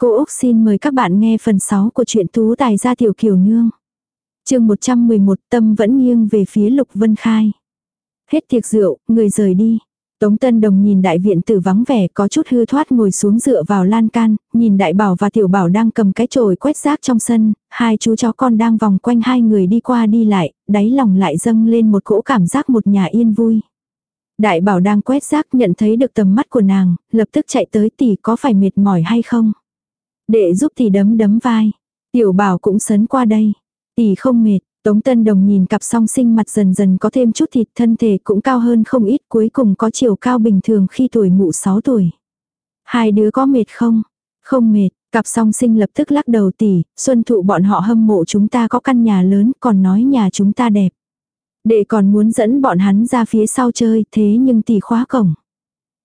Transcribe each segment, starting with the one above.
Cô Úc xin mời các bạn nghe phần 6 của truyện Tú Tài gia tiểu kiều nương. chương 111 tâm vẫn nghiêng về phía Lục Vân Khai. Hết tiệc rượu, người rời đi. Tống Tân Đồng nhìn đại viện tử vắng vẻ có chút hư thoát ngồi xuống dựa vào lan can, nhìn đại bảo và tiểu bảo đang cầm cái chổi quét rác trong sân, hai chú chó con đang vòng quanh hai người đi qua đi lại, đáy lòng lại dâng lên một cỗ cảm giác một nhà yên vui. Đại bảo đang quét rác nhận thấy được tầm mắt của nàng, lập tức chạy tới tỷ có phải mệt mỏi hay không. Đệ giúp tỷ đấm đấm vai. Tiểu bảo cũng sấn qua đây. Tỷ không mệt, Tống Tân Đồng nhìn cặp song sinh mặt dần dần có thêm chút thịt thân thể cũng cao hơn không ít cuối cùng có chiều cao bình thường khi tuổi mụ 6 tuổi. Hai đứa có mệt không? Không mệt, cặp song sinh lập tức lắc đầu tỷ, xuân thụ bọn họ hâm mộ chúng ta có căn nhà lớn còn nói nhà chúng ta đẹp. Đệ còn muốn dẫn bọn hắn ra phía sau chơi thế nhưng tỷ khóa cổng.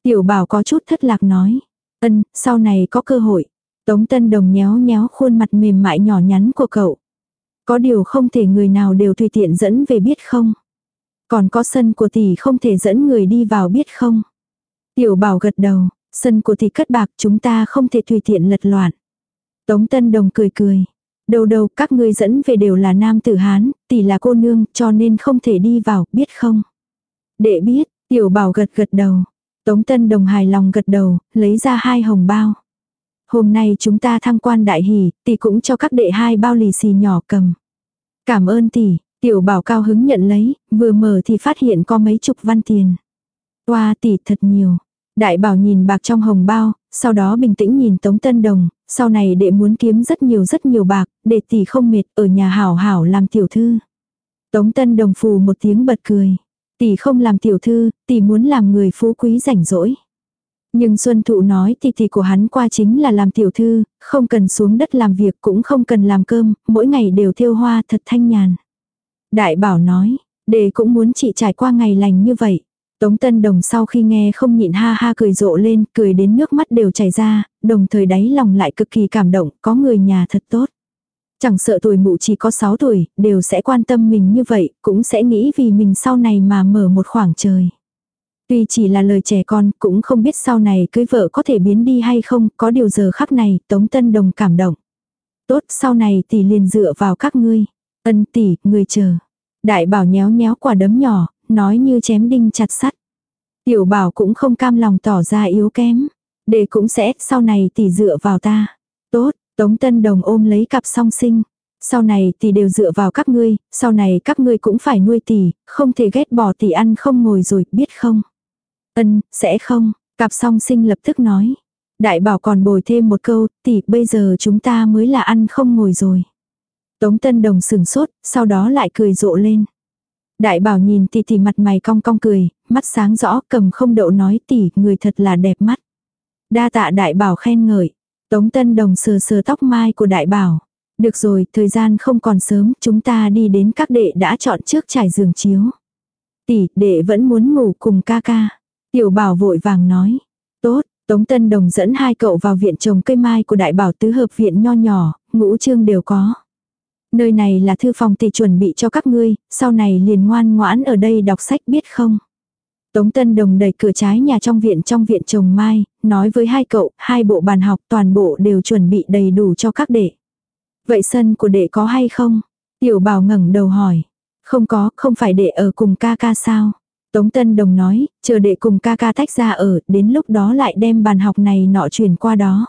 Tiểu bảo có chút thất lạc nói. Ân, sau này có cơ hội. Tống Tân Đồng nhéo nhéo khuôn mặt mềm mại nhỏ nhắn của cậu. Có điều không thể người nào đều tùy tiện dẫn về biết không. Còn có sân của tỷ không thể dẫn người đi vào biết không. Tiểu bảo gật đầu, sân của tỷ cất bạc chúng ta không thể tùy tiện lật loạn. Tống Tân Đồng cười cười. Đầu đầu các ngươi dẫn về đều là nam tử Hán, tỷ là cô nương cho nên không thể đi vào, biết không? Đệ biết, tiểu bảo gật gật đầu. Tống Tân Đồng hài lòng gật đầu, lấy ra hai hồng bao. Hôm nay chúng ta tham quan đại hỷ, tỷ cũng cho các đệ hai bao lì xì nhỏ cầm. Cảm ơn tỷ, tiểu bảo cao hứng nhận lấy, vừa mở thì phát hiện có mấy chục văn tiền. Qua tỷ thật nhiều. Đại bảo nhìn bạc trong hồng bao, sau đó bình tĩnh nhìn Tống Tân Đồng, sau này đệ muốn kiếm rất nhiều rất nhiều bạc, để tỷ không mệt ở nhà hảo hảo làm tiểu thư. Tống Tân Đồng phù một tiếng bật cười. Tỷ không làm tiểu thư, tỷ muốn làm người phú quý rảnh rỗi. Nhưng Xuân Thụ nói thì thì của hắn qua chính là làm tiểu thư, không cần xuống đất làm việc cũng không cần làm cơm, mỗi ngày đều thiêu hoa thật thanh nhàn. Đại bảo nói, đề cũng muốn chị trải qua ngày lành như vậy. Tống Tân Đồng sau khi nghe không nhịn ha ha cười rộ lên, cười đến nước mắt đều chảy ra, đồng thời đáy lòng lại cực kỳ cảm động, có người nhà thật tốt. Chẳng sợ tuổi mụ chỉ có 6 tuổi, đều sẽ quan tâm mình như vậy, cũng sẽ nghĩ vì mình sau này mà mở một khoảng trời. Tuy chỉ là lời trẻ con, cũng không biết sau này cưới vợ có thể biến đi hay không, có điều giờ khắc này, Tống Tân Đồng cảm động. Tốt, sau này tỷ liền dựa vào các ngươi. Ân tỷ, người chờ. Đại bảo nhéo nhéo quả đấm nhỏ, nói như chém đinh chặt sắt. Tiểu bảo cũng không cam lòng tỏ ra yếu kém. Để cũng sẽ, sau này tỷ dựa vào ta. Tốt, Tống Tân Đồng ôm lấy cặp song sinh. Sau này tỷ đều dựa vào các ngươi, sau này các ngươi cũng phải nuôi tỷ, không thể ghét bỏ tỷ ăn không ngồi rồi, biết không? Ân, sẽ không, cặp song sinh lập tức nói. Đại bảo còn bồi thêm một câu, tỷ bây giờ chúng ta mới là ăn không ngồi rồi. Tống Tân Đồng sừng sốt, sau đó lại cười rộ lên. Đại bảo nhìn tỷ tỷ mặt mày cong cong cười, mắt sáng rõ cầm không đậu nói tỷ người thật là đẹp mắt. Đa tạ đại bảo khen ngợi. Tống Tân Đồng sờ sờ tóc mai của đại bảo. Được rồi, thời gian không còn sớm, chúng ta đi đến các đệ đã chọn trước trải giường chiếu. Tỷ, đệ vẫn muốn ngủ cùng ca ca. Tiểu bảo vội vàng nói. Tốt, Tống Tân Đồng dẫn hai cậu vào viện trồng cây mai của đại bảo tứ hợp viện nho nhỏ, ngũ chương đều có. Nơi này là thư phòng tỷ chuẩn bị cho các ngươi, sau này liền ngoan ngoãn ở đây đọc sách biết không. Tống Tân Đồng đẩy cửa trái nhà trong viện trong viện trồng mai, nói với hai cậu, hai bộ bàn học toàn bộ đều chuẩn bị đầy đủ cho các đệ. Vậy sân của đệ có hay không? Tiểu bảo ngẩng đầu hỏi. Không có, không phải đệ ở cùng ca ca sao? Tống Tân Đồng nói, chờ đệ cùng ca ca tách ra ở, đến lúc đó lại đem bàn học này nọ chuyển qua đó.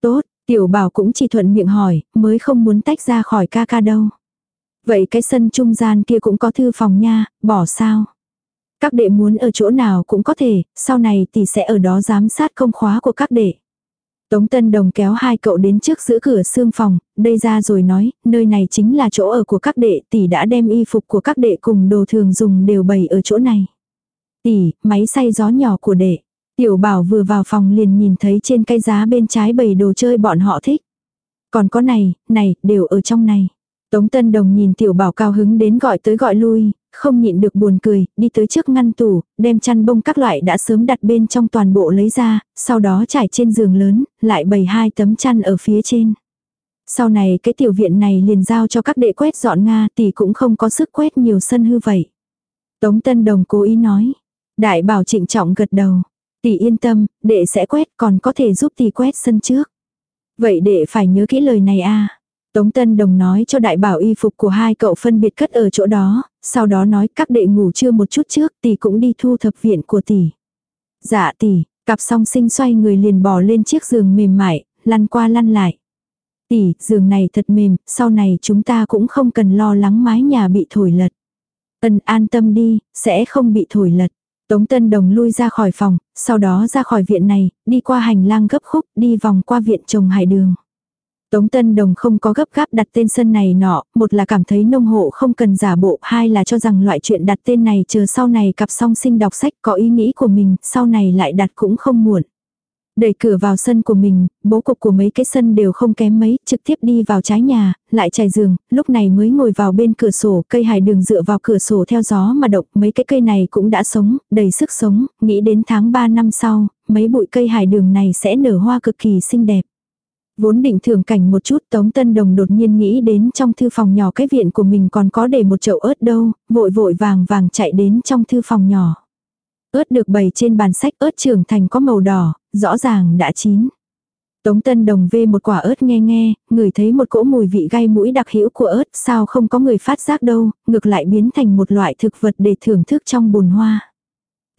Tốt, tiểu bảo cũng chỉ thuận miệng hỏi, mới không muốn tách ra khỏi ca ca đâu. Vậy cái sân trung gian kia cũng có thư phòng nha, bỏ sao? Các đệ muốn ở chỗ nào cũng có thể, sau này tỷ sẽ ở đó giám sát công khóa của các đệ. Tống Tân Đồng kéo hai cậu đến trước giữ cửa xương phòng, đây ra rồi nói, nơi này chính là chỗ ở của các đệ, tỷ đã đem y phục của các đệ cùng đồ thường dùng đều bày ở chỗ này. Tỷ, máy xay gió nhỏ của đệ. Tiểu bảo vừa vào phòng liền nhìn thấy trên cây giá bên trái bầy đồ chơi bọn họ thích. Còn có này, này, đều ở trong này. Tống Tân Đồng nhìn tiểu bảo cao hứng đến gọi tới gọi lui, không nhịn được buồn cười, đi tới trước ngăn tủ, đem chăn bông các loại đã sớm đặt bên trong toàn bộ lấy ra, sau đó trải trên giường lớn, lại bày hai tấm chăn ở phía trên. Sau này cái tiểu viện này liền giao cho các đệ quét dọn Nga tỷ cũng không có sức quét nhiều sân hư vậy. Tống Tân Đồng cố ý nói. Đại bảo trịnh trọng gật đầu. Tỷ yên tâm, đệ sẽ quét còn có thể giúp tỷ quét sân trước. Vậy đệ phải nhớ kỹ lời này a Tống Tân Đồng nói cho đại bảo y phục của hai cậu phân biệt cất ở chỗ đó, sau đó nói các đệ ngủ trưa một chút trước tỷ cũng đi thu thập viện của tỷ. Dạ tỷ, cặp song sinh xoay người liền bò lên chiếc giường mềm mại, lăn qua lăn lại. Tỷ, giường này thật mềm, sau này chúng ta cũng không cần lo lắng mái nhà bị thổi lật. Ân an tâm đi, sẽ không bị thổi lật. Tống Tân Đồng lui ra khỏi phòng, sau đó ra khỏi viện này, đi qua hành lang gấp khúc, đi vòng qua viện trồng hải đường. Tống Tân Đồng không có gấp gáp đặt tên sân này nọ, một là cảm thấy nông hộ không cần giả bộ, hai là cho rằng loại chuyện đặt tên này chờ sau này cặp song sinh đọc sách có ý nghĩ của mình, sau này lại đặt cũng không muộn. Đẩy cửa vào sân của mình, bố cục của mấy cái sân đều không kém mấy, trực tiếp đi vào trái nhà, lại trải giường, lúc này mới ngồi vào bên cửa sổ, cây hải đường dựa vào cửa sổ theo gió mà động, mấy cái cây này cũng đã sống, đầy sức sống, nghĩ đến tháng 3 năm sau, mấy bụi cây hải đường này sẽ nở hoa cực kỳ xinh đẹp. Vốn định thưởng cảnh một chút Tống Tân Đồng đột nhiên nghĩ đến trong thư phòng nhỏ cái viện của mình còn có để một chậu ớt đâu, vội vội vàng vàng chạy đến trong thư phòng nhỏ. Ớt được bày trên bàn sách ớt trưởng thành có màu đỏ, rõ ràng đã chín. Tống Tân Đồng vê một quả ớt nghe nghe, người thấy một cỗ mùi vị gai mũi đặc hữu của ớt, sao không có người phát giác đâu, ngược lại biến thành một loại thực vật để thưởng thức trong bùn hoa.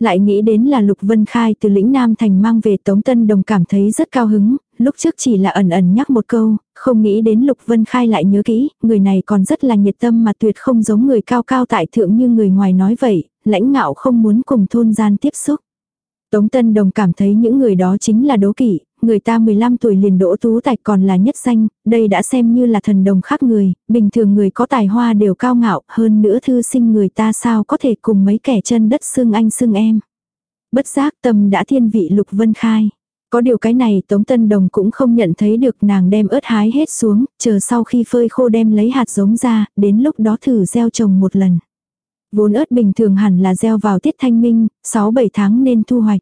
Lại nghĩ đến là Lục Vân Khai từ lĩnh Nam Thành mang về Tống Tân Đồng cảm thấy rất cao hứng, lúc trước chỉ là ẩn ẩn nhắc một câu, không nghĩ đến Lục Vân Khai lại nhớ kỹ, người này còn rất là nhiệt tâm mà tuyệt không giống người cao cao tại thượng như người ngoài nói vậy, lãnh ngạo không muốn cùng thôn gian tiếp xúc. Tống Tân Đồng cảm thấy những người đó chính là đố kỵ, người ta 15 tuổi liền đỗ tú tài còn là nhất danh, đây đã xem như là thần đồng khác người, bình thường người có tài hoa đều cao ngạo, hơn nữa thư sinh người ta sao có thể cùng mấy kẻ chân đất xưng anh xưng em. Bất giác tâm đã thiên vị Lục Vân Khai. Có điều cái này Tống Tân Đồng cũng không nhận thấy được nàng đem ớt hái hết xuống, chờ sau khi phơi khô đem lấy hạt giống ra, đến lúc đó thử gieo trồng một lần. Vốn ớt bình thường hẳn là gieo vào tiết thanh minh, 6-7 tháng nên thu hoạch.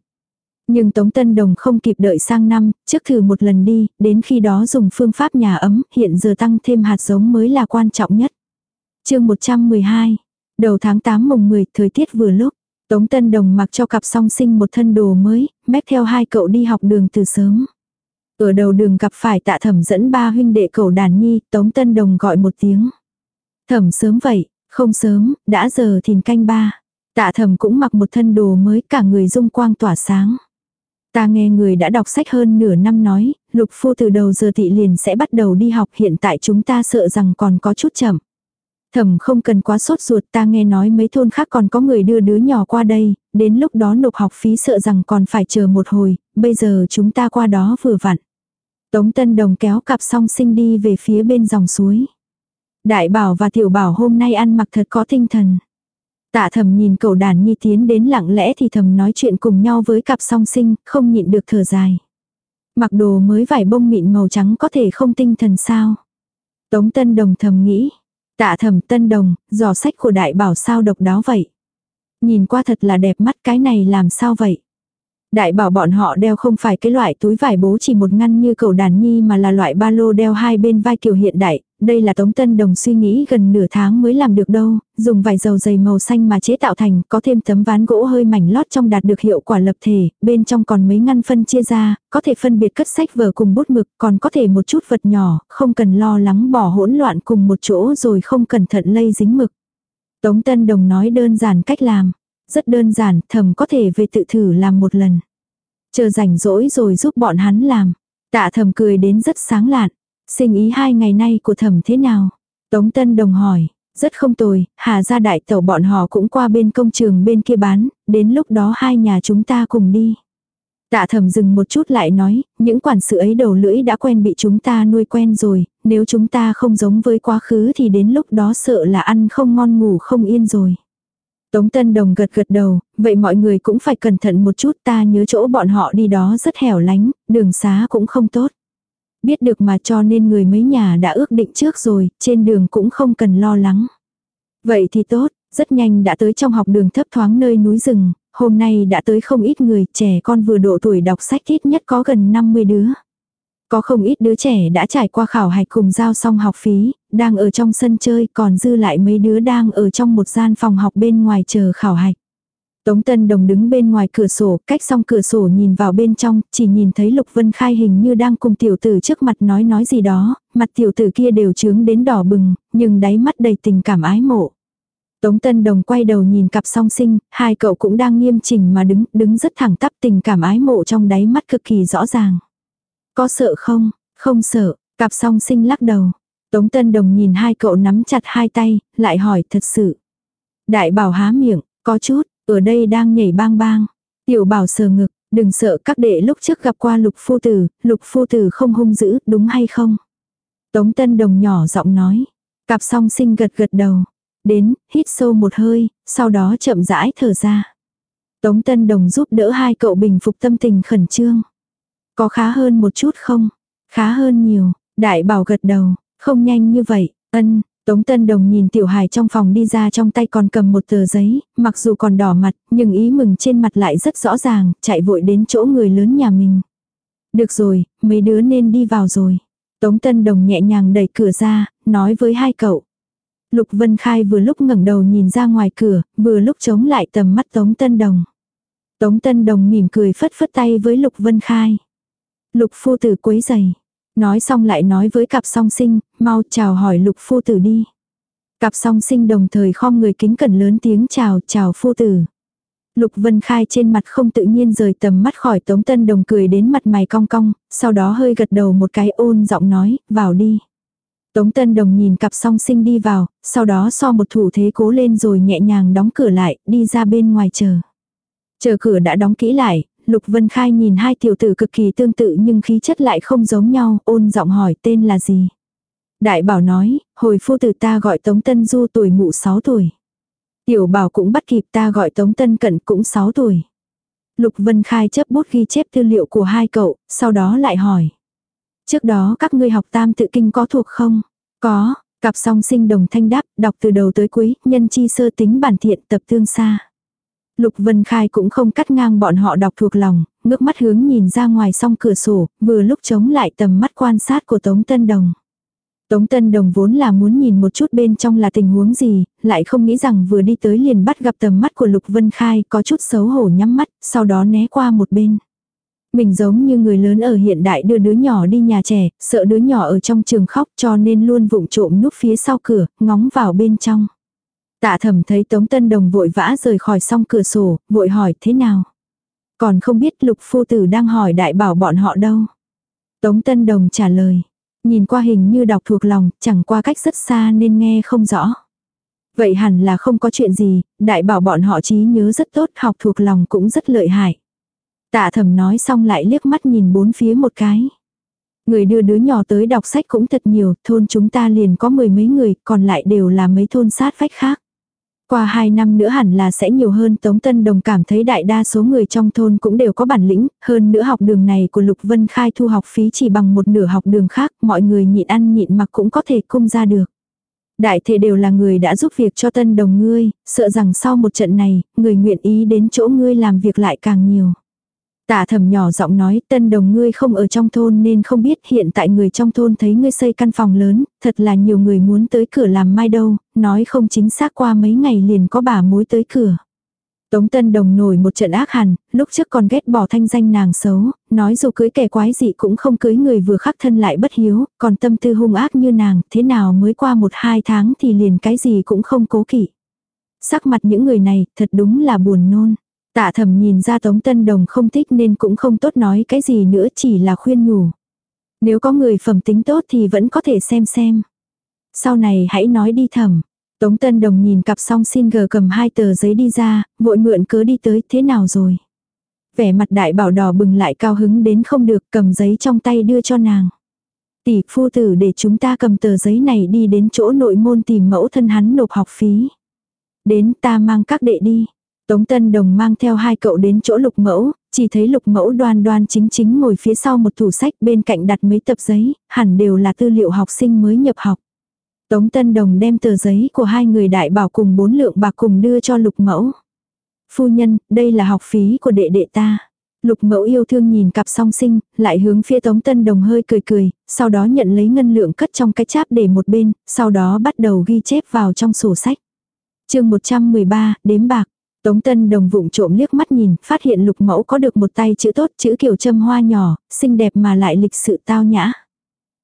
Nhưng Tống Tân Đồng không kịp đợi sang năm, trước thử một lần đi, đến khi đó dùng phương pháp nhà ấm, hiện giờ tăng thêm hạt giống mới là quan trọng nhất. chương 112, đầu tháng 8 mùng 10, thời tiết vừa lúc. Tống Tân Đồng mặc cho cặp song sinh một thân đồ mới, mép theo hai cậu đi học đường từ sớm. Ở đầu đường gặp phải tạ thẩm dẫn ba huynh đệ cậu đàn nhi, Tống Tân Đồng gọi một tiếng. Thẩm sớm vậy, không sớm, đã giờ thìn canh ba. Tạ thẩm cũng mặc một thân đồ mới cả người dung quang tỏa sáng. Ta nghe người đã đọc sách hơn nửa năm nói, lục phu từ đầu giờ thị liền sẽ bắt đầu đi học hiện tại chúng ta sợ rằng còn có chút chậm. Thẩm không cần quá sốt ruột ta nghe nói mấy thôn khác còn có người đưa đứa nhỏ qua đây, đến lúc đó nộp học phí sợ rằng còn phải chờ một hồi, bây giờ chúng ta qua đó vừa vặn. Tống Tân Đồng kéo cặp song sinh đi về phía bên dòng suối. Đại bảo và tiểu bảo hôm nay ăn mặc thật có tinh thần. Tạ thầm nhìn cậu đàn nhi tiến đến lặng lẽ thì thầm nói chuyện cùng nhau với cặp song sinh, không nhịn được thở dài. Mặc đồ mới vải bông mịn màu trắng có thể không tinh thần sao. Tống Tân Đồng thầm nghĩ. Tạ thầm Tân Đồng, giỏ sách của đại bảo sao độc đáo vậy. Nhìn qua thật là đẹp mắt cái này làm sao vậy. Đại bảo bọn họ đeo không phải cái loại túi vải bố chỉ một ngăn như cầu đàn nhi mà là loại ba lô đeo hai bên vai kiểu hiện đại, đây là Tống Tân Đồng suy nghĩ gần nửa tháng mới làm được đâu, dùng vải dầu dày màu xanh mà chế tạo thành, có thêm tấm ván gỗ hơi mảnh lót trong đạt được hiệu quả lập thể, bên trong còn mấy ngăn phân chia ra, có thể phân biệt cất sách vở cùng bút mực, còn có thể một chút vật nhỏ, không cần lo lắng bỏ hỗn loạn cùng một chỗ rồi không cẩn thận lây dính mực. Tống Tân Đồng nói đơn giản cách làm, rất đơn giản, thầm có thể về tự thử làm một lần. Chờ rảnh rỗi rồi giúp bọn hắn làm. Tạ thầm cười đến rất sáng lạn. Sinh ý hai ngày nay của thầm thế nào? Tống Tân Đồng hỏi. Rất không tồi, Hà gia đại tẩu bọn họ cũng qua bên công trường bên kia bán, đến lúc đó hai nhà chúng ta cùng đi. Tạ thầm dừng một chút lại nói, những quản sự ấy đầu lưỡi đã quen bị chúng ta nuôi quen rồi, nếu chúng ta không giống với quá khứ thì đến lúc đó sợ là ăn không ngon ngủ không yên rồi. Tống Tân Đồng gật gật đầu, vậy mọi người cũng phải cẩn thận một chút ta nhớ chỗ bọn họ đi đó rất hẻo lánh, đường xá cũng không tốt. Biết được mà cho nên người mấy nhà đã ước định trước rồi, trên đường cũng không cần lo lắng. Vậy thì tốt, rất nhanh đã tới trong học đường thấp thoáng nơi núi rừng, hôm nay đã tới không ít người, trẻ con vừa độ tuổi đọc sách ít nhất có gần 50 đứa. Có không ít đứa trẻ đã trải qua khảo hạch cùng giao xong học phí, đang ở trong sân chơi còn dư lại mấy đứa đang ở trong một gian phòng học bên ngoài chờ khảo hạch. Tống Tân Đồng đứng bên ngoài cửa sổ, cách xong cửa sổ nhìn vào bên trong, chỉ nhìn thấy Lục Vân Khai hình như đang cùng tiểu tử trước mặt nói nói gì đó, mặt tiểu tử kia đều trướng đến đỏ bừng, nhưng đáy mắt đầy tình cảm ái mộ. Tống Tân Đồng quay đầu nhìn cặp song sinh, hai cậu cũng đang nghiêm chỉnh mà đứng, đứng rất thẳng tắp tình cảm ái mộ trong đáy mắt cực kỳ rõ ràng. Có sợ không? Không sợ, cặp song sinh lắc đầu. Tống Tân Đồng nhìn hai cậu nắm chặt hai tay, lại hỏi thật sự. Đại bảo há miệng, có chút, ở đây đang nhảy bang bang. Tiểu bảo sờ ngực, đừng sợ các đệ lúc trước gặp qua lục phu tử, lục phu tử không hung dữ, đúng hay không? Tống Tân Đồng nhỏ giọng nói. Cặp song sinh gật gật đầu. Đến, hít sâu một hơi, sau đó chậm rãi thở ra. Tống Tân Đồng giúp đỡ hai cậu bình phục tâm tình khẩn trương. Có khá hơn một chút không? Khá hơn nhiều. Đại bảo gật đầu, không nhanh như vậy, ân, Tống Tân Đồng nhìn tiểu hài trong phòng đi ra trong tay còn cầm một tờ giấy, mặc dù còn đỏ mặt, nhưng ý mừng trên mặt lại rất rõ ràng, chạy vội đến chỗ người lớn nhà mình. Được rồi, mấy đứa nên đi vào rồi. Tống Tân Đồng nhẹ nhàng đẩy cửa ra, nói với hai cậu. Lục Vân Khai vừa lúc ngẩng đầu nhìn ra ngoài cửa, vừa lúc chống lại tầm mắt Tống Tân Đồng. Tống Tân Đồng mỉm cười phất phất tay với Lục Vân Khai. Lục phu tử quấy giày. Nói xong lại nói với cặp song sinh, mau chào hỏi lục phu tử đi. Cặp song sinh đồng thời khom người kính cẩn lớn tiếng chào, chào phu tử. Lục Vân Khai trên mặt không tự nhiên rời tầm mắt khỏi Tống Tân Đồng cười đến mặt mày cong cong, sau đó hơi gật đầu một cái ôn giọng nói, vào đi. Tống Tân Đồng nhìn cặp song sinh đi vào, sau đó so một thủ thế cố lên rồi nhẹ nhàng đóng cửa lại, đi ra bên ngoài chờ. Chờ cửa đã đóng kỹ lại, Lục Vân Khai nhìn hai tiểu tử cực kỳ tương tự nhưng khí chất lại không giống nhau, ôn giọng hỏi tên là gì. Đại bảo nói, hồi phu tử ta gọi Tống Tân Du tuổi mụ 6 tuổi. Tiểu bảo cũng bắt kịp ta gọi Tống Tân Cận cũng 6 tuổi. Lục Vân Khai chấp bút ghi chép tư liệu của hai cậu, sau đó lại hỏi. Trước đó các ngươi học tam tự kinh có thuộc không? Có, cặp song sinh đồng thanh đáp, đọc từ đầu tới cuối, nhân chi sơ tính bản thiện tập tương xa. Lục Vân Khai cũng không cắt ngang bọn họ đọc thuộc lòng, ngước mắt hướng nhìn ra ngoài song cửa sổ, vừa lúc chống lại tầm mắt quan sát của Tống Tân Đồng. Tống Tân Đồng vốn là muốn nhìn một chút bên trong là tình huống gì, lại không nghĩ rằng vừa đi tới liền bắt gặp tầm mắt của Lục Vân Khai có chút xấu hổ nhắm mắt, sau đó né qua một bên. Mình giống như người lớn ở hiện đại đưa đứa nhỏ đi nhà trẻ, sợ đứa nhỏ ở trong trường khóc cho nên luôn vụng trộm núp phía sau cửa, ngóng vào bên trong. Tạ thẩm thấy Tống Tân Đồng vội vã rời khỏi song cửa sổ, vội hỏi thế nào. Còn không biết lục phu tử đang hỏi đại bảo bọn họ đâu. Tống Tân Đồng trả lời. Nhìn qua hình như đọc thuộc lòng, chẳng qua cách rất xa nên nghe không rõ. Vậy hẳn là không có chuyện gì, đại bảo bọn họ trí nhớ rất tốt, học thuộc lòng cũng rất lợi hại. Tạ thẩm nói xong lại liếc mắt nhìn bốn phía một cái. Người đưa đứa nhỏ tới đọc sách cũng thật nhiều, thôn chúng ta liền có mười mấy người, còn lại đều là mấy thôn sát vách khác. Qua 2 năm nữa hẳn là sẽ nhiều hơn Tống Tân Đồng cảm thấy đại đa số người trong thôn cũng đều có bản lĩnh, hơn nữa học đường này của Lục Vân Khai thu học phí chỉ bằng một nửa học đường khác, mọi người nhịn ăn nhịn mặc cũng có thể cung ra được. Đại thể đều là người đã giúp việc cho Tân Đồng ngươi, sợ rằng sau một trận này, người nguyện ý đến chỗ ngươi làm việc lại càng nhiều. Tạ thầm nhỏ giọng nói tân đồng ngươi không ở trong thôn nên không biết hiện tại người trong thôn thấy ngươi xây căn phòng lớn, thật là nhiều người muốn tới cửa làm mai đâu, nói không chính xác qua mấy ngày liền có bà mối tới cửa. Tống Tân Đồng nổi một trận ác hẳn, lúc trước còn ghét bỏ thanh danh nàng xấu, nói dù cưới kẻ quái gì cũng không cưới người vừa khắc thân lại bất hiếu, còn tâm tư hung ác như nàng, thế nào mới qua một hai tháng thì liền cái gì cũng không cố kỵ. Sắc mặt những người này thật đúng là buồn nôn. Tạ thầm nhìn ra Tống Tân Đồng không thích nên cũng không tốt nói cái gì nữa chỉ là khuyên nhủ. Nếu có người phẩm tính tốt thì vẫn có thể xem xem. Sau này hãy nói đi thầm. Tống Tân Đồng nhìn cặp song xin gờ cầm hai tờ giấy đi ra, vội mượn cớ đi tới thế nào rồi. Vẻ mặt đại bảo đỏ bừng lại cao hứng đến không được cầm giấy trong tay đưa cho nàng. Tỷ phu tử để chúng ta cầm tờ giấy này đi đến chỗ nội môn tìm mẫu thân hắn nộp học phí. Đến ta mang các đệ đi. Tống Tân Đồng mang theo hai cậu đến chỗ lục mẫu, chỉ thấy lục mẫu đoan đoan chính chính ngồi phía sau một tủ sách bên cạnh đặt mấy tập giấy, hẳn đều là tư liệu học sinh mới nhập học. Tống Tân Đồng đem tờ giấy của hai người đại bảo cùng bốn lượng bạc cùng đưa cho lục mẫu. Phu nhân, đây là học phí của đệ đệ ta. Lục mẫu yêu thương nhìn cặp song sinh, lại hướng phía Tống Tân Đồng hơi cười cười, sau đó nhận lấy ngân lượng cất trong cái cháp để một bên, sau đó bắt đầu ghi chép vào trong sổ sách. chương 113, đếm bạc. Tống Tân Đồng vụng trộm liếc mắt nhìn, phát hiện lục mẫu có được một tay chữ tốt, chữ kiểu châm hoa nhỏ, xinh đẹp mà lại lịch sự tao nhã.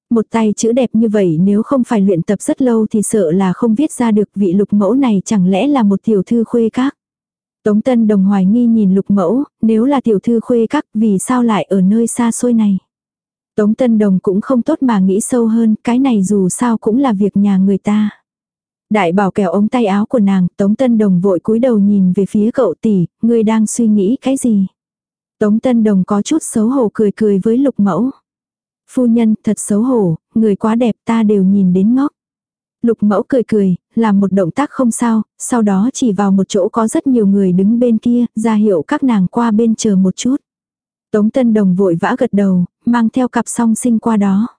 Một tay chữ đẹp như vậy nếu không phải luyện tập rất lâu thì sợ là không viết ra được vị lục mẫu này chẳng lẽ là một tiểu thư khuê các. Tống Tân Đồng hoài nghi nhìn lục mẫu, nếu là tiểu thư khuê các vì sao lại ở nơi xa xôi này. Tống Tân Đồng cũng không tốt mà nghĩ sâu hơn, cái này dù sao cũng là việc nhà người ta. Đại bảo kẹo ống tay áo của nàng, Tống Tân Đồng vội cúi đầu nhìn về phía cậu tỷ, người đang suy nghĩ cái gì. Tống Tân Đồng có chút xấu hổ cười cười với lục mẫu. Phu nhân, thật xấu hổ, người quá đẹp ta đều nhìn đến ngóc. Lục mẫu cười cười, làm một động tác không sao, sau đó chỉ vào một chỗ có rất nhiều người đứng bên kia, ra hiệu các nàng qua bên chờ một chút. Tống Tân Đồng vội vã gật đầu, mang theo cặp song sinh qua đó.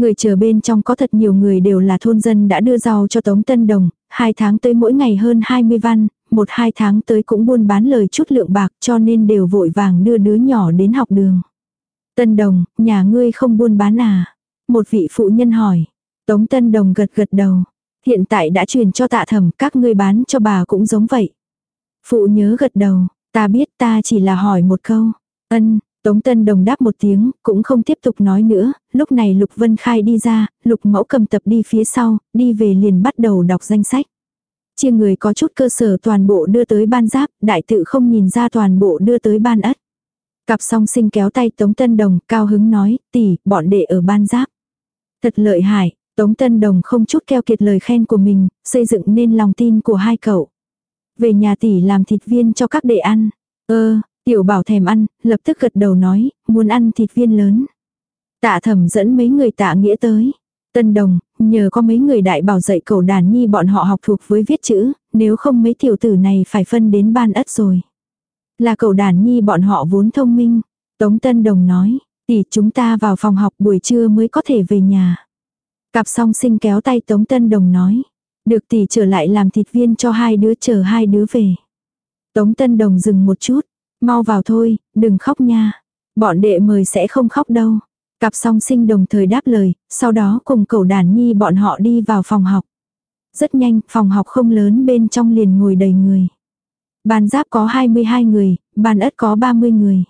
Người chờ bên trong có thật nhiều người đều là thôn dân đã đưa rau cho Tống Tân Đồng, hai tháng tới mỗi ngày hơn 20 văn, một hai tháng tới cũng buôn bán lời chút lượng bạc cho nên đều vội vàng đưa đứa nhỏ đến học đường. Tân Đồng, nhà ngươi không buôn bán à? Một vị phụ nhân hỏi. Tống Tân Đồng gật gật đầu. Hiện tại đã truyền cho tạ thẩm các ngươi bán cho bà cũng giống vậy. Phụ nhớ gật đầu, ta biết ta chỉ là hỏi một câu. Ân, Tống Tân Đồng đáp một tiếng, cũng không tiếp tục nói nữa, lúc này Lục Vân Khai đi ra, Lục Mẫu cầm tập đi phía sau, đi về liền bắt đầu đọc danh sách. Chia người có chút cơ sở toàn bộ đưa tới ban giáp, đại tự không nhìn ra toàn bộ đưa tới ban ất. Cặp song sinh kéo tay Tống Tân Đồng, cao hứng nói, tỷ, bọn đệ ở ban giáp. Thật lợi hại, Tống Tân Đồng không chút keo kiệt lời khen của mình, xây dựng nên lòng tin của hai cậu. Về nhà tỷ làm thịt viên cho các đệ ăn. Ơ, tiểu bảo thèm ăn, lập tức gật đầu nói, muốn ăn thịt viên lớn. Tạ thẩm dẫn mấy người tạ nghĩa tới. Tân Đồng, nhờ có mấy người đại bảo dạy cậu đàn nhi bọn họ học thuộc với viết chữ, nếu không mấy tiểu tử này phải phân đến ban ất rồi. Là cậu đàn nhi bọn họ vốn thông minh. Tống Tân Đồng nói, tỷ chúng ta vào phòng học buổi trưa mới có thể về nhà. Cặp song sinh kéo tay Tống Tân Đồng nói. Được tỷ trở lại làm thịt viên cho hai đứa chờ hai đứa về. Tống Tân Đồng dừng một chút. Mau vào thôi, đừng khóc nha. Bọn đệ mời sẽ không khóc đâu. Cặp song sinh đồng thời đáp lời, sau đó cùng cậu đàn nhi bọn họ đi vào phòng học. Rất nhanh, phòng học không lớn bên trong liền ngồi đầy người. Ban giáp có 22 người, ban ất có 30 người.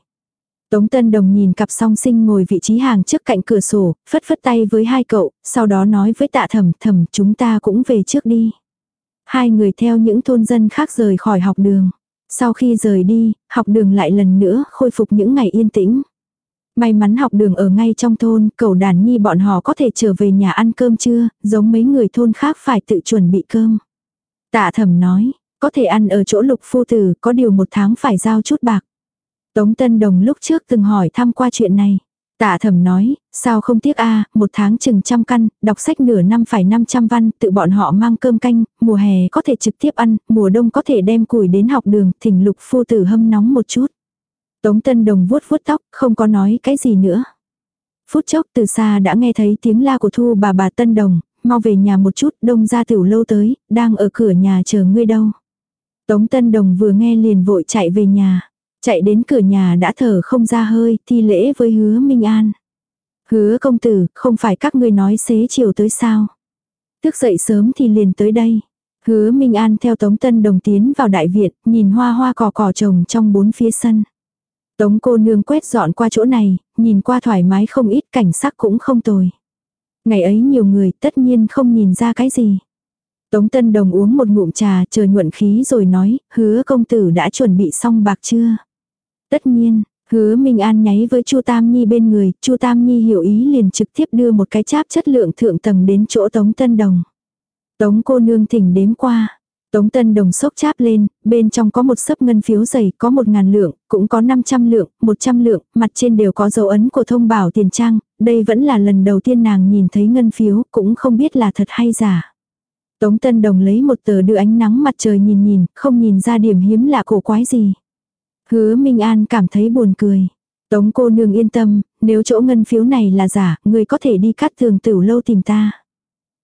Tống Tân Đồng nhìn cặp song sinh ngồi vị trí hàng trước cạnh cửa sổ, phất phất tay với hai cậu, sau đó nói với tạ thẩm thẩm chúng ta cũng về trước đi. Hai người theo những thôn dân khác rời khỏi học đường. Sau khi rời đi, học đường lại lần nữa khôi phục những ngày yên tĩnh. May mắn học đường ở ngay trong thôn, cầu đàn nhi bọn họ có thể trở về nhà ăn cơm trưa, giống mấy người thôn khác phải tự chuẩn bị cơm. Tạ thẩm nói, có thể ăn ở chỗ lục phu tử, có điều một tháng phải giao chút bạc. Tống Tân Đồng lúc trước từng hỏi thăm qua chuyện này. Tạ thẩm nói, sao không tiếc a một tháng chừng trăm căn, đọc sách nửa năm phải 500 văn, tự bọn họ mang cơm canh, mùa hè có thể trực tiếp ăn, mùa đông có thể đem củi đến học đường, thỉnh lục phu tử hâm nóng một chút. Tống Tân Đồng vuốt vuốt tóc, không có nói cái gì nữa. Phút chốc từ xa đã nghe thấy tiếng la của Thu bà bà Tân Đồng, mau về nhà một chút, đông ra tiểu lâu tới, đang ở cửa nhà chờ ngươi đâu. Tống Tân Đồng vừa nghe liền vội chạy về nhà. Chạy đến cửa nhà đã thở không ra hơi, thi lễ với hứa Minh An. Hứa công tử, không phải các ngươi nói xế chiều tới sao. Thức dậy sớm thì liền tới đây. Hứa Minh An theo Tống Tân Đồng tiến vào đại viện, nhìn hoa hoa cỏ cỏ trồng trong bốn phía sân. Tống cô nương quét dọn qua chỗ này, nhìn qua thoải mái không ít cảnh sắc cũng không tồi. Ngày ấy nhiều người tất nhiên không nhìn ra cái gì. Tống Tân Đồng uống một ngụm trà chờ nhuận khí rồi nói, hứa công tử đã chuẩn bị xong bạc chưa? Tất nhiên, hứa Minh An nháy với Chu Tam Nhi bên người, Chu Tam Nhi hiểu ý liền trực tiếp đưa một cái cháp chất lượng thượng tầng đến chỗ Tống Tân Đồng. Tống cô nương thỉnh đếm qua. Tống Tân Đồng sốc cháp lên, bên trong có một sấp ngân phiếu dày, có một ngàn lượng, cũng có 500 lượng, 100 lượng, mặt trên đều có dấu ấn của thông bảo tiền trang, đây vẫn là lần đầu tiên nàng nhìn thấy ngân phiếu, cũng không biết là thật hay giả. Tống Tân Đồng lấy một tờ đưa ánh nắng mặt trời nhìn nhìn, không nhìn ra điểm hiếm lạ cổ quái gì. Hứa Minh An cảm thấy buồn cười. Tống cô nương yên tâm, nếu chỗ ngân phiếu này là giả, người có thể đi cắt thường tử lâu tìm ta.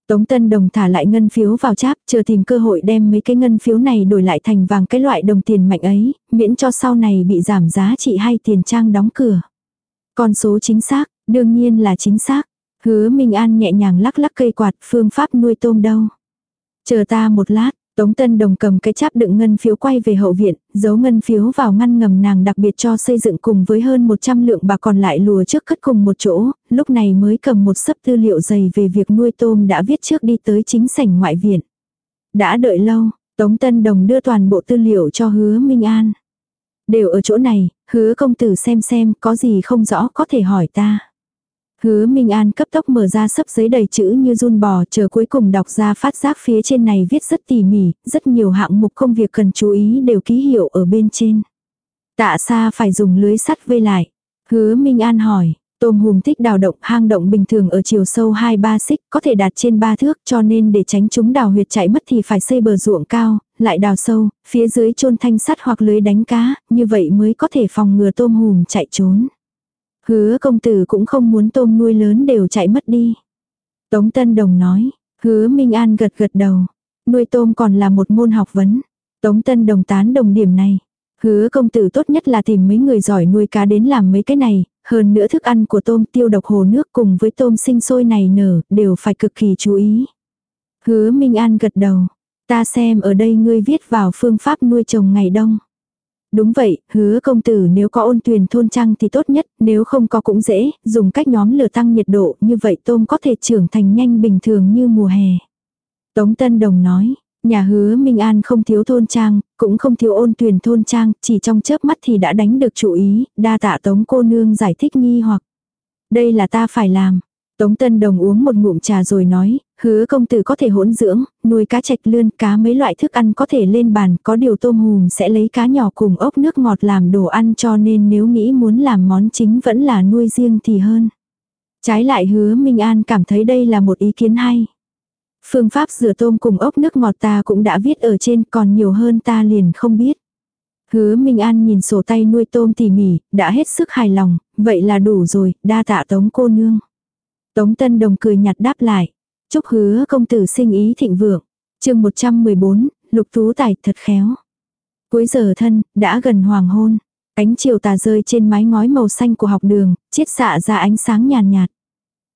Tống Tân Đồng thả lại ngân phiếu vào cháp, chờ tìm cơ hội đem mấy cái ngân phiếu này đổi lại thành vàng cái loại đồng tiền mạnh ấy, miễn cho sau này bị giảm giá trị hay tiền trang đóng cửa. Con số chính xác, đương nhiên là chính xác. Hứa Minh An nhẹ nhàng lắc lắc cây quạt, phương pháp nuôi tôm đâu. Chờ ta một lát, Tống Tân Đồng cầm cái cháp đựng ngân phiếu quay về hậu viện, giấu ngân phiếu vào ngăn ngầm nàng đặc biệt cho xây dựng cùng với hơn 100 lượng bạc còn lại lùa trước cất cùng một chỗ, lúc này mới cầm một sấp tư liệu dày về việc nuôi tôm đã viết trước đi tới chính sảnh ngoại viện. Đã đợi lâu, Tống Tân Đồng đưa toàn bộ tư liệu cho hứa Minh An. Đều ở chỗ này, hứa công tử xem xem có gì không rõ có thể hỏi ta. Hứa Minh An cấp tốc mở ra sấp giấy đầy chữ như run bò chờ cuối cùng đọc ra phát giác phía trên này viết rất tỉ mỉ, rất nhiều hạng mục công việc cần chú ý đều ký hiệu ở bên trên. Tạ xa phải dùng lưới sắt vây lại. Hứa Minh An hỏi, tôm hùm thích đào động hang động bình thường ở chiều sâu 2-3 xích có thể đạt trên 3 thước cho nên để tránh chúng đào huyệt chạy mất thì phải xây bờ ruộng cao, lại đào sâu, phía dưới chôn thanh sắt hoặc lưới đánh cá, như vậy mới có thể phòng ngừa tôm hùm chạy trốn. Hứa công tử cũng không muốn tôm nuôi lớn đều chạy mất đi. Tống Tân Đồng nói, hứa Minh An gật gật đầu. Nuôi tôm còn là một môn học vấn. Tống Tân Đồng tán đồng điểm này. Hứa công tử tốt nhất là tìm mấy người giỏi nuôi cá đến làm mấy cái này, hơn nữa thức ăn của tôm tiêu độc hồ nước cùng với tôm sinh sôi này nở, đều phải cực kỳ chú ý. Hứa Minh An gật đầu. Ta xem ở đây ngươi viết vào phương pháp nuôi trồng ngày đông. Đúng vậy, hứa công tử nếu có ôn tuyền thôn trăng thì tốt nhất, nếu không có cũng dễ, dùng cách nhóm lửa tăng nhiệt độ như vậy tôm có thể trưởng thành nhanh bình thường như mùa hè. Tống Tân Đồng nói, nhà hứa Minh An không thiếu thôn trang, cũng không thiếu ôn tuyền thôn trang, chỉ trong chớp mắt thì đã đánh được chủ ý, đa tạ tống cô nương giải thích nghi hoặc. Đây là ta phải làm, Tống Tân Đồng uống một ngụm trà rồi nói, hứa công tử có thể hỗn dưỡng, nuôi cá trạch lươn, cá mấy loại thức ăn có thể lên bàn, có điều tôm hùm sẽ lấy cá nhỏ cùng ốc nước ngọt làm đồ ăn cho nên nếu nghĩ muốn làm món chính vẫn là nuôi riêng thì hơn. Trái lại hứa Minh An cảm thấy đây là một ý kiến hay. Phương pháp rửa tôm cùng ốc nước ngọt ta cũng đã viết ở trên còn nhiều hơn ta liền không biết. Hứa Minh An nhìn sổ tay nuôi tôm tỉ mỉ, đã hết sức hài lòng, vậy là đủ rồi, đa tạ tống cô nương. Tống Tân Đồng cười nhạt đáp lại. Chúc hứa công tử sinh ý thịnh vượng. chương 114, lục tú tài thật khéo. Cuối giờ thân, đã gần hoàng hôn. Ánh chiều tà rơi trên mái ngói màu xanh của học đường, chiết xạ ra ánh sáng nhàn nhạt, nhạt.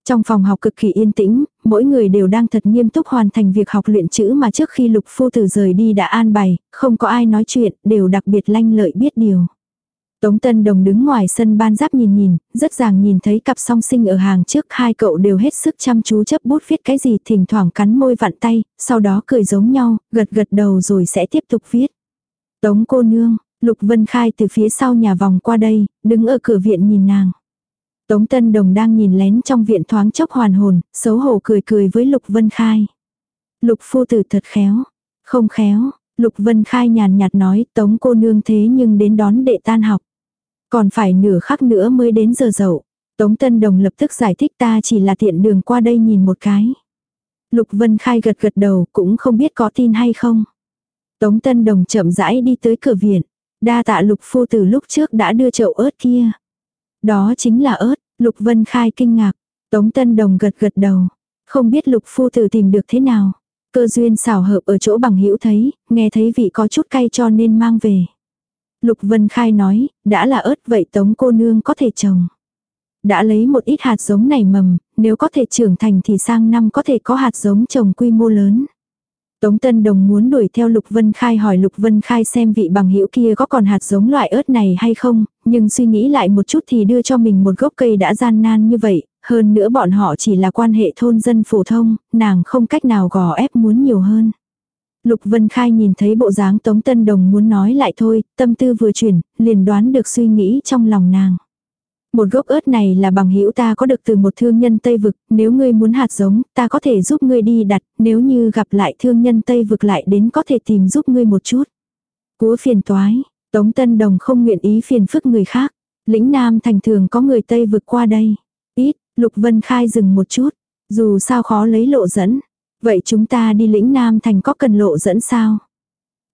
Trong phòng học cực kỳ yên tĩnh, mỗi người đều đang thật nghiêm túc hoàn thành việc học luyện chữ mà trước khi lục phu tử rời đi đã an bày, không có ai nói chuyện, đều đặc biệt lanh lợi biết điều. Tống Tân Đồng đứng ngoài sân ban giáp nhìn nhìn, rất ràng nhìn thấy cặp song sinh ở hàng trước hai cậu đều hết sức chăm chú chấp bút viết cái gì thỉnh thoảng cắn môi vặn tay, sau đó cười giống nhau, gật gật đầu rồi sẽ tiếp tục viết. Tống cô nương, Lục Vân Khai từ phía sau nhà vòng qua đây, đứng ở cửa viện nhìn nàng. Tống Tân Đồng đang nhìn lén trong viện thoáng chốc hoàn hồn, xấu hổ cười cười với Lục Vân Khai. Lục phu tử thật khéo, không khéo, Lục Vân Khai nhàn nhạt nói Tống cô nương thế nhưng đến đón đệ tan học. Còn phải nửa khắc nữa mới đến giờ dậu. Tống Tân Đồng lập tức giải thích ta chỉ là tiện đường qua đây nhìn một cái. Lục Vân Khai gật gật đầu cũng không biết có tin hay không. Tống Tân Đồng chậm rãi đi tới cửa viện. Đa tạ Lục Phu từ lúc trước đã đưa chậu ớt kia. Đó chính là ớt, Lục Vân Khai kinh ngạc. Tống Tân Đồng gật gật đầu. Không biết Lục Phu từ tìm được thế nào. Cơ duyên xảo hợp ở chỗ bằng hữu thấy, nghe thấy vị có chút cay cho nên mang về. Lục Vân Khai nói, đã là ớt vậy tống cô nương có thể trồng. Đã lấy một ít hạt giống này mầm, nếu có thể trưởng thành thì sang năm có thể có hạt giống trồng quy mô lớn. Tống Tân Đồng muốn đuổi theo Lục Vân Khai hỏi Lục Vân Khai xem vị bằng hữu kia có còn hạt giống loại ớt này hay không, nhưng suy nghĩ lại một chút thì đưa cho mình một gốc cây đã gian nan như vậy, hơn nữa bọn họ chỉ là quan hệ thôn dân phổ thông, nàng không cách nào gò ép muốn nhiều hơn. Lục Vân Khai nhìn thấy bộ dáng Tống Tân Đồng muốn nói lại thôi, tâm tư vừa chuyển, liền đoán được suy nghĩ trong lòng nàng. Một gốc ớt này là bằng hữu ta có được từ một thương nhân Tây Vực, nếu ngươi muốn hạt giống, ta có thể giúp ngươi đi đặt, nếu như gặp lại thương nhân Tây Vực lại đến có thể tìm giúp ngươi một chút. Cúa phiền toái, Tống Tân Đồng không nguyện ý phiền phức người khác. Lĩnh Nam thành thường có người Tây Vực qua đây. Ít, Lục Vân Khai dừng một chút. Dù sao khó lấy lộ dẫn. Vậy chúng ta đi lĩnh Nam thành có cần lộ dẫn sao?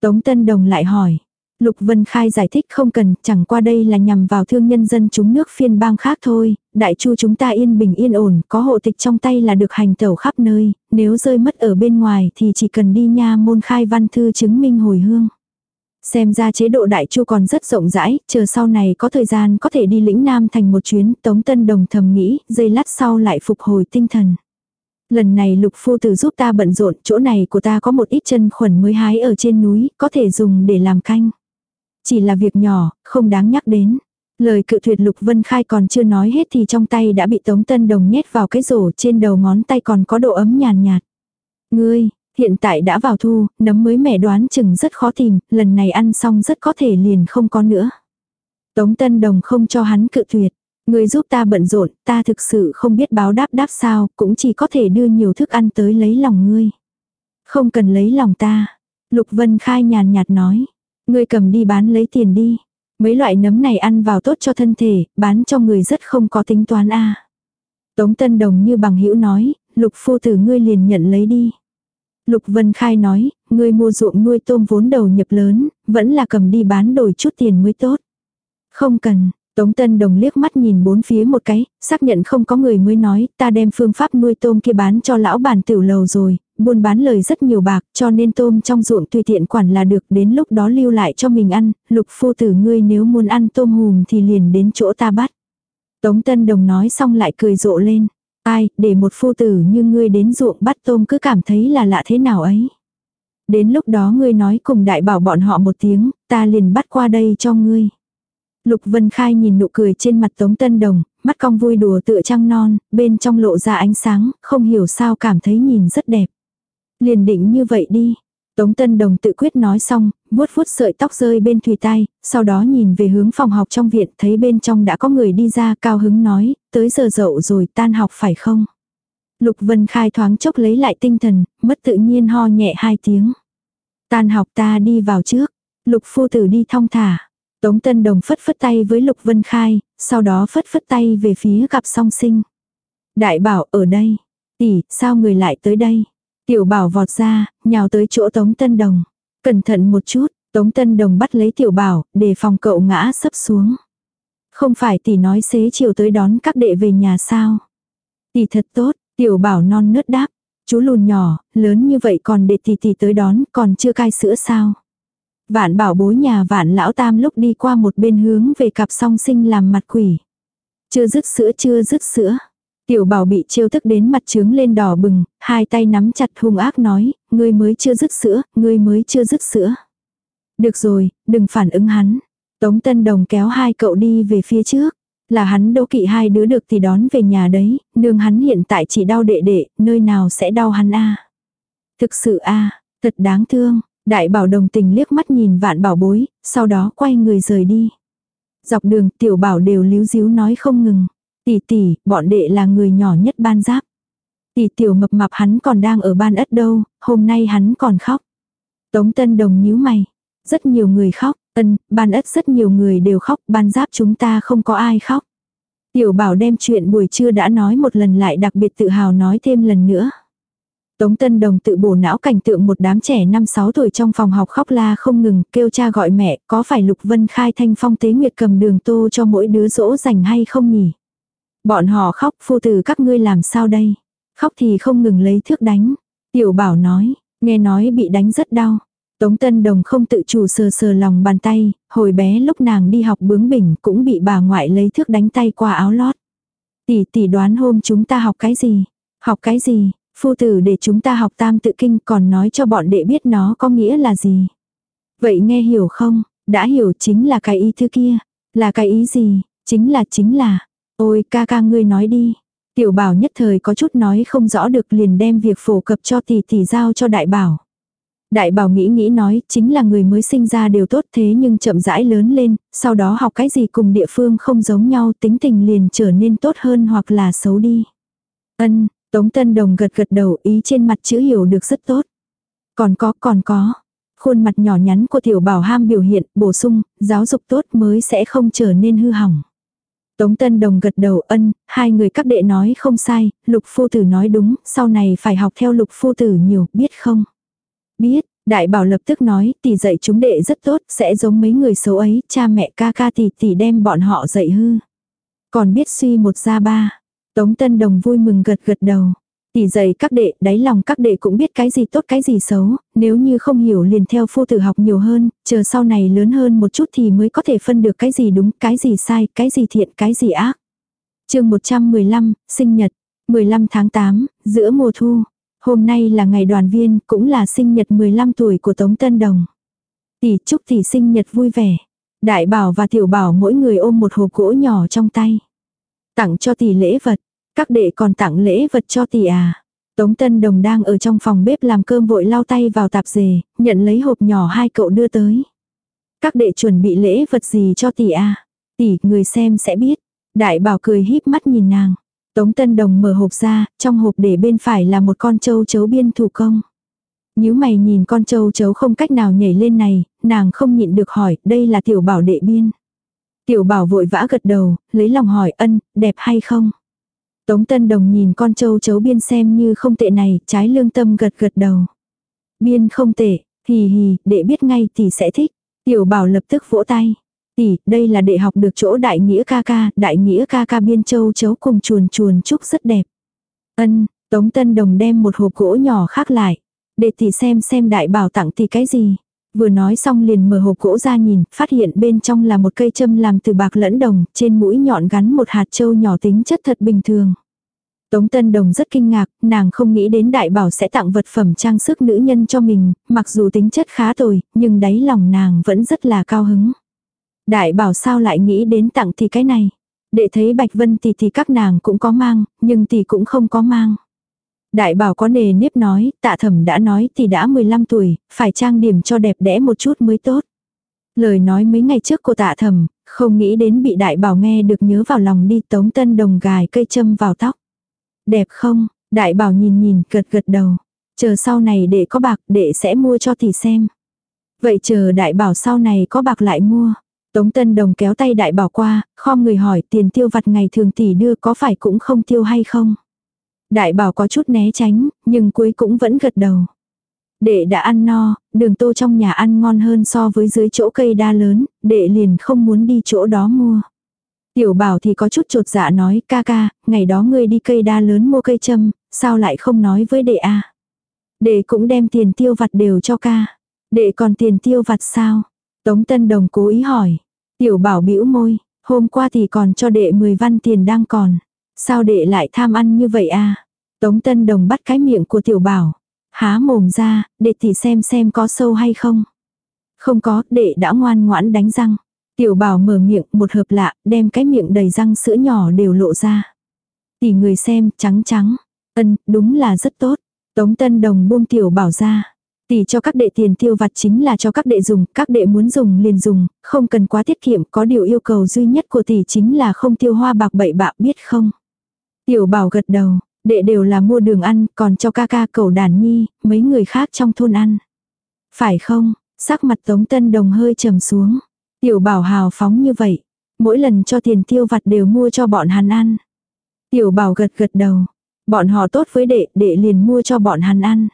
Tống Tân Đồng lại hỏi. Lục Vân Khai giải thích không cần, chẳng qua đây là nhằm vào thương nhân dân chúng nước phiên bang khác thôi, đại chu chúng ta yên bình yên ổn, có hộ tịch trong tay là được hành tẩu khắp nơi, nếu rơi mất ở bên ngoài thì chỉ cần đi nha môn khai văn thư chứng minh hồi hương. Xem ra chế độ đại chu còn rất rộng rãi, chờ sau này có thời gian có thể đi lĩnh Nam thành một chuyến, Tống Tân Đồng thầm nghĩ, giây lát sau lại phục hồi tinh thần. Lần này lục phu tử giúp ta bận rộn, chỗ này của ta có một ít chân khuẩn mới hái ở trên núi, có thể dùng để làm canh. Chỉ là việc nhỏ, không đáng nhắc đến. Lời cự tuyệt Lục Vân Khai còn chưa nói hết thì trong tay đã bị Tống Tân Đồng nhét vào cái rổ trên đầu ngón tay còn có độ ấm nhàn nhạt, Ngươi, hiện tại đã vào thu, nấm mới mẻ đoán chừng rất khó tìm, lần này ăn xong rất có thể liền không có nữa. Tống Tân Đồng không cho hắn cự tuyệt người giúp ta bận rộn, ta thực sự không biết báo đáp đáp sao, cũng chỉ có thể đưa nhiều thức ăn tới lấy lòng ngươi. Không cần lấy lòng ta. Lục Vân Khai nhàn nhạt nói. Ngươi cầm đi bán lấy tiền đi. Mấy loại nấm này ăn vào tốt cho thân thể, bán cho người rất không có tính toán a. Tống Tân Đồng như bằng hữu nói, lục phu tử ngươi liền nhận lấy đi. Lục Vân Khai nói, ngươi mua ruộng nuôi tôm vốn đầu nhập lớn, vẫn là cầm đi bán đổi chút tiền mới tốt. Không cần, Tống Tân Đồng liếc mắt nhìn bốn phía một cái, xác nhận không có người mới nói, ta đem phương pháp nuôi tôm kia bán cho lão bản tiểu lầu rồi, buôn bán lời rất nhiều bạc, cho nên tôm trong ruộng tùy tiện quản là được, đến lúc đó lưu lại cho mình ăn, lục phu tử ngươi nếu muốn ăn tôm hùm thì liền đến chỗ ta bắt. Tống Tân Đồng nói xong lại cười rộ lên. Ai, để một phu tử như ngươi đến ruộng bắt tôm cứ cảm thấy là lạ thế nào ấy. Đến lúc đó ngươi nói cùng đại bảo bọn họ một tiếng, ta liền bắt qua đây cho ngươi. Lục Vân Khai nhìn nụ cười trên mặt Tống Tân Đồng, mắt cong vui đùa tựa trăng non, bên trong lộ ra ánh sáng, không hiểu sao cảm thấy nhìn rất đẹp. Liền định như vậy đi. Tống Tân Đồng tự quyết nói xong, vuốt vuốt sợi tóc rơi bên thùy tay sau đó nhìn về hướng phòng học trong viện thấy bên trong đã có người đi ra cao hứng nói, tới giờ dậu rồi tan học phải không? Lục Vân Khai thoáng chốc lấy lại tinh thần, mất tự nhiên ho nhẹ hai tiếng. Tan học ta đi vào trước, Lục Phu Tử đi thong thả. Tống Tân Đồng phất phất tay với Lục Vân Khai, sau đó phất phất tay về phía cặp song sinh. Đại bảo ở đây. Tỷ, sao người lại tới đây? Tiểu bảo vọt ra, nhào tới chỗ Tống Tân Đồng. Cẩn thận một chút, Tống Tân Đồng bắt lấy tiểu bảo, để phòng cậu ngã sấp xuống. Không phải tỷ nói xế chiều tới đón các đệ về nhà sao? Tỷ thật tốt, tiểu bảo non nớt đáp. Chú lùn nhỏ, lớn như vậy còn để tỷ tỷ tới đón, còn chưa cai sữa sao? Vạn bảo bối nhà vạn lão tam lúc đi qua một bên hướng về cặp song sinh làm mặt quỷ. Chưa dứt sữa chưa dứt sữa. Tiểu bảo bị chiêu thức đến mặt trướng lên đỏ bừng, hai tay nắm chặt hung ác nói, ngươi mới chưa dứt sữa, ngươi mới chưa dứt sữa. Được rồi, đừng phản ứng hắn. Tống Tân Đồng kéo hai cậu đi về phía trước. Là hắn đỗ kỵ hai đứa được thì đón về nhà đấy, nương hắn hiện tại chỉ đau đệ đệ, nơi nào sẽ đau hắn a Thực sự a thật đáng thương. Đại bảo đồng tình liếc mắt nhìn vạn bảo bối, sau đó quay người rời đi. Dọc đường tiểu bảo đều líu díu nói không ngừng. Tỷ tỷ, bọn đệ là người nhỏ nhất ban giáp. Tỷ tiểu mập mạp hắn còn đang ở ban ất đâu, hôm nay hắn còn khóc. Tống Tân Đồng nhíu mày. Rất nhiều người khóc, ân, ban ất rất nhiều người đều khóc, ban giáp chúng ta không có ai khóc. Tiểu bảo đem chuyện buổi trưa đã nói một lần lại đặc biệt tự hào nói thêm lần nữa. Tống Tân Đồng tự bổ não cảnh tượng một đám trẻ 5-6 tuổi trong phòng học khóc la không ngừng, kêu cha gọi mẹ, có phải Lục Vân Khai thanh phong tế nguyệt cầm đường tô cho mỗi đứa dỗ dành hay không nhỉ? Bọn họ khóc, phu tử các ngươi làm sao đây? Khóc thì không ngừng lấy thước đánh. Tiểu bảo nói, nghe nói bị đánh rất đau. Tống Tân Đồng không tự chủ sờ sờ lòng bàn tay, hồi bé lúc nàng đi học bướng bỉnh cũng bị bà ngoại lấy thước đánh tay qua áo lót. Tỷ tỷ đoán hôm chúng ta học cái gì? Học cái gì? Phu tử để chúng ta học tam tự kinh còn nói cho bọn đệ biết nó có nghĩa là gì. Vậy nghe hiểu không? Đã hiểu chính là cái ý thứ kia. Là cái ý gì? Chính là chính là. Ôi ca ca ngươi nói đi. Tiểu bảo nhất thời có chút nói không rõ được liền đem việc phổ cập cho tỷ tỷ giao cho đại bảo. Đại bảo nghĩ nghĩ nói chính là người mới sinh ra đều tốt thế nhưng chậm rãi lớn lên, sau đó học cái gì cùng địa phương không giống nhau tính tình liền trở nên tốt hơn hoặc là xấu đi. Ân, Tống Tân Đồng gật gật đầu ý trên mặt chữ hiểu được rất tốt. Còn có, còn có. Khuôn mặt nhỏ nhắn của tiểu bảo ham biểu hiện, bổ sung, giáo dục tốt mới sẽ không trở nên hư hỏng. Tống Tân Đồng gật đầu ân, hai người các đệ nói không sai, lục phu tử nói đúng, sau này phải học theo lục phu tử nhiều, biết không? Biết, đại bảo lập tức nói, tỷ dạy chúng đệ rất tốt, sẽ giống mấy người xấu ấy, cha mẹ ca ca tỷ tỷ đem bọn họ dạy hư. Còn biết suy một ra ba. Tống Tân Đồng vui mừng gật gật đầu. Tỷ dạy các đệ, đáy lòng các đệ cũng biết cái gì tốt cái gì xấu, nếu như không hiểu liền theo phu tử học nhiều hơn, chờ sau này lớn hơn một chút thì mới có thể phân được cái gì đúng, cái gì sai, cái gì thiện, cái gì ác. chương 115, sinh nhật. 15 tháng 8, giữa mùa thu. Hôm nay là ngày đoàn viên, cũng là sinh nhật 15 tuổi của Tống Tân Đồng. Tỷ chúc tỷ sinh nhật vui vẻ. Đại bảo và tiểu bảo mỗi người ôm một hộp gỗ nhỏ trong tay. Tặng cho tỷ lễ vật. Các đệ còn tặng lễ vật cho tỷ à. Tống Tân Đồng đang ở trong phòng bếp làm cơm vội lau tay vào tạp dề, nhận lấy hộp nhỏ hai cậu đưa tới. Các đệ chuẩn bị lễ vật gì cho tỷ à? Tỷ, người xem sẽ biết. Đại bảo cười híp mắt nhìn nàng. Tống Tân Đồng mở hộp ra, trong hộp để bên phải là một con trâu chấu biên thủ công. nếu mày nhìn con trâu chấu không cách nào nhảy lên này, nàng không nhịn được hỏi, đây là tiểu bảo đệ biên. Tiểu bảo vội vã gật đầu, lấy lòng hỏi ân, đẹp hay không? Tống Tân Đồng nhìn con châu chấu biên xem như không tệ này, trái lương tâm gật gật đầu. Biên không tệ, hì hì, đệ biết ngay thì sẽ thích. Tiểu bảo lập tức vỗ tay. Tỷ, đây là đệ học được chỗ đại nghĩa ca ca, đại nghĩa ca ca biên châu chấu cùng chuồn chuồn trúc rất đẹp. Ân, Tống Tân Đồng đem một hộp gỗ nhỏ khác lại. Để tỷ xem xem đại bảo tặng tỷ cái gì. Vừa nói xong liền mở hộp gỗ ra nhìn, phát hiện bên trong là một cây châm làm từ bạc lẫn đồng, trên mũi nhọn gắn một hạt châu nhỏ tính chất thật bình thường. Tống Tân Đồng rất kinh ngạc, nàng không nghĩ đến đại bảo sẽ tặng vật phẩm trang sức nữ nhân cho mình, mặc dù tính chất khá tồi, nhưng đáy lòng nàng vẫn rất là cao hứng. Đại bảo sao lại nghĩ đến tặng thì cái này. Để thấy Bạch Vân thì thì các nàng cũng có mang, nhưng thì cũng không có mang. Đại bảo có nề nếp nói, tạ thẩm đã nói thì đã 15 tuổi, phải trang điểm cho đẹp đẽ một chút mới tốt. Lời nói mấy ngày trước của tạ thẩm, không nghĩ đến bị đại bảo nghe được nhớ vào lòng đi tống tân đồng gài cây châm vào tóc. Đẹp không? Đại bảo nhìn nhìn, gật gật đầu. Chờ sau này để có bạc, để sẽ mua cho tỷ xem. Vậy chờ đại bảo sau này có bạc lại mua. Tống Tân Đồng kéo tay đại bảo qua, khom người hỏi tiền tiêu vặt ngày thường tỷ đưa có phải cũng không tiêu hay không. Đại bảo có chút né tránh, nhưng cuối cũng vẫn gật đầu. Đệ đã ăn no, đường tô trong nhà ăn ngon hơn so với dưới chỗ cây đa lớn, đệ liền không muốn đi chỗ đó mua. Tiểu bảo thì có chút trột dạ nói, ca ca, ngày đó ngươi đi cây đa lớn mua cây châm, sao lại không nói với đệ a Đệ cũng đem tiền tiêu vặt đều cho ca. Đệ còn tiền tiêu vặt sao? Tống Tân Đồng cố ý hỏi. Tiểu bảo bĩu môi, hôm qua thì còn cho đệ 10 văn tiền đang còn. Sao đệ lại tham ăn như vậy a Tống Tân Đồng bắt cái miệng của tiểu bảo. Há mồm ra, đệ thì xem xem có sâu hay không. Không có, đệ đã ngoan ngoãn đánh răng. Tiểu bảo mở miệng một hợp lạ, đem cái miệng đầy răng sữa nhỏ đều lộ ra. Tỷ người xem, trắng trắng. Ân, đúng là rất tốt. Tống Tân Đồng buông tiểu bảo ra. Tỷ cho các đệ tiền tiêu vặt chính là cho các đệ dùng, các đệ muốn dùng liền dùng, không cần quá tiết kiệm, có điều yêu cầu duy nhất của tỷ chính là không tiêu hoa bạc bậy bạ biết không. Tiểu bảo gật đầu, đệ đều là mua đường ăn, còn cho ca ca cầu đàn nhi, mấy người khác trong thôn ăn. Phải không, sắc mặt Tống Tân Đồng hơi trầm xuống. Tiểu bảo hào phóng như vậy, mỗi lần cho tiền tiêu vặt đều mua cho bọn hắn ăn. Tiểu bảo gật gật đầu, bọn họ tốt với đệ, đệ liền mua cho bọn hắn ăn.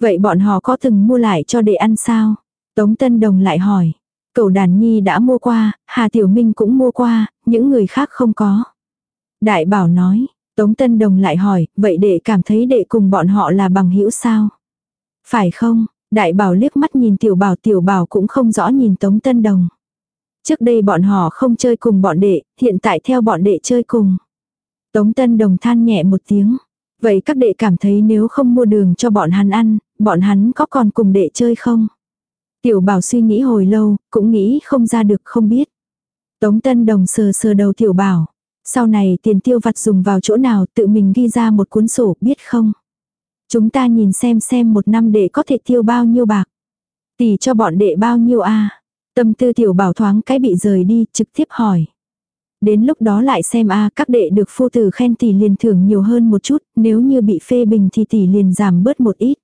Vậy bọn họ có từng mua lại cho đệ ăn sao? Tống Tân Đồng lại hỏi. Cậu đàn nhi đã mua qua, Hà Tiểu Minh cũng mua qua, những người khác không có. Đại bảo nói, Tống Tân Đồng lại hỏi, vậy đệ cảm thấy đệ cùng bọn họ là bằng hữu sao? Phải không? Đại bảo liếc mắt nhìn tiểu bảo tiểu bảo cũng không rõ nhìn Tống Tân Đồng. Trước đây bọn họ không chơi cùng bọn đệ, hiện tại theo bọn đệ chơi cùng. Tống Tân Đồng than nhẹ một tiếng. Vậy các đệ cảm thấy nếu không mua đường cho bọn hắn ăn, bọn hắn có còn cùng đệ chơi không? Tiểu bảo suy nghĩ hồi lâu, cũng nghĩ không ra được không biết. Tống Tân Đồng sờ sờ đầu tiểu bảo. Sau này tiền tiêu vặt dùng vào chỗ nào tự mình ghi ra một cuốn sổ biết không? Chúng ta nhìn xem xem một năm đệ có thể tiêu bao nhiêu bạc. Tỷ cho bọn đệ bao nhiêu a Tâm tư tiểu bảo thoáng cái bị rời đi trực tiếp hỏi. Đến lúc đó lại xem a các đệ được phu tử khen tỷ liền thưởng nhiều hơn một chút, nếu như bị phê bình thì tỷ liền giảm bớt một ít.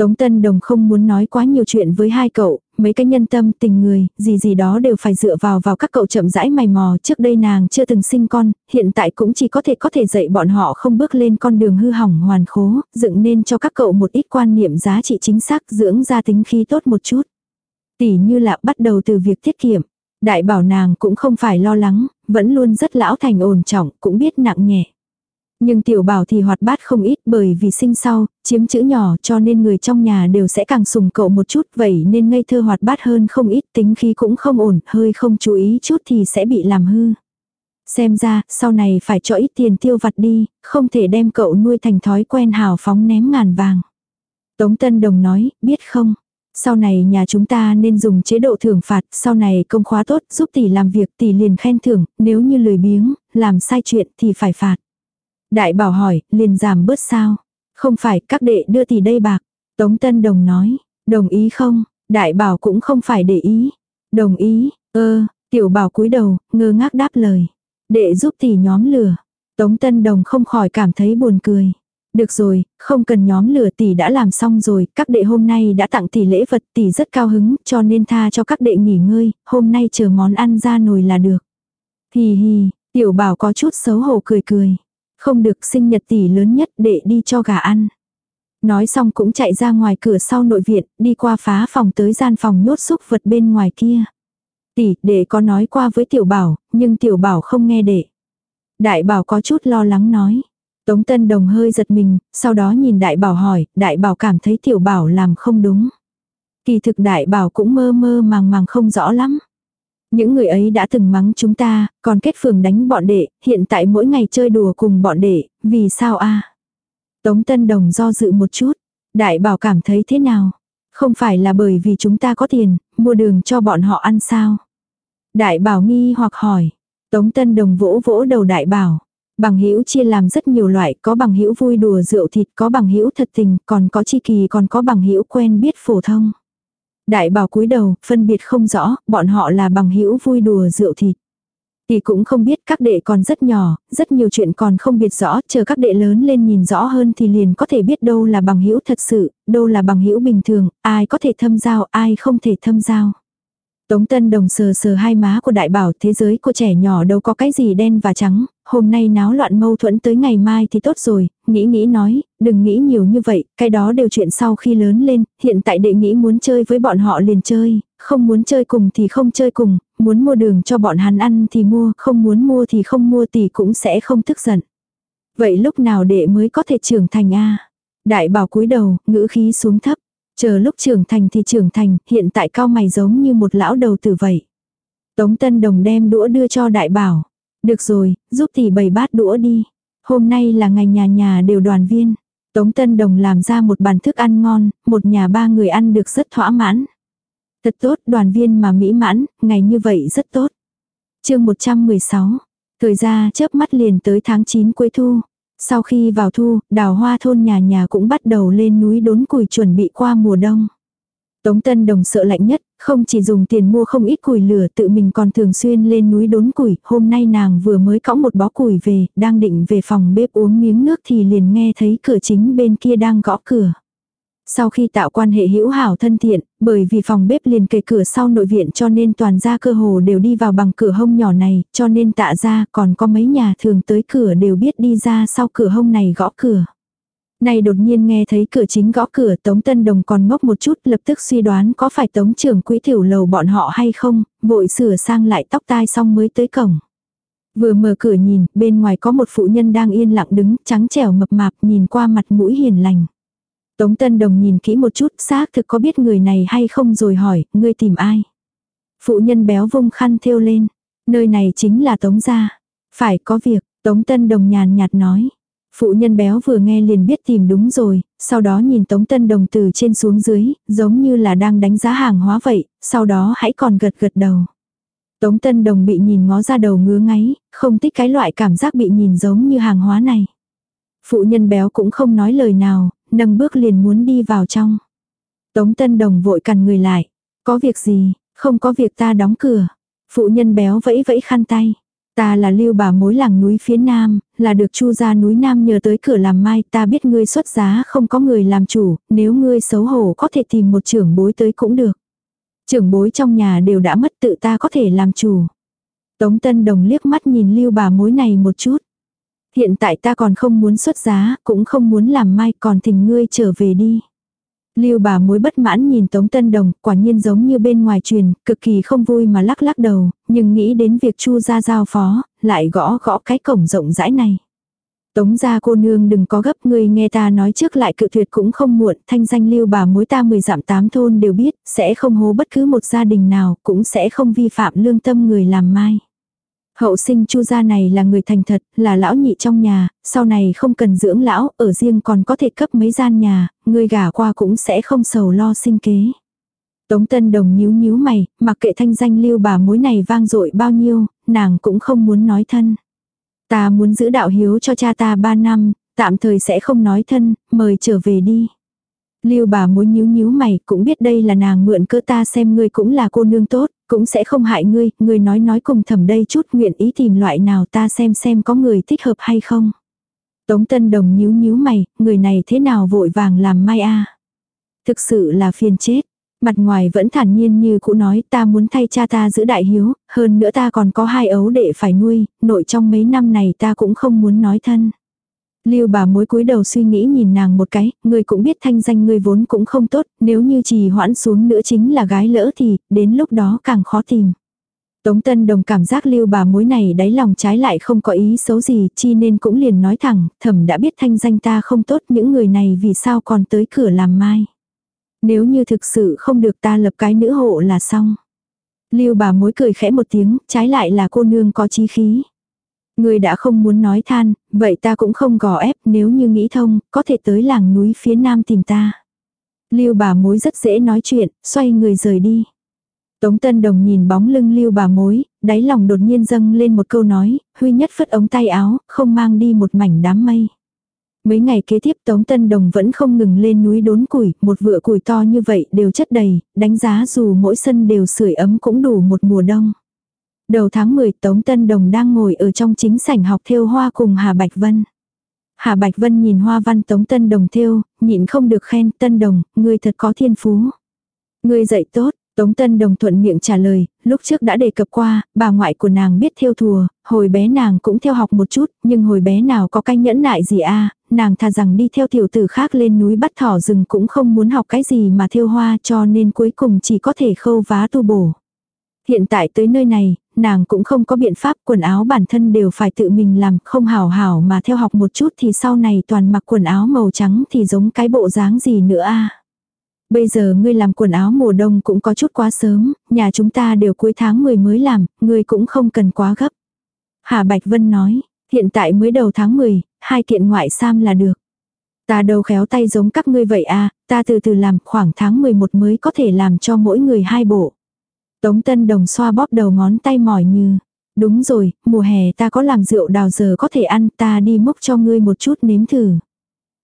Tống Tân Đồng không muốn nói quá nhiều chuyện với hai cậu, mấy cái nhân tâm tình người, gì gì đó đều phải dựa vào vào các cậu chậm rãi mày mò. Trước đây nàng chưa từng sinh con, hiện tại cũng chỉ có thể có thể dạy bọn họ không bước lên con đường hư hỏng hoàn khố, dựng nên cho các cậu một ít quan niệm giá trị chính xác dưỡng ra tính khí tốt một chút. Tỷ như là bắt đầu từ việc tiết kiệm. Đại bảo nàng cũng không phải lo lắng, vẫn luôn rất lão thành ổn trọng, cũng biết nặng nhẹ. Nhưng tiểu bảo thì hoạt bát không ít bởi vì sinh sau, chiếm chữ nhỏ cho nên người trong nhà đều sẽ càng sùng cậu một chút vậy nên ngây thơ hoạt bát hơn không ít tính khí cũng không ổn, hơi không chú ý chút thì sẽ bị làm hư. Xem ra, sau này phải cho ít tiền tiêu vặt đi, không thể đem cậu nuôi thành thói quen hào phóng ném ngàn vàng. Tống Tân Đồng nói, biết không? Sau này nhà chúng ta nên dùng chế độ thưởng phạt, sau này công khóa tốt, giúp tỷ làm việc tỷ liền khen thưởng, nếu như lười biếng, làm sai chuyện thì phải phạt. Đại bảo hỏi, liền giảm bớt sao? Không phải, các đệ đưa tỷ đây bạc. Tống Tân Đồng nói, đồng ý không? Đại bảo cũng không phải để ý. Đồng ý, ơ, tiểu bảo cúi đầu, ngơ ngác đáp lời. Đệ giúp tỷ nhóm lửa. Tống Tân Đồng không khỏi cảm thấy buồn cười. Được rồi, không cần nhóm lửa tỷ đã làm xong rồi, các đệ hôm nay đã tặng tỷ lễ vật tỷ rất cao hứng, cho nên tha cho các đệ nghỉ ngơi, hôm nay chờ món ăn ra nồi là được. Hì hì, tiểu bảo có chút xấu hổ cười cười. Không được sinh nhật tỷ lớn nhất để đi cho gà ăn. Nói xong cũng chạy ra ngoài cửa sau nội viện, đi qua phá phòng tới gian phòng nhốt xúc vật bên ngoài kia. Tỷ, đệ có nói qua với tiểu bảo, nhưng tiểu bảo không nghe đệ. Đại bảo có chút lo lắng nói. Tống Tân Đồng hơi giật mình, sau đó nhìn đại bảo hỏi, đại bảo cảm thấy tiểu bảo làm không đúng. Kỳ thực đại bảo cũng mơ mơ màng màng không rõ lắm. Những người ấy đã từng mắng chúng ta, còn kết phường đánh bọn đệ, hiện tại mỗi ngày chơi đùa cùng bọn đệ, vì sao a Tống Tân Đồng do dự một chút, đại bảo cảm thấy thế nào? Không phải là bởi vì chúng ta có tiền, mua đường cho bọn họ ăn sao? Đại bảo nghi hoặc hỏi. Tống Tân Đồng vỗ vỗ đầu đại bảo. Bằng hữu chia làm rất nhiều loại, có bằng hữu vui đùa rượu thịt, có bằng hữu thật tình, còn có chi kỳ, còn có bằng hữu quen biết phổ thông. Đại bảo cúi đầu, phân biệt không rõ, bọn họ là bằng hữu vui đùa rượu thịt. Thì cũng không biết các đệ còn rất nhỏ, rất nhiều chuyện còn không biết rõ, chờ các đệ lớn lên nhìn rõ hơn thì liền có thể biết đâu là bằng hữu thật sự, đâu là bằng hữu bình thường, ai có thể thâm giao, ai không thể thâm giao. Tống Tân Đồng sờ sờ hai má của đại bảo thế giới của trẻ nhỏ đâu có cái gì đen và trắng, hôm nay náo loạn mâu thuẫn tới ngày mai thì tốt rồi, nghĩ nghĩ nói, đừng nghĩ nhiều như vậy, cái đó đều chuyện sau khi lớn lên, hiện tại đệ nghĩ muốn chơi với bọn họ liền chơi, không muốn chơi cùng thì không chơi cùng, muốn mua đường cho bọn hắn ăn thì mua, không muốn mua thì không mua thì cũng sẽ không tức giận. Vậy lúc nào đệ mới có thể trưởng thành a Đại bảo cúi đầu, ngữ khí xuống thấp. Chờ lúc trưởng thành thì trưởng thành, hiện tại cao mày giống như một lão đầu tử vậy. Tống Tân Đồng đem đũa đưa cho đại bảo. Được rồi, giúp tỷ bày bát đũa đi. Hôm nay là ngày nhà nhà đều đoàn viên. Tống Tân Đồng làm ra một bàn thức ăn ngon, một nhà ba người ăn được rất thỏa mãn. Thật tốt, đoàn viên mà mỹ mãn, ngày như vậy rất tốt. chương 116. Thời gian chớp mắt liền tới tháng 9 cuối thu. Sau khi vào thu, đào hoa thôn nhà nhà cũng bắt đầu lên núi đốn củi chuẩn bị qua mùa đông. Tống Tân Đồng sợ lạnh nhất, không chỉ dùng tiền mua không ít củi lửa tự mình còn thường xuyên lên núi đốn củi. Hôm nay nàng vừa mới cõng một bó củi về, đang định về phòng bếp uống miếng nước thì liền nghe thấy cửa chính bên kia đang gõ cửa. Sau khi tạo quan hệ hữu hảo thân thiện, bởi vì phòng bếp liền kề cửa sau nội viện cho nên toàn gia cơ hồ đều đi vào bằng cửa hông nhỏ này, cho nên tạ ra còn có mấy nhà thường tới cửa đều biết đi ra sau cửa hông này gõ cửa. Này đột nhiên nghe thấy cửa chính gõ cửa Tống Tân Đồng còn ngốc một chút lập tức suy đoán có phải Tống trưởng quỹ tiểu lầu bọn họ hay không, vội sửa sang lại tóc tai xong mới tới cổng. Vừa mở cửa nhìn, bên ngoài có một phụ nhân đang yên lặng đứng, trắng trẻo mập mạp nhìn qua mặt mũi hiền lành. Tống Tân Đồng nhìn kỹ một chút, xác thực có biết người này hay không rồi hỏi, ngươi tìm ai? Phụ nhân béo vung khăn thêu lên, nơi này chính là Tống gia. Phải có việc, Tống Tân Đồng nhàn nhạt nói. Phụ nhân béo vừa nghe liền biết tìm đúng rồi, sau đó nhìn Tống Tân Đồng từ trên xuống dưới, giống như là đang đánh giá hàng hóa vậy, sau đó hãy còn gật gật đầu. Tống Tân Đồng bị nhìn ngó ra đầu ngứa ngáy, không thích cái loại cảm giác bị nhìn giống như hàng hóa này. Phụ nhân béo cũng không nói lời nào, nâng bước liền muốn đi vào trong. Tống Tân Đồng vội cằn người lại. Có việc gì, không có việc ta đóng cửa. Phụ nhân béo vẫy vẫy khăn tay. Ta là lưu bà mối làng núi phía nam, là được chu ra núi nam nhờ tới cửa làm mai, ta biết ngươi xuất giá không có người làm chủ, nếu ngươi xấu hổ có thể tìm một trưởng bối tới cũng được. Trưởng bối trong nhà đều đã mất tự ta có thể làm chủ. Tống Tân Đồng liếc mắt nhìn lưu bà mối này một chút. Hiện tại ta còn không muốn xuất giá, cũng không muốn làm mai còn thỉnh ngươi trở về đi. Lưu bà mối bất mãn nhìn Tống Tân Đồng, quả nhiên giống như bên ngoài truyền, cực kỳ không vui mà lắc lắc đầu, nhưng nghĩ đến việc Chu ra giao phó, lại gõ gõ cái cổng rộng rãi này. Tống gia cô nương đừng có gấp người nghe ta nói trước lại cự tuyệt cũng không muộn, thanh danh lưu bà mối ta mười dặm tám thôn đều biết, sẽ không hố bất cứ một gia đình nào, cũng sẽ không vi phạm lương tâm người làm mai. Hậu sinh chu gia này là người thành thật, là lão nhị trong nhà, sau này không cần dưỡng lão, ở riêng còn có thể cấp mấy gian nhà, người gả qua cũng sẽ không sầu lo sinh kế. Tống Tân Đồng nhíu nhíu mày, mặc kệ thanh danh lưu bà mối này vang dội bao nhiêu, nàng cũng không muốn nói thân. Ta muốn giữ đạo hiếu cho cha ta ba năm, tạm thời sẽ không nói thân, mời trở về đi. Lưu bà mối nhíu nhíu mày, cũng biết đây là nàng mượn cơ ta xem ngươi cũng là cô nương tốt, cũng sẽ không hại ngươi, ngươi nói nói cùng thầm đây chút nguyện ý tìm loại nào ta xem xem có người thích hợp hay không. Tống Tân Đồng nhíu nhíu mày, người này thế nào vội vàng làm mai a Thực sự là phiền chết. Mặt ngoài vẫn thản nhiên như cũ nói ta muốn thay cha ta giữ đại hiếu, hơn nữa ta còn có hai ấu đệ phải nuôi, nội trong mấy năm này ta cũng không muốn nói thân. Lưu bà mối cúi đầu suy nghĩ nhìn nàng một cái, người cũng biết thanh danh người vốn cũng không tốt, nếu như trì hoãn xuống nữa chính là gái lỡ thì, đến lúc đó càng khó tìm. Tống Tân Đồng cảm giác lưu bà mối này đáy lòng trái lại không có ý xấu gì, chi nên cũng liền nói thẳng, thẩm đã biết thanh danh ta không tốt, những người này vì sao còn tới cửa làm mai. Nếu như thực sự không được ta lập cái nữ hộ là xong. Lưu bà mối cười khẽ một tiếng, trái lại là cô nương có chí khí. Người đã không muốn nói than, vậy ta cũng không gò ép nếu như nghĩ thông, có thể tới làng núi phía nam tìm ta. Lưu bà mối rất dễ nói chuyện, xoay người rời đi. Tống Tân Đồng nhìn bóng lưng lưu bà mối, đáy lòng đột nhiên dâng lên một câu nói, huy nhất phất ống tay áo, không mang đi một mảnh đám mây. Mấy ngày kế tiếp Tống Tân Đồng vẫn không ngừng lên núi đốn củi, một vựa củi to như vậy đều chất đầy, đánh giá dù mỗi sân đều sưởi ấm cũng đủ một mùa đông. Đầu tháng 10 Tống Tân Đồng đang ngồi ở trong chính sảnh học thêu hoa cùng Hà Bạch Vân. Hà Bạch Vân nhìn hoa văn Tống Tân Đồng thêu, nhịn không được khen Tân Đồng, ngươi thật có thiên phú. Ngươi dạy tốt, Tống Tân Đồng thuận miệng trả lời, lúc trước đã đề cập qua, bà ngoại của nàng biết thêu thùa, hồi bé nàng cũng theo học một chút, nhưng hồi bé nào có cái nhẫn nại gì a nàng thà rằng đi theo tiểu tử khác lên núi bắt thỏ rừng cũng không muốn học cái gì mà thêu hoa cho nên cuối cùng chỉ có thể khâu vá tu bổ. Hiện tại tới nơi này, nàng cũng không có biện pháp quần áo bản thân đều phải tự mình làm, không hảo hảo mà theo học một chút thì sau này toàn mặc quần áo màu trắng thì giống cái bộ dáng gì nữa a Bây giờ ngươi làm quần áo mùa đông cũng có chút quá sớm, nhà chúng ta đều cuối tháng 10 mới làm, ngươi cũng không cần quá gấp. Hà Bạch Vân nói, hiện tại mới đầu tháng 10, hai kiện ngoại sam là được. Ta đâu khéo tay giống các ngươi vậy à, ta từ từ làm khoảng tháng 11 mới có thể làm cho mỗi người hai bộ. Tống Tân Đồng xoa bóp đầu ngón tay mỏi như. Đúng rồi, mùa hè ta có làm rượu đào giờ có thể ăn ta đi mốc cho ngươi một chút nếm thử.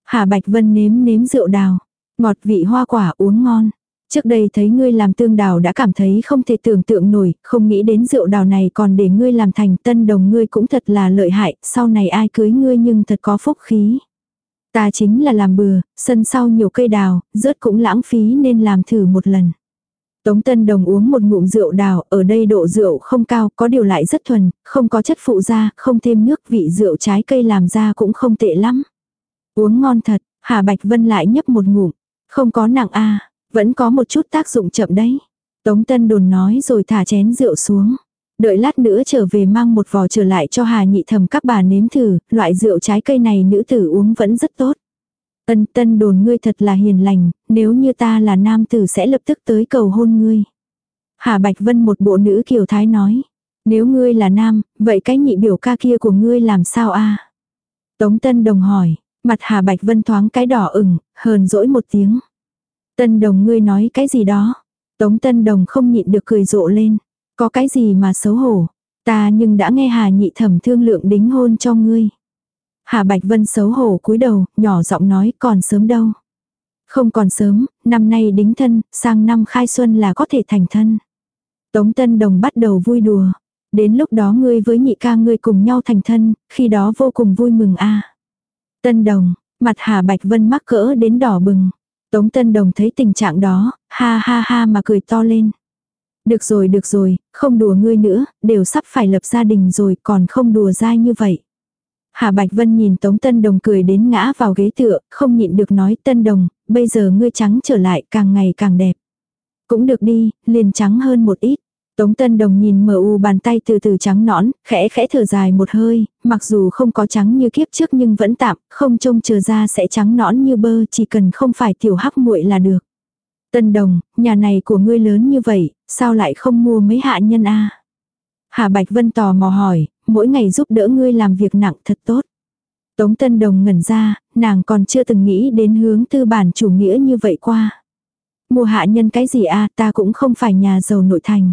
Hà Bạch Vân nếm nếm rượu đào. Ngọt vị hoa quả uống ngon. Trước đây thấy ngươi làm tương đào đã cảm thấy không thể tưởng tượng nổi, không nghĩ đến rượu đào này còn để ngươi làm thành tân đồng ngươi cũng thật là lợi hại, sau này ai cưới ngươi nhưng thật có phúc khí. Ta chính là làm bừa, sân sau nhiều cây đào, rớt cũng lãng phí nên làm thử một lần. Tống Tân Đồng uống một ngụm rượu đào, ở đây độ rượu không cao, có điều lại rất thuần, không có chất phụ da, không thêm nước, vị rượu trái cây làm ra cũng không tệ lắm. Uống ngon thật, Hà Bạch Vân lại nhấp một ngụm, không có nặng a vẫn có một chút tác dụng chậm đấy. Tống Tân Đồn nói rồi thả chén rượu xuống. Đợi lát nữa trở về mang một vò trở lại cho Hà nhị thầm các bà nếm thử, loại rượu trái cây này nữ tử uống vẫn rất tốt. Ân tân đồn ngươi thật là hiền lành, nếu như ta là nam tử sẽ lập tức tới cầu hôn ngươi. Hà Bạch Vân một bộ nữ kiều thái nói. Nếu ngươi là nam, vậy cái nhị biểu ca kia của ngươi làm sao a Tống Tân Đồng hỏi, mặt Hà Bạch Vân thoáng cái đỏ ửng, hờn dỗi một tiếng. Tân Đồng ngươi nói cái gì đó. Tống Tân Đồng không nhịn được cười rộ lên. Có cái gì mà xấu hổ. Ta nhưng đã nghe Hà nhị thẩm thương lượng đính hôn cho ngươi. Hà Bạch Vân xấu hổ cúi đầu, nhỏ giọng nói còn sớm đâu. Không còn sớm, năm nay đính thân, sang năm khai xuân là có thể thành thân. Tống Tân Đồng bắt đầu vui đùa. Đến lúc đó ngươi với nhị ca ngươi cùng nhau thành thân, khi đó vô cùng vui mừng a. Tân Đồng, mặt Hà Bạch Vân mắc cỡ đến đỏ bừng. Tống Tân Đồng thấy tình trạng đó, ha ha ha mà cười to lên. Được rồi được rồi, không đùa ngươi nữa, đều sắp phải lập gia đình rồi còn không đùa dai như vậy. Hà Bạch Vân nhìn Tống Tân Đồng cười đến ngã vào ghế tựa, không nhịn được nói Tân Đồng, bây giờ ngươi trắng trở lại càng ngày càng đẹp. Cũng được đi, liền trắng hơn một ít. Tống Tân Đồng nhìn mờ u bàn tay từ từ trắng nõn, khẽ khẽ thở dài một hơi, mặc dù không có trắng như kiếp trước nhưng vẫn tạm, không trông chờ ra sẽ trắng nõn như bơ, chỉ cần không phải tiểu hắc muội là được. Tân Đồng, nhà này của ngươi lớn như vậy, sao lại không mua mấy hạ nhân a? Hà Bạch Vân tò mò hỏi, mỗi ngày giúp đỡ ngươi làm việc nặng thật tốt. Tống Tân Đồng ngẩn ra, nàng còn chưa từng nghĩ đến hướng tư bản chủ nghĩa như vậy qua. Mua hạ nhân cái gì a ta cũng không phải nhà giàu nội thành.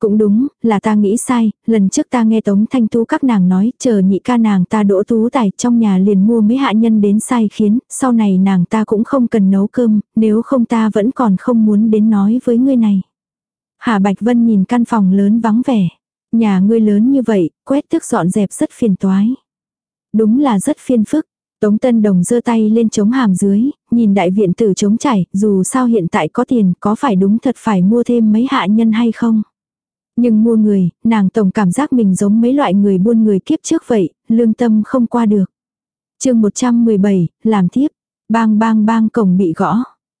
Cũng đúng, là ta nghĩ sai, lần trước ta nghe Tống Thanh Tú các nàng nói, chờ nhị ca nàng ta đỗ tú tài trong nhà liền mua mấy hạ nhân đến sai khiến, sau này nàng ta cũng không cần nấu cơm, nếu không ta vẫn còn không muốn đến nói với ngươi này. Hà Bạch Vân nhìn căn phòng lớn vắng vẻ. Nhà ngươi lớn như vậy, quét thức dọn dẹp rất phiền toái. Đúng là rất phiền phức. Tống Tân Đồng giơ tay lên chống hàm dưới, nhìn đại viện tử chống chảy, dù sao hiện tại có tiền, có phải đúng thật phải mua thêm mấy hạ nhân hay không? Nhưng mua người, nàng tổng cảm giác mình giống mấy loại người buôn người kiếp trước vậy, lương tâm không qua được. chương 117, làm tiếp. Bang bang bang cổng bị gõ.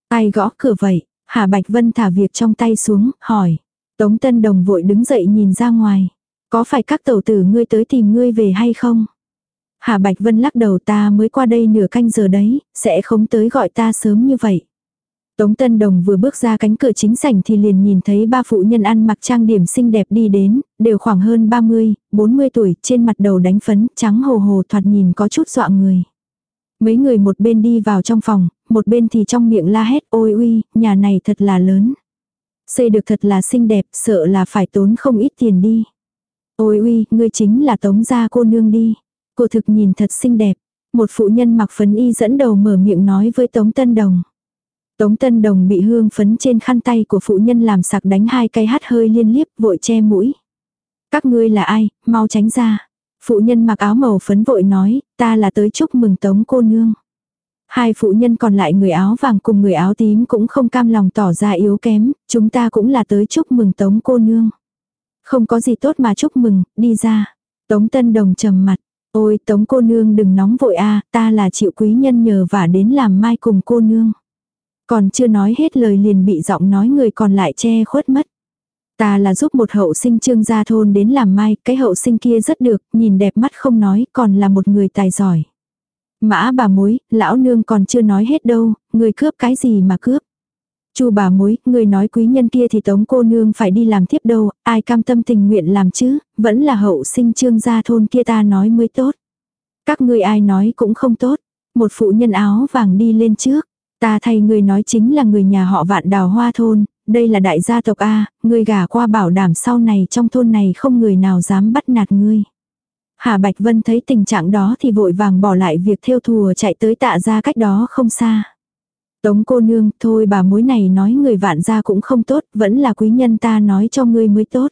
Ai gõ cửa vậy? Hà Bạch Vân thả việc trong tay xuống, hỏi. Tống Tân Đồng vội đứng dậy nhìn ra ngoài. Có phải các tẩu tử ngươi tới tìm ngươi về hay không? Hà Bạch Vân lắc đầu ta mới qua đây nửa canh giờ đấy, sẽ không tới gọi ta sớm như vậy. Tống Tân Đồng vừa bước ra cánh cửa chính sảnh thì liền nhìn thấy ba phụ nhân ăn mặc trang điểm xinh đẹp đi đến, đều khoảng hơn 30, 40 tuổi, trên mặt đầu đánh phấn, trắng hồ hồ thoạt nhìn có chút dọa người. Mấy người một bên đi vào trong phòng, một bên thì trong miệng la hét ôi uy, nhà này thật là lớn. Xây được thật là xinh đẹp, sợ là phải tốn không ít tiền đi. Ôi uy, ngươi chính là tống gia cô nương đi. Cô thực nhìn thật xinh đẹp. Một phụ nhân mặc phấn y dẫn đầu mở miệng nói với Tống Tân Đồng. Tống Tân Đồng bị hương phấn trên khăn tay của phụ nhân làm sạc đánh hai cây hát hơi liên liếp vội che mũi. Các ngươi là ai, mau tránh ra. Phụ nhân mặc áo màu phấn vội nói, ta là tới chúc mừng Tống cô nương. Hai phụ nhân còn lại người áo vàng cùng người áo tím cũng không cam lòng tỏ ra yếu kém, chúng ta cũng là tới chúc mừng Tống cô nương. Không có gì tốt mà chúc mừng, đi ra. Tống Tân Đồng trầm mặt, ôi Tống cô nương đừng nóng vội a ta là chịu quý nhân nhờ vả đến làm mai cùng cô nương. Còn chưa nói hết lời liền bị giọng nói người còn lại che khuất mất. Ta là giúp một hậu sinh trương gia thôn đến làm mai, cái hậu sinh kia rất được, nhìn đẹp mắt không nói, còn là một người tài giỏi. Mã bà mối, lão nương còn chưa nói hết đâu, người cướp cái gì mà cướp. Chu bà mối, người nói quý nhân kia thì tống cô nương phải đi làm tiếp đâu, ai cam tâm tình nguyện làm chứ, vẫn là hậu sinh trương gia thôn kia ta nói mới tốt. Các ngươi ai nói cũng không tốt. Một phụ nhân áo vàng đi lên trước. Ta thay người nói chính là người nhà họ vạn đào hoa thôn, đây là đại gia tộc A, người gả qua bảo đảm sau này trong thôn này không người nào dám bắt nạt ngươi. Hà Bạch Vân thấy tình trạng đó thì vội vàng bỏ lại việc theo thùa chạy tới tạ ra cách đó không xa. Tống cô nương, thôi bà mối này nói người vạn gia cũng không tốt, vẫn là quý nhân ta nói cho ngươi mới tốt.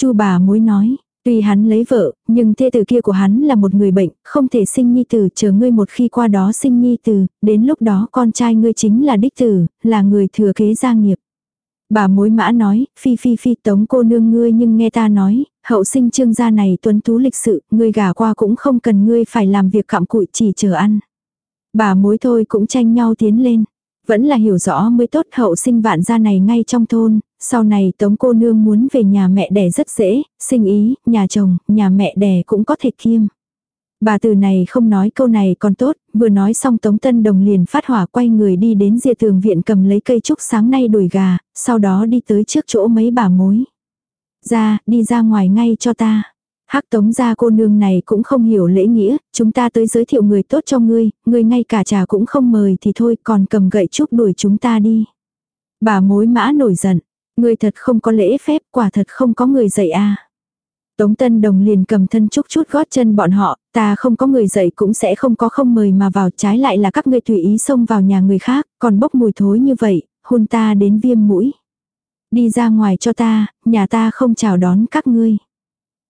Chu bà mối nói, tuy hắn lấy vợ, nhưng thê tử kia của hắn là một người bệnh, không thể sinh nhi tử, chờ ngươi một khi qua đó sinh nhi tử, đến lúc đó con trai ngươi chính là đích tử, là người thừa kế gia nghiệp. Bà mối mã nói, phi phi phi tống cô nương ngươi nhưng nghe ta nói, hậu sinh trương gia này tuấn tú lịch sự, ngươi gả qua cũng không cần ngươi phải làm việc cặm cụi chỉ chờ ăn. Bà mối thôi cũng tranh nhau tiến lên. Vẫn là hiểu rõ mới tốt hậu sinh vạn gia này ngay trong thôn, sau này tống cô nương muốn về nhà mẹ đẻ rất dễ, sinh ý, nhà chồng, nhà mẹ đẻ cũng có thể kiêm. Bà từ này không nói câu này còn tốt, vừa nói xong Tống Tân Đồng liền phát hỏa quay người đi đến dìa tường viện cầm lấy cây trúc sáng nay đuổi gà, sau đó đi tới trước chỗ mấy bà mối. Ra, đi ra ngoài ngay cho ta. Hắc tống gia cô nương này cũng không hiểu lễ nghĩa, chúng ta tới giới thiệu người tốt cho ngươi, ngươi ngay cả trà cũng không mời thì thôi còn cầm gậy trúc đuổi chúng ta đi. Bà mối mã nổi giận, ngươi thật không có lễ phép, quả thật không có người dạy à? Tống Tân Đồng liền cầm thân chúc chút gót chân bọn họ, ta không có người dạy cũng sẽ không có không mời mà vào trái lại là các ngươi tùy ý xông vào nhà người khác, còn bốc mùi thối như vậy, hôn ta đến viêm mũi. Đi ra ngoài cho ta, nhà ta không chào đón các ngươi.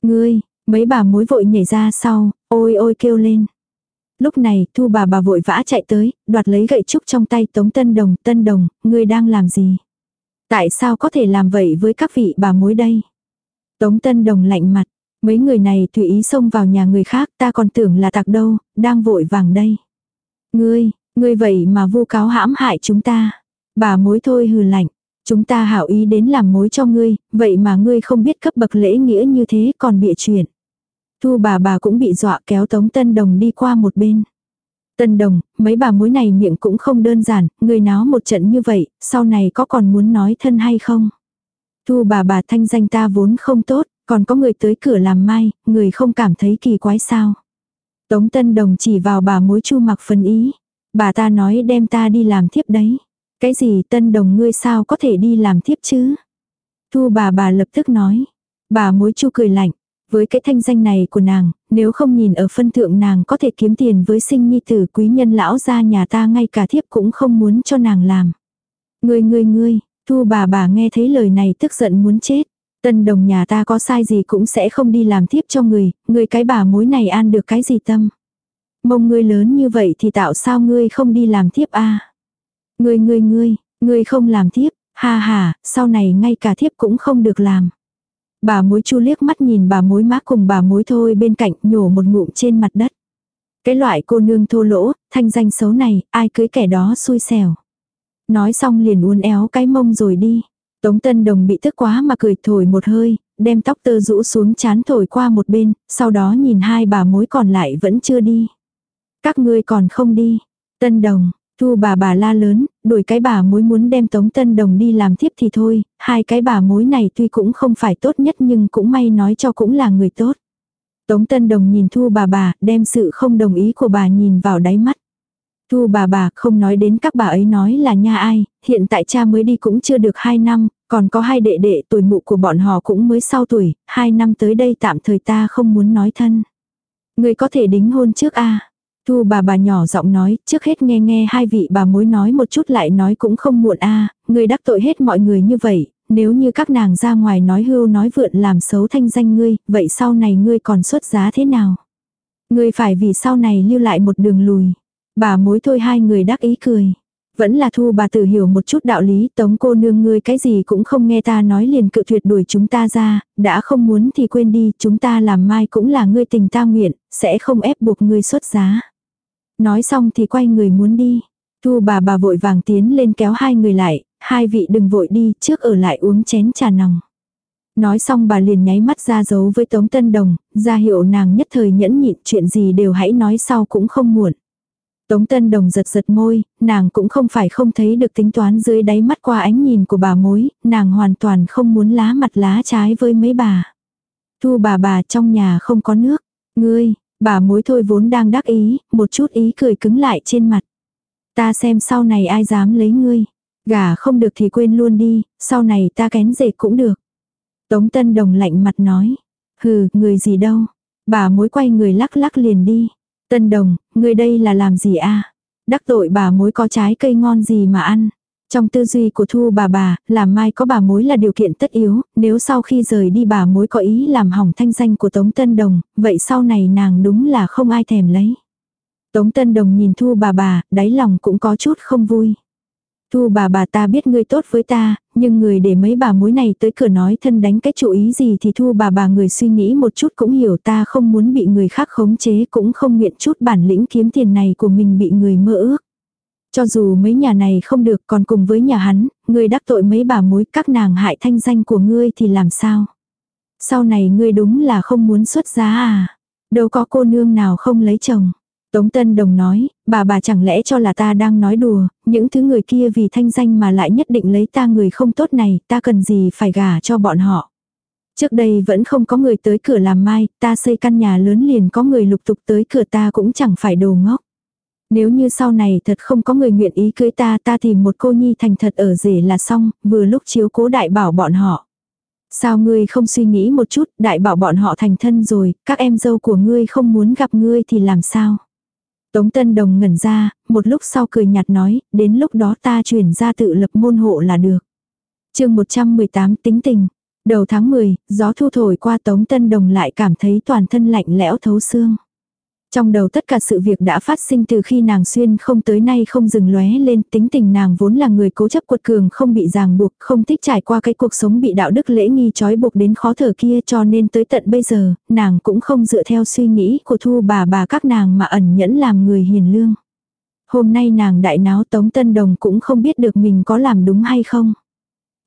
Ngươi, mấy bà mối vội nhảy ra sau, ôi ôi kêu lên. Lúc này, thu bà bà vội vã chạy tới, đoạt lấy gậy trúc trong tay Tống Tân Đồng, Tân Đồng, ngươi đang làm gì? Tại sao có thể làm vậy với các vị bà mối đây? Tống Tân Đồng lạnh mặt, mấy người này tùy ý xông vào nhà người khác ta còn tưởng là tạc đâu, đang vội vàng đây. Ngươi, ngươi vậy mà vu cáo hãm hại chúng ta. Bà mối thôi hừ lạnh, chúng ta hảo ý đến làm mối cho ngươi, vậy mà ngươi không biết cấp bậc lễ nghĩa như thế còn bịa chuyện. Thu bà bà cũng bị dọa kéo Tống Tân Đồng đi qua một bên. Tân Đồng, mấy bà mối này miệng cũng không đơn giản, người náo một trận như vậy, sau này có còn muốn nói thân hay không? Thu bà bà thanh danh ta vốn không tốt, Còn có người tới cửa làm mai, người không cảm thấy kỳ quái sao. Tống Tân Đồng chỉ vào bà mối chu mặc phần ý. Bà ta nói đem ta đi làm thiếp đấy. Cái gì Tân Đồng ngươi sao có thể đi làm thiếp chứ? Thu bà bà lập tức nói. Bà mối chu cười lạnh. Với cái thanh danh này của nàng, nếu không nhìn ở phân thượng nàng có thể kiếm tiền với sinh nhi tử quý nhân lão ra nhà ta ngay cả thiếp cũng không muốn cho nàng làm. Ngươi ngươi ngươi, thu bà bà nghe thấy lời này tức giận muốn chết. Tân đồng nhà ta có sai gì cũng sẽ không đi làm thiếp cho người, người cái bà mối này an được cái gì tâm. Mông ngươi lớn như vậy thì tạo sao ngươi không đi làm thiếp a Ngươi ngươi ngươi, ngươi không làm thiếp, ha ha, sau này ngay cả thiếp cũng không được làm. Bà mối chu liếc mắt nhìn bà mối má cùng bà mối thôi bên cạnh nhổ một ngụm trên mặt đất. Cái loại cô nương thô lỗ, thanh danh xấu này, ai cưới kẻ đó xui xẻo. Nói xong liền uốn éo cái mông rồi đi. Tống Tân Đồng bị tức quá mà cười thổi một hơi, đem tóc tơ rũ xuống chán thổi qua một bên, sau đó nhìn hai bà mối còn lại vẫn chưa đi. Các ngươi còn không đi. Tân Đồng, Thu bà bà la lớn, đuổi cái bà mối muốn đem Tống Tân Đồng đi làm tiếp thì thôi, hai cái bà mối này tuy cũng không phải tốt nhất nhưng cũng may nói cho cũng là người tốt. Tống Tân Đồng nhìn Thu bà bà, đem sự không đồng ý của bà nhìn vào đáy mắt. Thu bà bà không nói đến các bà ấy nói là nha ai, hiện tại cha mới đi cũng chưa được hai năm, còn có hai đệ đệ tuổi mụ của bọn họ cũng mới sau tuổi, hai năm tới đây tạm thời ta không muốn nói thân. Người có thể đính hôn trước a Thu bà bà nhỏ giọng nói, trước hết nghe nghe hai vị bà mối nói một chút lại nói cũng không muộn a người đắc tội hết mọi người như vậy, nếu như các nàng ra ngoài nói hưu nói vượn làm xấu thanh danh ngươi, vậy sau này ngươi còn xuất giá thế nào? Ngươi phải vì sau này lưu lại một đường lùi. Bà mối thôi hai người đắc ý cười. Vẫn là thu bà tự hiểu một chút đạo lý tống cô nương ngươi cái gì cũng không nghe ta nói liền cự tuyệt đuổi chúng ta ra, đã không muốn thì quên đi, chúng ta làm mai cũng là ngươi tình ta nguyện, sẽ không ép buộc ngươi xuất giá. Nói xong thì quay người muốn đi. Thu bà bà vội vàng tiến lên kéo hai người lại, hai vị đừng vội đi, trước ở lại uống chén trà nòng. Nói xong bà liền nháy mắt ra dấu với Tống Tân Đồng, ra hiệu nàng nhất thời nhẫn nhịn chuyện gì đều hãy nói sau cũng không muộn. Tống Tân Đồng giật giật môi, nàng cũng không phải không thấy được tính toán dưới đáy mắt qua ánh nhìn của bà mối, nàng hoàn toàn không muốn lá mặt lá trái với mấy bà. Thu bà bà trong nhà không có nước, ngươi, Bà mối thôi vốn đang đắc ý, một chút ý cười cứng lại trên mặt. Ta xem sau này ai dám lấy ngươi. Gà không được thì quên luôn đi, sau này ta kén dệt cũng được. Tống Tân Đồng lạnh mặt nói. Hừ, người gì đâu. Bà mối quay người lắc lắc liền đi. Tân Đồng, người đây là làm gì a Đắc tội bà mối có trái cây ngon gì mà ăn. Trong tư duy của Thu bà bà, làm mai có bà mối là điều kiện tất yếu, nếu sau khi rời đi bà mối có ý làm hỏng thanh danh của Tống Tân Đồng, vậy sau này nàng đúng là không ai thèm lấy. Tống Tân Đồng nhìn Thu bà bà, đáy lòng cũng có chút không vui. Thu bà bà ta biết ngươi tốt với ta, nhưng người để mấy bà mối này tới cửa nói thân đánh cái chủ ý gì thì thu bà bà người suy nghĩ một chút cũng hiểu ta không muốn bị người khác khống chế cũng không nguyện chút bản lĩnh kiếm tiền này của mình bị người mơ ước. Cho dù mấy nhà này không được còn cùng với nhà hắn, ngươi đắc tội mấy bà mối các nàng hại thanh danh của ngươi thì làm sao? Sau này ngươi đúng là không muốn xuất giá à? Đâu có cô nương nào không lấy chồng. Tống Tân Đồng nói, bà bà chẳng lẽ cho là ta đang nói đùa, những thứ người kia vì thanh danh mà lại nhất định lấy ta người không tốt này, ta cần gì phải gả cho bọn họ. Trước đây vẫn không có người tới cửa làm mai, ta xây căn nhà lớn liền có người lục tục tới cửa ta cũng chẳng phải đồ ngốc. Nếu như sau này thật không có người nguyện ý cưới ta ta tìm một cô nhi thành thật ở rể là xong, vừa lúc chiếu cố đại bảo bọn họ. Sao ngươi không suy nghĩ một chút, đại bảo bọn họ thành thân rồi, các em dâu của ngươi không muốn gặp ngươi thì làm sao? Tống Tân Đồng ngẩn ra, một lúc sau cười nhạt nói, đến lúc đó ta chuyển ra tự lập môn hộ là được. chương 118 tính tình. Đầu tháng 10, gió thu thổi qua Tống Tân Đồng lại cảm thấy toàn thân lạnh lẽo thấu xương. Trong đầu tất cả sự việc đã phát sinh từ khi nàng xuyên không tới nay không dừng lóe lên, tính tình nàng vốn là người cố chấp quật cường không bị ràng buộc, không thích trải qua cái cuộc sống bị đạo đức lễ nghi trói buộc đến khó thở kia cho nên tới tận bây giờ, nàng cũng không dựa theo suy nghĩ của thu bà bà các nàng mà ẩn nhẫn làm người hiền lương. Hôm nay nàng đại náo Tống Tân Đồng cũng không biết được mình có làm đúng hay không.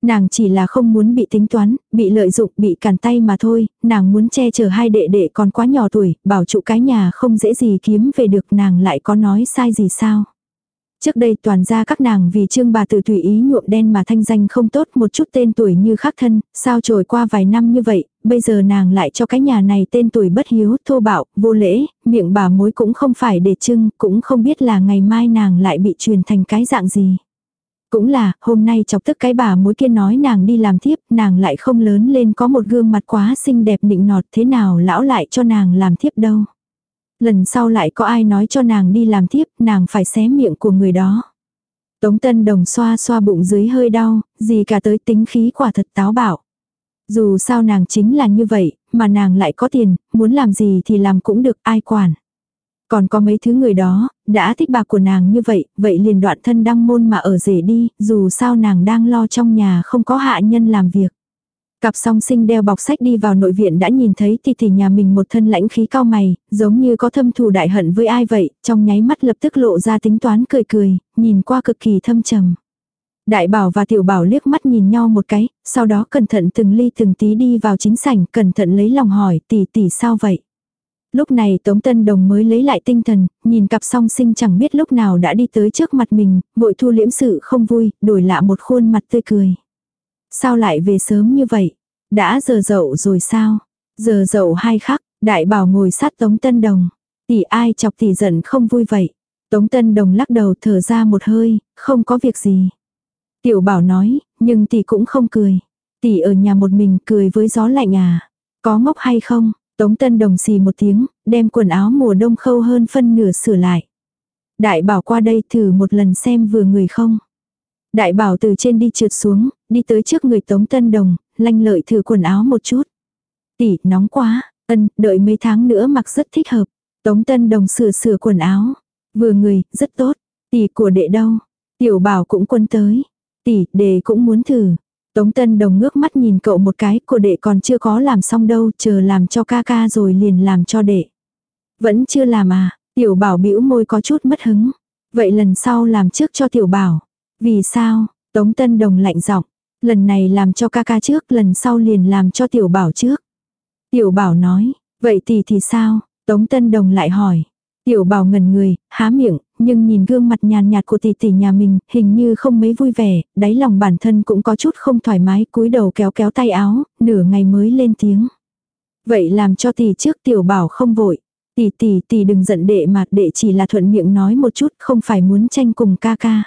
Nàng chỉ là không muốn bị tính toán, bị lợi dụng, bị cản tay mà thôi, nàng muốn che chở hai đệ đệ còn quá nhỏ tuổi, bảo trụ cái nhà không dễ gì kiếm về được nàng lại có nói sai gì sao. Trước đây toàn ra các nàng vì trương bà tự tùy ý nhuộm đen mà thanh danh không tốt một chút tên tuổi như khắc thân, sao trồi qua vài năm như vậy, bây giờ nàng lại cho cái nhà này tên tuổi bất hiếu, thô bạo, vô lễ, miệng bà mối cũng không phải để trưng, cũng không biết là ngày mai nàng lại bị truyền thành cái dạng gì. Cũng là, hôm nay chọc tức cái bà mối kia nói nàng đi làm thiếp, nàng lại không lớn lên có một gương mặt quá xinh đẹp nịnh nọt thế nào lão lại cho nàng làm thiếp đâu. Lần sau lại có ai nói cho nàng đi làm thiếp nàng phải xé miệng của người đó. Tống Tân Đồng xoa xoa bụng dưới hơi đau, gì cả tới tính khí quả thật táo bạo. Dù sao nàng chính là như vậy, mà nàng lại có tiền, muốn làm gì thì làm cũng được ai quản. Còn có mấy thứ người đó, đã thích bạc của nàng như vậy, vậy liền đoạn thân đăng môn mà ở rể đi, dù sao nàng đang lo trong nhà không có hạ nhân làm việc. Cặp song sinh đeo bọc sách đi vào nội viện đã nhìn thấy thì tỷ nhà mình một thân lãnh khí cao mày, giống như có thâm thù đại hận với ai vậy, trong nháy mắt lập tức lộ ra tính toán cười cười, nhìn qua cực kỳ thâm trầm. Đại bảo và tiểu bảo liếc mắt nhìn nhau một cái, sau đó cẩn thận từng ly từng tí đi vào chính sảnh, cẩn thận lấy lòng hỏi tỷ tỷ sao vậy. Lúc này Tống Tân Đồng mới lấy lại tinh thần, nhìn cặp song sinh chẳng biết lúc nào đã đi tới trước mặt mình, vội thu liễm sự không vui, đổi lạ một khuôn mặt tươi cười. Sao lại về sớm như vậy? Đã giờ dậu rồi sao? Giờ dậu hai khắc, đại bảo ngồi sát Tống Tân Đồng. Tỷ ai chọc tỷ giận không vui vậy? Tống Tân Đồng lắc đầu thở ra một hơi, không có việc gì. Tiểu bảo nói, nhưng tỷ cũng không cười. Tỷ ở nhà một mình cười với gió lạnh à? Có ngốc hay không? Tống Tân Đồng xì một tiếng, đem quần áo mùa đông khâu hơn phân nửa sửa lại. Đại bảo qua đây thử một lần xem vừa người không. Đại bảo từ trên đi trượt xuống, đi tới trước người Tống Tân Đồng, lanh lợi thử quần áo một chút. Tỷ, nóng quá, ân, đợi mấy tháng nữa mặc rất thích hợp. Tống Tân Đồng sửa sửa quần áo. Vừa người, rất tốt. Tỷ của đệ đâu? Tiểu bảo cũng quân tới. Tỷ, đệ cũng muốn thử. Tống Tân Đồng ngước mắt nhìn cậu một cái, của đệ còn chưa có làm xong đâu, chờ làm cho ca ca rồi liền làm cho đệ. Vẫn chưa làm à, tiểu bảo bĩu môi có chút mất hứng. Vậy lần sau làm trước cho tiểu bảo. Vì sao? Tống Tân Đồng lạnh giọng, lần này làm cho ca ca trước, lần sau liền làm cho tiểu bảo trước. Tiểu bảo nói, vậy thì thì sao? Tống Tân Đồng lại hỏi. Tiểu bảo ngần người, há miệng, nhưng nhìn gương mặt nhàn nhạt của tỷ tỷ nhà mình, hình như không mấy vui vẻ, đáy lòng bản thân cũng có chút không thoải mái, cúi đầu kéo kéo tay áo, nửa ngày mới lên tiếng. Vậy làm cho tỷ trước tiểu bảo không vội. Tỷ tỷ tỷ đừng giận đệ mà đệ chỉ là thuận miệng nói một chút, không phải muốn tranh cùng ca ca.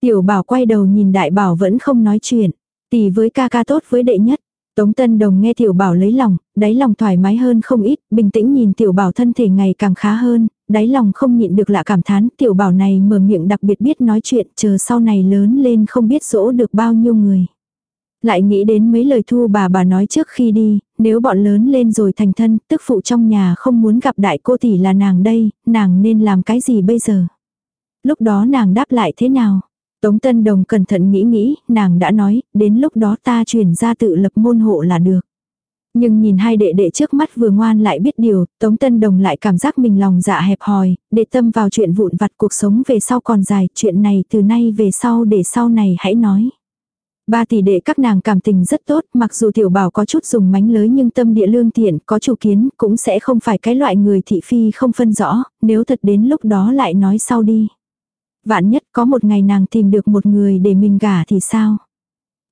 Tiểu bảo quay đầu nhìn đại bảo vẫn không nói chuyện. Tỷ với ca ca tốt với đệ nhất. Tống Tân Đồng nghe tiểu bảo lấy lòng, đáy lòng thoải mái hơn không ít, bình tĩnh nhìn tiểu bảo thân thể ngày càng khá hơn, đáy lòng không nhịn được lạ cảm thán, tiểu bảo này mở miệng đặc biệt biết nói chuyện, chờ sau này lớn lên không biết dỗ được bao nhiêu người. Lại nghĩ đến mấy lời thu bà bà nói trước khi đi, nếu bọn lớn lên rồi thành thân, tức phụ trong nhà không muốn gặp đại cô tỷ là nàng đây, nàng nên làm cái gì bây giờ? Lúc đó nàng đáp lại thế nào? Tống Tân Đồng cẩn thận nghĩ nghĩ, nàng đã nói, đến lúc đó ta chuyển ra tự lập môn hộ là được. Nhưng nhìn hai đệ đệ trước mắt vừa ngoan lại biết điều, Tống Tân Đồng lại cảm giác mình lòng dạ hẹp hòi, để tâm vào chuyện vụn vặt cuộc sống về sau còn dài, chuyện này từ nay về sau để sau này hãy nói. Ba tỷ đệ các nàng cảm tình rất tốt, mặc dù tiểu bảo có chút dùng mánh lới nhưng tâm địa lương thiện, có chủ kiến, cũng sẽ không phải cái loại người thị phi không phân rõ, nếu thật đến lúc đó lại nói sau đi. Vạn nhất có một ngày nàng tìm được một người để mình gả thì sao?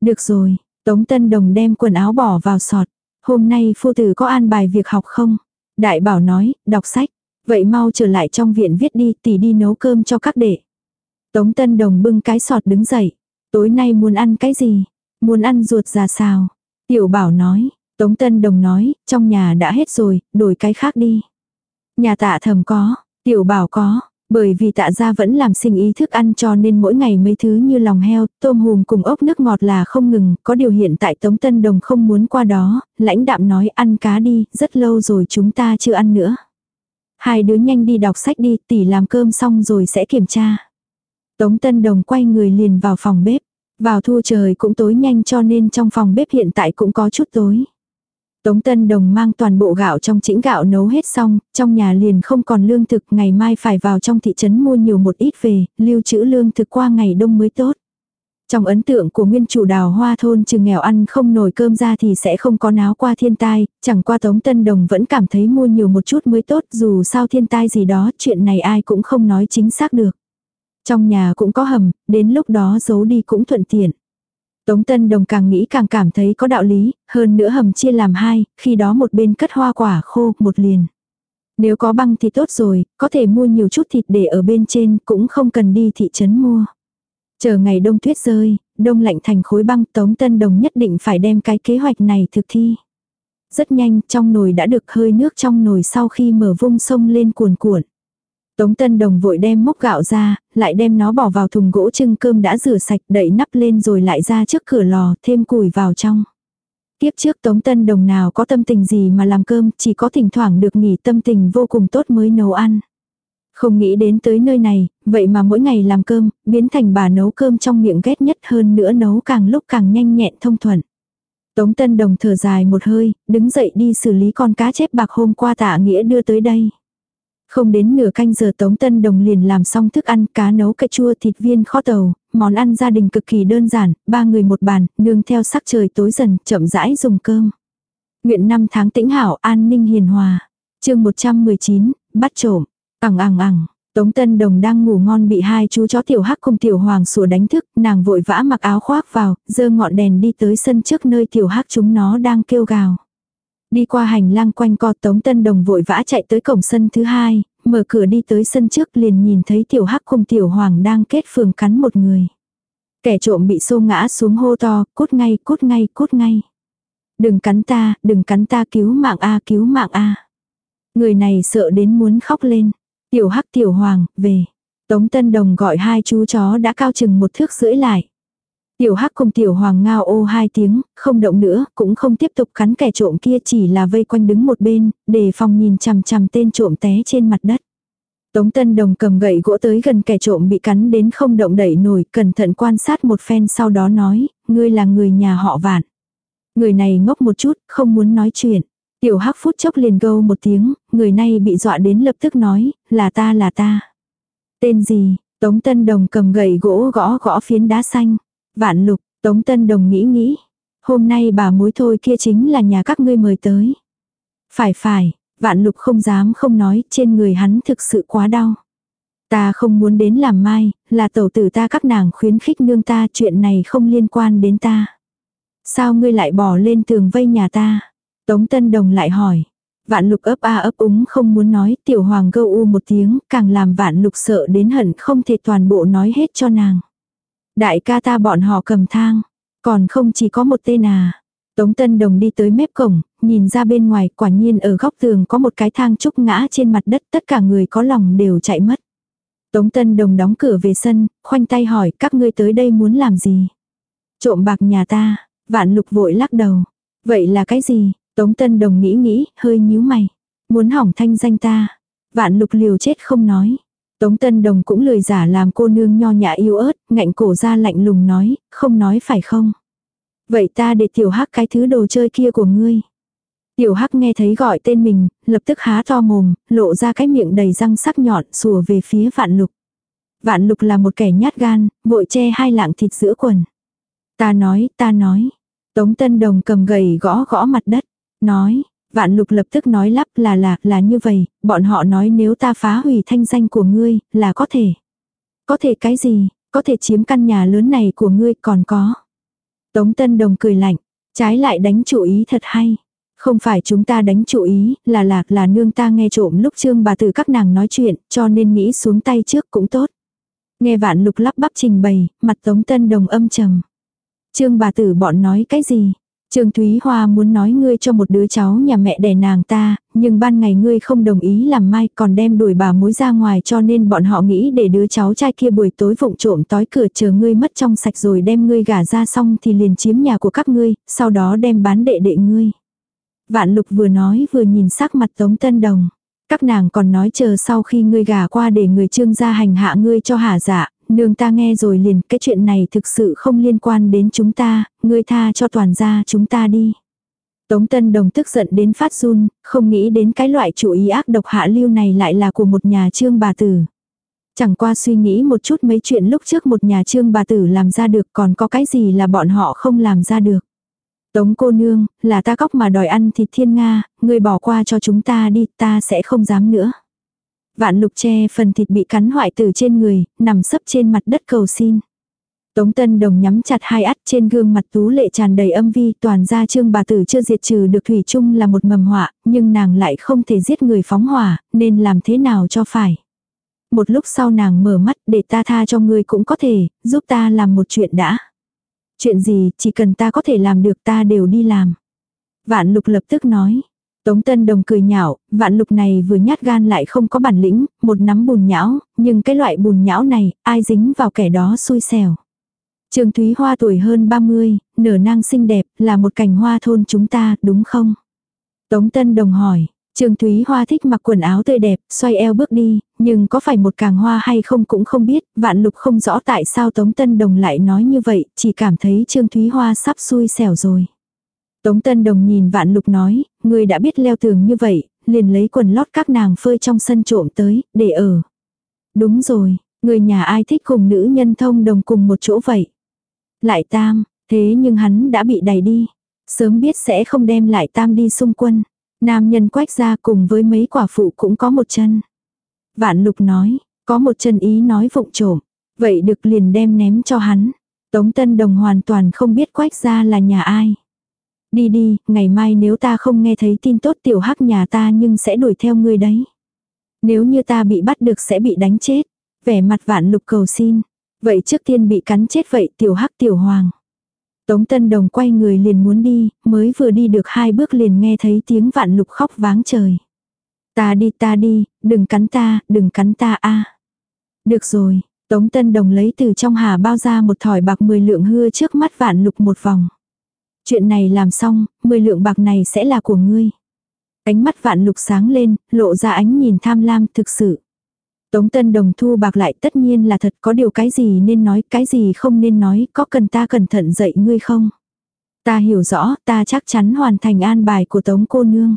Được rồi, Tống Tân Đồng đem quần áo bỏ vào sọt. Hôm nay phu tử có an bài việc học không? Đại bảo nói, đọc sách. Vậy mau trở lại trong viện viết đi, tỷ đi nấu cơm cho các đệ. Tống Tân Đồng bưng cái sọt đứng dậy. Tối nay muốn ăn cái gì? Muốn ăn ruột già xào. Tiểu bảo nói, Tống Tân Đồng nói, trong nhà đã hết rồi, đổi cái khác đi. Nhà tạ thầm có, tiểu bảo có, bởi vì tạ gia vẫn làm sinh ý thức ăn cho nên mỗi ngày mấy thứ như lòng heo, tôm hùm cùng ốc nước ngọt là không ngừng, có điều hiện tại Tống Tân Đồng không muốn qua đó, lãnh đạm nói ăn cá đi, rất lâu rồi chúng ta chưa ăn nữa. Hai đứa nhanh đi đọc sách đi, tỷ làm cơm xong rồi sẽ kiểm tra. Tống Tân Đồng quay người liền vào phòng bếp. Vào thu trời cũng tối nhanh cho nên trong phòng bếp hiện tại cũng có chút tối. Tống Tân Đồng mang toàn bộ gạo trong chĩnh gạo nấu hết xong, trong nhà liền không còn lương thực, ngày mai phải vào trong thị trấn mua nhiều một ít về, lưu trữ lương thực qua ngày đông mới tốt. Trong ấn tượng của nguyên chủ đào hoa thôn chừng nghèo ăn không nổi cơm ra thì sẽ không có náo qua thiên tai, chẳng qua Tống Tân Đồng vẫn cảm thấy mua nhiều một chút mới tốt dù sao thiên tai gì đó, chuyện này ai cũng không nói chính xác được. Trong nhà cũng có hầm, đến lúc đó giấu đi cũng thuận tiện. Tống Tân Đồng càng nghĩ càng cảm thấy có đạo lý, hơn nữa hầm chia làm hai, khi đó một bên cất hoa quả khô, một liền. Nếu có băng thì tốt rồi, có thể mua nhiều chút thịt để ở bên trên, cũng không cần đi thị trấn mua. Chờ ngày đông tuyết rơi, đông lạnh thành khối băng Tống Tân Đồng nhất định phải đem cái kế hoạch này thực thi. Rất nhanh, trong nồi đã được hơi nước trong nồi sau khi mở vung sông lên cuồn cuộn. Tống Tân Đồng vội đem mốc gạo ra, lại đem nó bỏ vào thùng gỗ trưng cơm đã rửa sạch đậy nắp lên rồi lại ra trước cửa lò thêm củi vào trong. Tiếp trước Tống Tân Đồng nào có tâm tình gì mà làm cơm, chỉ có thỉnh thoảng được nghỉ tâm tình vô cùng tốt mới nấu ăn. Không nghĩ đến tới nơi này, vậy mà mỗi ngày làm cơm, biến thành bà nấu cơm trong miệng ghét nhất hơn nữa nấu càng lúc càng nhanh nhẹn thông thuận. Tống Tân Đồng thở dài một hơi, đứng dậy đi xử lý con cá chép bạc hôm qua tạ nghĩa đưa tới đây. Không đến nửa canh giờ Tống Tân Đồng liền làm xong thức ăn cá nấu cà chua thịt viên kho tàu, món ăn gia đình cực kỳ đơn giản, ba người một bàn, nương theo sắc trời tối dần, chậm rãi dùng cơm. Nguyện năm tháng tĩnh hảo, an ninh hiền hòa. chương 119, bắt trộm. Ẳng ẳng ẳng, Tống Tân Đồng đang ngủ ngon bị hai chú chó tiểu hắc cùng tiểu hoàng sủa đánh thức, nàng vội vã mặc áo khoác vào, giơ ngọn đèn đi tới sân trước nơi tiểu hắc chúng nó đang kêu gào. Đi qua hành lang quanh co Tống Tân Đồng vội vã chạy tới cổng sân thứ hai, mở cửa đi tới sân trước liền nhìn thấy tiểu hắc cùng tiểu hoàng đang kết phường cắn một người. Kẻ trộm bị xô ngã xuống hô to, cút ngay, cút ngay, cút ngay. Đừng cắn ta, đừng cắn ta cứu mạng a cứu mạng a Người này sợ đến muốn khóc lên. Tiểu hắc tiểu hoàng, về. Tống Tân Đồng gọi hai chú chó đã cao chừng một thước rưỡi lại. Tiểu hắc cùng tiểu hoàng ngao ô hai tiếng, không động nữa, cũng không tiếp tục cắn kẻ trộm kia chỉ là vây quanh đứng một bên, để phòng nhìn chằm chằm tên trộm té trên mặt đất. Tống Tân Đồng cầm gậy gỗ tới gần kẻ trộm bị cắn đến không động đẩy nổi, cẩn thận quan sát một phen sau đó nói, ngươi là người nhà họ vạn. Người này ngốc một chút, không muốn nói chuyện. Tiểu hắc phút chốc liền gâu một tiếng, người này bị dọa đến lập tức nói, là ta là ta. Tên gì, Tống Tân Đồng cầm gậy gỗ gõ gõ phiến đá xanh. Vạn lục, Tống Tân Đồng nghĩ nghĩ. Hôm nay bà mối thôi kia chính là nhà các ngươi mời tới. Phải phải, vạn lục không dám không nói, trên người hắn thực sự quá đau. Ta không muốn đến làm mai, là tẩu tử ta các nàng khuyến khích nương ta chuyện này không liên quan đến ta. Sao ngươi lại bỏ lên tường vây nhà ta? Tống Tân Đồng lại hỏi. Vạn lục ấp a ấp úng không muốn nói, tiểu hoàng gâu u một tiếng, càng làm vạn lục sợ đến hận không thể toàn bộ nói hết cho nàng. Đại ca ta bọn họ cầm thang, còn không chỉ có một tên à. Tống Tân Đồng đi tới mép cổng, nhìn ra bên ngoài quả nhiên ở góc tường có một cái thang trúc ngã trên mặt đất tất cả người có lòng đều chạy mất. Tống Tân Đồng đóng cửa về sân, khoanh tay hỏi các ngươi tới đây muốn làm gì. Trộm bạc nhà ta, vạn lục vội lắc đầu. Vậy là cái gì? Tống Tân Đồng nghĩ nghĩ, hơi nhíu mày. Muốn hỏng thanh danh ta. Vạn lục liều chết không nói. Tống Tân Đồng cũng lười giả làm cô nương nho nhã yêu ớt, ngạnh cổ ra lạnh lùng nói, không nói phải không. Vậy ta để tiểu hắc cái thứ đồ chơi kia của ngươi. Tiểu hắc nghe thấy gọi tên mình, lập tức há to mồm, lộ ra cái miệng đầy răng sắc nhọn sùa về phía vạn lục. Vạn lục là một kẻ nhát gan, vội che hai lạng thịt giữa quần. Ta nói, ta nói. Tống Tân Đồng cầm gầy gõ gõ mặt đất. Nói, vạn lục lập tức nói lắp là là là như vậy, bọn họ nói nếu ta phá hủy thanh danh của ngươi, là có thể. Có thể cái gì, có thể chiếm căn nhà lớn này của ngươi còn có. Tống Tân Đồng cười lạnh, trái lại đánh chủ ý thật hay. Không phải chúng ta đánh chủ ý, là lạc là nương ta nghe trộm lúc trương bà tử các nàng nói chuyện, cho nên nghĩ xuống tay trước cũng tốt. Nghe vạn lục lắp bắp trình bày, mặt Tống Tân Đồng âm trầm. Trương bà tử bọn nói cái gì? Trương Thúy Hoa muốn nói ngươi cho một đứa cháu nhà mẹ đẻ nàng ta, nhưng ban ngày ngươi không đồng ý làm mai còn đem đuổi bà mối ra ngoài cho nên bọn họ nghĩ để đứa cháu trai kia buổi tối vụng trộm tói cửa chờ ngươi mất trong sạch rồi đem ngươi gả ra xong thì liền chiếm nhà của các ngươi, sau đó đem bán đệ đệ ngươi. Vạn lục vừa nói vừa nhìn sắc mặt Tống Tân Đồng. Các nàng còn nói chờ sau khi ngươi gả qua để người trương gia hành hạ ngươi cho hả dạ, nương ta nghe rồi liền, cái chuyện này thực sự không liên quan đến chúng ta, ngươi tha cho toàn gia chúng ta đi. Tống Tân Đồng tức giận đến phát run, không nghĩ đến cái loại chủ ý ác độc hạ lưu này lại là của một nhà trương bà tử. Chẳng qua suy nghĩ một chút mấy chuyện lúc trước một nhà trương bà tử làm ra được còn có cái gì là bọn họ không làm ra được. Tống cô nương, là ta cóc mà đòi ăn thịt thiên Nga, ngươi bỏ qua cho chúng ta đi, ta sẽ không dám nữa. Vạn lục che phần thịt bị cắn hoại từ trên người, nằm sấp trên mặt đất cầu xin. Tống Tân Đồng nhắm chặt hai ắt trên gương mặt tú lệ tràn đầy âm vi, toàn ra trương bà tử chưa diệt trừ được thủy chung là một mầm họa, nhưng nàng lại không thể giết người phóng hỏa, nên làm thế nào cho phải. Một lúc sau nàng mở mắt để ta tha cho ngươi cũng có thể, giúp ta làm một chuyện đã. Chuyện gì, chỉ cần ta có thể làm được ta đều đi làm. Vạn lục lập tức nói. Tống Tân Đồng cười nhạo, vạn lục này vừa nhát gan lại không có bản lĩnh, một nắm bùn nhão, nhưng cái loại bùn nhão này, ai dính vào kẻ đó xui xẻo. Trương Thúy Hoa tuổi hơn 30, nở nang xinh đẹp, là một cành hoa thôn chúng ta, đúng không? Tống Tân Đồng hỏi, Trương Thúy Hoa thích mặc quần áo tươi đẹp, xoay eo bước đi, nhưng có phải một càng hoa hay không cũng không biết, vạn lục không rõ tại sao Tống Tân Đồng lại nói như vậy, chỉ cảm thấy Trương Thúy Hoa sắp xui xẻo rồi. Tống Tân Đồng nhìn vạn lục nói, người đã biết leo tường như vậy, liền lấy quần lót các nàng phơi trong sân trộm tới, để ở. Đúng rồi, người nhà ai thích cùng nữ nhân thông đồng cùng một chỗ vậy. Lại tam, thế nhưng hắn đã bị đẩy đi. Sớm biết sẽ không đem lại tam đi xung quân. Nam nhân quách ra cùng với mấy quả phụ cũng có một chân. Vạn lục nói, có một chân ý nói vụng trộm. Vậy được liền đem ném cho hắn. Tống Tân Đồng hoàn toàn không biết quách ra là nhà ai. Đi đi, ngày mai nếu ta không nghe thấy tin tốt tiểu hắc nhà ta nhưng sẽ đuổi theo ngươi đấy. Nếu như ta bị bắt được sẽ bị đánh chết. Vẻ mặt vạn lục cầu xin. Vậy trước tiên bị cắn chết vậy tiểu hắc tiểu hoàng. Tống Tân Đồng quay người liền muốn đi, mới vừa đi được hai bước liền nghe thấy tiếng vạn lục khóc váng trời. Ta đi ta đi, đừng cắn ta, đừng cắn ta a. Được rồi, Tống Tân Đồng lấy từ trong hà bao ra một thỏi bạc 10 lượng hưa trước mắt vạn lục một vòng. Chuyện này làm xong, 10 lượng bạc này sẽ là của ngươi. Ánh mắt vạn lục sáng lên, lộ ra ánh nhìn tham lam thực sự. Tống Tân Đồng thu bạc lại tất nhiên là thật có điều cái gì nên nói, cái gì không nên nói, có cần ta cẩn thận dạy ngươi không? Ta hiểu rõ, ta chắc chắn hoàn thành an bài của Tống cô nương.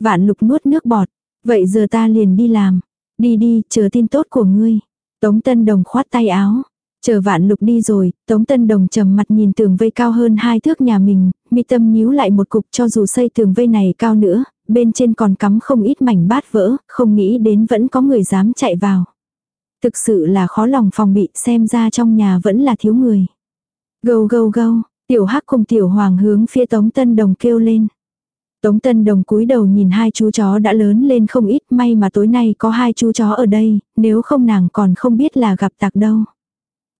Vạn lục nuốt nước bọt, vậy giờ ta liền đi làm. Đi đi, chờ tin tốt của ngươi. Tống Tân Đồng khoát tay áo. Chờ vạn lục đi rồi, Tống Tân Đồng trầm mặt nhìn tường vây cao hơn hai thước nhà mình, mi tâm nhíu lại một cục cho dù xây tường vây này cao nữa, bên trên còn cắm không ít mảnh bát vỡ, không nghĩ đến vẫn có người dám chạy vào. Thực sự là khó lòng phòng bị xem ra trong nhà vẫn là thiếu người. Gâu gâu gâu, tiểu hắc cùng tiểu hoàng hướng phía Tống Tân Đồng kêu lên. Tống Tân Đồng cúi đầu nhìn hai chú chó đã lớn lên không ít may mà tối nay có hai chú chó ở đây, nếu không nàng còn không biết là gặp tạc đâu.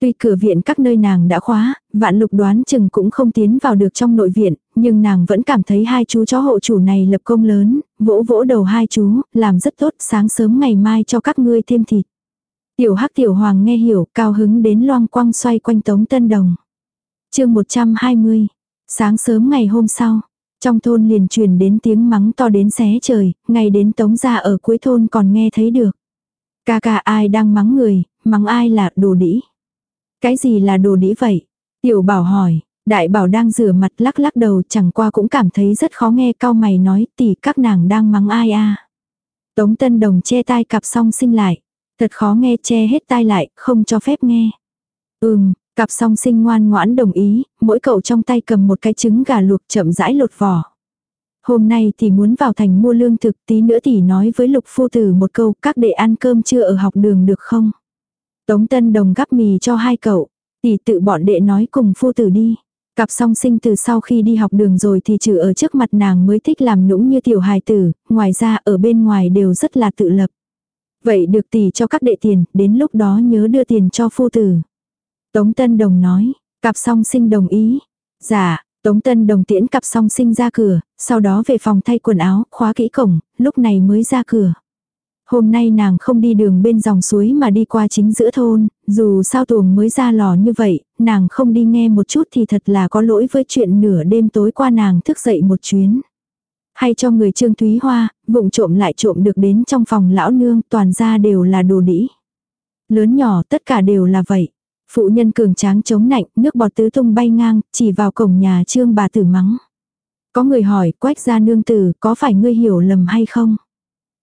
Tuy cửa viện các nơi nàng đã khóa, vạn lục đoán chừng cũng không tiến vào được trong nội viện, nhưng nàng vẫn cảm thấy hai chú chó hộ chủ này lập công lớn, vỗ vỗ đầu hai chú, làm rất tốt sáng sớm ngày mai cho các ngươi thêm thịt. Tiểu hắc tiểu hoàng nghe hiểu, cao hứng đến loang quăng xoay quanh tống tân đồng. chương 120, sáng sớm ngày hôm sau, trong thôn liền truyền đến tiếng mắng to đến xé trời, ngày đến tống ra ở cuối thôn còn nghe thấy được. Ca ca ai đang mắng người, mắng ai là đồ đĩ. Cái gì là đồ đĩ vậy? Tiểu bảo hỏi, đại bảo đang rửa mặt lắc lắc đầu chẳng qua cũng cảm thấy rất khó nghe cao mày nói tỷ các nàng đang mắng ai a Tống tân đồng che tai cặp song sinh lại. Thật khó nghe che hết tai lại, không cho phép nghe. Ừm, cặp song sinh ngoan ngoãn đồng ý, mỗi cậu trong tay cầm một cái trứng gà luộc chậm rãi lột vỏ. Hôm nay thì muốn vào thành mua lương thực tí nữa thì nói với lục phu tử một câu các đệ ăn cơm trưa ở học đường được không? Tống Tân Đồng gắp mì cho hai cậu. Tỷ tự bọn đệ nói cùng phu tử đi. Cặp song sinh từ sau khi đi học đường rồi thì trừ ở trước mặt nàng mới thích làm nũng như tiểu hài tử, ngoài ra ở bên ngoài đều rất là tự lập. Vậy được tỷ cho các đệ tiền, đến lúc đó nhớ đưa tiền cho phu tử. Tống Tân Đồng nói, cặp song sinh đồng ý. Dạ, Tống Tân Đồng tiễn cặp song sinh ra cửa, sau đó về phòng thay quần áo, khóa kỹ cổng, lúc này mới ra cửa. Hôm nay nàng không đi đường bên dòng suối mà đi qua chính giữa thôn, dù sao tuồng mới ra lò như vậy, nàng không đi nghe một chút thì thật là có lỗi với chuyện nửa đêm tối qua nàng thức dậy một chuyến. Hay cho người Trương Thúy Hoa, vụng trộm lại trộm được đến trong phòng lão nương, toàn ra đều là đồ đĩ. Lớn nhỏ tất cả đều là vậy. Phụ nhân cường tráng chống nạnh, nước bọt tứ tung bay ngang, chỉ vào cổng nhà trương bà tử mắng. Có người hỏi, quách gia nương tử, có phải ngươi hiểu lầm hay không?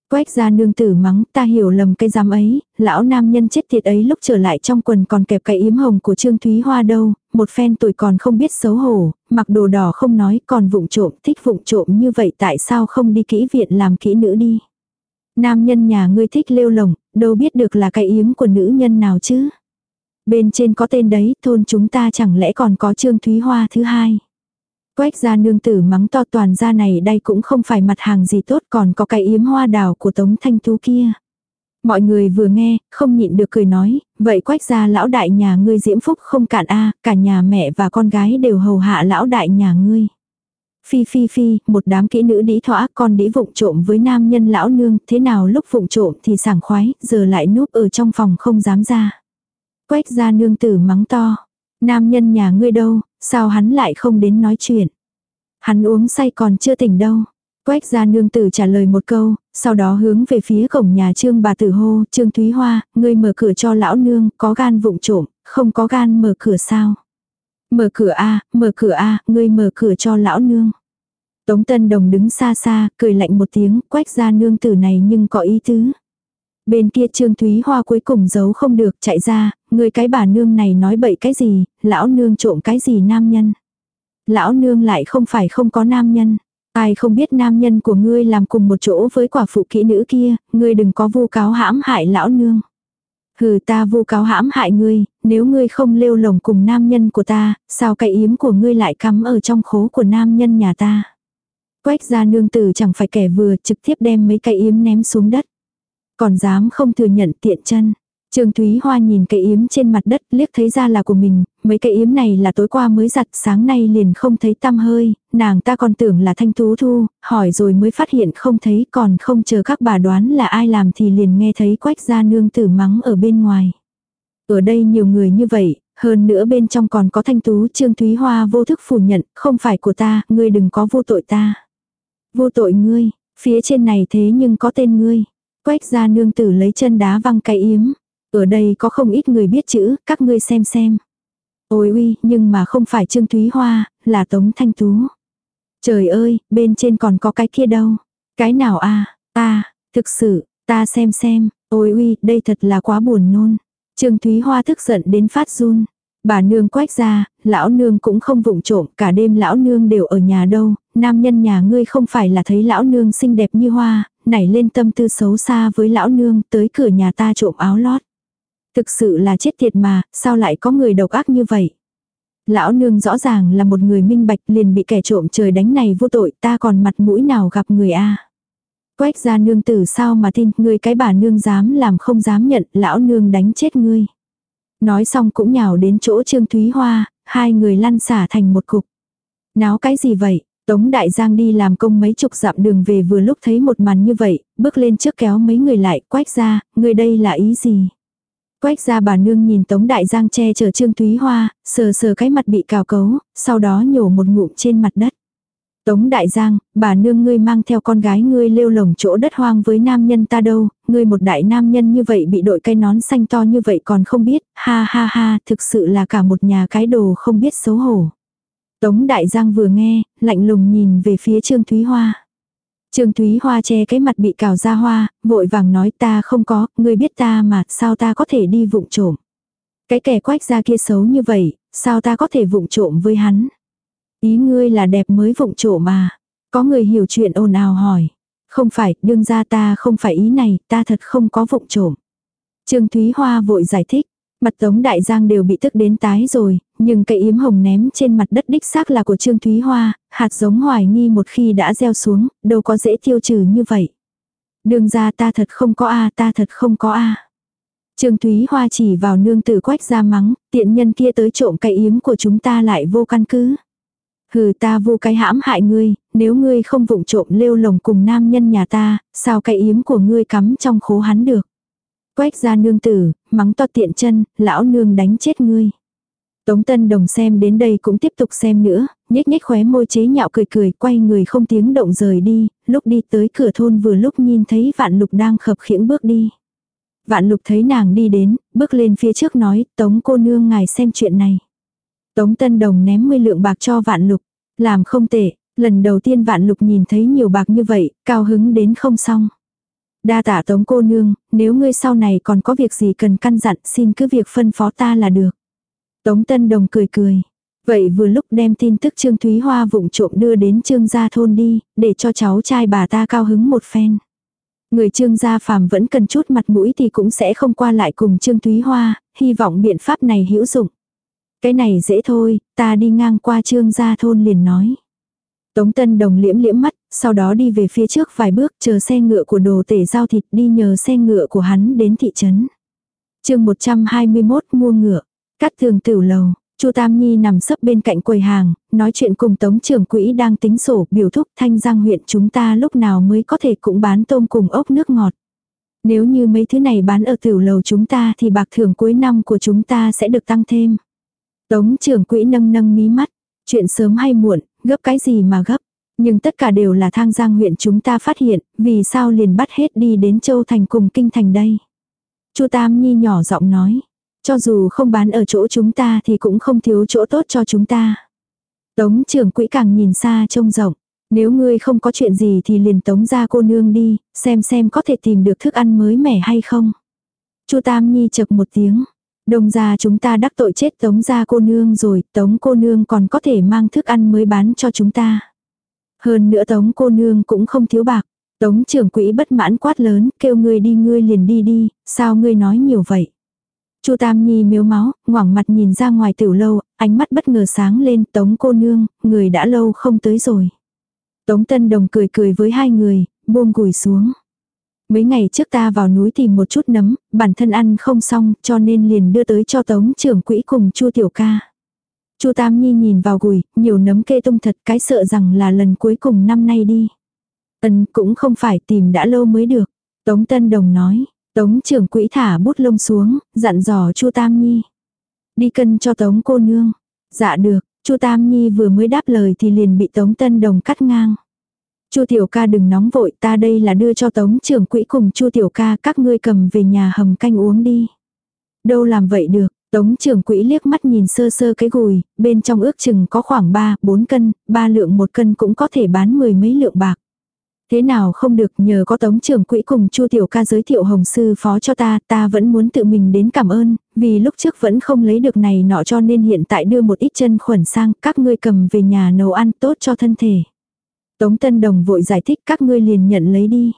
Quách ra nương tử mắng ta hiểu lầm cái giám ấy, lão nam nhân chết tiệt ấy lúc trở lại trong quần còn kẹp cái yếm hồng của Trương Thúy Hoa đâu, một phen tuổi còn không biết xấu hổ, mặc đồ đỏ không nói còn vụng trộm, thích vụng trộm như vậy tại sao không đi kỹ viện làm kỹ nữ đi. Nam nhân nhà ngươi thích lêu lồng, đâu biết được là cái yếm của nữ nhân nào chứ. Bên trên có tên đấy, thôn chúng ta chẳng lẽ còn có Trương Thúy Hoa thứ hai. Quách gia nương tử mắng to toàn gia này đây cũng không phải mặt hàng gì tốt còn có cái yếm hoa đào của Tống Thanh Tú kia. Mọi người vừa nghe, không nhịn được cười nói, vậy quách gia lão đại nhà ngươi diễm phúc không cạn a cả nhà mẹ và con gái đều hầu hạ lão đại nhà ngươi. Phi phi phi, một đám kỹ nữ đĩ thỏa con đĩ vụng trộm với nam nhân lão nương, thế nào lúc vụng trộm thì sảng khoái, giờ lại núp ở trong phòng không dám ra. Quách gia nương tử mắng to, nam nhân nhà ngươi đâu, sao hắn lại không đến nói chuyện. Hắn uống say còn chưa tỉnh đâu. Quách gia nương tử trả lời một câu, sau đó hướng về phía cổng nhà trương bà tử hô, trương Thúy Hoa, ngươi mở cửa cho lão nương, có gan vụng trộm, không có gan mở cửa sao. Mở cửa a mở cửa a ngươi mở cửa cho lão nương. Tống Tân Đồng đứng xa xa, cười lạnh một tiếng, quách gia nương tử này nhưng có ý tứ. Bên kia Trương Thúy Hoa cuối cùng giấu không được chạy ra, người cái bà nương này nói bậy cái gì, lão nương trộm cái gì nam nhân. Lão nương lại không phải không có nam nhân. Ai không biết nam nhân của ngươi làm cùng một chỗ với quả phụ kỹ nữ kia, ngươi đừng có vu cáo hãm hại lão nương. Hừ ta vu cáo hãm hại ngươi, nếu ngươi không lêu lồng cùng nam nhân của ta, sao cái yếm của ngươi lại cắm ở trong khố của nam nhân nhà ta. Quách gia nương tử chẳng phải kẻ vừa trực tiếp đem mấy cây yếm ném xuống đất. Còn dám không thừa nhận tiện chân. Trương Thúy Hoa nhìn cây yếm trên mặt đất liếc thấy ra là của mình, mấy cây yếm này là tối qua mới giặt sáng nay liền không thấy tăm hơi, nàng ta còn tưởng là thanh tú thu, hỏi rồi mới phát hiện không thấy còn không chờ các bà đoán là ai làm thì liền nghe thấy quách gia nương tử mắng ở bên ngoài. Ở đây nhiều người như vậy, hơn nữa bên trong còn có thanh tú Trương Thúy Hoa vô thức phủ nhận, không phải của ta, ngươi đừng có vô tội ta. Vô tội ngươi, phía trên này thế nhưng có tên ngươi. Quách gia nương tử lấy chân đá văng cái yếm. Ở đây có không ít người biết chữ, các ngươi xem xem. Ôi uy, nhưng mà không phải Trương Thúy Hoa, là Tống Thanh Tú. Trời ơi, bên trên còn có cái kia đâu. Cái nào a ta, thực sự, ta xem xem, ôi uy, đây thật là quá buồn nôn. Trương Thúy Hoa tức giận đến phát run. Bà nương quách ra, lão nương cũng không vụng trộm, cả đêm lão nương đều ở nhà đâu, nam nhân nhà ngươi không phải là thấy lão nương xinh đẹp như hoa, nảy lên tâm tư xấu xa với lão nương tới cửa nhà ta trộm áo lót. Thực sự là chết tiệt mà, sao lại có người độc ác như vậy? Lão nương rõ ràng là một người minh bạch liền bị kẻ trộm trời đánh này vô tội ta còn mặt mũi nào gặp người a Quách ra nương tử sao mà tin, người cái bà nương dám làm không dám nhận, lão nương đánh chết ngươi. Nói xong cũng nhào đến chỗ Trương Thúy Hoa, hai người lăn xả thành một cục. Náo cái gì vậy? Tống Đại Giang đi làm công mấy chục dặm đường về vừa lúc thấy một màn như vậy, bước lên trước kéo mấy người lại, quách ra, người đây là ý gì? Quách ra bà nương nhìn Tống Đại Giang che chở Trương Thúy Hoa, sờ sờ cái mặt bị cào cấu, sau đó nhổ một ngụm trên mặt đất. Tống Đại Giang, bà nương ngươi mang theo con gái ngươi lêu lồng chỗ đất hoang với nam nhân ta đâu, ngươi một đại nam nhân như vậy bị đội cây nón xanh to như vậy còn không biết, ha ha ha, thực sự là cả một nhà cái đồ không biết xấu hổ. Tống Đại Giang vừa nghe, lạnh lùng nhìn về phía Trương Thúy Hoa. Trương Thúy Hoa che cái mặt bị cào ra hoa, vội vàng nói ta không có, ngươi biết ta mà, sao ta có thể đi vụng trộm. Cái kẻ quách ra kia xấu như vậy, sao ta có thể vụng trộm với hắn. Ý ngươi là đẹp mới vụng trộm mà. Có người hiểu chuyện ồn ào hỏi. Không phải, đương ra ta không phải ý này, ta thật không có vụng trộm. Trương Thúy Hoa vội giải thích. Mặt Tống Đại Giang đều bị tức đến tái rồi, nhưng cây yếm hồng ném trên mặt đất đích xác là của Trương Thúy Hoa, hạt giống hoài nghi một khi đã gieo xuống, đâu có dễ tiêu trừ như vậy. Đường ra ta thật không có a ta thật không có a Trương Thúy Hoa chỉ vào nương tử quách ra mắng, tiện nhân kia tới trộm cây yếm của chúng ta lại vô căn cứ. Hừ ta vô cái hãm hại ngươi, nếu ngươi không vụng trộm lêu lồng cùng nam nhân nhà ta, sao cây yếm của ngươi cắm trong khố hắn được. Quách ra nương tử, mắng to tiện chân, lão nương đánh chết ngươi. Tống Tân Đồng xem đến đây cũng tiếp tục xem nữa, nhếch nhếch khóe môi chế nhạo cười cười, quay người không tiếng động rời đi, lúc đi tới cửa thôn vừa lúc nhìn thấy Vạn Lục đang khập khiễng bước đi. Vạn Lục thấy nàng đi đến, bước lên phía trước nói, Tống cô nương ngài xem chuyện này. Tống Tân Đồng ném 10 lượng bạc cho Vạn Lục, làm không tệ, lần đầu tiên Vạn Lục nhìn thấy nhiều bạc như vậy, cao hứng đến không xong. Đa tả Tống cô nương, nếu ngươi sau này còn có việc gì cần căn dặn xin cứ việc phân phó ta là được. Tống Tân Đồng cười cười. Vậy vừa lúc đem tin tức Trương Thúy Hoa vụng trộm đưa đến Trương gia thôn đi, để cho cháu trai bà ta cao hứng một phen. Người trương gia phàm vẫn cần chút mặt mũi thì cũng sẽ không qua lại cùng trương Thúy Hoa, hy vọng biện pháp này hữu dụng. Cái này dễ thôi, ta đi ngang qua trương gia thôn liền nói. Tống Tân Đồng liễm liễm mắt, sau đó đi về phía trước vài bước chờ xe ngựa của đồ tể giao thịt đi nhờ xe ngựa của hắn đến thị trấn. chương 121 mua ngựa, cắt thường tử lầu, Chu Tam Nhi nằm sấp bên cạnh quầy hàng, nói chuyện cùng Tống trưởng quỹ đang tính sổ biểu thúc thanh giang huyện chúng ta lúc nào mới có thể cũng bán tôm cùng ốc nước ngọt. Nếu như mấy thứ này bán ở tiểu lầu chúng ta thì bạc thưởng cuối năm của chúng ta sẽ được tăng thêm. Tống trưởng quỹ nâng nâng mí mắt, chuyện sớm hay muộn, gấp cái gì mà gấp. Nhưng tất cả đều là thang giang huyện chúng ta phát hiện, vì sao liền bắt hết đi đến châu thành cùng kinh thành đây. Chu Tam Nhi nhỏ giọng nói, cho dù không bán ở chỗ chúng ta thì cũng không thiếu chỗ tốt cho chúng ta. Tống trưởng quỹ càng nhìn xa trông rộng. Nếu ngươi không có chuyện gì thì liền tống ra cô nương đi, xem xem có thể tìm được thức ăn mới mẻ hay không. Chu Tam Nhi chực một tiếng đông ra chúng ta đắc tội chết tống ra cô nương rồi, tống cô nương còn có thể mang thức ăn mới bán cho chúng ta. Hơn nữa tống cô nương cũng không thiếu bạc. Tống trưởng quỹ bất mãn quát lớn, kêu ngươi đi ngươi liền đi đi, sao ngươi nói nhiều vậy. Chu Tam Nhi miếu máu, ngoảng mặt nhìn ra ngoài tiểu lâu, ánh mắt bất ngờ sáng lên, tống cô nương, người đã lâu không tới rồi. Tống Tân Đồng cười cười với hai người, buông gùi xuống. Mấy ngày trước ta vào núi tìm một chút nấm, bản thân ăn không xong, cho nên liền đưa tới cho tống trưởng quỹ cùng Chu Tiểu Ca. Chu Tam Nhi nhìn vào gùi, nhiều nấm kê tung thật cái sợ rằng là lần cuối cùng năm nay đi. Ân cũng không phải tìm đã lâu mới được. Tống Tân Đồng nói, Tống trưởng quỹ thả bút lông xuống, dặn dò Chu Tam Nhi. Đi cân cho Tống cô nương. Dạ được, Chu Tam Nhi vừa mới đáp lời thì liền bị Tống Tân Đồng cắt ngang. Chu tiểu ca đừng nóng vội, ta đây là đưa cho Tống trưởng quỹ cùng Chu tiểu ca các ngươi cầm về nhà hầm canh uống đi. Đâu làm vậy được, Tống trưởng quỹ liếc mắt nhìn sơ sơ cái gùi, bên trong ước chừng có khoảng 3, 4 cân, 3 lượng một cân cũng có thể bán mười mấy lượng bạc. Thế nào không được nhờ có tống trưởng quỹ cùng chu tiểu ca giới thiệu hồng sư phó cho ta, ta vẫn muốn tự mình đến cảm ơn, vì lúc trước vẫn không lấy được này nọ cho nên hiện tại đưa một ít chân khuẩn sang, các ngươi cầm về nhà nấu ăn tốt cho thân thể. Tống Tân Đồng vội giải thích các ngươi liền nhận lấy đi.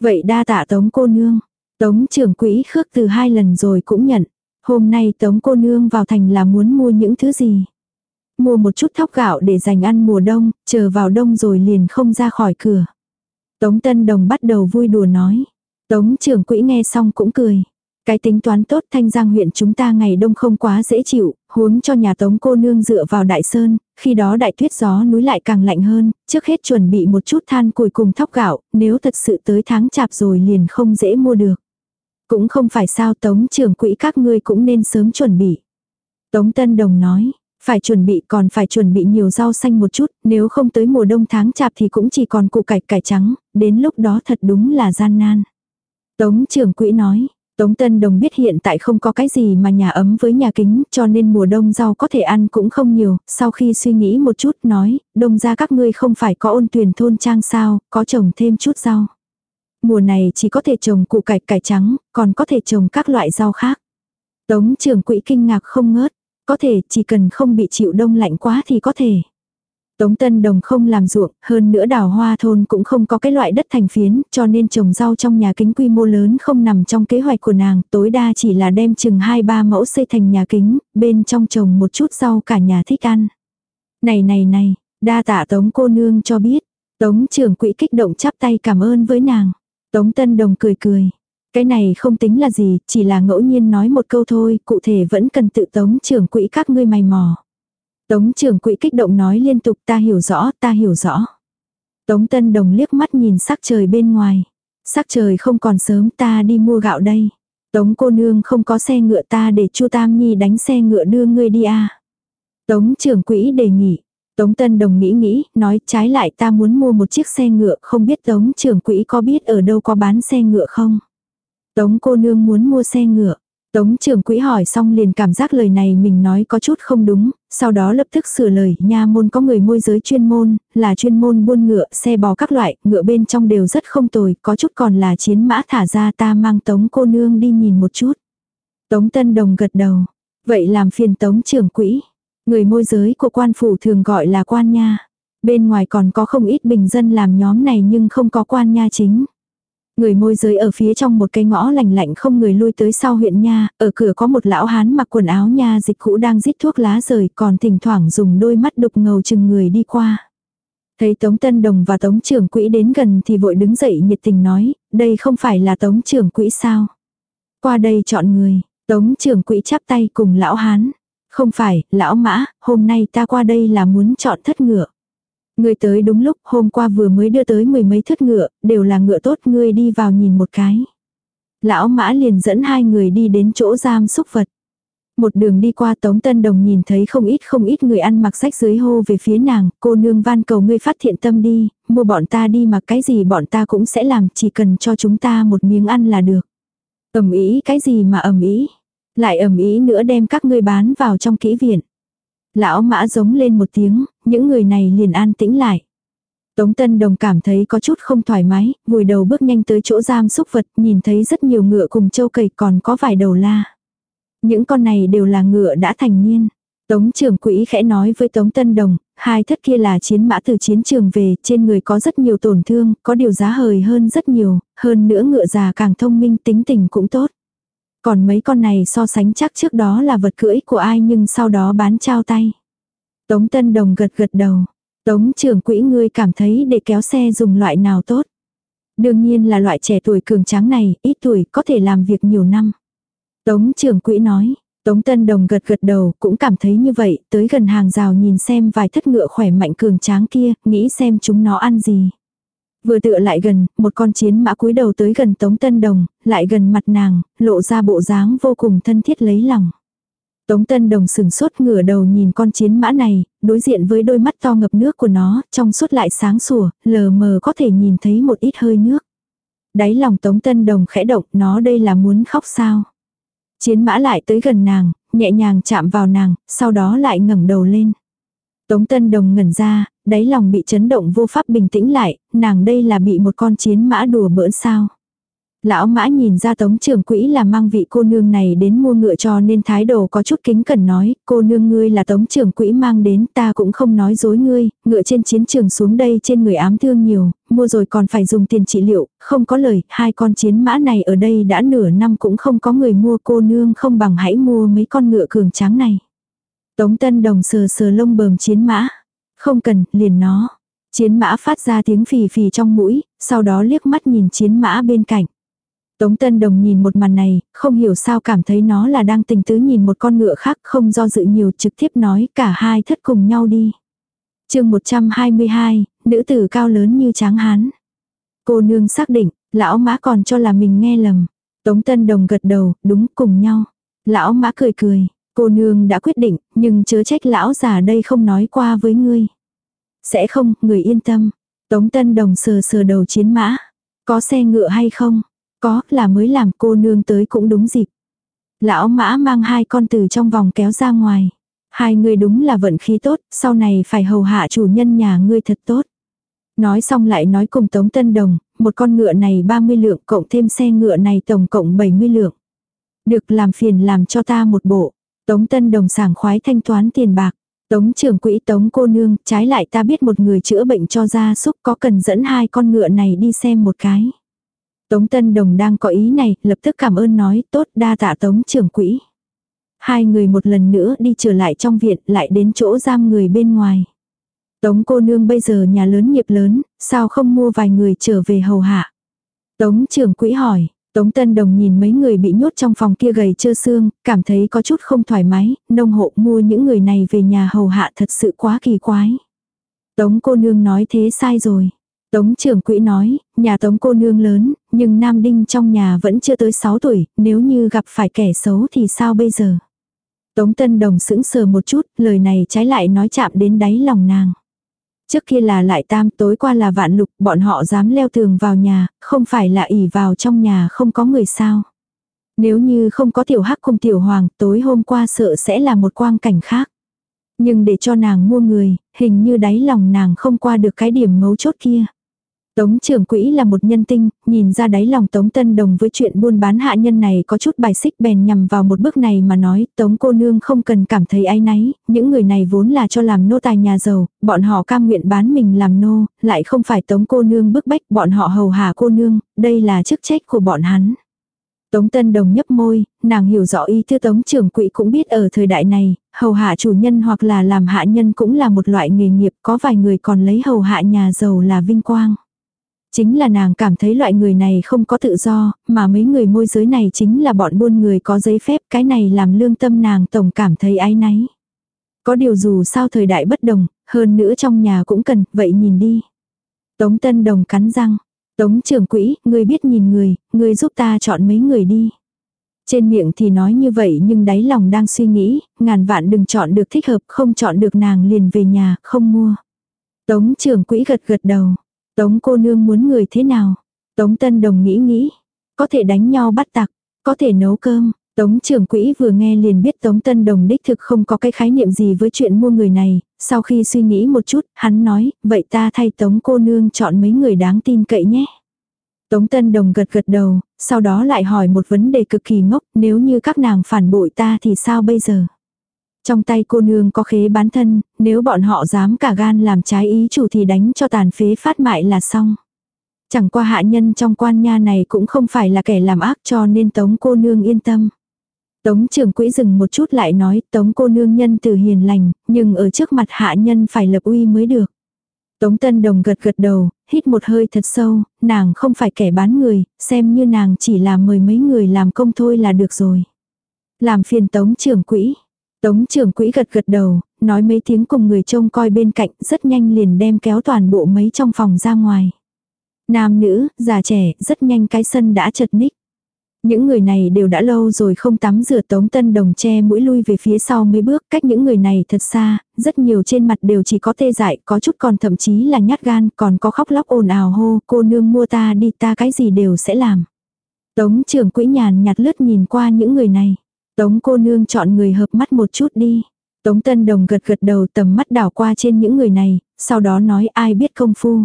Vậy đa tạ Tống cô nương. Tống trưởng quỹ khước từ hai lần rồi cũng nhận. Hôm nay Tống cô nương vào thành là muốn mua những thứ gì? Mua một chút thóc gạo để dành ăn mùa đông, chờ vào đông rồi liền không ra khỏi cửa. Tống Tân Đồng bắt đầu vui đùa nói. Tống trưởng quỹ nghe xong cũng cười. Cái tính toán tốt thanh giang huyện chúng ta ngày đông không quá dễ chịu, huống cho nhà tống cô nương dựa vào đại sơn, khi đó đại tuyết gió núi lại càng lạnh hơn, trước hết chuẩn bị một chút than củi cùng thóc gạo, nếu thật sự tới tháng chạp rồi liền không dễ mua được. Cũng không phải sao tống trưởng quỹ các ngươi cũng nên sớm chuẩn bị. Tống Tân Đồng nói, phải chuẩn bị còn phải chuẩn bị nhiều rau xanh một chút, nếu không tới mùa đông tháng chạp thì cũng chỉ còn củ cải cải trắng, đến lúc đó thật đúng là gian nan. Tống trưởng quỹ nói, Tống Tân Đồng biết hiện tại không có cái gì mà nhà ấm với nhà kính cho nên mùa đông rau có thể ăn cũng không nhiều, sau khi suy nghĩ một chút nói, đông ra các ngươi không phải có ôn tuyển thôn trang sao, có trồng thêm chút rau. Mùa này chỉ có thể trồng củ cải cải trắng, còn có thể trồng các loại rau khác. Tống trưởng quỹ kinh ngạc không ngớt, có thể chỉ cần không bị chịu đông lạnh quá thì có thể. Tống Tân Đồng không làm ruộng, hơn nữa đào hoa thôn cũng không có cái loại đất thành phiến, cho nên trồng rau trong nhà kính quy mô lớn không nằm trong kế hoạch của nàng, tối đa chỉ là đem chừng 2-3 mẫu xây thành nhà kính, bên trong trồng một chút rau cả nhà thích ăn. Này này này, đa tạ Tống cô nương cho biết, Tống trưởng quỹ kích động chắp tay cảm ơn với nàng. Tống Tân Đồng cười cười. Cái này không tính là gì, chỉ là ngẫu nhiên nói một câu thôi, cụ thể vẫn cần tự tống trưởng quỹ các ngươi mày mò. Tống trưởng quỹ kích động nói liên tục ta hiểu rõ, ta hiểu rõ. Tống Tân Đồng liếc mắt nhìn sắc trời bên ngoài. Sắc trời không còn sớm ta đi mua gạo đây. Tống cô nương không có xe ngựa ta để Chu Tam Nhi đánh xe ngựa đưa ngươi đi à. Tống trưởng quỹ đề nghị. Tống Tân Đồng nghĩ nghĩ, nói trái lại ta muốn mua một chiếc xe ngựa, không biết Tống trưởng quỹ có biết ở đâu có bán xe ngựa không? Tống cô nương muốn mua xe ngựa. Tống trưởng quỹ hỏi xong liền cảm giác lời này mình nói có chút không đúng, sau đó lập tức sửa lời, nha môn có người môi giới chuyên môn, là chuyên môn buôn ngựa, xe bò các loại, ngựa bên trong đều rất không tồi, có chút còn là chiến mã thả ra ta mang tống cô nương đi nhìn một chút. Tống Tân Đồng gật đầu, vậy làm phiền tống trưởng quỹ, người môi giới của quan phủ thường gọi là quan nha. Bên ngoài còn có không ít bình dân làm nhóm này nhưng không có quan nha chính. Người môi giới ở phía trong một cái ngõ lành lạnh không người lui tới sau huyện nha, ở cửa có một lão hán mặc quần áo nha dịch cũ đang rít thuốc lá rời còn thỉnh thoảng dùng đôi mắt đục ngầu chừng người đi qua. Thấy Tống Tân Đồng và Tống trưởng quỹ đến gần thì vội đứng dậy nhiệt tình nói, đây không phải là Tống trưởng quỹ sao. Qua đây chọn người, Tống trưởng quỹ chắp tay cùng lão hán. Không phải, lão mã, hôm nay ta qua đây là muốn chọn thất ngựa. Ngươi tới đúng lúc, hôm qua vừa mới đưa tới mười mấy thất ngựa, đều là ngựa tốt, ngươi đi vào nhìn một cái. Lão mã liền dẫn hai người đi đến chỗ giam xúc vật. Một đường đi qua Tống Tân Đồng nhìn thấy không ít không ít người ăn mặc sách dưới hô về phía nàng, cô nương van cầu ngươi phát thiện tâm đi, mua bọn ta đi mà cái gì bọn ta cũng sẽ làm, chỉ cần cho chúng ta một miếng ăn là được. ầm ý cái gì mà ầm ý, lại ầm ý nữa đem các ngươi bán vào trong kỹ viện. Lão mã giống lên một tiếng, những người này liền an tĩnh lại. Tống Tân Đồng cảm thấy có chút không thoải mái, vùi đầu bước nhanh tới chỗ giam xúc vật, nhìn thấy rất nhiều ngựa cùng châu cầy còn có vài đầu la. Những con này đều là ngựa đã thành niên. Tống trưởng quỹ khẽ nói với Tống Tân Đồng, hai thất kia là chiến mã từ chiến trường về, trên người có rất nhiều tổn thương, có điều giá hời hơn rất nhiều, hơn nữa ngựa già càng thông minh tính tình cũng tốt. Còn mấy con này so sánh chắc trước đó là vật cưỡi của ai nhưng sau đó bán trao tay. Tống Tân Đồng gật gật đầu. Tống trưởng quỹ ngươi cảm thấy để kéo xe dùng loại nào tốt. Đương nhiên là loại trẻ tuổi cường tráng này, ít tuổi có thể làm việc nhiều năm. Tống trưởng quỹ nói, Tống Tân Đồng gật gật đầu cũng cảm thấy như vậy, tới gần hàng rào nhìn xem vài thất ngựa khỏe mạnh cường tráng kia, nghĩ xem chúng nó ăn gì. Vừa tựa lại gần, một con chiến mã cúi đầu tới gần Tống Tân Đồng, lại gần mặt nàng, lộ ra bộ dáng vô cùng thân thiết lấy lòng. Tống Tân Đồng sừng sốt ngửa đầu nhìn con chiến mã này, đối diện với đôi mắt to ngập nước của nó, trong suốt lại sáng sủa, lờ mờ có thể nhìn thấy một ít hơi nước. Đáy lòng Tống Tân Đồng khẽ động, nó đây là muốn khóc sao. Chiến mã lại tới gần nàng, nhẹ nhàng chạm vào nàng, sau đó lại ngẩng đầu lên. Tống Tân Đồng ngẩn ra, đáy lòng bị chấn động vô pháp bình tĩnh lại, nàng đây là bị một con chiến mã đùa bỡn sao. Lão mã nhìn ra tống trưởng quỹ là mang vị cô nương này đến mua ngựa cho nên thái độ có chút kính cẩn nói, cô nương ngươi là tống trưởng quỹ mang đến ta cũng không nói dối ngươi, ngựa trên chiến trường xuống đây trên người ám thương nhiều, mua rồi còn phải dùng tiền trị liệu, không có lời, hai con chiến mã này ở đây đã nửa năm cũng không có người mua cô nương không bằng hãy mua mấy con ngựa cường tráng này. Tống tân đồng sờ sờ lông bờm chiến mã, không cần, liền nó. Chiến mã phát ra tiếng phì phì trong mũi, sau đó liếc mắt nhìn chiến mã bên cạnh. Tống Tân Đồng nhìn một màn này, không hiểu sao cảm thấy nó là đang tình tứ nhìn một con ngựa khác không do dự nhiều trực tiếp nói cả hai thất cùng nhau đi. chương 122, nữ tử cao lớn như tráng hán. Cô nương xác định, lão mã còn cho là mình nghe lầm. Tống Tân Đồng gật đầu, đúng cùng nhau. Lão mã cười cười, cô nương đã quyết định, nhưng chớ trách lão già đây không nói qua với ngươi. Sẽ không, người yên tâm. Tống Tân Đồng sờ sờ đầu chiến mã. Có xe ngựa hay không? Có, là mới làm cô nương tới cũng đúng dịp. Lão mã mang hai con từ trong vòng kéo ra ngoài. Hai người đúng là vận khí tốt, sau này phải hầu hạ chủ nhân nhà ngươi thật tốt. Nói xong lại nói cùng Tống Tân Đồng, một con ngựa này 30 lượng cộng thêm xe ngựa này tổng cộng 70 lượng. Được làm phiền làm cho ta một bộ. Tống Tân Đồng sảng khoái thanh toán tiền bạc. Tống trưởng quỹ tống cô nương, trái lại ta biết một người chữa bệnh cho gia súc có cần dẫn hai con ngựa này đi xem một cái. Tống Tân Đồng đang có ý này, lập tức cảm ơn nói, tốt đa tạ Tống trưởng quỹ. Hai người một lần nữa đi trở lại trong viện, lại đến chỗ giam người bên ngoài. Tống cô nương bây giờ nhà lớn nghiệp lớn, sao không mua vài người trở về hầu hạ? Tống trưởng quỹ hỏi, Tống Tân Đồng nhìn mấy người bị nhốt trong phòng kia gầy trơ xương, cảm thấy có chút không thoải mái, nông hộ mua những người này về nhà hầu hạ thật sự quá kỳ quái. Tống cô nương nói thế sai rồi. Tống trưởng quỹ nói, nhà tống cô nương lớn, nhưng Nam Đinh trong nhà vẫn chưa tới 6 tuổi, nếu như gặp phải kẻ xấu thì sao bây giờ? Tống Tân Đồng sững sờ một chút, lời này trái lại nói chạm đến đáy lòng nàng. Trước kia là lại tam, tối qua là vạn lục, bọn họ dám leo tường vào nhà, không phải là ỉ vào trong nhà không có người sao. Nếu như không có tiểu hắc cùng tiểu hoàng, tối hôm qua sợ sẽ là một quang cảnh khác. Nhưng để cho nàng mua người, hình như đáy lòng nàng không qua được cái điểm mấu chốt kia. Tống trưởng quỹ là một nhân tinh, nhìn ra đáy lòng Tống Tân Đồng với chuyện buôn bán hạ nhân này có chút bài xích bèn nhằm vào một bước này mà nói Tống cô nương không cần cảm thấy áy náy, những người này vốn là cho làm nô tài nhà giàu, bọn họ cam nguyện bán mình làm nô, lại không phải Tống cô nương bức bách bọn họ hầu hạ cô nương, đây là chức trách của bọn hắn. Tống Tân Đồng nhấp môi, nàng hiểu rõ ý thư Tống trưởng quỹ cũng biết ở thời đại này, hầu hạ chủ nhân hoặc là làm hạ nhân cũng là một loại nghề nghiệp, có vài người còn lấy hầu hạ nhà giàu là vinh quang. Chính là nàng cảm thấy loại người này không có tự do, mà mấy người môi giới này chính là bọn buôn người có giấy phép, cái này làm lương tâm nàng tổng cảm thấy ái náy. Có điều dù sao thời đại bất đồng, hơn nữa trong nhà cũng cần, vậy nhìn đi. Tống Tân Đồng cắn răng. Tống trưởng quỹ, người biết nhìn người, người giúp ta chọn mấy người đi. Trên miệng thì nói như vậy nhưng đáy lòng đang suy nghĩ, ngàn vạn đừng chọn được thích hợp, không chọn được nàng liền về nhà, không mua. Tống trưởng quỹ gật gật đầu. Tống cô nương muốn người thế nào? Tống Tân Đồng nghĩ nghĩ. Có thể đánh nhau bắt tặc, có thể nấu cơm. Tống trưởng quỹ vừa nghe liền biết Tống Tân Đồng đích thực không có cái khái niệm gì với chuyện mua người này. Sau khi suy nghĩ một chút, hắn nói, vậy ta thay Tống cô nương chọn mấy người đáng tin cậy nhé. Tống Tân Đồng gật gật đầu, sau đó lại hỏi một vấn đề cực kỳ ngốc, nếu như các nàng phản bội ta thì sao bây giờ? Trong tay cô nương có khế bán thân, nếu bọn họ dám cả gan làm trái ý chủ thì đánh cho tàn phế phát mại là xong. Chẳng qua hạ nhân trong quan nha này cũng không phải là kẻ làm ác cho nên tống cô nương yên tâm. Tống trưởng quỹ dừng một chút lại nói tống cô nương nhân từ hiền lành, nhưng ở trước mặt hạ nhân phải lập uy mới được. Tống Tân Đồng gật gật đầu, hít một hơi thật sâu, nàng không phải kẻ bán người, xem như nàng chỉ là mời mấy người làm công thôi là được rồi. Làm phiền Tống trưởng quỹ, Tống trưởng quỹ gật gật đầu, nói mấy tiếng cùng người trông coi bên cạnh rất nhanh liền đem kéo toàn bộ mấy trong phòng ra ngoài. Nam nữ, già trẻ, rất nhanh cái sân đã chật ních. Những người này đều đã lâu rồi không tắm rửa tống tân đồng che mũi lui về phía sau mấy bước cách những người này thật xa, rất nhiều trên mặt đều chỉ có tê dại, có chút còn thậm chí là nhát gan, còn có khóc lóc ồn ào hô, cô nương mua ta đi ta cái gì đều sẽ làm. Tống trưởng quỹ nhàn nhạt lướt nhìn qua những người này. Tống cô nương chọn người hợp mắt một chút đi. Tống Tân Đồng gật gật đầu tầm mắt đảo qua trên những người này, sau đó nói ai biết công phu.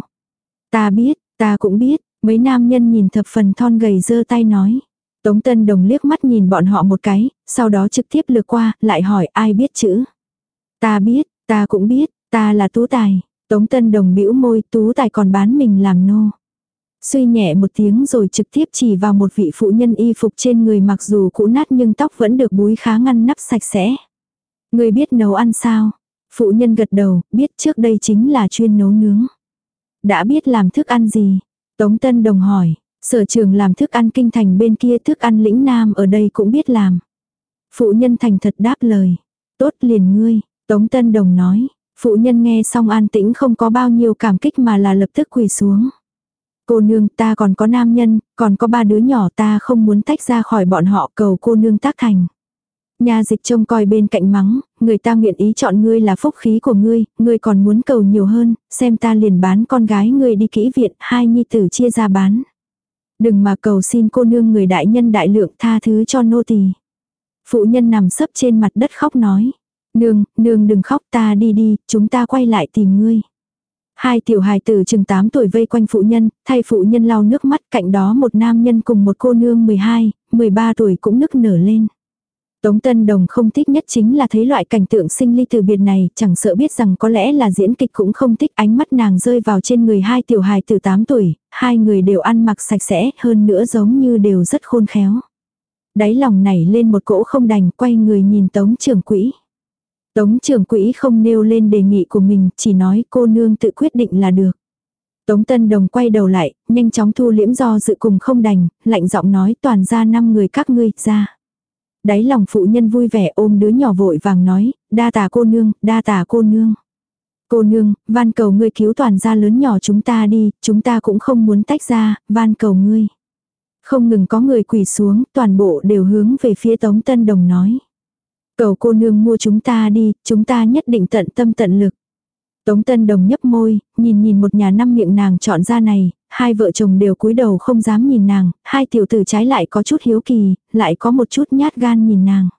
Ta biết, ta cũng biết, mấy nam nhân nhìn thập phần thon gầy giơ tay nói. Tống Tân Đồng liếc mắt nhìn bọn họ một cái, sau đó trực tiếp lừa qua, lại hỏi ai biết chữ. Ta biết, ta cũng biết, ta là Tú Tài. Tống Tân Đồng bĩu môi, Tú Tài còn bán mình làm nô suy nhẹ một tiếng rồi trực tiếp chỉ vào một vị phụ nhân y phục trên người mặc dù cũ nát nhưng tóc vẫn được búi khá ngăn nắp sạch sẽ. Người biết nấu ăn sao? Phụ nhân gật đầu, biết trước đây chính là chuyên nấu nướng. Đã biết làm thức ăn gì? Tống Tân Đồng hỏi, sở trường làm thức ăn kinh thành bên kia thức ăn lĩnh nam ở đây cũng biết làm. Phụ nhân thành thật đáp lời. Tốt liền ngươi, Tống Tân Đồng nói. Phụ nhân nghe xong an tĩnh không có bao nhiêu cảm kích mà là lập tức quỳ xuống. Cô nương ta còn có nam nhân, còn có ba đứa nhỏ ta không muốn tách ra khỏi bọn họ cầu cô nương tác thành. Nhà dịch trông coi bên cạnh mắng, người ta nguyện ý chọn ngươi là phúc khí của ngươi, ngươi còn muốn cầu nhiều hơn, xem ta liền bán con gái ngươi đi kỹ viện, hai nhi tử chia ra bán. Đừng mà cầu xin cô nương người đại nhân đại lượng tha thứ cho nô tỳ. Phụ nhân nằm sấp trên mặt đất khóc nói. Nương, nương đừng khóc ta đi đi, chúng ta quay lại tìm ngươi. Hai tiểu hài tử chừng 8 tuổi vây quanh phụ nhân, thay phụ nhân lau nước mắt cạnh đó một nam nhân cùng một cô nương 12, 13 tuổi cũng nức nở lên. Tống Tân Đồng không thích nhất chính là thấy loại cảnh tượng sinh ly từ biệt này, chẳng sợ biết rằng có lẽ là diễn kịch cũng không thích ánh mắt nàng rơi vào trên người hai tiểu hài từ 8 tuổi, hai người đều ăn mặc sạch sẽ hơn nữa giống như đều rất khôn khéo. Đáy lòng nảy lên một cỗ không đành quay người nhìn Tống trưởng quỹ. Tống trưởng quỹ không nêu lên đề nghị của mình, chỉ nói cô nương tự quyết định là được. Tống Tân Đồng quay đầu lại, nhanh chóng thu liễm do dự cùng không đành, lạnh giọng nói toàn ra năm người các ngươi, ra. Đáy lòng phụ nhân vui vẻ ôm đứa nhỏ vội vàng nói, đa tà cô nương, đa tà cô nương. Cô nương, van cầu ngươi cứu toàn gia lớn nhỏ chúng ta đi, chúng ta cũng không muốn tách ra, van cầu ngươi. Không ngừng có người quỳ xuống, toàn bộ đều hướng về phía Tống Tân Đồng nói. Cầu cô nương mua chúng ta đi, chúng ta nhất định tận tâm tận lực. Tống Tân Đồng nhấp môi, nhìn nhìn một nhà năm miệng nàng chọn ra này, hai vợ chồng đều cúi đầu không dám nhìn nàng, hai tiểu tử trái lại có chút hiếu kỳ, lại có một chút nhát gan nhìn nàng.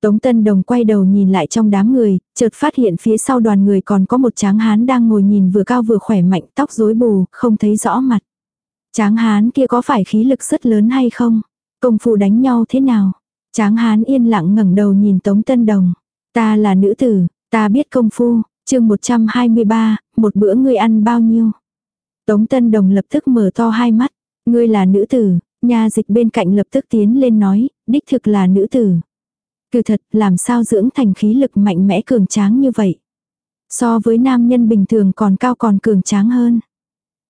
Tống Tân Đồng quay đầu nhìn lại trong đám người, chợt phát hiện phía sau đoàn người còn có một tráng hán đang ngồi nhìn vừa cao vừa khỏe mạnh tóc rối bù, không thấy rõ mặt. Tráng hán kia có phải khí lực rất lớn hay không? Công phu đánh nhau thế nào? Tráng hán yên lặng ngẩng đầu nhìn Tống Tân Đồng. Ta là nữ tử, ta biết công phu, chương 123, một bữa ngươi ăn bao nhiêu? Tống Tân Đồng lập tức mở to hai mắt. Ngươi là nữ tử, nhà dịch bên cạnh lập tức tiến lên nói, đích thực là nữ tử. Cứ thật, làm sao dưỡng thành khí lực mạnh mẽ cường tráng như vậy? So với nam nhân bình thường còn cao còn cường tráng hơn.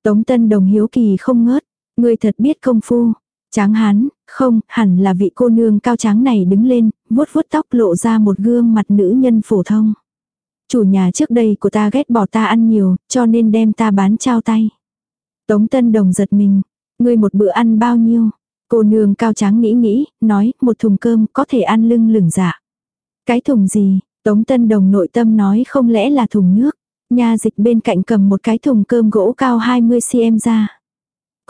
Tống Tân Đồng hiếu kỳ không ngớt, ngươi thật biết công phu. Tráng hán, không, hẳn là vị cô nương cao tráng này đứng lên, vuốt vuốt tóc lộ ra một gương mặt nữ nhân phổ thông. Chủ nhà trước đây của ta ghét bỏ ta ăn nhiều, cho nên đem ta bán trao tay. Tống Tân Đồng giật mình, ngươi một bữa ăn bao nhiêu? Cô nương cao tráng nghĩ nghĩ, nói, một thùng cơm có thể ăn lưng lửng dạ. Cái thùng gì? Tống Tân Đồng nội tâm nói không lẽ là thùng nước. Nha dịch bên cạnh cầm một cái thùng cơm gỗ cao 20cm ra.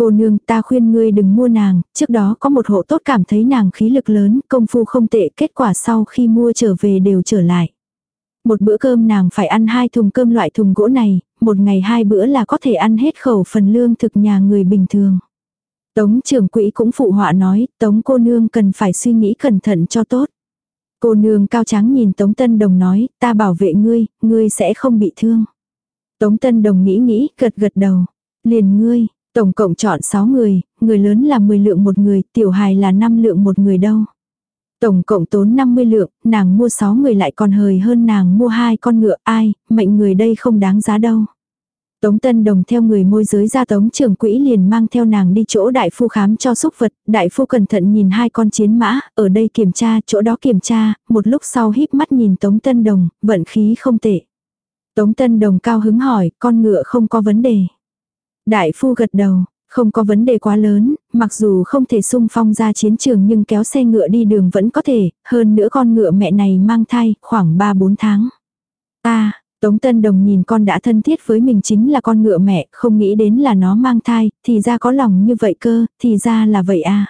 Cô nương ta khuyên ngươi đừng mua nàng, trước đó có một hộ tốt cảm thấy nàng khí lực lớn, công phu không tệ, kết quả sau khi mua trở về đều trở lại. Một bữa cơm nàng phải ăn hai thùng cơm loại thùng gỗ này, một ngày hai bữa là có thể ăn hết khẩu phần lương thực nhà người bình thường. Tống trưởng quỹ cũng phụ họa nói, tống cô nương cần phải suy nghĩ cẩn thận cho tốt. Cô nương cao trắng nhìn Tống Tân Đồng nói, ta bảo vệ ngươi, ngươi sẽ không bị thương. Tống Tân Đồng nghĩ nghĩ, gật gật đầu. Liền ngươi, tổng cộng chọn 6 người, người lớn là 10 lượng một người, tiểu hài là 5 lượng một người đâu. Tổng cộng tốn 50 lượng, nàng mua 6 người lại còn hời hơn nàng mua hai con ngựa, ai, mệnh người đây không đáng giá đâu. Tống Tân Đồng theo người môi giới ra tống trưởng quỹ liền mang theo nàng đi chỗ đại phu khám cho súc vật, đại phu cẩn thận nhìn hai con chiến mã, ở đây kiểm tra, chỗ đó kiểm tra, một lúc sau híp mắt nhìn Tống Tân Đồng, vận khí không tệ. Tống Tân Đồng cao hứng hỏi, con ngựa không có vấn đề. Đại phu gật đầu, không có vấn đề quá lớn, mặc dù không thể sung phong ra chiến trường nhưng kéo xe ngựa đi đường vẫn có thể, hơn nữa con ngựa mẹ này mang thai khoảng 3-4 tháng. Ta, Tống Tân Đồng nhìn con đã thân thiết với mình chính là con ngựa mẹ, không nghĩ đến là nó mang thai, thì ra có lòng như vậy cơ, thì ra là vậy à.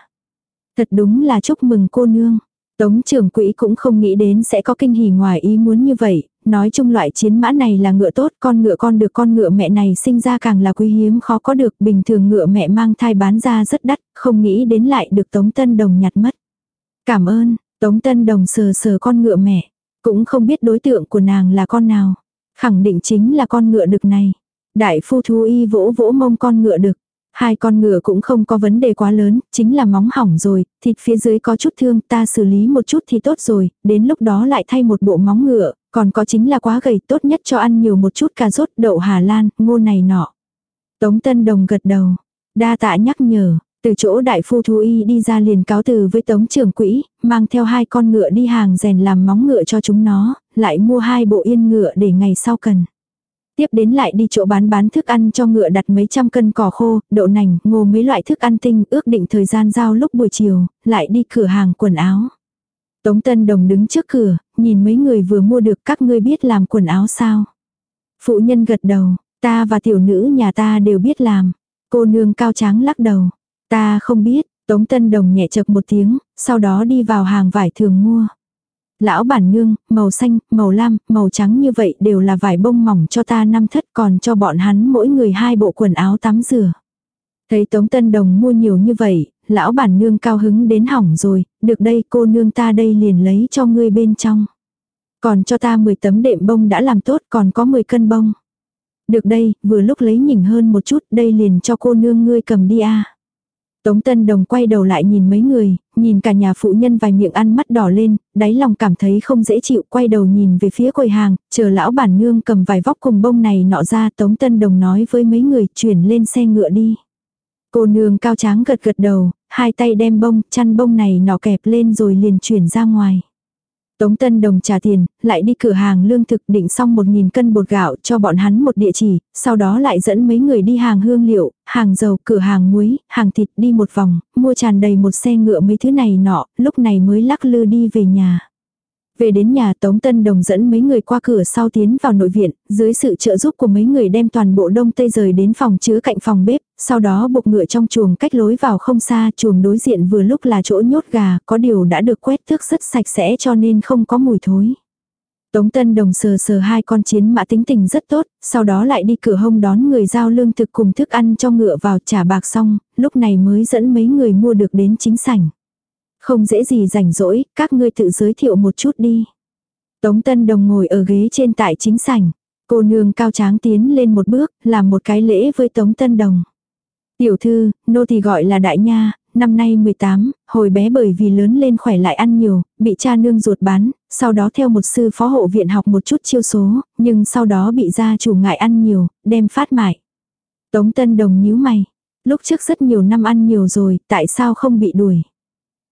Thật đúng là chúc mừng cô nương. Tống trưởng quỹ cũng không nghĩ đến sẽ có kinh hỉ ngoài ý muốn như vậy, nói chung loại chiến mã này là ngựa tốt, con ngựa con được con ngựa mẹ này sinh ra càng là quý hiếm khó có được, bình thường ngựa mẹ mang thai bán ra rất đắt, không nghĩ đến lại được Tống Tân Đồng nhặt mất. Cảm ơn, Tống Tân Đồng sờ sờ con ngựa mẹ, cũng không biết đối tượng của nàng là con nào. Khẳng định chính là con ngựa đực này. Đại phu thú y vỗ vỗ mông con ngựa đực. Hai con ngựa cũng không có vấn đề quá lớn, chính là móng hỏng rồi, thịt phía dưới có chút thương, ta xử lý một chút thì tốt rồi, đến lúc đó lại thay một bộ móng ngựa, còn có chính là quá gầy, tốt nhất cho ăn nhiều một chút cà rốt, đậu Hà Lan, ngô này nọ. Tống Tân Đồng gật đầu, đa tạ nhắc nhở, từ chỗ đại phu thú y đi ra liền cáo từ với tống trưởng quỹ, mang theo hai con ngựa đi hàng rèn làm móng ngựa cho chúng nó, lại mua hai bộ yên ngựa để ngày sau cần. Tiếp đến lại đi chỗ bán bán thức ăn cho ngựa đặt mấy trăm cân cỏ khô, đậu nành, ngô mấy loại thức ăn tinh ước định thời gian giao lúc buổi chiều, lại đi cửa hàng quần áo. Tống Tân Đồng đứng trước cửa, nhìn mấy người vừa mua được các ngươi biết làm quần áo sao. Phụ nhân gật đầu, ta và tiểu nữ nhà ta đều biết làm. Cô nương cao tráng lắc đầu. Ta không biết, Tống Tân Đồng nhẹ chập một tiếng, sau đó đi vào hàng vải thường mua. Lão bản nương, màu xanh, màu lam, màu trắng như vậy đều là vải bông mỏng cho ta năm thất còn cho bọn hắn mỗi người hai bộ quần áo tắm rửa. Thấy Tống Tân Đồng mua nhiều như vậy, lão bản nương cao hứng đến hỏng rồi, được đây cô nương ta đây liền lấy cho ngươi bên trong. Còn cho ta 10 tấm đệm bông đã làm tốt còn có 10 cân bông. Được đây, vừa lúc lấy nhỉnh hơn một chút, đây liền cho cô nương ngươi cầm đi a. Tống Tân Đồng quay đầu lại nhìn mấy người, nhìn cả nhà phụ nhân vài miệng ăn mắt đỏ lên, đáy lòng cảm thấy không dễ chịu, quay đầu nhìn về phía quầy hàng, chờ lão bản nương cầm vài vóc cùng bông này nọ ra, Tống Tân Đồng nói với mấy người chuyển lên xe ngựa đi. Cô nương cao tráng gật gật đầu, hai tay đem bông, chăn bông này nọ kẹp lên rồi liền chuyển ra ngoài. Tống Tân Đồng trả tiền, lại đi cửa hàng lương thực định xong một nghìn cân bột gạo cho bọn hắn một địa chỉ, sau đó lại dẫn mấy người đi hàng hương liệu, hàng dầu, cửa hàng muối, hàng thịt đi một vòng, mua tràn đầy một xe ngựa mấy thứ này nọ, lúc này mới lắc lư đi về nhà. Về đến nhà Tống Tân Đồng dẫn mấy người qua cửa sau tiến vào nội viện, dưới sự trợ giúp của mấy người đem toàn bộ đông tây rời đến phòng chứa cạnh phòng bếp, sau đó buộc ngựa trong chuồng cách lối vào không xa, chuồng đối diện vừa lúc là chỗ nhốt gà, có điều đã được quét thước rất sạch sẽ cho nên không có mùi thối. Tống Tân Đồng sờ sờ hai con chiến mã tính tình rất tốt, sau đó lại đi cửa hông đón người giao lương thực cùng thức ăn cho ngựa vào trả bạc xong, lúc này mới dẫn mấy người mua được đến chính sảnh. Không dễ gì rảnh rỗi, các ngươi tự giới thiệu một chút đi. Tống Tân Đồng ngồi ở ghế trên tại chính sảnh. Cô nương cao tráng tiến lên một bước, làm một cái lễ với Tống Tân Đồng. Tiểu thư, nô thì gọi là đại nha, năm nay 18, hồi bé bởi vì lớn lên khỏe lại ăn nhiều, bị cha nương ruột bán, sau đó theo một sư phó hộ viện học một chút chiêu số, nhưng sau đó bị gia chủ ngại ăn nhiều, đem phát mại. Tống Tân Đồng nhíu mày. Lúc trước rất nhiều năm ăn nhiều rồi, tại sao không bị đuổi?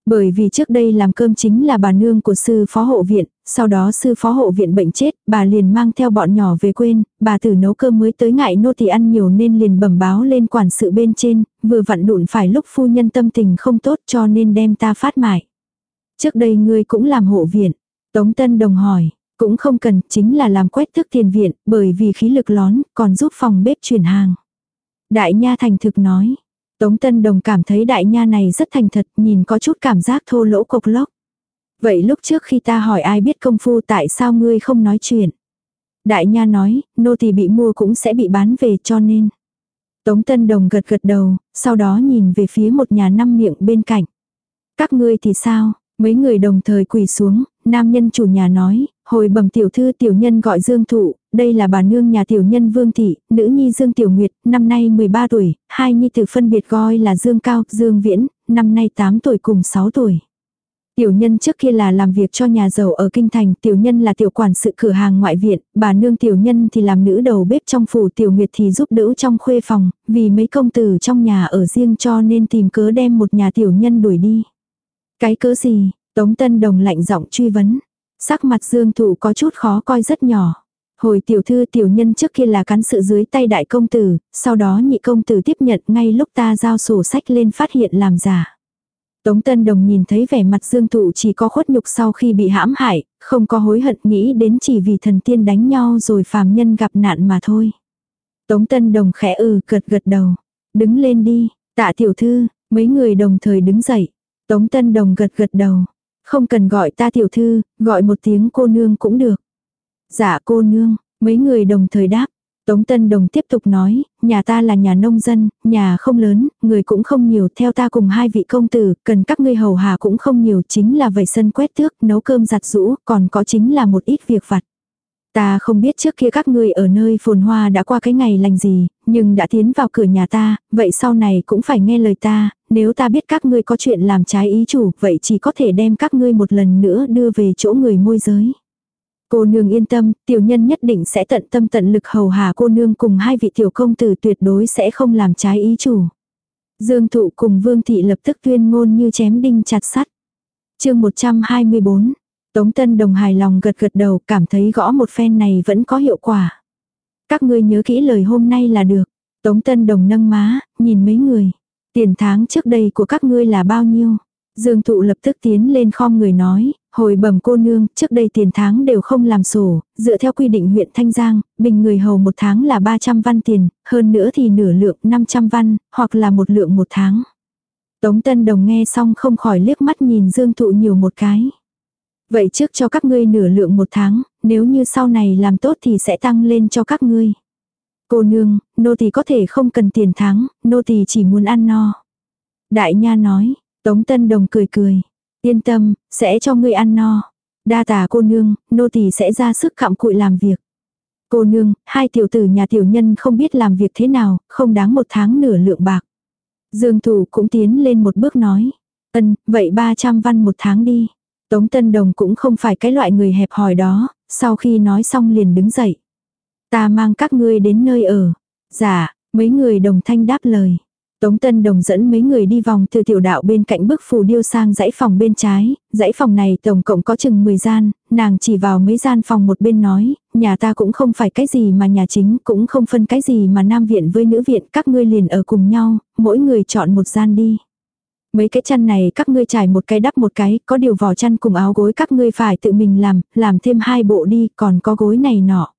Bởi vì trước đây làm cơm chính là bà nương của sư phó hộ viện, sau đó sư phó hộ viện bệnh chết, bà liền mang theo bọn nhỏ về quên, bà tử nấu cơm mới tới ngại nô tỳ ăn nhiều nên liền bẩm báo lên quản sự bên trên, vừa vặn đụn phải lúc phu nhân tâm tình không tốt cho nên đem ta phát mại. Trước đây ngươi cũng làm hộ viện. Tống Tân Đồng hỏi, cũng không cần, chính là làm quét thức tiền viện, bởi vì khí lực lón, còn giúp phòng bếp chuyển hàng. Đại Nha thành thực nói, Tống Tân Đồng cảm thấy đại nha này rất thành thật, nhìn có chút cảm giác thô lỗ cục lốc. Vậy lúc trước khi ta hỏi ai biết công phu tại sao ngươi không nói chuyện? Đại nha nói, nô tỳ bị mua cũng sẽ bị bán về cho nên. Tống Tân Đồng gật gật đầu, sau đó nhìn về phía một nhà năm miệng bên cạnh. Các ngươi thì sao? Mấy người đồng thời quỳ xuống, nam nhân chủ nhà nói, hồi bẩm tiểu thư tiểu nhân gọi Dương Thụ, đây là bà nương nhà tiểu nhân Vương Thị, nữ nhi Dương Tiểu Nguyệt, năm nay 13 tuổi, hai nhi tử phân biệt gọi là Dương Cao, Dương Viễn, năm nay 8 tuổi cùng 6 tuổi. Tiểu nhân trước kia là làm việc cho nhà giàu ở Kinh Thành, tiểu nhân là tiểu quản sự cửa hàng ngoại viện, bà nương tiểu nhân thì làm nữ đầu bếp trong phủ tiểu nguyệt thì giúp đỡ trong khuê phòng, vì mấy công tử trong nhà ở riêng cho nên tìm cớ đem một nhà tiểu nhân đuổi đi. Cái cớ gì? Tống Tân Đồng lạnh giọng truy vấn. Sắc mặt Dương Thụ có chút khó coi rất nhỏ. Hồi tiểu thư tiểu nhân trước kia là cán sự dưới tay đại công tử, sau đó nhị công tử tiếp nhận ngay lúc ta giao sổ sách lên phát hiện làm giả. Tống Tân Đồng nhìn thấy vẻ mặt Dương Thụ chỉ có khuất nhục sau khi bị hãm hại, không có hối hận nghĩ đến chỉ vì thần tiên đánh nhau rồi phàm nhân gặp nạn mà thôi. Tống Tân Đồng khẽ ừ gật gật đầu. Đứng lên đi, tạ tiểu thư, mấy người đồng thời đứng dậy. Tống Tân Đồng gật gật đầu. Không cần gọi ta tiểu thư, gọi một tiếng cô nương cũng được. Dạ cô nương, mấy người đồng thời đáp. Tống Tân Đồng tiếp tục nói, nhà ta là nhà nông dân, nhà không lớn, người cũng không nhiều, theo ta cùng hai vị công tử, cần các ngươi hầu hà cũng không nhiều, chính là vẩy sân quét tước, nấu cơm giặt rũ, còn có chính là một ít việc vặt. Ta không biết trước kia các ngươi ở nơi phồn hoa đã qua cái ngày lành gì, nhưng đã tiến vào cửa nhà ta, vậy sau này cũng phải nghe lời ta, nếu ta biết các ngươi có chuyện làm trái ý chủ, vậy chỉ có thể đem các ngươi một lần nữa đưa về chỗ người môi giới. Cô nương yên tâm, tiểu nhân nhất định sẽ tận tâm tận lực hầu hạ cô nương cùng hai vị tiểu công tử tuyệt đối sẽ không làm trái ý chủ. Dương thụ cùng vương thị lập tức tuyên ngôn như chém đinh chặt sắt. chương 124, Tống Tân Đồng hài lòng gật gật đầu cảm thấy gõ một phen này vẫn có hiệu quả. Các ngươi nhớ kỹ lời hôm nay là được. Tống Tân Đồng nâng má, nhìn mấy người. Tiền tháng trước đây của các ngươi là bao nhiêu? Dương thụ lập tức tiến lên khom người nói, hồi bẩm cô nương, trước đây tiền tháng đều không làm sổ, dựa theo quy định huyện Thanh Giang, bình người hầu một tháng là 300 văn tiền, hơn nữa thì nửa lượng 500 văn, hoặc là một lượng một tháng. Tống Tân Đồng nghe xong không khỏi liếc mắt nhìn Dương thụ nhiều một cái. Vậy trước cho các ngươi nửa lượng một tháng, nếu như sau này làm tốt thì sẽ tăng lên cho các ngươi. Cô nương, nô tỳ có thể không cần tiền tháng, nô tỳ chỉ muốn ăn no. Đại nha nói, Tống Tân Đồng cười cười. Yên tâm, sẽ cho ngươi ăn no. Đa tà cô nương, nô tỳ sẽ ra sức khạm cụi làm việc. Cô nương, hai tiểu tử nhà tiểu nhân không biết làm việc thế nào, không đáng một tháng nửa lượng bạc. Dương thủ cũng tiến lên một bước nói. Ân, vậy 300 văn một tháng đi. Tống Tân Đồng cũng không phải cái loại người hẹp hòi đó, sau khi nói xong liền đứng dậy. Ta mang các ngươi đến nơi ở. Dạ, mấy người đồng thanh đáp lời. Tống Tân Đồng dẫn mấy người đi vòng từ tiểu đạo bên cạnh bức phù điêu sang dãy phòng bên trái, dãy phòng này tổng cộng có chừng 10 gian, nàng chỉ vào mấy gian phòng một bên nói, nhà ta cũng không phải cái gì mà nhà chính, cũng không phân cái gì mà nam viện với nữ viện, các ngươi liền ở cùng nhau, mỗi người chọn một gian đi. Mấy cái chăn này các ngươi trải một cái đắp một cái, có điều vỏ chăn cùng áo gối các ngươi phải tự mình làm, làm thêm hai bộ đi, còn có gối này nọ.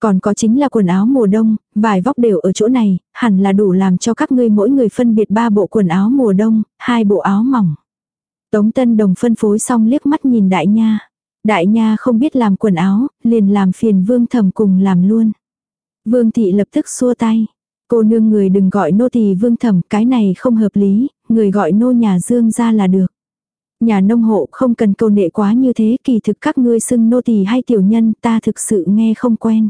Còn có chính là quần áo mùa đông, vài vóc đều ở chỗ này, hẳn là đủ làm cho các ngươi mỗi người phân biệt ba bộ quần áo mùa đông, hai bộ áo mỏng. Tống Tân Đồng phân phối xong liếc mắt nhìn đại nha. Đại nha không biết làm quần áo, liền làm phiền vương thẩm cùng làm luôn. Vương thị lập tức xua tay. Cô nương người đừng gọi nô tỳ vương thẩm, cái này không hợp lý, người gọi nô nhà dương ra là được. Nhà nông hộ không cần câu nệ quá như thế, kỳ thực các ngươi xưng nô tỳ hay tiểu nhân, ta thực sự nghe không quen.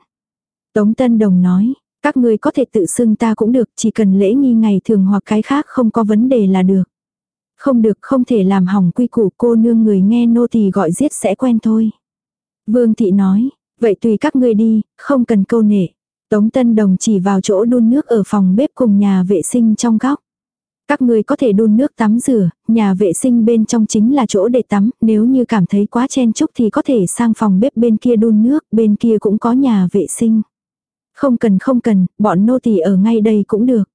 Tống Tân Đồng nói, các ngươi có thể tự xưng ta cũng được, chỉ cần lễ nghi ngày thường hoặc cái khác không có vấn đề là được. Không được không thể làm hỏng quy củ cô nương người nghe nô tỳ gọi giết sẽ quen thôi. Vương thị nói, vậy tùy các ngươi đi, không cần câu nệ. Tống Tân Đồng chỉ vào chỗ đun nước ở phòng bếp cùng nhà vệ sinh trong góc. Các người có thể đun nước tắm rửa, nhà vệ sinh bên trong chính là chỗ để tắm, nếu như cảm thấy quá chen chúc thì có thể sang phòng bếp bên kia đun nước, bên kia cũng có nhà vệ sinh. Không cần không cần, bọn nô tỳ ở ngay đây cũng được.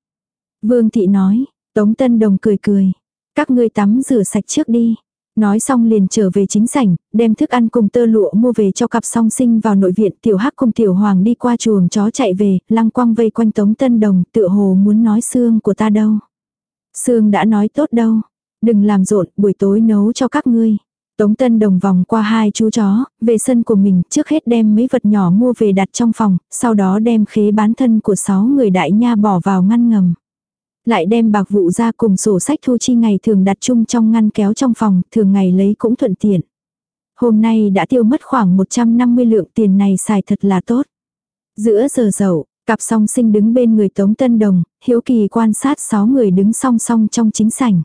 Vương thị nói, Tống Tân Đồng cười cười. Các ngươi tắm rửa sạch trước đi. Nói xong liền trở về chính sảnh, đem thức ăn cùng tơ lụa mua về cho cặp song sinh vào nội viện. Tiểu Hắc cùng Tiểu Hoàng đi qua chuồng chó chạy về, lăng quăng vây quanh Tống Tân Đồng, tựa hồ muốn nói xương của ta đâu. Sương đã nói tốt đâu. Đừng làm rộn, buổi tối nấu cho các ngươi. Tống Tân Đồng vòng qua hai chú chó, về sân của mình, trước hết đem mấy vật nhỏ mua về đặt trong phòng, sau đó đem khế bán thân của sáu người đại nha bỏ vào ngăn ngầm. Lại đem bạc vụ ra cùng sổ sách thu chi ngày thường đặt chung trong ngăn kéo trong phòng, thường ngày lấy cũng thuận tiện. Hôm nay đã tiêu mất khoảng 150 lượng tiền này xài thật là tốt. Giữa giờ dậu, cặp song sinh đứng bên người Tống Tân Đồng, hiếu kỳ quan sát sáu người đứng song song trong chính sảnh.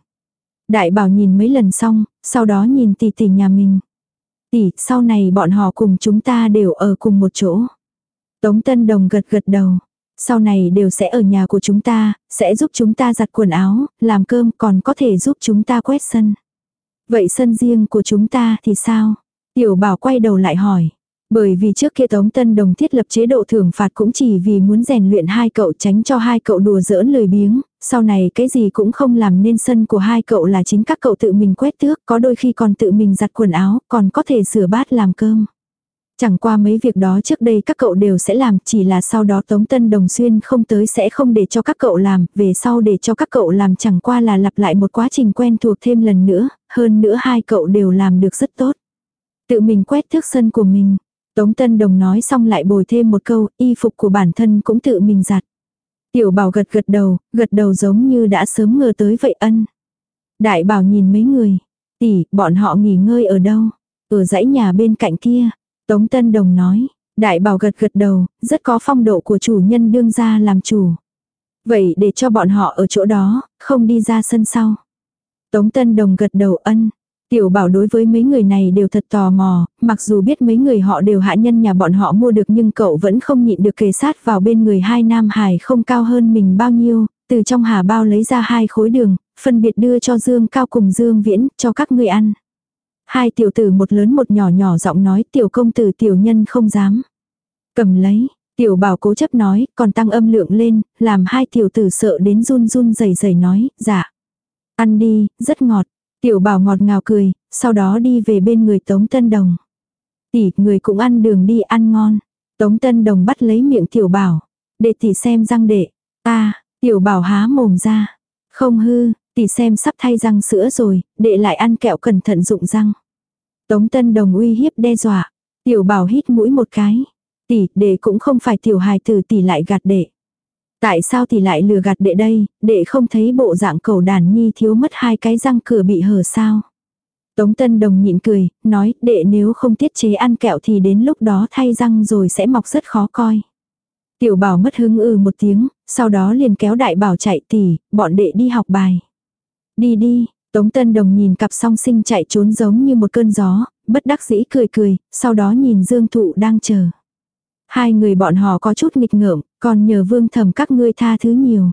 Đại bảo nhìn mấy lần xong, sau đó nhìn tỷ tỷ nhà mình. Tỷ, sau này bọn họ cùng chúng ta đều ở cùng một chỗ. Tống Tân Đồng gật gật đầu. Sau này đều sẽ ở nhà của chúng ta, sẽ giúp chúng ta giặt quần áo, làm cơm còn có thể giúp chúng ta quét sân. Vậy sân riêng của chúng ta thì sao? Tiểu bảo quay đầu lại hỏi. Bởi vì trước kia Tống Tân Đồng thiết lập chế độ thưởng phạt cũng chỉ vì muốn rèn luyện hai cậu tránh cho hai cậu đùa giỡn lười biếng, sau này cái gì cũng không làm nên sân của hai cậu là chính các cậu tự mình quét tước, có đôi khi còn tự mình giặt quần áo, còn có thể rửa bát làm cơm. Chẳng qua mấy việc đó trước đây các cậu đều sẽ làm, chỉ là sau đó Tống Tân Đồng Xuyên không tới sẽ không để cho các cậu làm, về sau để cho các cậu làm chẳng qua là lặp lại một quá trình quen thuộc thêm lần nữa, hơn nữa hai cậu đều làm được rất tốt. Tự mình quét thước sân của mình. Tống Tân Đồng nói xong lại bồi thêm một câu, y phục của bản thân cũng tự mình giặt. Tiểu bảo gật gật đầu, gật đầu giống như đã sớm ngờ tới vậy ân. Đại bảo nhìn mấy người, tỷ, bọn họ nghỉ ngơi ở đâu? Ở dãy nhà bên cạnh kia. Tống Tân Đồng nói, đại bảo gật gật đầu, rất có phong độ của chủ nhân đương ra làm chủ. Vậy để cho bọn họ ở chỗ đó, không đi ra sân sau. Tống Tân Đồng gật đầu ân. Tiểu bảo đối với mấy người này đều thật tò mò, mặc dù biết mấy người họ đều hạ nhân nhà bọn họ mua được nhưng cậu vẫn không nhịn được kề sát vào bên người hai nam hải không cao hơn mình bao nhiêu, từ trong hà bao lấy ra hai khối đường, phân biệt đưa cho Dương Cao cùng Dương Viễn, cho các người ăn. Hai tiểu tử một lớn một nhỏ nhỏ giọng nói tiểu công tử tiểu nhân không dám. Cầm lấy, tiểu bảo cố chấp nói, còn tăng âm lượng lên, làm hai tiểu tử sợ đến run run rẩy rẩy nói, dạ. Ăn đi, rất ngọt. Tiểu bảo ngọt ngào cười, sau đó đi về bên người Tống Tân Đồng. Tỷ, người cũng ăn đường đi ăn ngon. Tống Tân Đồng bắt lấy miệng tiểu bảo. Để tỷ xem răng đệ. ta tiểu bảo há mồm ra. Không hư, tỷ xem sắp thay răng sữa rồi, đệ lại ăn kẹo cẩn thận dụng răng. Tống Tân Đồng uy hiếp đe dọa. Tiểu bảo hít mũi một cái. Tỷ, đệ cũng không phải tiểu hài tử tỷ lại gạt đệ. Tại sao thì lại lừa gạt đệ đây, đệ không thấy bộ dạng cầu đàn nhi thiếu mất hai cái răng cửa bị hở sao. Tống Tân Đồng nhịn cười, nói, đệ nếu không tiết chế ăn kẹo thì đến lúc đó thay răng rồi sẽ mọc rất khó coi. Tiểu bảo mất hứng ừ một tiếng, sau đó liền kéo đại bảo chạy tỉ, bọn đệ đi học bài. Đi đi, Tống Tân Đồng nhìn cặp song sinh chạy trốn giống như một cơn gió, bất đắc dĩ cười cười, sau đó nhìn Dương Thụ đang chờ. Hai người bọn họ có chút nghịch ngợm, còn nhờ vương thầm các ngươi tha thứ nhiều.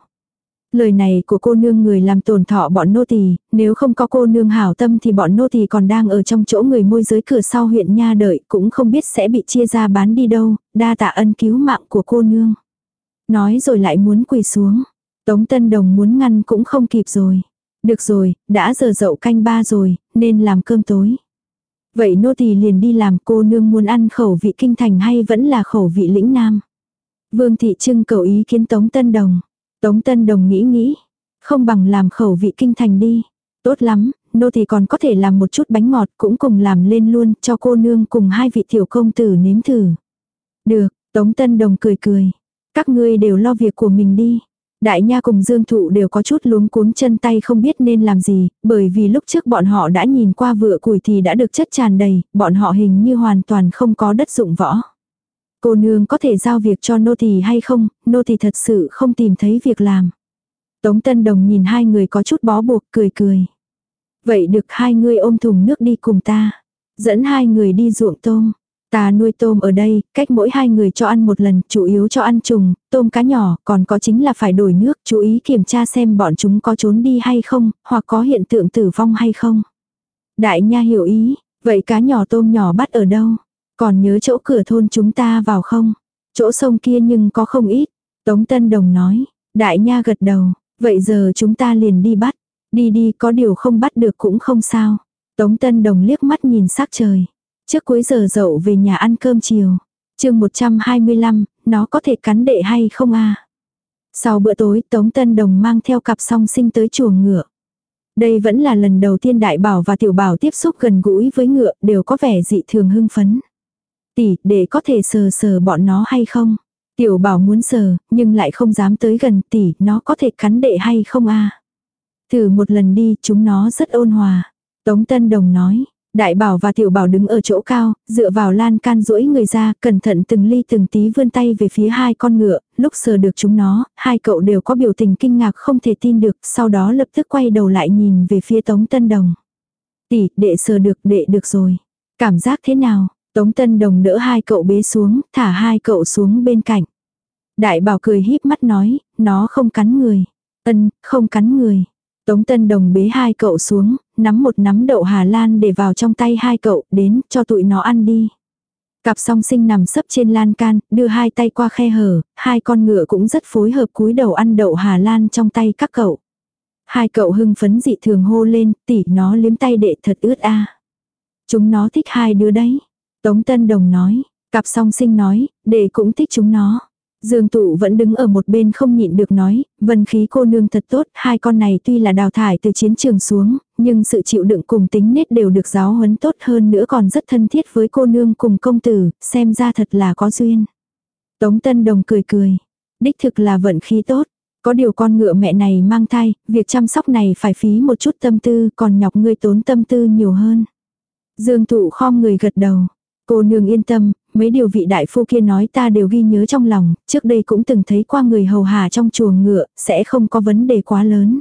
Lời này của cô nương người làm tổn thọ bọn nô tỳ, nếu không có cô nương hảo tâm thì bọn nô tỳ còn đang ở trong chỗ người môi giới cửa sau huyện nha đợi, cũng không biết sẽ bị chia ra bán đi đâu, đa tạ ân cứu mạng của cô nương. Nói rồi lại muốn quỳ xuống. Tống Tân Đồng muốn ngăn cũng không kịp rồi. Được rồi, đã giờ dậu canh ba rồi, nên làm cơm tối. Vậy nô tỳ liền đi làm cô nương muốn ăn khẩu vị kinh thành hay vẫn là khẩu vị lĩnh nam. Vương thị trưng cầu ý kiến Tống Tân Đồng. Tống Tân Đồng nghĩ nghĩ. Không bằng làm khẩu vị kinh thành đi. Tốt lắm, nô tỳ còn có thể làm một chút bánh ngọt cũng cùng làm lên luôn cho cô nương cùng hai vị tiểu công tử nếm thử. Được, Tống Tân Đồng cười cười. Các ngươi đều lo việc của mình đi. Đại Nha cùng Dương Thụ đều có chút luống cuống chân tay không biết nên làm gì, bởi vì lúc trước bọn họ đã nhìn qua vựa củi thì đã được chất tràn đầy, bọn họ hình như hoàn toàn không có đất dụng võ. Cô nương có thể giao việc cho nô tỳ hay không, nô tỳ thật sự không tìm thấy việc làm. Tống Tân Đồng nhìn hai người có chút bó buộc cười cười. Vậy được hai người ôm thùng nước đi cùng ta. Dẫn hai người đi ruộng tôm. Ta nuôi tôm ở đây, cách mỗi hai người cho ăn một lần, chủ yếu cho ăn trùng, tôm cá nhỏ, còn có chính là phải đổi nước, chú ý kiểm tra xem bọn chúng có trốn đi hay không, hoặc có hiện tượng tử vong hay không. Đại nha hiểu ý, vậy cá nhỏ tôm nhỏ bắt ở đâu? Còn nhớ chỗ cửa thôn chúng ta vào không? Chỗ sông kia nhưng có không ít. Tống Tân Đồng nói, đại nha gật đầu, vậy giờ chúng ta liền đi bắt. Đi đi có điều không bắt được cũng không sao. Tống Tân Đồng liếc mắt nhìn sắc trời. Trước cuối giờ dậu về nhà ăn cơm chiều. chương 125, nó có thể cắn đệ hay không a Sau bữa tối Tống Tân Đồng mang theo cặp song sinh tới chuồng ngựa. Đây vẫn là lần đầu tiên đại bảo và tiểu bảo tiếp xúc gần gũi với ngựa đều có vẻ dị thường hưng phấn. Tỷ, để có thể sờ sờ bọn nó hay không? Tiểu bảo muốn sờ, nhưng lại không dám tới gần tỷ, nó có thể cắn đệ hay không a Thử một lần đi, chúng nó rất ôn hòa. Tống Tân Đồng nói, Đại bảo và tiểu bảo đứng ở chỗ cao, dựa vào lan can duỗi người ra, cẩn thận từng ly từng tí vươn tay về phía hai con ngựa, lúc sờ được chúng nó, hai cậu đều có biểu tình kinh ngạc không thể tin được, sau đó lập tức quay đầu lại nhìn về phía Tống Tân Đồng. Tỷ, đệ sờ được, đệ được rồi. Cảm giác thế nào? Tống Tân Đồng đỡ hai cậu bế xuống, thả hai cậu xuống bên cạnh. Đại bảo cười híp mắt nói, nó không cắn người. Ân, không cắn người. Tống Tân Đồng bế hai cậu xuống, nắm một nắm đậu Hà Lan để vào trong tay hai cậu, đến, cho tụi nó ăn đi. Cặp song sinh nằm sấp trên lan can, đưa hai tay qua khe hở, hai con ngựa cũng rất phối hợp cúi đầu ăn đậu Hà Lan trong tay các cậu. Hai cậu hưng phấn dị thường hô lên, tỉ nó liếm tay đệ thật ướt a. Chúng nó thích hai đứa đấy. Tống Tân Đồng nói, cặp song sinh nói, đệ cũng thích chúng nó. Dương tụ vẫn đứng ở một bên không nhịn được nói, vân khí cô nương thật tốt, hai con này tuy là đào thải từ chiến trường xuống, nhưng sự chịu đựng cùng tính nết đều được giáo huấn tốt hơn nữa còn rất thân thiết với cô nương cùng công tử, xem ra thật là có duyên. Tống Tân Đồng cười cười, đích thực là vận khí tốt, có điều con ngựa mẹ này mang thai, việc chăm sóc này phải phí một chút tâm tư, còn nhọc ngươi tốn tâm tư nhiều hơn. Dương tụ khom người gật đầu. Cô nương yên tâm, mấy điều vị đại phu kia nói ta đều ghi nhớ trong lòng, trước đây cũng từng thấy qua người hầu hà trong chuồng ngựa, sẽ không có vấn đề quá lớn.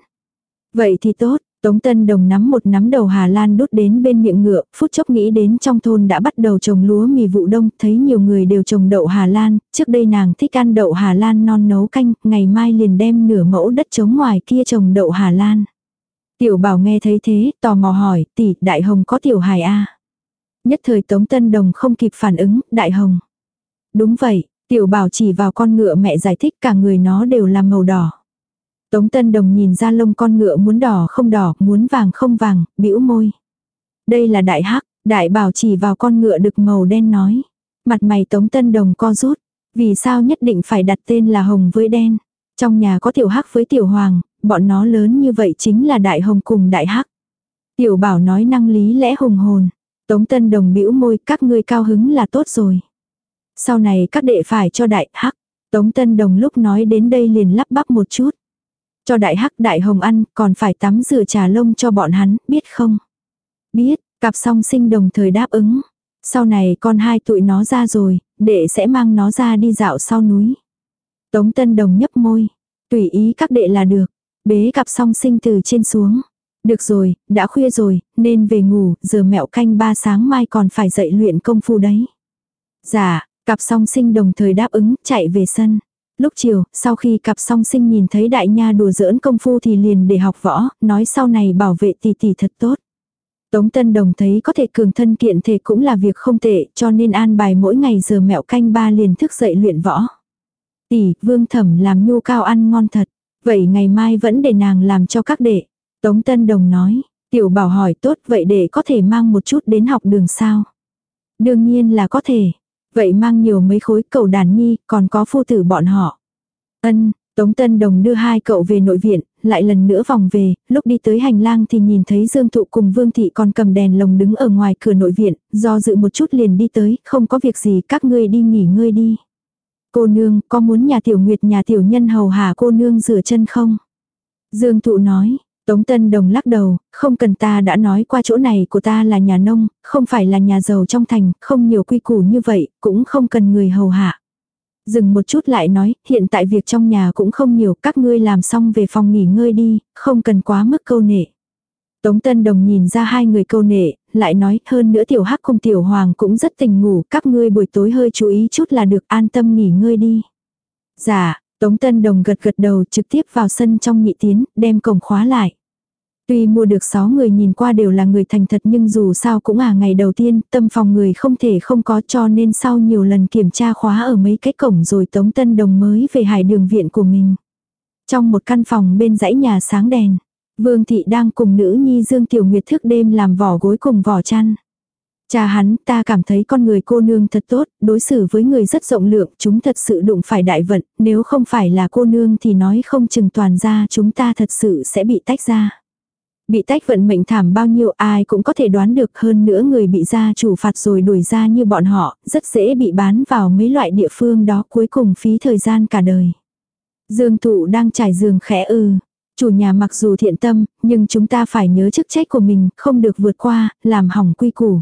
Vậy thì tốt, Tống Tân Đồng nắm một nắm đầu Hà Lan đút đến bên miệng ngựa, phút chốc nghĩ đến trong thôn đã bắt đầu trồng lúa mì vụ đông, thấy nhiều người đều trồng đậu Hà Lan, trước đây nàng thích ăn đậu Hà Lan non nấu canh, ngày mai liền đem nửa mẫu đất trống ngoài kia trồng đậu Hà Lan. Tiểu bảo nghe thấy thế, tò mò hỏi, tỷ, đại hồng có tiểu hài a Nhất thời Tống Tân Đồng không kịp phản ứng, đại hồng. Đúng vậy, tiểu bảo chỉ vào con ngựa mẹ giải thích cả người nó đều là màu đỏ. Tống Tân Đồng nhìn ra lông con ngựa muốn đỏ không đỏ, muốn vàng không vàng, bĩu môi. Đây là đại hắc, đại bảo chỉ vào con ngựa đực màu đen nói. Mặt mày Tống Tân Đồng co rút. Vì sao nhất định phải đặt tên là hồng với đen? Trong nhà có tiểu hắc với tiểu hoàng, bọn nó lớn như vậy chính là đại hồng cùng đại hắc. Tiểu bảo nói năng lý lẽ hùng hồn. Tống Tân Đồng bĩu môi, các ngươi cao hứng là tốt rồi. Sau này các đệ phải cho đại hắc. Tống Tân Đồng lúc nói đến đây liền lắp bắp một chút. Cho đại hắc đại hồng ăn, còn phải tắm rửa trà lông cho bọn hắn, biết không? Biết, cặp song sinh đồng thời đáp ứng. Sau này con hai tụi nó ra rồi, đệ sẽ mang nó ra đi dạo sau núi. Tống Tân Đồng nhấp môi. Tùy ý các đệ là được. Bế cặp song sinh từ trên xuống. Được rồi, đã khuya rồi, nên về ngủ, giờ mẹo canh ba sáng mai còn phải dậy luyện công phu đấy. Dạ, cặp song sinh đồng thời đáp ứng, chạy về sân. Lúc chiều, sau khi cặp song sinh nhìn thấy đại nha đùa giỡn công phu thì liền để học võ, nói sau này bảo vệ tỷ tỷ thật tốt. Tống Tân Đồng thấy có thể cường thân kiện thể cũng là việc không tệ, cho nên an bài mỗi ngày giờ mẹo canh ba liền thức dậy luyện võ. Tỷ, vương thẩm làm nhu cao ăn ngon thật. Vậy ngày mai vẫn để nàng làm cho các đệ. Tống Tân Đồng nói, tiểu bảo hỏi tốt vậy để có thể mang một chút đến học đường sao? Đương nhiên là có thể. Vậy mang nhiều mấy khối cầu đàn nhi, còn có phu tử bọn họ. Ân, Tống Tân Đồng đưa hai cậu về nội viện, lại lần nữa vòng về, lúc đi tới hành lang thì nhìn thấy Dương Thụ cùng Vương Thị còn cầm đèn lồng đứng ở ngoài cửa nội viện, do dự một chút liền đi tới, không có việc gì các ngươi đi nghỉ ngơi đi. Cô nương, có muốn nhà tiểu nguyệt nhà tiểu nhân hầu hạ cô nương rửa chân không? Dương Thụ nói, Tống Tân Đồng lắc đầu, không cần ta đã nói qua chỗ này của ta là nhà nông, không phải là nhà giàu trong thành, không nhiều quy củ như vậy, cũng không cần người hầu hạ. Dừng một chút lại nói, hiện tại việc trong nhà cũng không nhiều, các ngươi làm xong về phòng nghỉ ngơi đi, không cần quá mức câu nệ. Tống Tân Đồng nhìn ra hai người câu nệ, lại nói hơn nữa tiểu hắc cùng tiểu hoàng cũng rất tình ngủ, các ngươi buổi tối hơi chú ý chút là được an tâm nghỉ ngơi đi. Dạ, Tống Tân Đồng gật gật đầu trực tiếp vào sân trong nhị tiến, đem cổng khóa lại. Tuy mua được 6 người nhìn qua đều là người thành thật nhưng dù sao cũng à ngày đầu tiên, tâm phòng người không thể không có cho nên sau nhiều lần kiểm tra khóa ở mấy cái cổng rồi Tống Tân Đồng mới về hải đường viện của mình. Trong một căn phòng bên dãy nhà sáng đèn, Vương Thị đang cùng nữ nhi Dương Tiểu Nguyệt thức đêm làm vỏ gối cùng vỏ chăn. Cha hắn ta cảm thấy con người cô nương thật tốt, đối xử với người rất rộng lượng, chúng thật sự đụng phải đại vận, nếu không phải là cô nương thì nói không chừng toàn ra chúng ta thật sự sẽ bị tách ra. Bị tách vận mệnh thảm bao nhiêu ai cũng có thể đoán được hơn nữa người bị gia chủ phạt rồi đuổi ra như bọn họ, rất dễ bị bán vào mấy loại địa phương đó cuối cùng phí thời gian cả đời. Dương thụ đang trải giường khẽ ư. Chủ nhà mặc dù thiện tâm, nhưng chúng ta phải nhớ chức trách của mình, không được vượt qua, làm hỏng quy củ.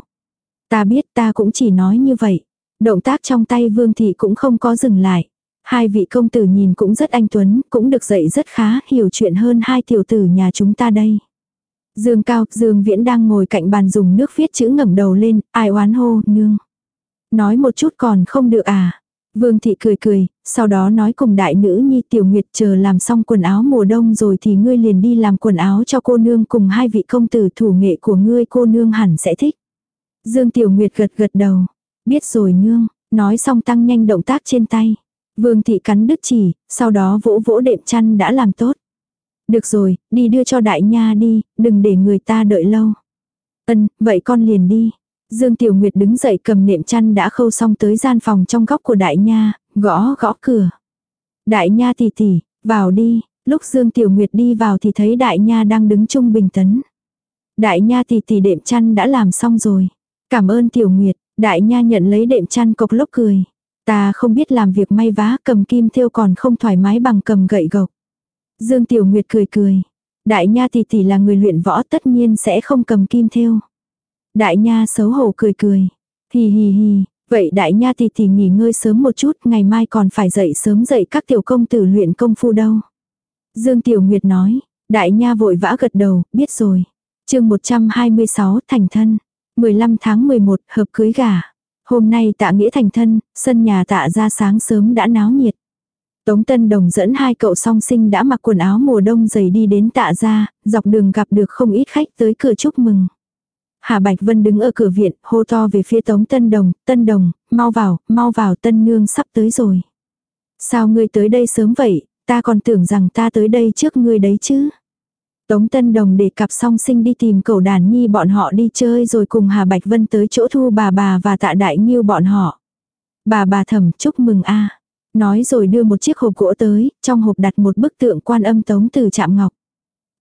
Ta biết ta cũng chỉ nói như vậy. Động tác trong tay vương thị cũng không có dừng lại. Hai vị công tử nhìn cũng rất anh tuấn, cũng được dạy rất khá, hiểu chuyện hơn hai tiểu tử nhà chúng ta đây. Dương Cao, Dương Viễn đang ngồi cạnh bàn dùng nước viết chữ ngẩng đầu lên, ai oán hô, nương. Nói một chút còn không được à. Vương thị cười cười, sau đó nói cùng đại nữ nhi tiểu nguyệt chờ làm xong quần áo mùa đông rồi thì ngươi liền đi làm quần áo cho cô nương cùng hai vị công tử thủ nghệ của ngươi cô nương hẳn sẽ thích. Dương tiểu nguyệt gật gật đầu. Biết rồi nương, nói xong tăng nhanh động tác trên tay. Vương thị cắn đứt chỉ, sau đó vỗ vỗ đệm chăn đã làm tốt. Được rồi, đi đưa cho đại nha đi, đừng để người ta đợi lâu. Ân, vậy con liền đi. Dương Tiểu Nguyệt đứng dậy cầm nệm chăn đã khâu xong tới gian phòng trong góc của đại nha, gõ gõ cửa. Đại nha tỷ tỷ, vào đi, lúc Dương Tiểu Nguyệt đi vào thì thấy đại nha đang đứng chung bình tấn. Đại nha tỷ tỷ đệm chăn đã làm xong rồi. Cảm ơn Tiểu Nguyệt, đại nha nhận lấy đệm chăn cộc lốc cười. Ta không biết làm việc may vá cầm kim thêu còn không thoải mái bằng cầm gậy gộc. Dương Tiểu Nguyệt cười cười. Đại nha tỷ tỷ là người luyện võ tất nhiên sẽ không cầm kim thêu. Đại nha xấu hổ cười cười. Hì hì hì, vậy đại nha tỷ tỷ nghỉ ngơi sớm một chút, ngày mai còn phải dậy sớm dậy các tiểu công tử luyện công phu đâu. Dương Tiểu Nguyệt nói, đại nha vội vã gật đầu, biết rồi. chương 126 thành thân. 15 tháng 11 hợp cưới gà. Hôm nay tạ nghĩa thành thân, sân nhà tạ ra sáng sớm đã náo nhiệt. Tống Tân Đồng dẫn hai cậu song sinh đã mặc quần áo mùa đông dày đi đến tạ ra, dọc đường gặp được không ít khách tới cửa chúc mừng. Hà Bạch Vân đứng ở cửa viện, hô to về phía Tống Tân Đồng, Tân Đồng, mau vào, mau vào Tân Nương sắp tới rồi. Sao ngươi tới đây sớm vậy, ta còn tưởng rằng ta tới đây trước ngươi đấy chứ. Tống Tân Đồng để cặp song sinh đi tìm cậu đàn nhi bọn họ đi chơi rồi cùng Hà Bạch Vân tới chỗ thu bà bà và tạ đại nghiêu bọn họ. Bà bà thầm chúc mừng a Nói rồi đưa một chiếc hộp gỗ tới, trong hộp đặt một bức tượng quan âm tống từ chạm ngọc.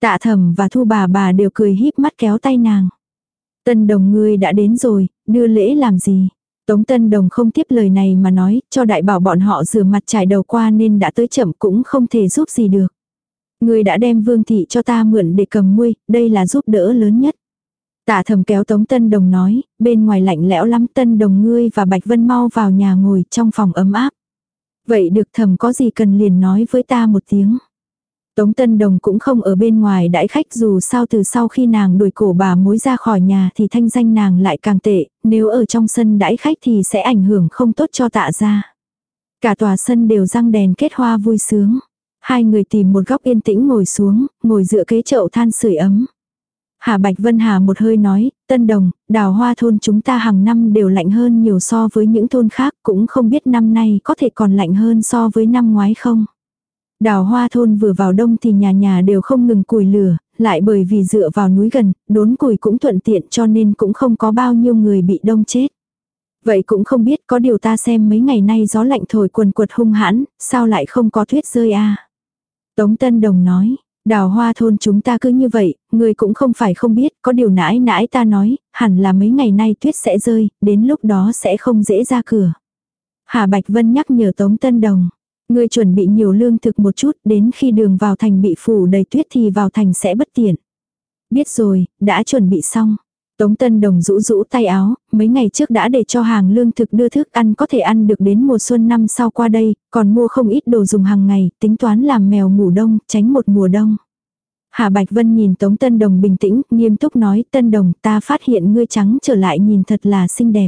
Tạ thầm và thu bà bà đều cười híp mắt kéo tay nàng. Tân đồng ngươi đã đến rồi, đưa lễ làm gì? Tống Tân Đồng không tiếp lời này mà nói, cho đại bảo bọn họ rửa mặt trải đầu qua nên đã tới chậm cũng không thể giúp gì được người đã đem vương thị cho ta mượn để cầm muôi, đây là giúp đỡ lớn nhất. Tạ thầm kéo Tống Tân Đồng nói, bên ngoài lạnh lẽo lắm Tân Đồng ngươi và Bạch Vân mau vào nhà ngồi trong phòng ấm áp. Vậy được thầm có gì cần liền nói với ta một tiếng. Tống Tân Đồng cũng không ở bên ngoài đãi khách dù sao từ sau khi nàng đuổi cổ bà mối ra khỏi nhà thì thanh danh nàng lại càng tệ, nếu ở trong sân đãi khách thì sẽ ảnh hưởng không tốt cho tạ ra. Cả tòa sân đều răng đèn kết hoa vui sướng. Hai người tìm một góc yên tĩnh ngồi xuống, ngồi dựa kế chậu than sưởi ấm. Hà Bạch Vân Hà một hơi nói, Tân Đồng, đào hoa thôn chúng ta hàng năm đều lạnh hơn nhiều so với những thôn khác, cũng không biết năm nay có thể còn lạnh hơn so với năm ngoái không. Đào hoa thôn vừa vào đông thì nhà nhà đều không ngừng củi lửa, lại bởi vì dựa vào núi gần, đốn củi cũng thuận tiện cho nên cũng không có bao nhiêu người bị đông chết. Vậy cũng không biết có điều ta xem mấy ngày nay gió lạnh thổi quần quật hung hãn, sao lại không có tuyết rơi a Tống Tân Đồng nói, đào hoa thôn chúng ta cứ như vậy, người cũng không phải không biết, có điều nãi nãi ta nói, hẳn là mấy ngày nay tuyết sẽ rơi, đến lúc đó sẽ không dễ ra cửa. Hà Bạch Vân nhắc nhở Tống Tân Đồng, người chuẩn bị nhiều lương thực một chút, đến khi đường vào thành bị phủ đầy tuyết thì vào thành sẽ bất tiện. Biết rồi, đã chuẩn bị xong. Tống Tân Đồng rũ rũ tay áo, mấy ngày trước đã để cho hàng lương thực đưa thức ăn có thể ăn được đến mùa xuân năm sau qua đây, còn mua không ít đồ dùng hàng ngày, tính toán làm mèo ngủ đông, tránh một mùa đông. Hà Bạch Vân nhìn Tống Tân Đồng bình tĩnh, nghiêm túc nói, Tân Đồng ta phát hiện ngươi trắng trở lại nhìn thật là xinh đẹp.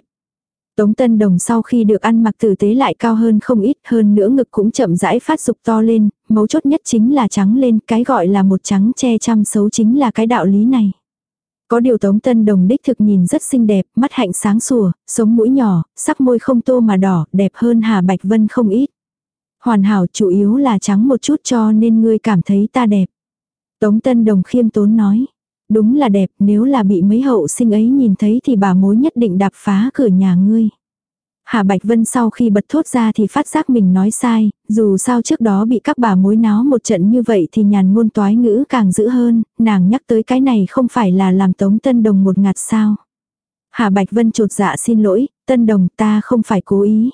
Tống Tân Đồng sau khi được ăn mặc tử tế lại cao hơn không ít hơn nữa ngực cũng chậm rãi phát dục to lên, mấu chốt nhất chính là trắng lên, cái gọi là một trắng che chăm xấu chính là cái đạo lý này. Có điều Tống Tân Đồng đích thực nhìn rất xinh đẹp, mắt hạnh sáng sủa, sống mũi nhỏ, sắc môi không tô mà đỏ, đẹp hơn Hà Bạch Vân không ít. Hoàn hảo chủ yếu là trắng một chút cho nên ngươi cảm thấy ta đẹp. Tống Tân Đồng khiêm tốn nói. Đúng là đẹp, nếu là bị mấy hậu sinh ấy nhìn thấy thì bà mối nhất định đạp phá cửa nhà ngươi. Hà Bạch Vân sau khi bật thốt ra thì phát giác mình nói sai, dù sao trước đó bị các bà mối náo một trận như vậy thì nhàn ngôn toái ngữ càng dữ hơn, nàng nhắc tới cái này không phải là làm Tống Tân Đồng một ngạt sao. Hà Bạch Vân trột dạ xin lỗi, Tân Đồng ta không phải cố ý.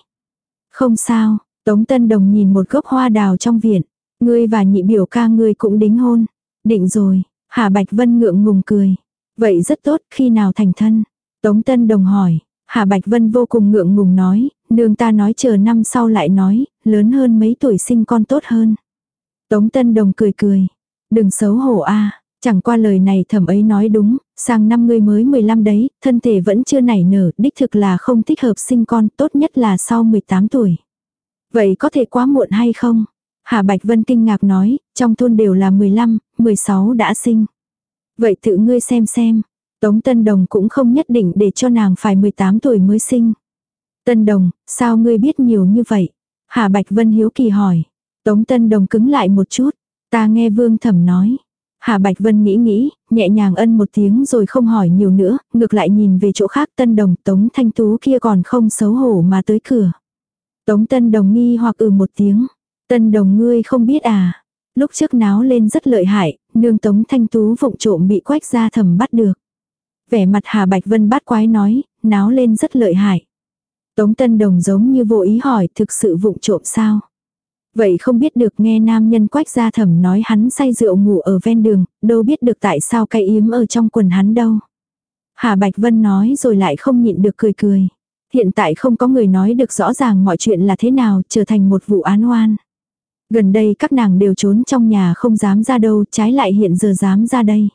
Không sao, Tống Tân Đồng nhìn một gốc hoa đào trong viện, ngươi và nhị biểu ca ngươi cũng đính hôn. Định rồi, Hà Bạch Vân ngượng ngùng cười. Vậy rất tốt, khi nào thành thân? Tống Tân Đồng hỏi, Hà Bạch Vân vô cùng ngượng ngùng nói, nương ta nói chờ năm sau lại nói, lớn hơn mấy tuổi sinh con tốt hơn. Tống Tân Đồng cười cười, đừng xấu hổ a chẳng qua lời này thẩm ấy nói đúng, sang năm ngươi mới 15 đấy, thân thể vẫn chưa nảy nở, đích thực là không thích hợp sinh con, tốt nhất là sau 18 tuổi. Vậy có thể quá muộn hay không? Hà Bạch Vân kinh ngạc nói, trong thôn đều là 15, 16 đã sinh. Vậy tự ngươi xem xem, Tống Tân Đồng cũng không nhất định để cho nàng phải 18 tuổi mới sinh. Tân Đồng, sao ngươi biết nhiều như vậy? Hà Bạch Vân hiếu kỳ hỏi. Tống Tân Đồng cứng lại một chút. Ta nghe Vương Thẩm nói. Hà Bạch Vân nghĩ nghĩ, nhẹ nhàng ân một tiếng rồi không hỏi nhiều nữa, ngược lại nhìn về chỗ khác Tân Đồng Tống Thanh Tú kia còn không xấu hổ mà tới cửa. Tống Tân Đồng nghi hoặc ừ một tiếng. Tân Đồng ngươi không biết à. Lúc trước náo lên rất lợi hại, nương Tống Thanh Tú vụng trộm bị quách ra thẩm bắt được. Vẻ mặt Hà Bạch Vân bát quái nói, náo lên rất lợi hại. Tống Tân Đồng giống như vô ý hỏi thực sự vụng trộm sao. Vậy không biết được nghe nam nhân quách gia thẩm nói hắn say rượu ngủ ở ven đường, đâu biết được tại sao cây yếm ở trong quần hắn đâu. Hà Bạch Vân nói rồi lại không nhịn được cười cười. Hiện tại không có người nói được rõ ràng mọi chuyện là thế nào trở thành một vụ án oan. Gần đây các nàng đều trốn trong nhà không dám ra đâu trái lại hiện giờ dám ra đây.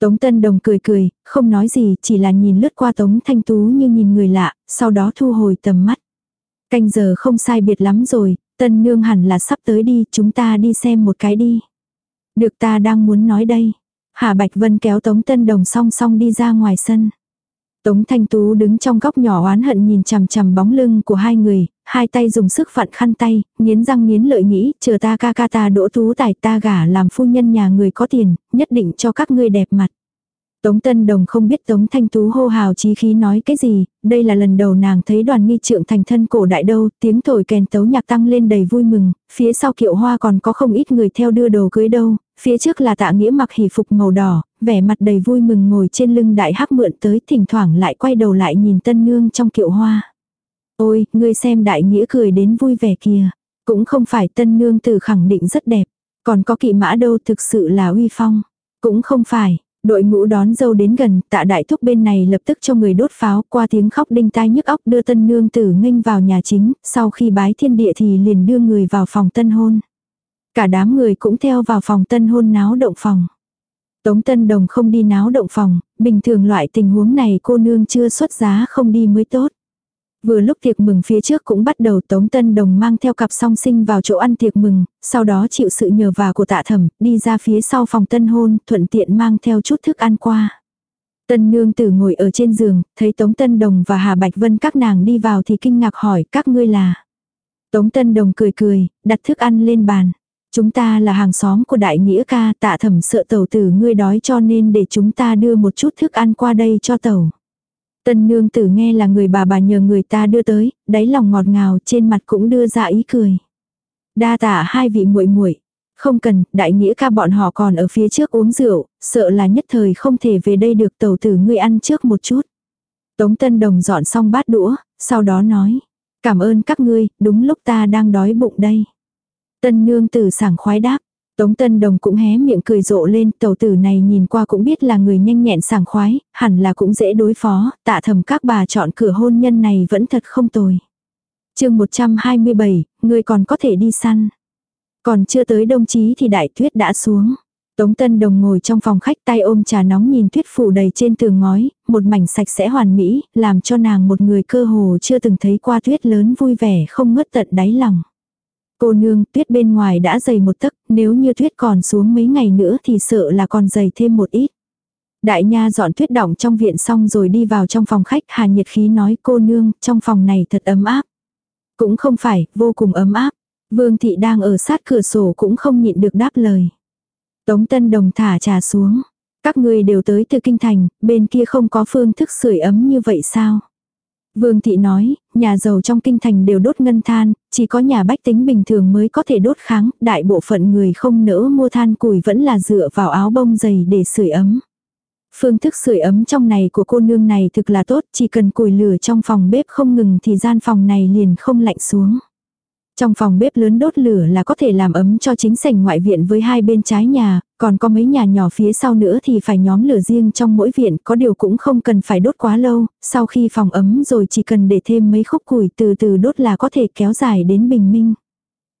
Tống Tân Đồng cười cười, không nói gì, chỉ là nhìn lướt qua Tống Thanh Tú như nhìn người lạ, sau đó thu hồi tầm mắt. Canh giờ không sai biệt lắm rồi, Tân Nương hẳn là sắp tới đi, chúng ta đi xem một cái đi. Được ta đang muốn nói đây. Hà Bạch Vân kéo Tống Tân Đồng song song đi ra ngoài sân. Tống Thanh Tú đứng trong góc nhỏ oán hận nhìn chằm chằm bóng lưng của hai người, hai tay dùng sức vặn khăn tay, nghiến răng nghiến lợi nghĩ, chờ ta ca ca ta đỗ tú tài ta gả làm phu nhân nhà người có tiền, nhất định cho các ngươi đẹp mặt. Tống Tân Đồng không biết Tống Thanh Tú hô hào chí khí nói cái gì, đây là lần đầu nàng thấy đoàn nghi trượng thành thân cổ đại đâu, tiếng thổi kèn tấu nhạc tăng lên đầy vui mừng, phía sau kiệu hoa còn có không ít người theo đưa đồ cưới đâu, phía trước là tạ nghĩa mặc hỷ phục màu đỏ, vẻ mặt đầy vui mừng ngồi trên lưng đại hắc mượn tới thỉnh thoảng lại quay đầu lại nhìn tân nương trong kiệu hoa. Ôi, ngươi xem đại nghĩa cười đến vui vẻ kìa. Cũng không phải tân nương tử khẳng định rất đẹp. Còn có kỵ mã đâu thực sự là uy phong. Cũng không phải. Đội ngũ đón dâu đến gần, tạ đại thúc bên này lập tức cho người đốt pháo qua tiếng khóc đinh tai nhức óc đưa tân nương tử nghênh vào nhà chính, sau khi bái thiên địa thì liền đưa người vào phòng tân hôn. Cả đám người cũng theo vào phòng tân hôn náo động phòng. Tống Tân Đồng không đi náo động phòng, bình thường loại tình huống này cô nương chưa xuất giá không đi mới tốt. Vừa lúc tiệc mừng phía trước cũng bắt đầu Tống Tân Đồng mang theo cặp song sinh vào chỗ ăn tiệc mừng, sau đó chịu sự nhờ vả của tạ thẩm, đi ra phía sau phòng tân hôn, thuận tiện mang theo chút thức ăn qua. Tân nương tử ngồi ở trên giường, thấy Tống Tân Đồng và Hà Bạch Vân các nàng đi vào thì kinh ngạc hỏi các ngươi là. Tống Tân Đồng cười cười, đặt thức ăn lên bàn. Chúng ta là hàng xóm của đại nghĩa ca tạ thẩm sợ tàu tử ngươi đói cho nên để chúng ta đưa một chút thức ăn qua đây cho tàu Tân nương tử nghe là người bà bà nhờ người ta đưa tới, đáy lòng ngọt ngào trên mặt cũng đưa ra ý cười. Đa tạ hai vị muội muội Không cần, đại nghĩa ca bọn họ còn ở phía trước uống rượu, sợ là nhất thời không thể về đây được tàu tử ngươi ăn trước một chút. Tống Tân Đồng dọn xong bát đũa, sau đó nói. Cảm ơn các ngươi, đúng lúc ta đang đói bụng đây. Tân nương tử sảng khoái đáp. Tống Tân Đồng cũng hé miệng cười rộ lên, tàu tử này nhìn qua cũng biết là người nhanh nhẹn sảng khoái, hẳn là cũng dễ đối phó, tạ thầm các bà chọn cửa hôn nhân này vẫn thật không tồi. chương 127, người còn có thể đi săn. Còn chưa tới đông chí thì đại tuyết đã xuống. Tống Tân Đồng ngồi trong phòng khách tay ôm trà nóng nhìn tuyết phủ đầy trên tường ngói, một mảnh sạch sẽ hoàn mỹ, làm cho nàng một người cơ hồ chưa từng thấy qua tuyết lớn vui vẻ không ngất tận đáy lòng. Cô nương, tuyết bên ngoài đã dày một tấc, nếu như tuyết còn xuống mấy ngày nữa thì sợ là còn dày thêm một ít. Đại nha dọn tuyết đỏng trong viện xong rồi đi vào trong phòng khách, hà nhiệt khí nói cô nương, trong phòng này thật ấm áp. Cũng không phải, vô cùng ấm áp. Vương thị đang ở sát cửa sổ cũng không nhịn được đáp lời. Tống Tân Đồng thả trà xuống. Các người đều tới từ kinh thành, bên kia không có phương thức sưởi ấm như vậy sao? Vương thị nói, nhà giàu trong kinh thành đều đốt ngân than, chỉ có nhà bách tính bình thường mới có thể đốt kháng, đại bộ phận người không nỡ mua than củi vẫn là dựa vào áo bông dày để sưởi ấm. Phương thức sưởi ấm trong này của cô nương này thực là tốt, chỉ cần củi lửa trong phòng bếp không ngừng thì gian phòng này liền không lạnh xuống. Trong phòng bếp lớn đốt lửa là có thể làm ấm cho chính sảnh ngoại viện với hai bên trái nhà, còn có mấy nhà nhỏ phía sau nữa thì phải nhóm lửa riêng trong mỗi viện, có điều cũng không cần phải đốt quá lâu, sau khi phòng ấm rồi chỉ cần để thêm mấy khúc củi từ từ đốt là có thể kéo dài đến bình minh.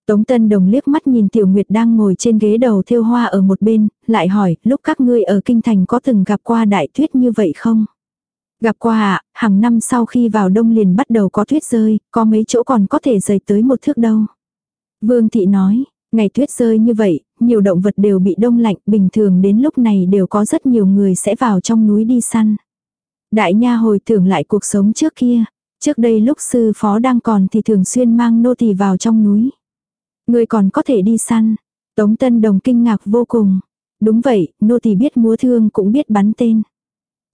Tống Tân Đồng liếc mắt nhìn Tiểu Nguyệt đang ngồi trên ghế đầu thêu hoa ở một bên, lại hỏi, lúc các ngươi ở Kinh Thành có từng gặp qua đại tuyết như vậy không? Gặp qua hạ hàng năm sau khi vào đông liền bắt đầu có tuyết rơi, có mấy chỗ còn có thể dày tới một thước đâu. Vương thị nói, ngày tuyết rơi như vậy, nhiều động vật đều bị đông lạnh, bình thường đến lúc này đều có rất nhiều người sẽ vào trong núi đi săn. Đại nha hồi tưởng lại cuộc sống trước kia, trước đây lúc sư phó đang còn thì thường xuyên mang nô tỳ vào trong núi. Người còn có thể đi săn. Tống Tân Đồng kinh ngạc vô cùng. Đúng vậy, nô tỳ biết múa thương cũng biết bắn tên.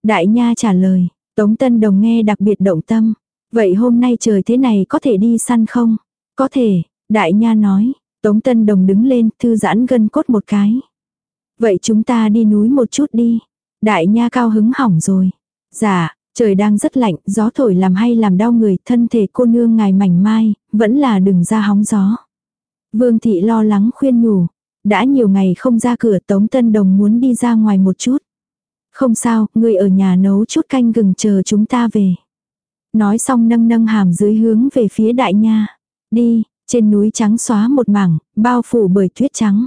Đại nha trả lời, Tống Tân Đồng nghe đặc biệt động tâm. Vậy hôm nay trời thế này có thể đi săn không? Có thể, đại nha nói. Tống Tân Đồng đứng lên, thư giãn gân cốt một cái. Vậy chúng ta đi núi một chút đi. Đại nha cao hứng hỏng rồi. Dạ, trời đang rất lạnh, gió thổi làm hay làm đau người, thân thể cô nương ngài mảnh mai, vẫn là đừng ra hóng gió. Vương thị lo lắng khuyên nhủ. Đã nhiều ngày không ra cửa Tống Tân Đồng muốn đi ra ngoài một chút. Không sao, người ở nhà nấu chút canh gừng chờ chúng ta về. Nói xong nâng nâng hàm dưới hướng về phía đại nha. Đi, trên núi trắng xóa một mảng, bao phủ bởi tuyết trắng.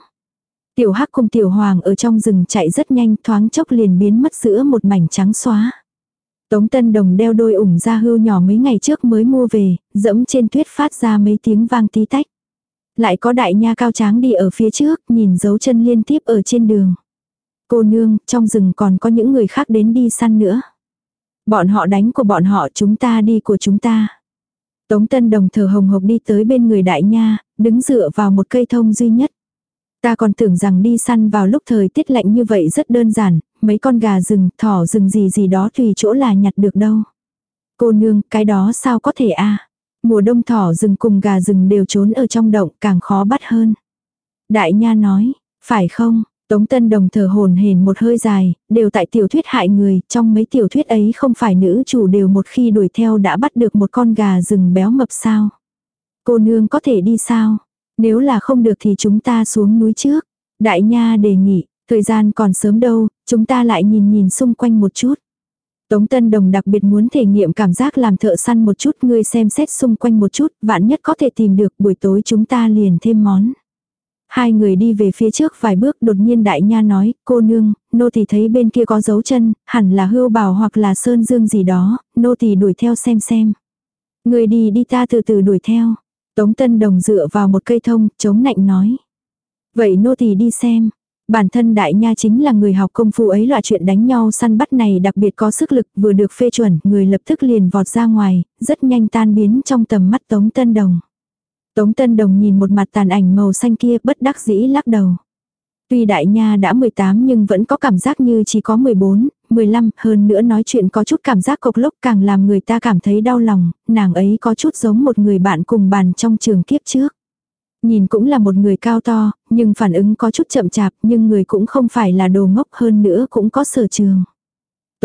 Tiểu hắc cùng tiểu hoàng ở trong rừng chạy rất nhanh thoáng chốc liền biến mất giữa một mảnh trắng xóa. Tống Tân Đồng đeo đôi ủng da hưu nhỏ mấy ngày trước mới mua về, dẫm trên tuyết phát ra mấy tiếng vang tí tách. Lại có đại nha cao tráng đi ở phía trước, nhìn dấu chân liên tiếp ở trên đường. Cô nương, trong rừng còn có những người khác đến đi săn nữa. Bọn họ đánh của bọn họ chúng ta đi của chúng ta. Tống Tân Đồng thở hồng hộc đi tới bên người đại nha, đứng dựa vào một cây thông duy nhất. Ta còn tưởng rằng đi săn vào lúc thời tiết lạnh như vậy rất đơn giản, mấy con gà rừng, thỏ rừng gì gì đó tùy chỗ là nhặt được đâu. Cô nương, cái đó sao có thể a à? Mùa đông thỏ rừng cùng gà rừng đều trốn ở trong động càng khó bắt hơn. Đại nha nói, phải không, Tống Tân Đồng thở hồn hển một hơi dài, đều tại tiểu thuyết hại người, trong mấy tiểu thuyết ấy không phải nữ chủ đều một khi đuổi theo đã bắt được một con gà rừng béo mập sao. Cô nương có thể đi sao? Nếu là không được thì chúng ta xuống núi trước. Đại Nha đề nghị, thời gian còn sớm đâu, chúng ta lại nhìn nhìn xung quanh một chút. Tống Tân Đồng đặc biệt muốn thể nghiệm cảm giác làm thợ săn một chút, ngươi xem xét xung quanh một chút, vạn nhất có thể tìm được buổi tối chúng ta liền thêm món. Hai người đi về phía trước vài bước đột nhiên đại nha nói, cô nương, nô tỳ thấy bên kia có dấu chân, hẳn là hưu bảo hoặc là sơn dương gì đó, nô tỳ đuổi theo xem xem. Người đi đi ta từ từ đuổi theo. Tống Tân Đồng dựa vào một cây thông, chống nạnh nói. Vậy nô tỳ đi xem. Bản thân đại nha chính là người học công phu ấy loại chuyện đánh nhau săn bắt này đặc biệt có sức lực vừa được phê chuẩn, người lập tức liền vọt ra ngoài, rất nhanh tan biến trong tầm mắt Tống Tân Đồng. Tống Tân Đồng nhìn một mặt tàn ảnh màu xanh kia bất đắc dĩ lắc đầu. Tuy đại nha đã 18 nhưng vẫn có cảm giác như chỉ có 14, 15, hơn nữa nói chuyện có chút cảm giác cộc lốc càng làm người ta cảm thấy đau lòng, nàng ấy có chút giống một người bạn cùng bàn trong trường kiếp trước. Nhìn cũng là một người cao to, nhưng phản ứng có chút chậm chạp, nhưng người cũng không phải là đồ ngốc hơn nữa cũng có sở trường.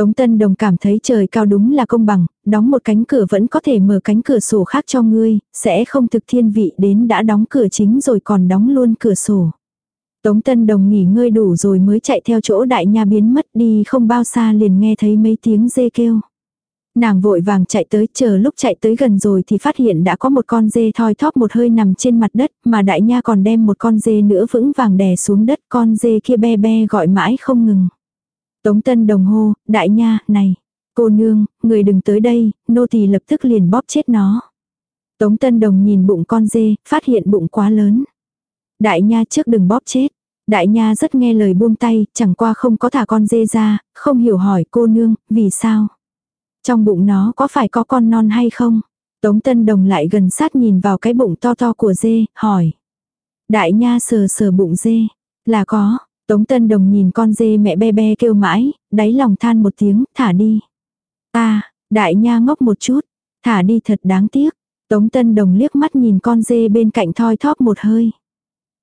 Tống Tân Đồng cảm thấy trời cao đúng là công bằng, đóng một cánh cửa vẫn có thể mở cánh cửa sổ khác cho ngươi, sẽ không thực thiên vị đến đã đóng cửa chính rồi còn đóng luôn cửa sổ. Tống Tân Đồng nghỉ ngơi đủ rồi mới chạy theo chỗ đại nha biến mất đi không bao xa liền nghe thấy mấy tiếng dê kêu. Nàng vội vàng chạy tới, chờ lúc chạy tới gần rồi thì phát hiện đã có một con dê thoi thóp một hơi nằm trên mặt đất, mà đại nha còn đem một con dê nữa vững vàng đè xuống đất, con dê kia be be gọi mãi không ngừng. Tống Tân Đồng hô, đại nha, này, cô nương, người đừng tới đây, nô tỳ lập tức liền bóp chết nó. Tống Tân Đồng nhìn bụng con dê, phát hiện bụng quá lớn. Đại nha trước đừng bóp chết. Đại nha rất nghe lời buông tay, chẳng qua không có thả con dê ra, không hiểu hỏi cô nương, vì sao? Trong bụng nó có phải có con non hay không? Tống Tân Đồng lại gần sát nhìn vào cái bụng to to của dê, hỏi. Đại nha sờ sờ bụng dê. Là có. Tống Tân Đồng nhìn con dê mẹ be be kêu mãi, đáy lòng than một tiếng, thả đi. Ta, đại nha ngốc một chút. Thả đi thật đáng tiếc. Tống Tân Đồng liếc mắt nhìn con dê bên cạnh thoi thóp một hơi.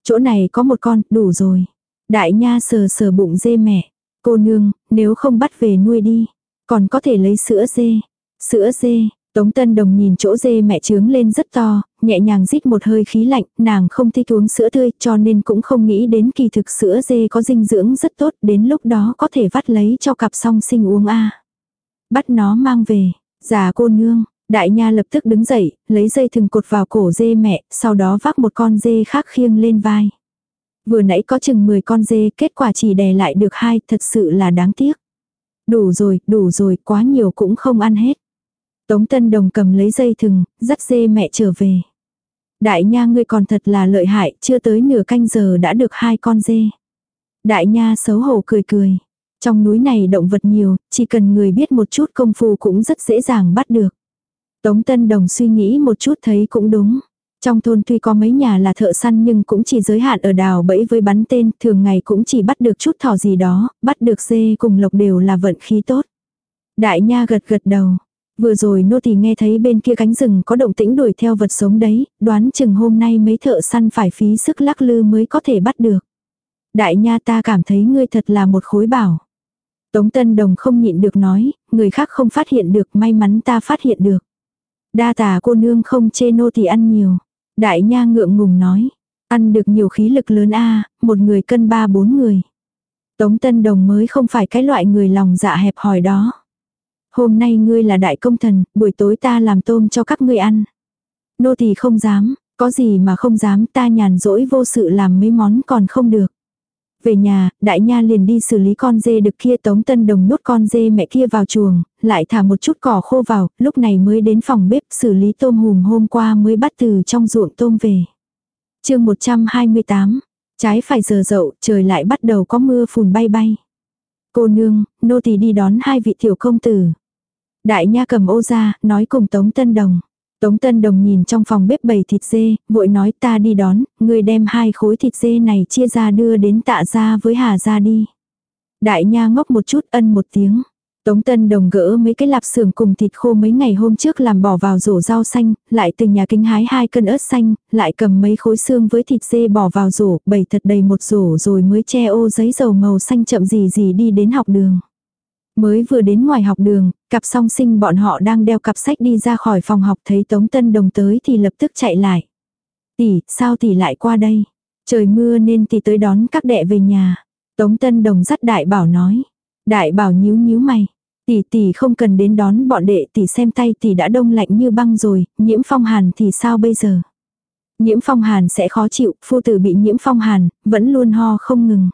Chỗ này có một con, đủ rồi. Đại nha sờ sờ bụng dê mẹ. Cô nương, nếu không bắt về nuôi đi. Còn có thể lấy sữa dê. Sữa dê, Tống Tân Đồng nhìn chỗ dê mẹ trướng lên rất to, nhẹ nhàng rít một hơi khí lạnh, nàng không thích uống sữa tươi cho nên cũng không nghĩ đến kỳ thực sữa dê có dinh dưỡng rất tốt, đến lúc đó có thể vắt lấy cho cặp song sinh uống a. Bắt nó mang về, già cô nương, đại nha lập tức đứng dậy, lấy dây thừng cột vào cổ dê mẹ, sau đó vác một con dê khác khiêng lên vai. Vừa nãy có chừng 10 con dê, kết quả chỉ đè lại được hai, thật sự là đáng tiếc. Đủ rồi, đủ rồi, quá nhiều cũng không ăn hết. Tống Tân Đồng cầm lấy dây thừng, dắt dê mẹ trở về. Đại nha ngươi còn thật là lợi hại, chưa tới nửa canh giờ đã được hai con dê. Đại nha xấu hổ cười cười. Trong núi này động vật nhiều, chỉ cần người biết một chút công phu cũng rất dễ dàng bắt được. Tống Tân Đồng suy nghĩ một chút thấy cũng đúng. Trong thôn tuy có mấy nhà là thợ săn nhưng cũng chỉ giới hạn ở đào bẫy với bắn tên, thường ngày cũng chỉ bắt được chút thỏ gì đó, bắt được dê cùng lộc đều là vận khí tốt. Đại nha gật gật đầu. Vừa rồi nô tỳ nghe thấy bên kia cánh rừng có động tĩnh đuổi theo vật sống đấy, đoán chừng hôm nay mấy thợ săn phải phí sức lắc lư mới có thể bắt được. Đại nha ta cảm thấy ngươi thật là một khối bảo. Tống Tân Đồng không nhịn được nói, người khác không phát hiện được, may mắn ta phát hiện được. Đa tà cô nương không chê nô tỳ ăn nhiều. Đại nha ngượng ngùng nói, ăn được nhiều khí lực lớn a một người cân ba bốn người. Tống Tân Đồng mới không phải cái loại người lòng dạ hẹp hòi đó. Hôm nay ngươi là đại công thần, buổi tối ta làm tôm cho các ngươi ăn. Nô tỳ không dám, có gì mà không dám ta nhàn rỗi vô sự làm mấy món còn không được. Về nhà, đại nha liền đi xử lý con dê được kia tống tân đồng nhốt con dê mẹ kia vào chuồng, lại thả một chút cỏ khô vào, lúc này mới đến phòng bếp xử lý tôm hùm hôm qua mới bắt từ trong ruộng tôm về. chương 128, trái phải giờ dậu, trời lại bắt đầu có mưa phùn bay bay. Cô nương, nô tỳ đi đón hai vị tiểu công tử. Đại nha cầm ô ra, nói cùng Tống Tân Đồng. Tống Tân Đồng nhìn trong phòng bếp bầy thịt dê, vội nói ta đi đón, người đem hai khối thịt dê này chia ra đưa đến tạ ra với Hà ra đi. Đại nha ngốc một chút ân một tiếng. Tống Tân Đồng gỡ mấy cái lạp xưởng cùng thịt khô mấy ngày hôm trước làm bỏ vào rổ rau xanh, lại từ nhà kính hái hai cân ớt xanh, lại cầm mấy khối xương với thịt dê bỏ vào rổ, bày thật đầy một rổ rồi mới che ô giấy dầu màu xanh chậm gì gì đi đến học đường. Mới vừa đến ngoài học đường, cặp song sinh bọn họ đang đeo cặp sách đi ra khỏi phòng học thấy Tống Tân Đồng tới thì lập tức chạy lại. Tỷ, sao tỷ lại qua đây? Trời mưa nên tỷ tới đón các đệ về nhà. Tống Tân Đồng dắt đại bảo nói. Đại bảo nhíu nhíu mày. Tỷ tỷ không cần đến đón bọn đệ tỷ xem tay tỷ đã đông lạnh như băng rồi, nhiễm phong hàn thì sao bây giờ? Nhiễm phong hàn sẽ khó chịu, phu tử bị nhiễm phong hàn, vẫn luôn ho không ngừng.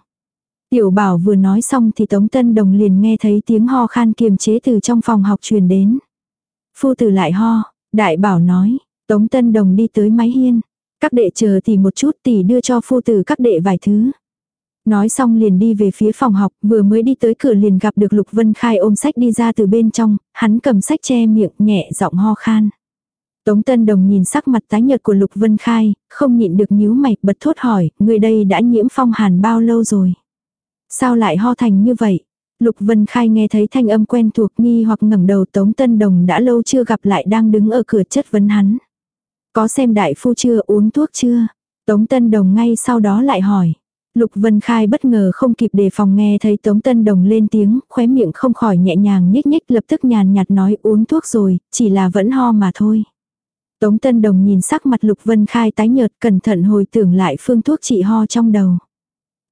Tiểu bảo vừa nói xong thì Tống Tân Đồng liền nghe thấy tiếng ho khan kiềm chế từ trong phòng học truyền đến. Phu tử lại ho, đại bảo nói, Tống Tân Đồng đi tới máy hiên. Các đệ chờ tỷ một chút tỷ đưa cho phu tử các đệ vài thứ. Nói xong liền đi về phía phòng học, vừa mới đi tới cửa liền gặp được Lục Vân Khai ôm sách đi ra từ bên trong, hắn cầm sách che miệng nhẹ giọng ho khan. Tống Tân Đồng nhìn sắc mặt tái nhợt của Lục Vân Khai, không nhịn được nhíu mày, bật thốt hỏi, người đây đã nhiễm phong hàn bao lâu rồi? Sao lại ho thành như vậy? Lục Vân Khai nghe thấy thanh âm quen thuộc nghi hoặc ngẩng đầu Tống Tân Đồng đã lâu chưa gặp lại đang đứng ở cửa chất vấn hắn. Có xem đại phu chưa uống thuốc chưa? Tống Tân Đồng ngay sau đó lại hỏi. Lục Vân Khai bất ngờ không kịp đề phòng nghe thấy Tống Tân Đồng lên tiếng, khóe miệng không khỏi nhẹ nhàng nhích nhích lập tức nhàn nhạt nói uống thuốc rồi, chỉ là vẫn ho mà thôi. Tống Tân Đồng nhìn sắc mặt Lục Vân Khai tái nhợt cẩn thận hồi tưởng lại phương thuốc trị ho trong đầu.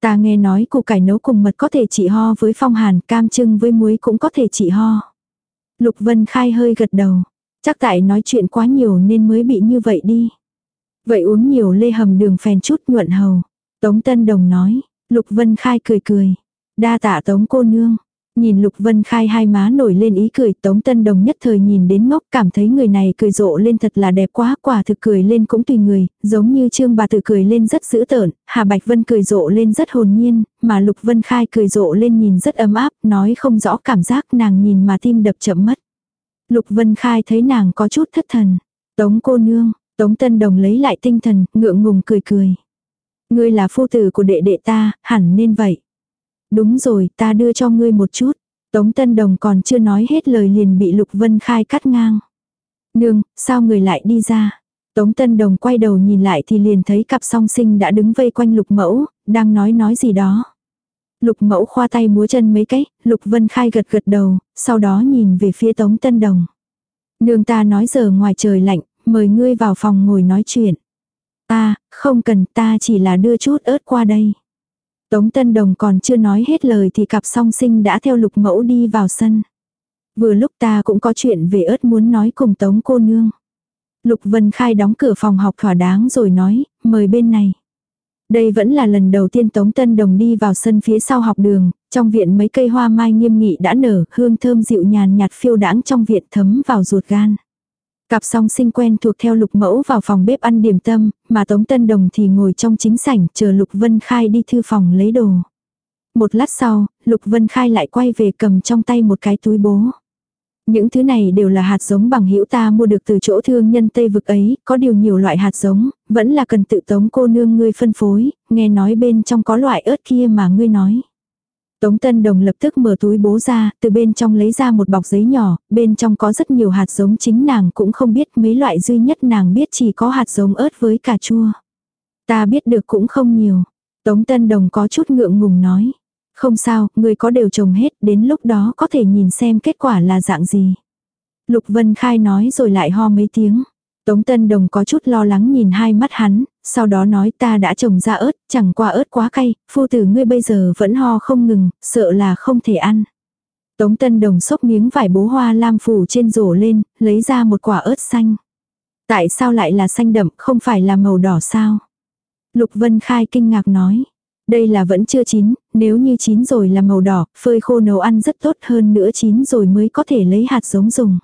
Ta nghe nói củ cải nấu cùng mật có thể trị ho với phong hàn, cam trưng với muối cũng có thể trị ho. Lục Vân Khai hơi gật đầu. Chắc tại nói chuyện quá nhiều nên mới bị như vậy đi. Vậy uống nhiều lê hầm đường phèn chút nhuận hầu. Tống Tân Đồng nói. Lục Vân Khai cười cười. Đa tạ Tống cô nương. Nhìn Lục Vân Khai hai má nổi lên ý cười Tống Tân Đồng nhất thời nhìn đến ngốc cảm thấy người này cười rộ lên thật là đẹp quá quả thực cười lên cũng tùy người, giống như Trương bà tử cười lên rất dữ tợn, Hà Bạch Vân cười rộ lên rất hồn nhiên, mà Lục Vân Khai cười rộ lên nhìn rất ấm áp, nói không rõ cảm giác nàng nhìn mà tim đập chậm mất. Lục Vân Khai thấy nàng có chút thất thần. Tống cô nương, Tống Tân Đồng lấy lại tinh thần, ngượng ngùng cười cười. Ngươi là phu tử của đệ đệ ta, hẳn nên vậy. Đúng rồi, ta đưa cho ngươi một chút. Tống Tân Đồng còn chưa nói hết lời liền bị Lục Vân Khai cắt ngang. Nương, sao người lại đi ra? Tống Tân Đồng quay đầu nhìn lại thì liền thấy cặp song sinh đã đứng vây quanh Lục Mẫu, đang nói nói gì đó. Lục Mẫu khoa tay múa chân mấy cái, Lục Vân Khai gật gật đầu, sau đó nhìn về phía Tống Tân Đồng. Nương ta nói giờ ngoài trời lạnh, mời ngươi vào phòng ngồi nói chuyện. Ta, không cần ta chỉ là đưa chút ớt qua đây. Tống Tân Đồng còn chưa nói hết lời thì cặp song sinh đã theo lục mẫu đi vào sân. Vừa lúc ta cũng có chuyện về ớt muốn nói cùng Tống cô nương. Lục Vân Khai đóng cửa phòng học thỏa đáng rồi nói, mời bên này. Đây vẫn là lần đầu tiên Tống Tân Đồng đi vào sân phía sau học đường, trong viện mấy cây hoa mai nghiêm nghị đã nở, hương thơm dịu nhàn nhạt phiêu đãng trong viện thấm vào ruột gan. Cặp song sinh quen thuộc theo Lục Mẫu vào phòng bếp ăn điểm tâm, mà Tống Tân Đồng thì ngồi trong chính sảnh chờ Lục Vân Khai đi thư phòng lấy đồ. Một lát sau, Lục Vân Khai lại quay về cầm trong tay một cái túi bố. Những thứ này đều là hạt giống bằng hữu ta mua được từ chỗ thương nhân Tây vực ấy, có điều nhiều loại hạt giống, vẫn là cần tự tống cô nương ngươi phân phối, nghe nói bên trong có loại ớt kia mà ngươi nói. Tống Tân Đồng lập tức mở túi bố ra, từ bên trong lấy ra một bọc giấy nhỏ, bên trong có rất nhiều hạt giống chính nàng cũng không biết mấy loại duy nhất nàng biết chỉ có hạt giống ớt với cà chua. Ta biết được cũng không nhiều. Tống Tân Đồng có chút ngượng ngùng nói. Không sao, người có đều trồng hết, đến lúc đó có thể nhìn xem kết quả là dạng gì. Lục Vân Khai nói rồi lại ho mấy tiếng. Tống Tân Đồng có chút lo lắng nhìn hai mắt hắn, sau đó nói ta đã trồng ra ớt, chẳng qua ớt quá cay, phu tử ngươi bây giờ vẫn ho không ngừng, sợ là không thể ăn. Tống Tân Đồng xốc miếng vải bố hoa lam phủ trên rổ lên, lấy ra một quả ớt xanh. Tại sao lại là xanh đậm, không phải là màu đỏ sao? Lục Vân Khai kinh ngạc nói. Đây là vẫn chưa chín, nếu như chín rồi là màu đỏ, phơi khô nấu ăn rất tốt hơn nữa chín rồi mới có thể lấy hạt giống dùng.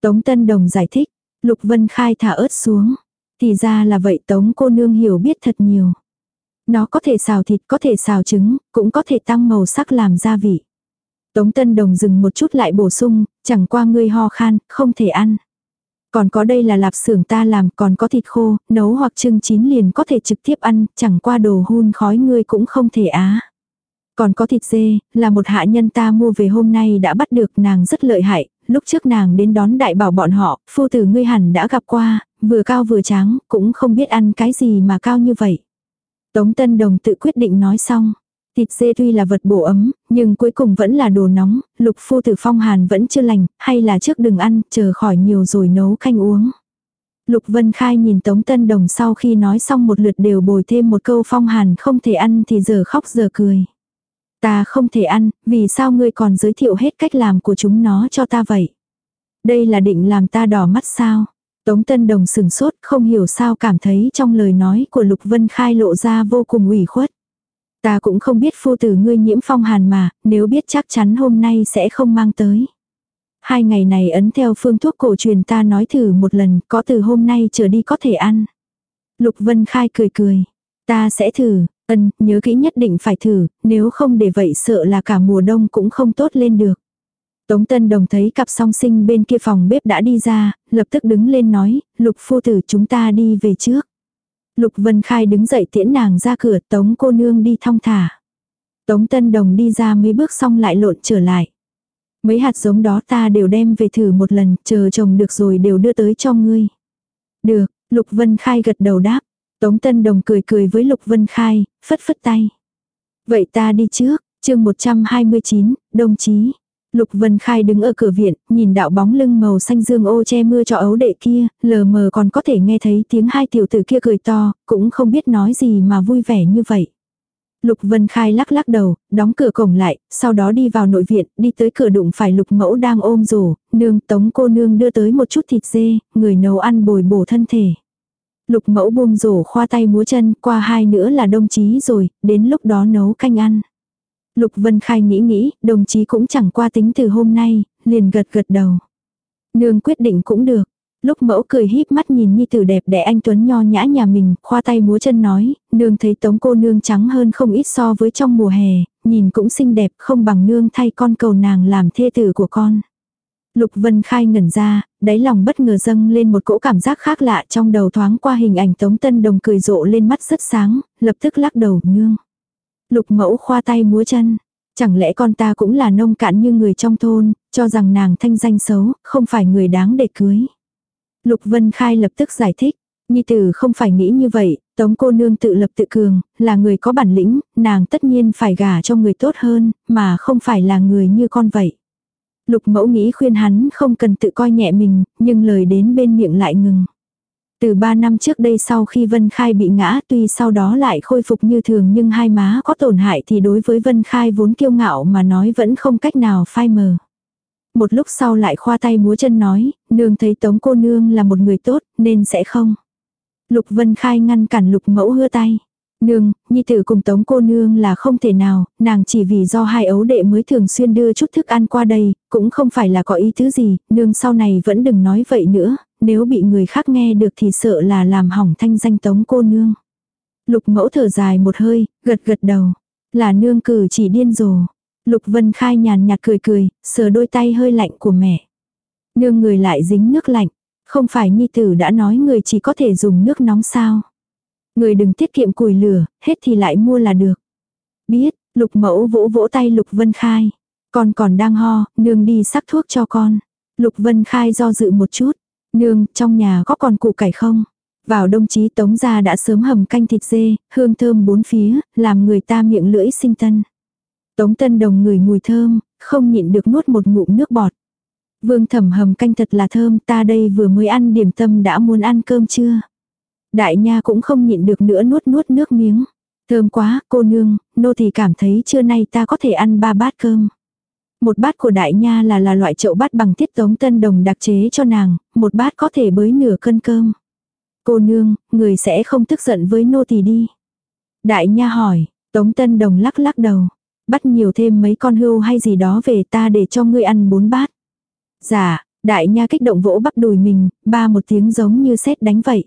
Tống Tân Đồng giải thích, Lục Vân Khai thả ớt xuống. Thì ra là vậy Tống cô nương hiểu biết thật nhiều. Nó có thể xào thịt, có thể xào trứng, cũng có thể tăng màu sắc làm gia vị. Tống Tân Đồng dừng một chút lại bổ sung, chẳng qua ngươi ho khan, không thể ăn. Còn có đây là lạp xưởng ta làm, còn có thịt khô, nấu hoặc trưng chín liền có thể trực tiếp ăn, chẳng qua đồ hun khói ngươi cũng không thể á. Còn có thịt dê, là một hạ nhân ta mua về hôm nay đã bắt được nàng rất lợi hại, lúc trước nàng đến đón đại bảo bọn họ, phu tử ngươi hẳn đã gặp qua, vừa cao vừa trắng, cũng không biết ăn cái gì mà cao như vậy. Tống Tân Đồng tự quyết định nói xong. Thịt dê tuy là vật bổ ấm, nhưng cuối cùng vẫn là đồ nóng, lục phu tử phong hàn vẫn chưa lành, hay là trước đừng ăn, chờ khỏi nhiều rồi nấu canh uống. Lục Vân Khai nhìn Tống Tân Đồng sau khi nói xong một lượt đều bồi thêm một câu phong hàn không thể ăn thì giờ khóc giờ cười. Ta không thể ăn, vì sao ngươi còn giới thiệu hết cách làm của chúng nó cho ta vậy? Đây là định làm ta đỏ mắt sao? Tống Tân Đồng sừng sốt không hiểu sao cảm thấy trong lời nói của Lục Vân Khai lộ ra vô cùng ủy khuất. Ta cũng không biết phu tử ngươi nhiễm phong hàn mà, nếu biết chắc chắn hôm nay sẽ không mang tới. Hai ngày này ấn theo phương thuốc cổ truyền ta nói thử một lần, có từ hôm nay trở đi có thể ăn. Lục Vân Khai cười cười. Ta sẽ thử, ân, nhớ kỹ nhất định phải thử, nếu không để vậy sợ là cả mùa đông cũng không tốt lên được. Tống Tân Đồng thấy cặp song sinh bên kia phòng bếp đã đi ra, lập tức đứng lên nói, Lục phu tử chúng ta đi về trước. Lục Vân Khai đứng dậy tiễn nàng ra cửa Tống cô nương đi thong thả. Tống Tân Đồng đi ra mấy bước xong lại lộn trở lại. Mấy hạt giống đó ta đều đem về thử một lần, chờ trồng được rồi đều đưa tới cho ngươi. Được, Lục Vân Khai gật đầu đáp. Tống Tân Đồng cười cười với Lục Vân Khai, phất phất tay. Vậy ta đi trước, chương 129, đồng chí. Lục Vân Khai đứng ở cửa viện, nhìn đạo bóng lưng màu xanh dương ô che mưa cho ấu đệ kia, lờ mờ còn có thể nghe thấy tiếng hai tiểu tử kia cười to, cũng không biết nói gì mà vui vẻ như vậy. Lục Vân Khai lắc lắc đầu, đóng cửa cổng lại, sau đó đi vào nội viện, đi tới cửa đụng phải lục mẫu đang ôm rổ, nương tống cô nương đưa tới một chút thịt dê, người nấu ăn bồi bổ thân thể. Lục mẫu buông rổ khoa tay múa chân, qua hai nữa là đồng chí rồi, đến lúc đó nấu canh ăn. Lục Vân Khai nghĩ nghĩ, đồng chí cũng chẳng qua tính từ hôm nay, liền gật gật đầu. Nương quyết định cũng được. Lúc mẫu cười híp mắt nhìn nhi tử đẹp đẽ anh Tuấn nho nhã nhà mình, khoa tay múa chân nói, nương thấy tống cô nương trắng hơn không ít so với trong mùa hè, nhìn cũng xinh đẹp không bằng nương thay con cầu nàng làm thê tử của con. Lục Vân Khai ngẩn ra, đáy lòng bất ngờ dâng lên một cỗ cảm giác khác lạ trong đầu thoáng qua hình ảnh Tống Tân Đồng cười rộ lên mắt rất sáng, lập tức lắc đầu nương. Lục mẫu khoa tay múa chân. Chẳng lẽ con ta cũng là nông cạn như người trong thôn, cho rằng nàng thanh danh xấu, không phải người đáng để cưới. Lục Vân Khai lập tức giải thích. Nhi tử không phải nghĩ như vậy, tống cô nương tự lập tự cường, là người có bản lĩnh, nàng tất nhiên phải gả cho người tốt hơn, mà không phải là người như con vậy. Lục mẫu nghĩ khuyên hắn không cần tự coi nhẹ mình, nhưng lời đến bên miệng lại ngừng. Từ 3 năm trước đây sau khi Vân Khai bị ngã tuy sau đó lại khôi phục như thường nhưng hai má có tổn hại thì đối với Vân Khai vốn kiêu ngạo mà nói vẫn không cách nào phai mờ. Một lúc sau lại khoa tay múa chân nói, nương thấy tống cô nương là một người tốt nên sẽ không. Lục Vân Khai ngăn cản lục mẫu hưa tay. Nương, nhi tử cùng tống cô nương là không thể nào, nàng chỉ vì do hai ấu đệ mới thường xuyên đưa chút thức ăn qua đây, cũng không phải là có ý thứ gì, nương sau này vẫn đừng nói vậy nữa, nếu bị người khác nghe được thì sợ là làm hỏng thanh danh tống cô nương. Lục mẫu thở dài một hơi, gật gật đầu. Là nương cử chỉ điên rồ. Lục vân khai nhàn nhạt cười cười, sờ đôi tay hơi lạnh của mẹ. Nương người lại dính nước lạnh. Không phải nhi tử đã nói người chỉ có thể dùng nước nóng sao. Người đừng tiết kiệm củi lửa, hết thì lại mua là được. Biết, lục mẫu vỗ vỗ tay lục vân khai. Con còn đang ho, nương đi sắc thuốc cho con. Lục vân khai do dự một chút. Nương, trong nhà có còn củ cải không? Vào đông chí tống gia đã sớm hầm canh thịt dê, hương thơm bốn phía, làm người ta miệng lưỡi sinh tân. Tống tân đồng người mùi thơm, không nhịn được nuốt một ngụm nước bọt. Vương thẩm hầm canh thật là thơm, ta đây vừa mới ăn điểm tâm đã muốn ăn cơm chưa? Đại nha cũng không nhịn được nữa nuốt nuốt nước miếng. Thơm quá, cô nương, nô thì cảm thấy trưa nay ta có thể ăn ba bát cơm. Một bát của đại nha là là loại chậu bát bằng tiết tống tân đồng đặc chế cho nàng, một bát có thể bới nửa cân cơm. Cô nương, người sẽ không tức giận với nô tỳ đi. Đại nha hỏi, tống tân đồng lắc lắc đầu. Bắt nhiều thêm mấy con hươu hay gì đó về ta để cho ngươi ăn bốn bát. Dạ, đại nha kích động vỗ bắp đùi mình, ba một tiếng giống như sét đánh vậy.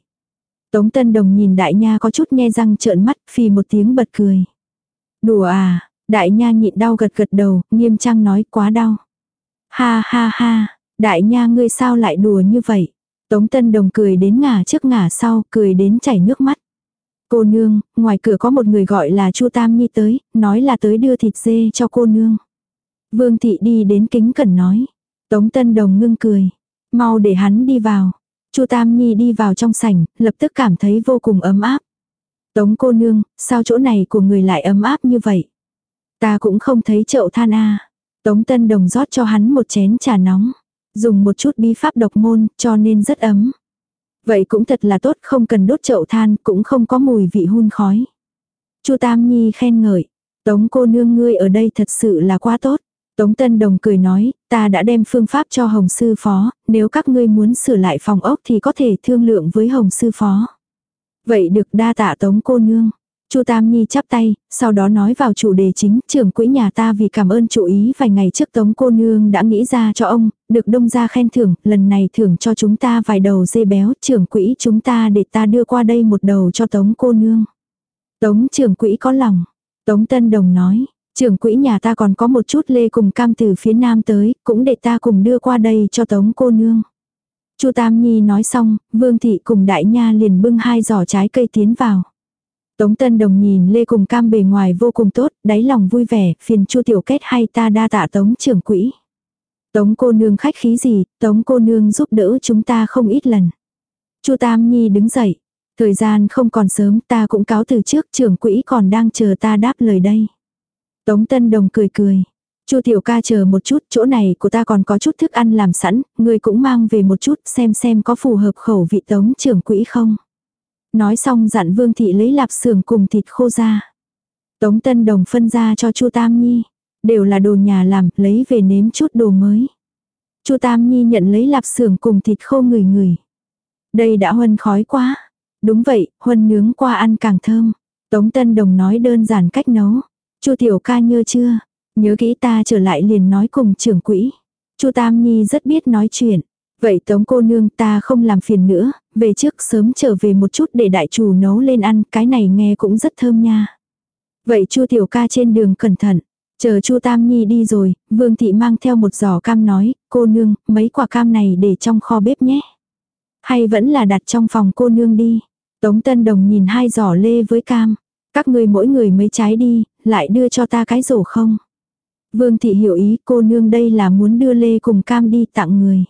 Tống Tân Đồng nhìn đại nha có chút nhe răng trợn mắt, phì một tiếng bật cười. Đùa à, đại nha nhịn đau gật gật đầu, nghiêm trang nói quá đau. Ha ha ha, đại nha ngươi sao lại đùa như vậy? Tống Tân Đồng cười đến ngả trước ngả sau, cười đến chảy nước mắt. Cô nương, ngoài cửa có một người gọi là Chu Tam Nhi tới, nói là tới đưa thịt dê cho cô nương. Vương thị đi đến kính cẩn nói. Tống Tân Đồng ngưng cười. Mau để hắn đi vào. Chu Tam Nhi đi vào trong sảnh, lập tức cảm thấy vô cùng ấm áp. Tống cô nương, sao chỗ này của người lại ấm áp như vậy? Ta cũng không thấy chậu than a. Tống Tân Đồng rót cho hắn một chén trà nóng. Dùng một chút bí pháp độc môn, cho nên rất ấm. Vậy cũng thật là tốt, không cần đốt chậu than, cũng không có mùi vị hun khói. Chu Tam Nhi khen ngợi. Tống cô nương ngươi ở đây thật sự là quá tốt. Tống Tân Đồng cười nói, ta đã đem phương pháp cho Hồng Sư Phó, nếu các ngươi muốn sửa lại phòng ốc thì có thể thương lượng với Hồng Sư Phó. Vậy được đa tạ Tống cô nương. Chu Tam Nhi chắp tay, sau đó nói vào chủ đề chính, trưởng quỹ nhà ta vì cảm ơn chủ ý vài ngày trước Tống cô nương đã nghĩ ra cho ông, được đông ra khen thưởng, lần này thưởng cho chúng ta vài đầu dê béo, trưởng quỹ chúng ta để ta đưa qua đây một đầu cho Tống cô nương. Tống trưởng quỹ có lòng. Tống Tân Đồng nói, Trưởng quỹ nhà ta còn có một chút lê cùng cam từ phía nam tới, cũng để ta cùng đưa qua đây cho tống cô nương. Chu Tam Nhi nói xong, Vương Thị cùng Đại Nha liền bưng hai giỏ trái cây tiến vào. Tống Tân Đồng nhìn Lê cùng cam bề ngoài vô cùng tốt, đáy lòng vui vẻ, phiền Chu Tiểu Kết hay ta đa tạ Tống trưởng quỹ. Tống cô nương khách khí gì, Tống cô nương giúp đỡ chúng ta không ít lần. Chu Tam Nhi đứng dậy. Thời gian không còn sớm ta cũng cáo từ trước trưởng quỹ còn đang chờ ta đáp lời đây. Tống Tân Đồng cười cười. Chu tiểu ca chờ một chút, chỗ này của ta còn có chút thức ăn làm sẵn, người cũng mang về một chút xem xem có phù hợp khẩu vị tống trưởng quỹ không. Nói xong dặn Vương Thị lấy lạp xưởng cùng thịt khô ra. Tống Tân Đồng phân ra cho Chu Tam Nhi. Đều là đồ nhà làm, lấy về nếm chút đồ mới. Chu Tam Nhi nhận lấy lạp xưởng cùng thịt khô người người. Đây đã huân khói quá. Đúng vậy, huân nướng qua ăn càng thơm. Tống Tân Đồng nói đơn giản cách nấu. Chu Tiểu ca nhớ chưa? Nhớ kỹ ta trở lại liền nói cùng trưởng quỹ. Chu Tam Nhi rất biết nói chuyện. Vậy Tống cô nương ta không làm phiền nữa, về trước sớm trở về một chút để đại chủ nấu lên ăn, cái này nghe cũng rất thơm nha. Vậy Chu Tiểu ca trên đường cẩn thận. Chờ Chu Tam Nhi đi rồi, Vương Thị mang theo một giỏ cam nói, cô nương, mấy quả cam này để trong kho bếp nhé. Hay vẫn là đặt trong phòng cô nương đi. Tống Tân Đồng nhìn hai giỏ lê với cam. Các người mỗi người mấy trái đi, lại đưa cho ta cái rổ không. Vương Thị hiểu ý cô nương đây là muốn đưa lê cùng cam đi tặng người.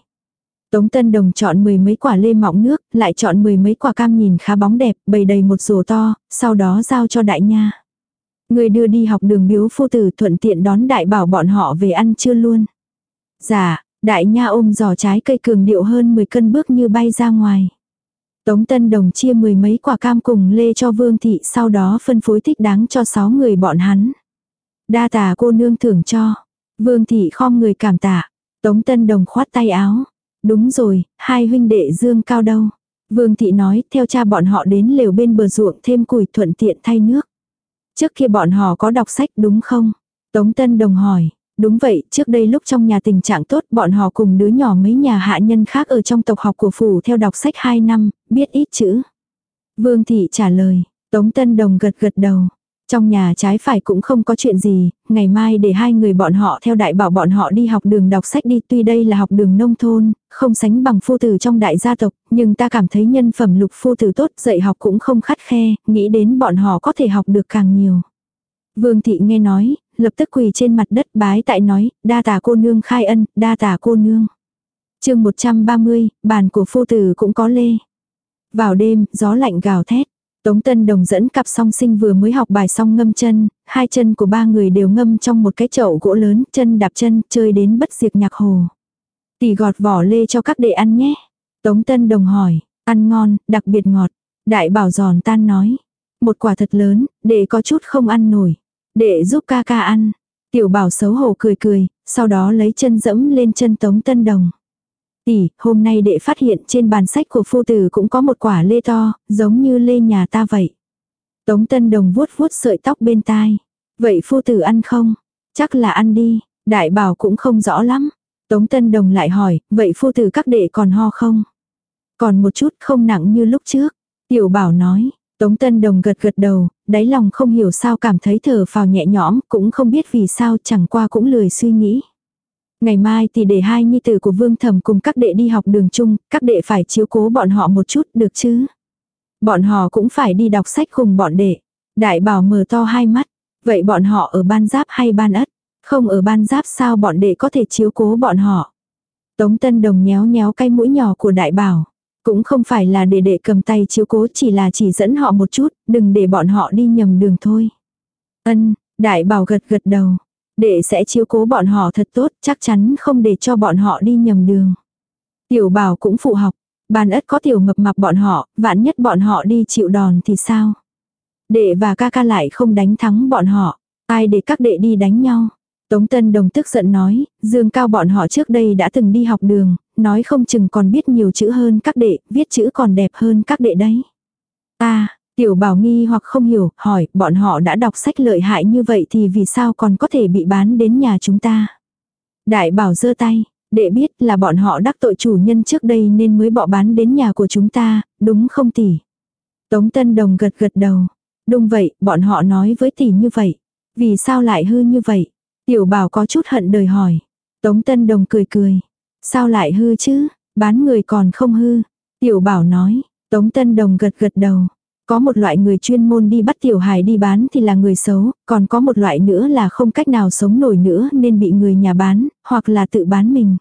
Tống Tân Đồng chọn mười mấy quả lê mọng nước, lại chọn mười mấy quả cam nhìn khá bóng đẹp, bày đầy một rổ to, sau đó giao cho đại nha. Người đưa đi học đường biếu phu tử thuận tiện đón đại bảo bọn họ về ăn trưa luôn. Dạ, đại nha ôm giò trái cây cường điệu hơn 10 cân bước như bay ra ngoài. Tống Tân Đồng chia mười mấy quả cam cùng lê cho Vương Thị sau đó phân phối thích đáng cho sáu người bọn hắn. Đa tà cô nương thưởng cho. Vương Thị khom người cảm tạ. Tống Tân Đồng khoát tay áo. Đúng rồi, hai huynh đệ dương cao đâu. Vương Thị nói theo cha bọn họ đến lều bên bờ ruộng thêm củi thuận tiện thay nước. Trước kia bọn họ có đọc sách đúng không? Tống Tân Đồng hỏi. Đúng vậy, trước đây lúc trong nhà tình trạng tốt bọn họ cùng đứa nhỏ mấy nhà hạ nhân khác ở trong tộc học của phủ theo đọc sách 2 năm, biết ít chữ. Vương Thị trả lời, Tống Tân Đồng gật gật đầu. Trong nhà trái phải cũng không có chuyện gì, ngày mai để hai người bọn họ theo đại bảo bọn họ đi học đường đọc sách đi tuy đây là học đường nông thôn, không sánh bằng phu tử trong đại gia tộc, nhưng ta cảm thấy nhân phẩm lục phu tử tốt dạy học cũng không khắt khe, nghĩ đến bọn họ có thể học được càng nhiều. Vương thị nghe nói, lập tức quỳ trên mặt đất bái tại nói, đa tả cô nương khai ân, đa tả cô nương. chương 130, bàn của phu tử cũng có lê. Vào đêm, gió lạnh gào thét. Tống Tân Đồng dẫn cặp song sinh vừa mới học bài xong ngâm chân, hai chân của ba người đều ngâm trong một cái chậu gỗ lớn, chân đạp chân, chơi đến bất diệt nhạc hồ. Tỷ gọt vỏ lê cho các đệ ăn nhé. Tống Tân Đồng hỏi, ăn ngon, đặc biệt ngọt. Đại bảo giòn tan nói, một quả thật lớn, đệ có chút không ăn nổi để giúp ca ca ăn. Tiểu bảo xấu hổ cười cười, sau đó lấy chân dẫm lên chân Tống Tân Đồng. Tỷ, hôm nay đệ phát hiện trên bàn sách của phu tử cũng có một quả lê to, giống như lê nhà ta vậy. Tống Tân Đồng vuốt vuốt sợi tóc bên tai. Vậy phu tử ăn không? Chắc là ăn đi, đại bảo cũng không rõ lắm. Tống Tân Đồng lại hỏi, vậy phu tử các đệ còn ho không? Còn một chút không nặng như lúc trước. Tiểu bảo nói, Tống Tân Đồng gật gật đầu, đáy lòng không hiểu sao cảm thấy thở phào nhẹ nhõm, cũng không biết vì sao chẳng qua cũng lười suy nghĩ. Ngày mai thì để hai nhi tử của Vương Thẩm cùng các đệ đi học đường chung, các đệ phải chiếu cố bọn họ một chút được chứ. Bọn họ cũng phải đi đọc sách cùng bọn đệ. Đại bảo mở to hai mắt. Vậy bọn họ ở ban giáp hay ban ất? Không ở ban giáp sao bọn đệ có thể chiếu cố bọn họ? Tống Tân Đồng nhéo nhéo cái mũi nhỏ của đại bảo. Cũng không phải là để đệ cầm tay chiếu cố chỉ là chỉ dẫn họ một chút, đừng để bọn họ đi nhầm đường thôi. Ân, đại bảo gật gật đầu. Đệ sẽ chiếu cố bọn họ thật tốt, chắc chắn không để cho bọn họ đi nhầm đường. Tiểu bảo cũng phụ học, bàn ất có tiểu mập mạp bọn họ, vạn nhất bọn họ đi chịu đòn thì sao? Đệ và ca ca lại không đánh thắng bọn họ, ai để các đệ đi đánh nhau? Tống Tân Đồng tức giận nói, Dương Cao bọn họ trước đây đã từng đi học đường, nói không chừng còn biết nhiều chữ hơn các đệ, viết chữ còn đẹp hơn các đệ đấy. À, tiểu bảo nghi hoặc không hiểu, hỏi, bọn họ đã đọc sách lợi hại như vậy thì vì sao còn có thể bị bán đến nhà chúng ta? Đại bảo giơ tay, đệ biết là bọn họ đắc tội chủ nhân trước đây nên mới bỏ bán đến nhà của chúng ta, đúng không tỷ? Tống Tân Đồng gật gật đầu. Đúng vậy, bọn họ nói với tỷ như vậy. Vì sao lại hư như vậy? Tiểu bảo có chút hận đời hỏi. Tống Tân Đồng cười cười. Sao lại hư chứ? Bán người còn không hư. Tiểu bảo nói. Tống Tân Đồng gật gật đầu. Có một loại người chuyên môn đi bắt tiểu hài đi bán thì là người xấu, còn có một loại nữa là không cách nào sống nổi nữa nên bị người nhà bán, hoặc là tự bán mình.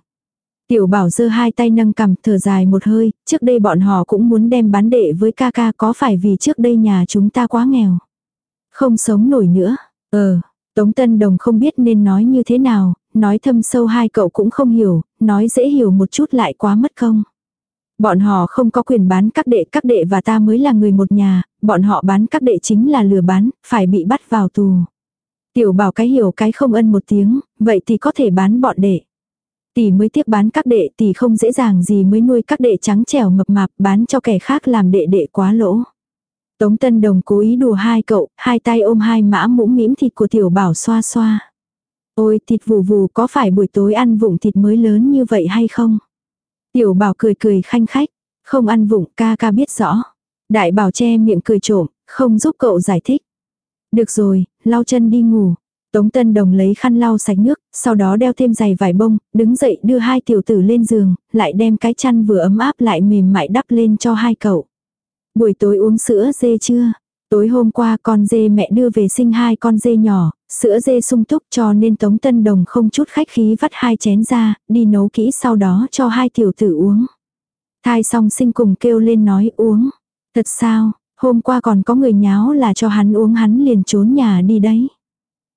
Tiểu bảo giơ hai tay nâng cầm thở dài một hơi, trước đây bọn họ cũng muốn đem bán đệ với ca ca có phải vì trước đây nhà chúng ta quá nghèo. Không sống nổi nữa, ờ, Tống Tân Đồng không biết nên nói như thế nào, nói thâm sâu hai cậu cũng không hiểu, nói dễ hiểu một chút lại quá mất công. Bọn họ không có quyền bán các đệ, các đệ và ta mới là người một nhà, bọn họ bán các đệ chính là lừa bán, phải bị bắt vào tù. Tiểu bảo cái hiểu cái không ân một tiếng, vậy thì có thể bán bọn đệ. Tỷ mới tiếc bán các đệ tỷ không dễ dàng gì mới nuôi các đệ trắng trẻo mập mạp bán cho kẻ khác làm đệ đệ quá lỗ. Tống Tân Đồng cố ý đùa hai cậu, hai tay ôm hai mã mũm mĩm thịt của tiểu bảo xoa xoa. Ôi thịt vù vù có phải buổi tối ăn vụng thịt mới lớn như vậy hay không? Tiểu bảo cười cười khanh khách, không ăn vụng ca ca biết rõ. Đại bảo che miệng cười trộm, không giúp cậu giải thích. Được rồi, lau chân đi ngủ. Tống Tân Đồng lấy khăn lau sạch nước, sau đó đeo thêm giày vải bông, đứng dậy đưa hai tiểu tử lên giường, lại đem cái chăn vừa ấm áp lại mềm mại đắp lên cho hai cậu. Buổi tối uống sữa dê chưa? Tối hôm qua con dê mẹ đưa về sinh hai con dê nhỏ, sữa dê sung túc cho nên Tống Tân Đồng không chút khách khí vắt hai chén ra, đi nấu kỹ sau đó cho hai tiểu tử uống. Thai xong sinh cùng kêu lên nói uống. Thật sao, hôm qua còn có người nháo là cho hắn uống hắn liền trốn nhà đi đấy.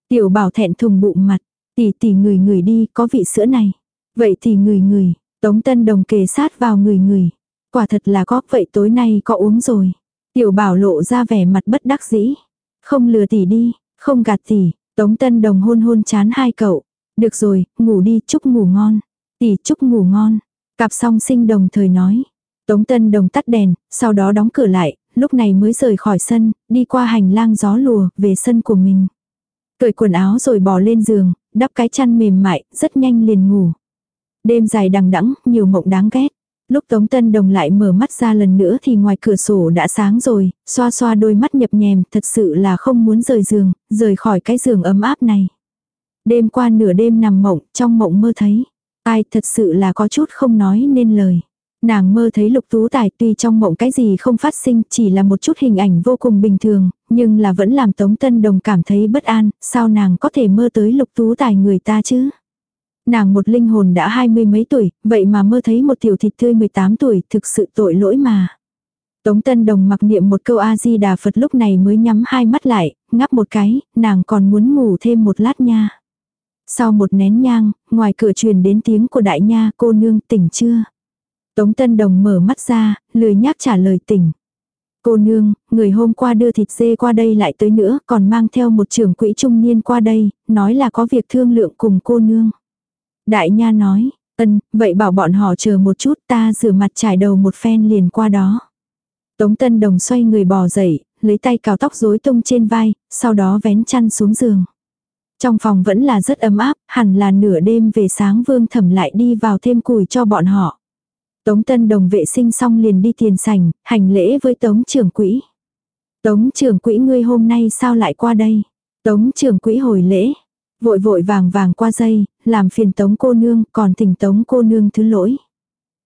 Tiểu bảo thẹn thùng bụng mặt, tỷ tỷ người người đi có vị sữa này. Vậy thì người người, Tống Tân Đồng kề sát vào người người. Quả thật là có vậy tối nay có uống rồi. Tiểu bảo lộ ra vẻ mặt bất đắc dĩ. Không lừa tỷ đi, không gạt tỷ, Tống Tân Đồng hôn hôn chán hai cậu. Được rồi, ngủ đi, chúc ngủ ngon. Tỷ chúc ngủ ngon. Cặp song sinh đồng thời nói. Tống Tân Đồng tắt đèn, sau đó đóng cửa lại, lúc này mới rời khỏi sân, đi qua hành lang gió lùa, về sân của mình. Cởi quần áo rồi bỏ lên giường, đắp cái chăn mềm mại, rất nhanh liền ngủ. Đêm dài đằng đẵng, nhiều mộng đáng ghét. Lúc Tống Tân Đồng lại mở mắt ra lần nữa thì ngoài cửa sổ đã sáng rồi, xoa xoa đôi mắt nhập nhèm, thật sự là không muốn rời giường, rời khỏi cái giường ấm áp này. Đêm qua nửa đêm nằm mộng, trong mộng mơ thấy. Ai thật sự là có chút không nói nên lời. Nàng mơ thấy lục tú tài tuy trong mộng cái gì không phát sinh chỉ là một chút hình ảnh vô cùng bình thường, nhưng là vẫn làm Tống Tân Đồng cảm thấy bất an, sao nàng có thể mơ tới lục tú tài người ta chứ? Nàng một linh hồn đã hai mươi mấy tuổi, vậy mà mơ thấy một tiểu thịt tươi 18 tuổi, thực sự tội lỗi mà. Tống Tân Đồng mặc niệm một câu A-di-đà Phật lúc này mới nhắm hai mắt lại, ngắp một cái, nàng còn muốn ngủ thêm một lát nha. Sau một nén nhang, ngoài cửa truyền đến tiếng của đại nha cô nương tỉnh chưa? Tống Tân Đồng mở mắt ra, lười nhác trả lời tỉnh. Cô nương, người hôm qua đưa thịt dê qua đây lại tới nữa, còn mang theo một trưởng quỹ trung niên qua đây, nói là có việc thương lượng cùng cô nương. Đại nha nói, ân, vậy bảo bọn họ chờ một chút ta rửa mặt trải đầu một phen liền qua đó. Tống Tân Đồng xoay người bò dậy, lấy tay cào tóc rối tung trên vai, sau đó vén chăn xuống giường. Trong phòng vẫn là rất ấm áp, hẳn là nửa đêm về sáng vương thẩm lại đi vào thêm củi cho bọn họ. Tống Tân Đồng vệ sinh xong liền đi tiền sảnh, hành lễ với Tống trưởng quỹ. Tống trưởng quỹ ngươi hôm nay sao lại qua đây? Tống trưởng quỹ hồi lễ. Vội vội vàng vàng qua dây, làm phiền tống cô nương, còn thỉnh tống cô nương thứ lỗi.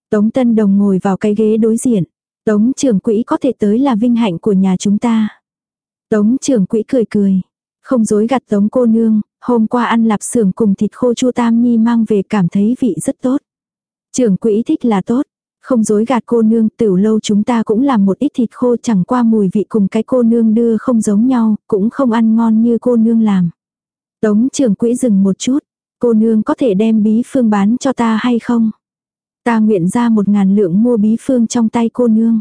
Tống Tân Đồng ngồi vào cái ghế đối diện. Tống trưởng quỹ có thể tới là vinh hạnh của nhà chúng ta. Tống trưởng quỹ cười cười. Không dối gặt tống cô nương, hôm qua ăn lạp xưởng cùng thịt khô chu Tam Nhi mang về cảm thấy vị rất tốt. Trưởng quỹ thích là tốt. Không dối gạt cô nương, tiểu lâu chúng ta cũng làm một ít thịt khô chẳng qua mùi vị cùng cái cô nương đưa không giống nhau, cũng không ăn ngon như cô nương làm. Tống trưởng quỹ dừng một chút, cô nương có thể đem bí phương bán cho ta hay không? Ta nguyện ra một ngàn lượng mua bí phương trong tay cô nương.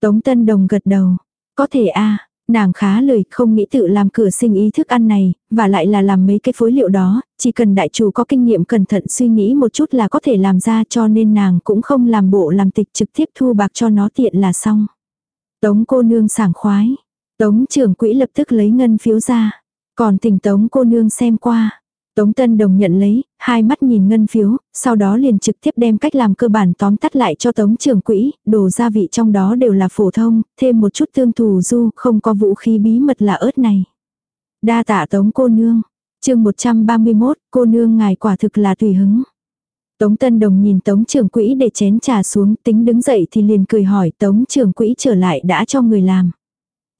Tống Tân Đồng gật đầu, có thể a nàng khá lời không nghĩ tự làm cửa sinh ý thức ăn này, và lại là làm mấy cái phối liệu đó, chỉ cần đại chủ có kinh nghiệm cẩn thận suy nghĩ một chút là có thể làm ra cho nên nàng cũng không làm bộ làm tịch trực tiếp thu bạc cho nó tiện là xong. Tống cô nương sảng khoái. Tống trưởng quỹ lập tức lấy ngân phiếu ra. Còn tình tống cô nương xem qua. Tống Tân Đồng nhận lấy, hai mắt nhìn ngân phiếu, sau đó liền trực tiếp đem cách làm cơ bản tóm tắt lại cho Tống trưởng quỹ, đồ gia vị trong đó đều là phổ thông, thêm một chút tương thù du, không có vũ khí bí mật là ớt này. Đa tạ tống cô nương. chương 131, cô nương ngài quả thực là tùy hứng. Tống Tân Đồng nhìn Tống trưởng quỹ để chén trà xuống tính đứng dậy thì liền cười hỏi Tống trưởng quỹ trở lại đã cho người làm.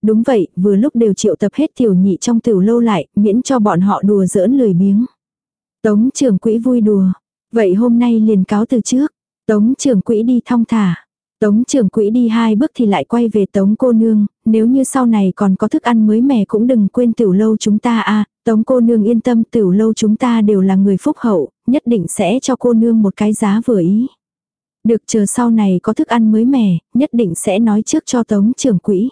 Đúng vậy, vừa lúc đều triệu tập hết tiểu nhị trong tiểu lâu lại, miễn cho bọn họ đùa giỡn lười biếng. Tống trưởng quỹ vui đùa. Vậy hôm nay liền cáo từ trước. Tống trưởng quỹ đi thong thả. Tống trưởng quỹ đi hai bước thì lại quay về tống cô nương, nếu như sau này còn có thức ăn mới mẻ cũng đừng quên tiểu lâu chúng ta a tống cô nương yên tâm tiểu lâu chúng ta đều là người phúc hậu, nhất định sẽ cho cô nương một cái giá vừa ý. Được chờ sau này có thức ăn mới mẻ, nhất định sẽ nói trước cho tống trưởng quỹ.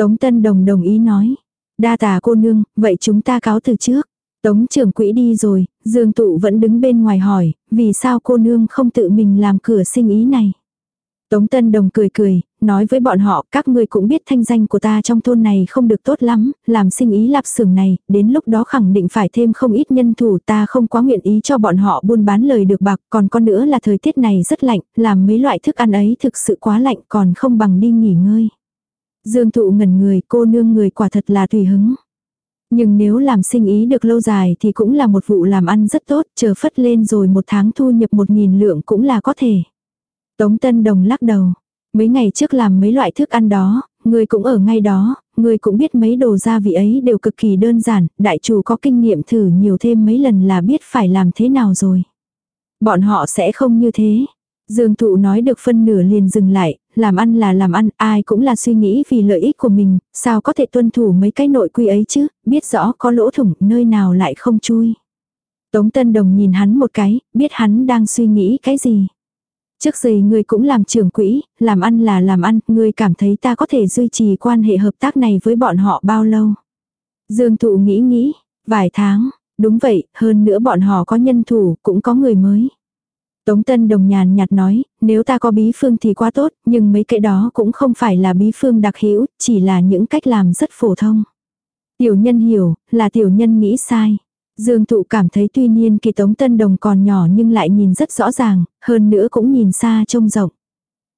Tống Tân Đồng đồng ý nói. Đa tà cô nương, vậy chúng ta cáo từ trước. Tống trưởng quỹ đi rồi, Dương Tụ vẫn đứng bên ngoài hỏi, vì sao cô nương không tự mình làm cửa sinh ý này. Tống Tân Đồng cười cười, nói với bọn họ các ngươi cũng biết thanh danh của ta trong thôn này không được tốt lắm, làm sinh ý lạp xưởng này, đến lúc đó khẳng định phải thêm không ít nhân thủ ta không quá nguyện ý cho bọn họ buôn bán lời được bạc, còn con nữa là thời tiết này rất lạnh, làm mấy loại thức ăn ấy thực sự quá lạnh còn không bằng đi nghỉ ngơi. Dương thụ ngẩn người cô nương người quả thật là tùy hứng. Nhưng nếu làm sinh ý được lâu dài thì cũng là một vụ làm ăn rất tốt, chờ phất lên rồi một tháng thu nhập một nghìn lượng cũng là có thể. Tống Tân Đồng lắc đầu. Mấy ngày trước làm mấy loại thức ăn đó, người cũng ở ngay đó, người cũng biết mấy đồ gia vị ấy đều cực kỳ đơn giản, đại chủ có kinh nghiệm thử nhiều thêm mấy lần là biết phải làm thế nào rồi. Bọn họ sẽ không như thế. Dương thụ nói được phân nửa liền dừng lại, làm ăn là làm ăn, ai cũng là suy nghĩ vì lợi ích của mình, sao có thể tuân thủ mấy cái nội quy ấy chứ, biết rõ có lỗ thủng, nơi nào lại không chui. Tống Tân Đồng nhìn hắn một cái, biết hắn đang suy nghĩ cái gì. Trước gì ngươi cũng làm trưởng quỹ, làm ăn là làm ăn, ngươi cảm thấy ta có thể duy trì quan hệ hợp tác này với bọn họ bao lâu. Dương thụ nghĩ nghĩ, vài tháng, đúng vậy, hơn nữa bọn họ có nhân thủ, cũng có người mới. Tống Tân Đồng nhàn nhạt nói, nếu ta có bí phương thì quá tốt, nhưng mấy cái đó cũng không phải là bí phương đặc hữu, chỉ là những cách làm rất phổ thông. Tiểu nhân hiểu, là tiểu nhân nghĩ sai. Dương Thụ cảm thấy tuy nhiên kỳ Tống Tân Đồng còn nhỏ nhưng lại nhìn rất rõ ràng, hơn nữa cũng nhìn xa trông rộng.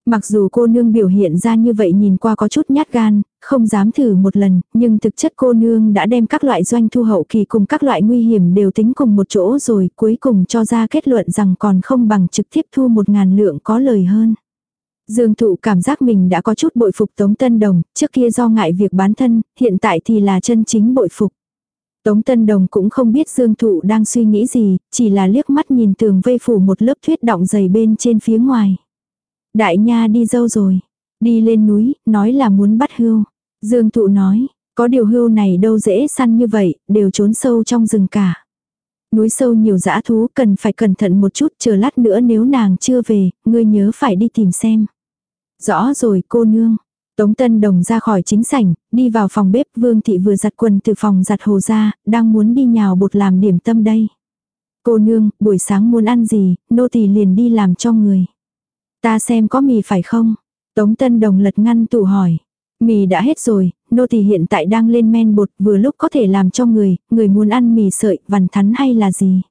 Mặc dù cô nương biểu hiện ra như vậy nhìn qua có chút nhát gan, không dám thử một lần, nhưng thực chất cô nương đã đem các loại doanh thu hậu kỳ cùng các loại nguy hiểm đều tính cùng một chỗ rồi cuối cùng cho ra kết luận rằng còn không bằng trực tiếp thu một ngàn lượng có lời hơn. Dương thụ cảm giác mình đã có chút bội phục Tống Tân Đồng, trước kia do ngại việc bán thân, hiện tại thì là chân chính bội phục. Tống Tân Đồng cũng không biết Dương Thụ đang suy nghĩ gì, chỉ là liếc mắt nhìn tường vây phủ một lớp thuyết động dày bên trên phía ngoài. Đại nha đi dâu rồi. Đi lên núi, nói là muốn bắt hươu. Dương Thụ nói, có điều hươu này đâu dễ săn như vậy, đều trốn sâu trong rừng cả. Núi sâu nhiều dã thú cần phải cẩn thận một chút chờ lát nữa nếu nàng chưa về, ngươi nhớ phải đi tìm xem. Rõ rồi cô nương, Tống Tân Đồng ra khỏi chính sảnh, đi vào phòng bếp Vương Thị vừa giặt quần từ phòng giặt hồ ra, đang muốn đi nhào bột làm điểm tâm đây. Cô nương, buổi sáng muốn ăn gì, nô tỳ liền đi làm cho người. Ta xem có mì phải không? Tống Tân Đồng lật ngăn tủ hỏi. Mì đã hết rồi, nô tỳ hiện tại đang lên men bột vừa lúc có thể làm cho người, người muốn ăn mì sợi, vằn thắn hay là gì?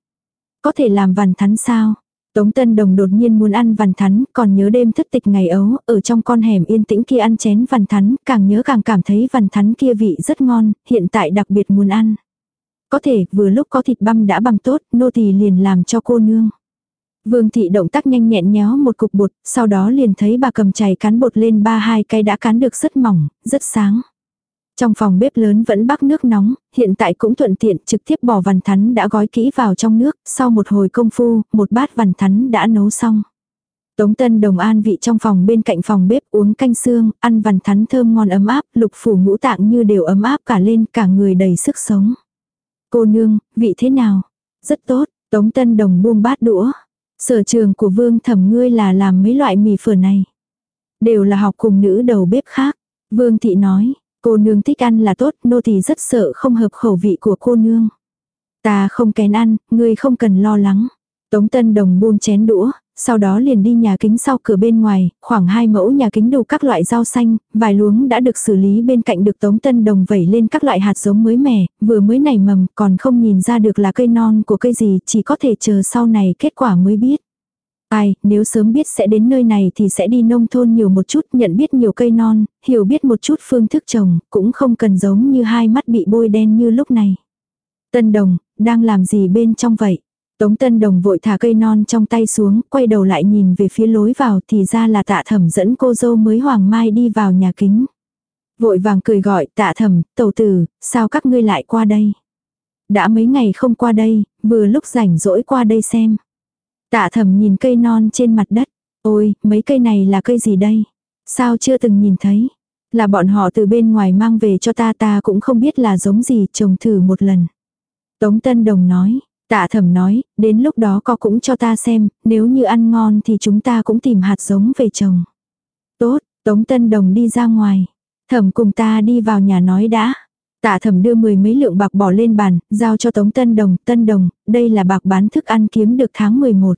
Có thể làm vằn thắn sao? Tống Tân Đồng đột nhiên muốn ăn vằn thắn, còn nhớ đêm thất tịch ngày ấu, ở trong con hẻm yên tĩnh kia ăn chén vằn thắn, càng nhớ càng cảm thấy vằn thắn kia vị rất ngon, hiện tại đặc biệt muốn ăn. Có thể, vừa lúc có thịt băm đã băm tốt, nô tỳ liền làm cho cô nương. Vương thị động tác nhanh nhẹn nhéo một cục bột, sau đó liền thấy bà cầm chày cán bột lên ba hai cái đã cán được rất mỏng, rất sáng. Trong phòng bếp lớn vẫn bắc nước nóng, hiện tại cũng thuận tiện trực tiếp bỏ vằn thắn đã gói kỹ vào trong nước, sau một hồi công phu, một bát vằn thắn đã nấu xong. Tống Tân Đồng an vị trong phòng bên cạnh phòng bếp uống canh xương, ăn vằn thắn thơm ngon ấm áp, lục phủ ngũ tạng như đều ấm áp cả lên, cả người đầy sức sống. Cô nương, vị thế nào? Rất tốt, Tống Tân Đồng buông bát đũa. Sở trường của vương thẩm ngươi là làm mấy loại mì phở này. Đều là học cùng nữ đầu bếp khác. Vương thị nói, Cô nương thích ăn là tốt, nô tỳ rất sợ không hợp khẩu vị của cô nương. Ta không kén ăn, ngươi không cần lo lắng. Tống Tân Đồng buông chén đũa, sau đó liền đi nhà kính sau cửa bên ngoài, khoảng hai mẫu nhà kính đủ các loại rau xanh, vài luống đã được xử lý bên cạnh được Tống Tân Đồng vẩy lên các loại hạt giống mới mẻ, vừa mới nảy mầm còn không nhìn ra được là cây non của cây gì, chỉ có thể chờ sau này kết quả mới biết. Ai, nếu sớm biết sẽ đến nơi này thì sẽ đi nông thôn nhiều một chút, nhận biết nhiều cây non, hiểu biết một chút phương thức trồng, cũng không cần giống như hai mắt bị bôi đen như lúc này. Tân đồng, đang làm gì bên trong vậy? Tống Tân Đồng vội thả cây non trong tay xuống, quay đầu lại nhìn về phía lối vào thì ra là tạ thẩm dẫn cô dâu mới hoàng mai đi vào nhà kính. Vội vàng cười gọi tạ thẩm, tẩu tử, sao các ngươi lại qua đây? Đã mấy ngày không qua đây, vừa lúc rảnh rỗi qua đây xem. Tạ thẩm nhìn cây non trên mặt đất. Ôi, mấy cây này là cây gì đây? Sao chưa từng nhìn thấy? Là bọn họ từ bên ngoài mang về cho ta ta cũng không biết là giống gì, trồng thử một lần. Tống Tân Đồng nói, tạ thẩm nói, đến lúc đó có cũng cho ta xem, nếu như ăn ngon thì chúng ta cũng tìm hạt giống về trồng. Tốt, Tống Tân Đồng đi ra ngoài. Thẩm cùng ta đi vào nhà nói đã. Tạ thẩm đưa mười mấy lượng bạc bỏ lên bàn, giao cho Tống Tân Đồng. Tân Đồng, đây là bạc bán thức ăn kiếm được tháng 11.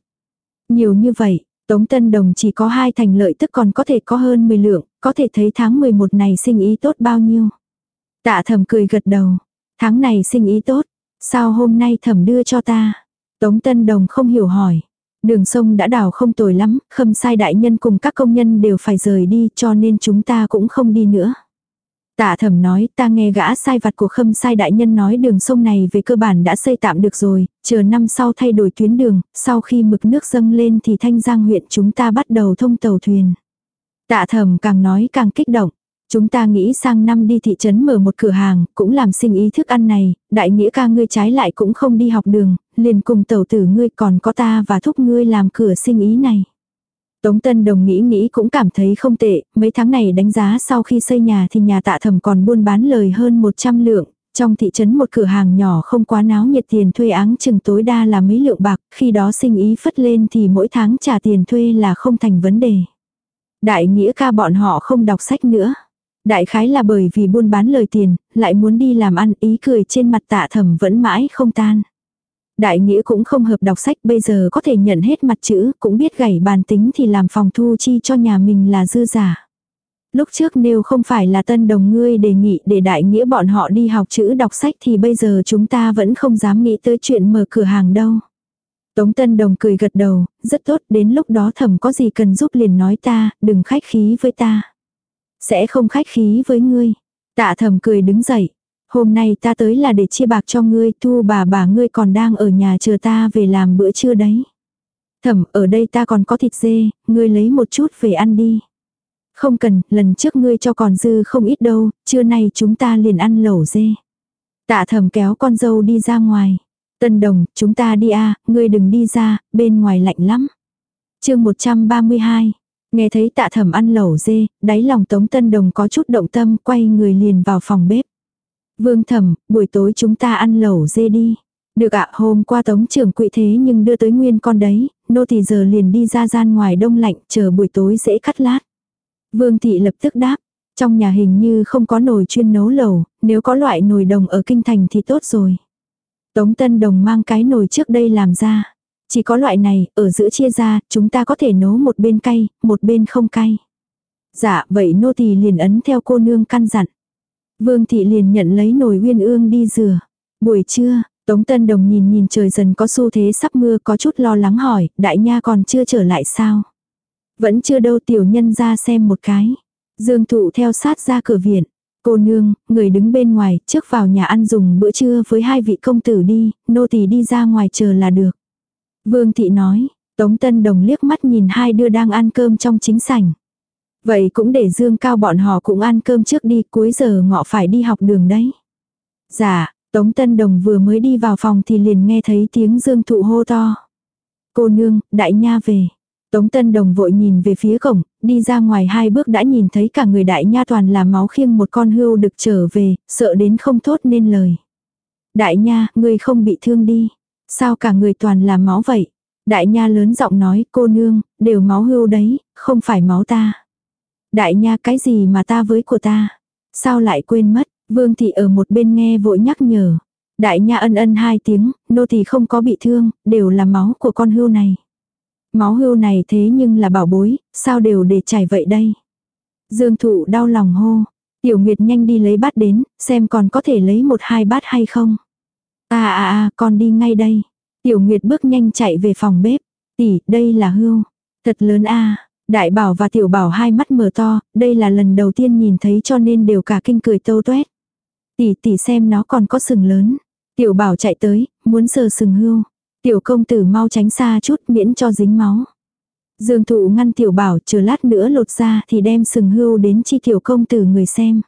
Nhiều như vậy, Tống Tân Đồng chỉ có hai thành lợi tức còn có thể có hơn 10 lượng, có thể thấy tháng 11 này sinh ý tốt bao nhiêu. Tạ thẩm cười gật đầu. Tháng này sinh ý tốt, sao hôm nay thẩm đưa cho ta? Tống Tân Đồng không hiểu hỏi. Đường sông đã đào không tồi lắm, khâm sai đại nhân cùng các công nhân đều phải rời đi cho nên chúng ta cũng không đi nữa. Tạ thẩm nói ta nghe gã sai vặt của khâm sai đại nhân nói đường sông này về cơ bản đã xây tạm được rồi, chờ năm sau thay đổi tuyến đường, sau khi mực nước dâng lên thì thanh giang huyện chúng ta bắt đầu thông tàu thuyền. Tạ thẩm càng nói càng kích động. Chúng ta nghĩ sang năm đi thị trấn mở một cửa hàng, cũng làm sinh ý thức ăn này, đại nghĩa ca ngươi trái lại cũng không đi học đường, liền cùng tàu tử ngươi còn có ta và thúc ngươi làm cửa sinh ý này. Tống Tân Đồng nghĩ nghĩ cũng cảm thấy không tệ, mấy tháng này đánh giá sau khi xây nhà thì nhà tạ thẩm còn buôn bán lời hơn 100 lượng, trong thị trấn một cửa hàng nhỏ không quá náo nhiệt tiền thuê áng chừng tối đa là mấy lượng bạc, khi đó sinh ý phất lên thì mỗi tháng trả tiền thuê là không thành vấn đề. Đại nghĩa ca bọn họ không đọc sách nữa. Đại khái là bởi vì buôn bán lời tiền, lại muốn đi làm ăn ý cười trên mặt tạ thẩm vẫn mãi không tan. Đại nghĩa cũng không hợp đọc sách bây giờ có thể nhận hết mặt chữ, cũng biết gảy bàn tính thì làm phòng thu chi cho nhà mình là dư giả. Lúc trước nếu không phải là tân đồng ngươi đề nghị để đại nghĩa bọn họ đi học chữ đọc sách thì bây giờ chúng ta vẫn không dám nghĩ tới chuyện mở cửa hàng đâu. Tống Tân Đồng cười gật đầu, rất tốt, đến lúc đó thẩm có gì cần giúp liền nói ta, đừng khách khí với ta. Sẽ không khách khí với ngươi. Tạ thẩm cười đứng dậy, Hôm nay ta tới là để chia bạc cho ngươi, thu bà bà ngươi còn đang ở nhà chờ ta về làm bữa trưa đấy. Thẩm, ở đây ta còn có thịt dê, ngươi lấy một chút về ăn đi. Không cần, lần trước ngươi cho còn dư không ít đâu, trưa nay chúng ta liền ăn lẩu dê. Tạ thẩm kéo con dâu đi ra ngoài. Tân đồng, chúng ta đi a ngươi đừng đi ra, bên ngoài lạnh lắm. chương 132. Nghe thấy tạ thẩm ăn lẩu dê, đáy lòng tống tân đồng có chút động tâm, quay người liền vào phòng bếp. Vương thẩm, buổi tối chúng ta ăn lẩu dê đi. Được ạ, hôm qua tống trưởng quỵ thế nhưng đưa tới nguyên con đấy, nô thì giờ liền đi ra gian ngoài đông lạnh, chờ buổi tối dễ cắt lát. Vương thị lập tức đáp, trong nhà hình như không có nồi chuyên nấu lẩu, nếu có loại nồi đồng ở kinh thành thì tốt rồi. Tống Tân Đồng mang cái nồi trước đây làm ra. Chỉ có loại này, ở giữa chia ra, chúng ta có thể nấu một bên cay, một bên không cay. Dạ, vậy nô tỳ liền ấn theo cô nương căn dặn. Vương thị liền nhận lấy nồi uyên ương đi rửa. Buổi trưa, Tống Tân Đồng nhìn nhìn trời dần có xu thế sắp mưa có chút lo lắng hỏi, đại nha còn chưa trở lại sao? Vẫn chưa đâu tiểu nhân ra xem một cái. Dương thụ theo sát ra cửa viện. Cô nương, người đứng bên ngoài, trước vào nhà ăn dùng bữa trưa với hai vị công tử đi, nô tỳ đi ra ngoài chờ là được. Vương thị nói, Tống Tân Đồng liếc mắt nhìn hai đứa đang ăn cơm trong chính sảnh. Vậy cũng để Dương Cao bọn họ cũng ăn cơm trước đi, cuối giờ ngọ phải đi học đường đấy. Dạ, Tống Tân Đồng vừa mới đi vào phòng thì liền nghe thấy tiếng Dương Thụ hô to. Cô nương, đại nha về. Tống Tân Đồng vội nhìn về phía cổng, đi ra ngoài hai bước đã nhìn thấy cả người đại nha toàn là máu khiêng một con hươu được trở về, sợ đến không thốt nên lời. Đại nha, người không bị thương đi. Sao cả người toàn là máu vậy? Đại nha lớn giọng nói, cô nương, đều máu hươu đấy, không phải máu ta. Đại nha cái gì mà ta với của ta? Sao lại quên mất? Vương thị ở một bên nghe vội nhắc nhở. Đại nha ân ân hai tiếng, nô thì không có bị thương, đều là máu của con hươu này. Máu hươu này thế nhưng là bảo bối, sao đều để chảy vậy đây? Dương thụ đau lòng hô. Tiểu Nguyệt nhanh đi lấy bát đến, xem còn có thể lấy một hai bát hay không. À à à, con đi ngay đây. Tiểu Nguyệt bước nhanh chạy về phòng bếp. Tỷ, đây là hươu. Thật lớn a Đại bảo và tiểu bảo hai mắt mở to, đây là lần đầu tiên nhìn thấy cho nên đều cả kinh cười tâu tuét. Tỷ tỷ xem nó còn có sừng lớn. Tiểu bảo chạy tới, muốn sờ sừng hươu. Tiểu công tử mau tránh xa chút miễn cho dính máu. Dương thụ ngăn tiểu bảo chờ lát nữa lột ra thì đem sừng hưu đến chi tiểu công tử người xem.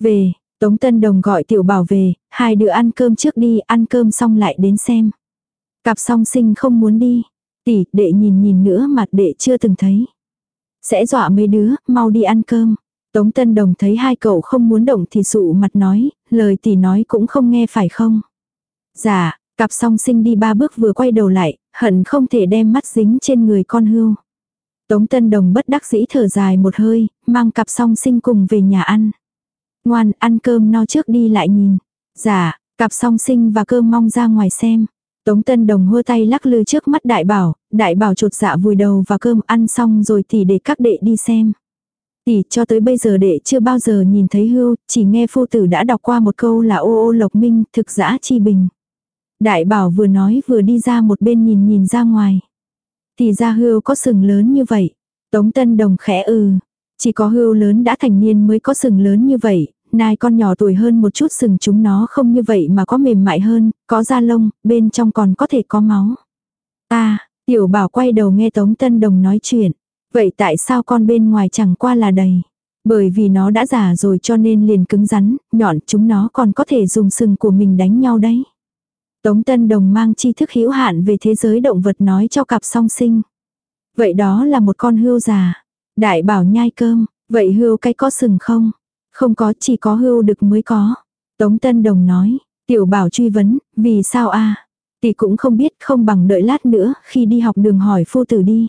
Về, Tống Tân Đồng gọi tiểu bảo về, hai đứa ăn cơm trước đi, ăn cơm xong lại đến xem. Cặp song sinh không muốn đi. Tỷ, đệ nhìn nhìn nữa mặt đệ chưa từng thấy. Sẽ dọa mấy đứa, mau đi ăn cơm. Tống Tân Đồng thấy hai cậu không muốn động thì sụ mặt nói, lời tỷ nói cũng không nghe phải không. Dạ, cặp song sinh đi ba bước vừa quay đầu lại, hận không thể đem mắt dính trên người con hưu. Tống Tân Đồng bất đắc dĩ thở dài một hơi, mang cặp song sinh cùng về nhà ăn. Ngoan, ăn cơm no trước đi lại nhìn. Dạ, cặp song sinh và cơm mong ra ngoài xem. Tống Tân Đồng hô tay lắc lư trước mắt đại bảo, đại bảo chột dạ vùi đầu và cơm ăn xong rồi thì để các đệ đi xem. Tỷ cho tới bây giờ đệ chưa bao giờ nhìn thấy hưu, chỉ nghe phu tử đã đọc qua một câu là ô ô lộc minh, thực giã chi bình. Đại bảo vừa nói vừa đi ra một bên nhìn nhìn ra ngoài. Thì ra hưu có sừng lớn như vậy. Tống Tân Đồng khẽ ừ. Chỉ có hưu lớn đã thành niên mới có sừng lớn như vậy, nai con nhỏ tuổi hơn một chút sừng chúng nó không như vậy mà có mềm mại hơn, có da lông, bên trong còn có thể có máu. Ta, tiểu bảo quay đầu nghe Tống Tân Đồng nói chuyện. Vậy tại sao con bên ngoài chẳng qua là đầy? Bởi vì nó đã già rồi cho nên liền cứng rắn, nhọn chúng nó còn có thể dùng sừng của mình đánh nhau đấy. Tống Tân Đồng mang tri thức hữu hạn về thế giới động vật nói cho cặp song sinh. Vậy đó là một con hươu già. Đại bảo nhai cơm, vậy hươu cái có sừng không? Không có, chỉ có hưu đực mới có. Tống Tân Đồng nói, tiểu bảo truy vấn, vì sao a Tỷ cũng không biết, không bằng đợi lát nữa, khi đi học đường hỏi phu tử đi.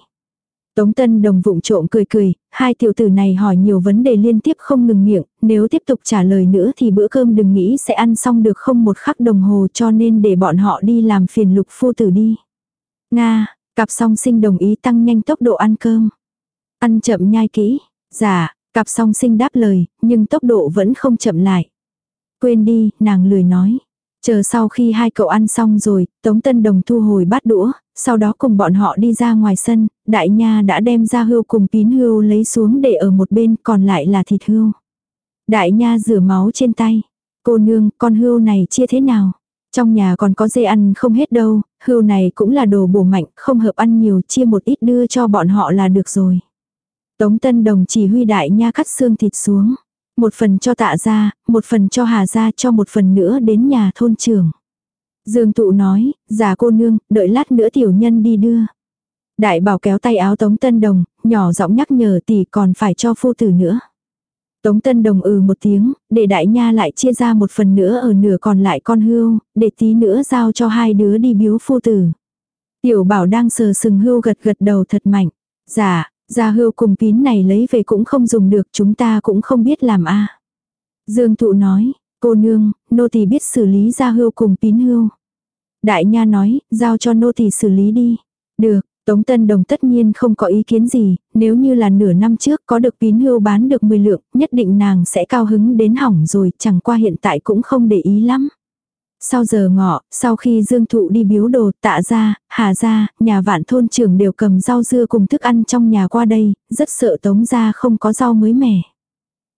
Tống Tân Đồng vụng trộm cười cười, hai tiểu tử này hỏi nhiều vấn đề liên tiếp không ngừng miệng, nếu tiếp tục trả lời nữa thì bữa cơm đừng nghĩ sẽ ăn xong được không một khắc đồng hồ cho nên để bọn họ đi làm phiền lục phu tử đi. Nga, cặp song sinh đồng ý tăng nhanh tốc độ ăn cơm. Ăn chậm nhai kỹ, dạ, cặp song sinh đáp lời, nhưng tốc độ vẫn không chậm lại. Quên đi, nàng lười nói. Chờ sau khi hai cậu ăn xong rồi, Tống Tân Đồng thu hồi bát đũa, sau đó cùng bọn họ đi ra ngoài sân, đại nha đã đem ra hươu cùng pín hươu lấy xuống để ở một bên, còn lại là thịt hươu. Đại nha rửa máu trên tay. Cô nương, con hươu này chia thế nào? Trong nhà còn có dê ăn không hết đâu, hươu này cũng là đồ bổ mạnh, không hợp ăn nhiều, chia một ít đưa cho bọn họ là được rồi. Tống Tân Đồng chỉ huy đại nha cắt xương thịt xuống. Một phần cho tạ ra, một phần cho hà ra cho một phần nữa đến nhà thôn trưởng. Dương tụ nói, già cô nương, đợi lát nữa tiểu nhân đi đưa. Đại bảo kéo tay áo Tống Tân Đồng, nhỏ giọng nhắc nhở tỷ còn phải cho phu tử nữa. Tống Tân Đồng ừ một tiếng, để đại nha lại chia ra một phần nữa ở nửa còn lại con hươu, để tí nữa giao cho hai đứa đi biếu phu tử. Tiểu bảo đang sờ sừng hươu gật gật đầu thật mạnh. Dạ, Gia hưu cùng pín này lấy về cũng không dùng được chúng ta cũng không biết làm a Dương thụ nói, cô nương, nô tỳ biết xử lý gia hưu cùng pín hưu. Đại nha nói, giao cho nô tỳ xử lý đi. Được, Tống Tân Đồng tất nhiên không có ý kiến gì, nếu như là nửa năm trước có được pín hưu bán được 10 lượng, nhất định nàng sẽ cao hứng đến hỏng rồi, chẳng qua hiện tại cũng không để ý lắm. Sau giờ ngọ, sau khi Dương Thụ đi biếu đồ, tạ ra, hà ra, nhà vạn thôn trưởng đều cầm rau dưa cùng thức ăn trong nhà qua đây, rất sợ Tống ra không có rau mới mẻ.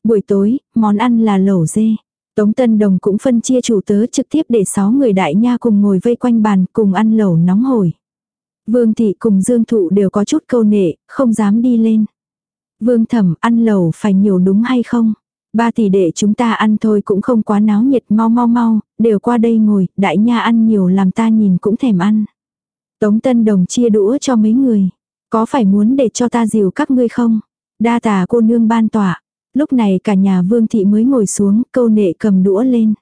Buổi tối, món ăn là lẩu dê. Tống Tân Đồng cũng phân chia chủ tớ trực tiếp để 6 người đại nha cùng ngồi vây quanh bàn cùng ăn lẩu nóng hổi. Vương Thị cùng Dương Thụ đều có chút câu nệ, không dám đi lên. Vương Thẩm ăn lẩu phải nhiều đúng hay không? Ba tỷ đệ chúng ta ăn thôi cũng không quá náo nhiệt mau mau mau, đều qua đây ngồi, đại nha ăn nhiều làm ta nhìn cũng thèm ăn. Tống Tân Đồng chia đũa cho mấy người. Có phải muốn để cho ta dìu các ngươi không? Đa tà cô nương ban tỏa. Lúc này cả nhà vương thị mới ngồi xuống, câu nệ cầm đũa lên.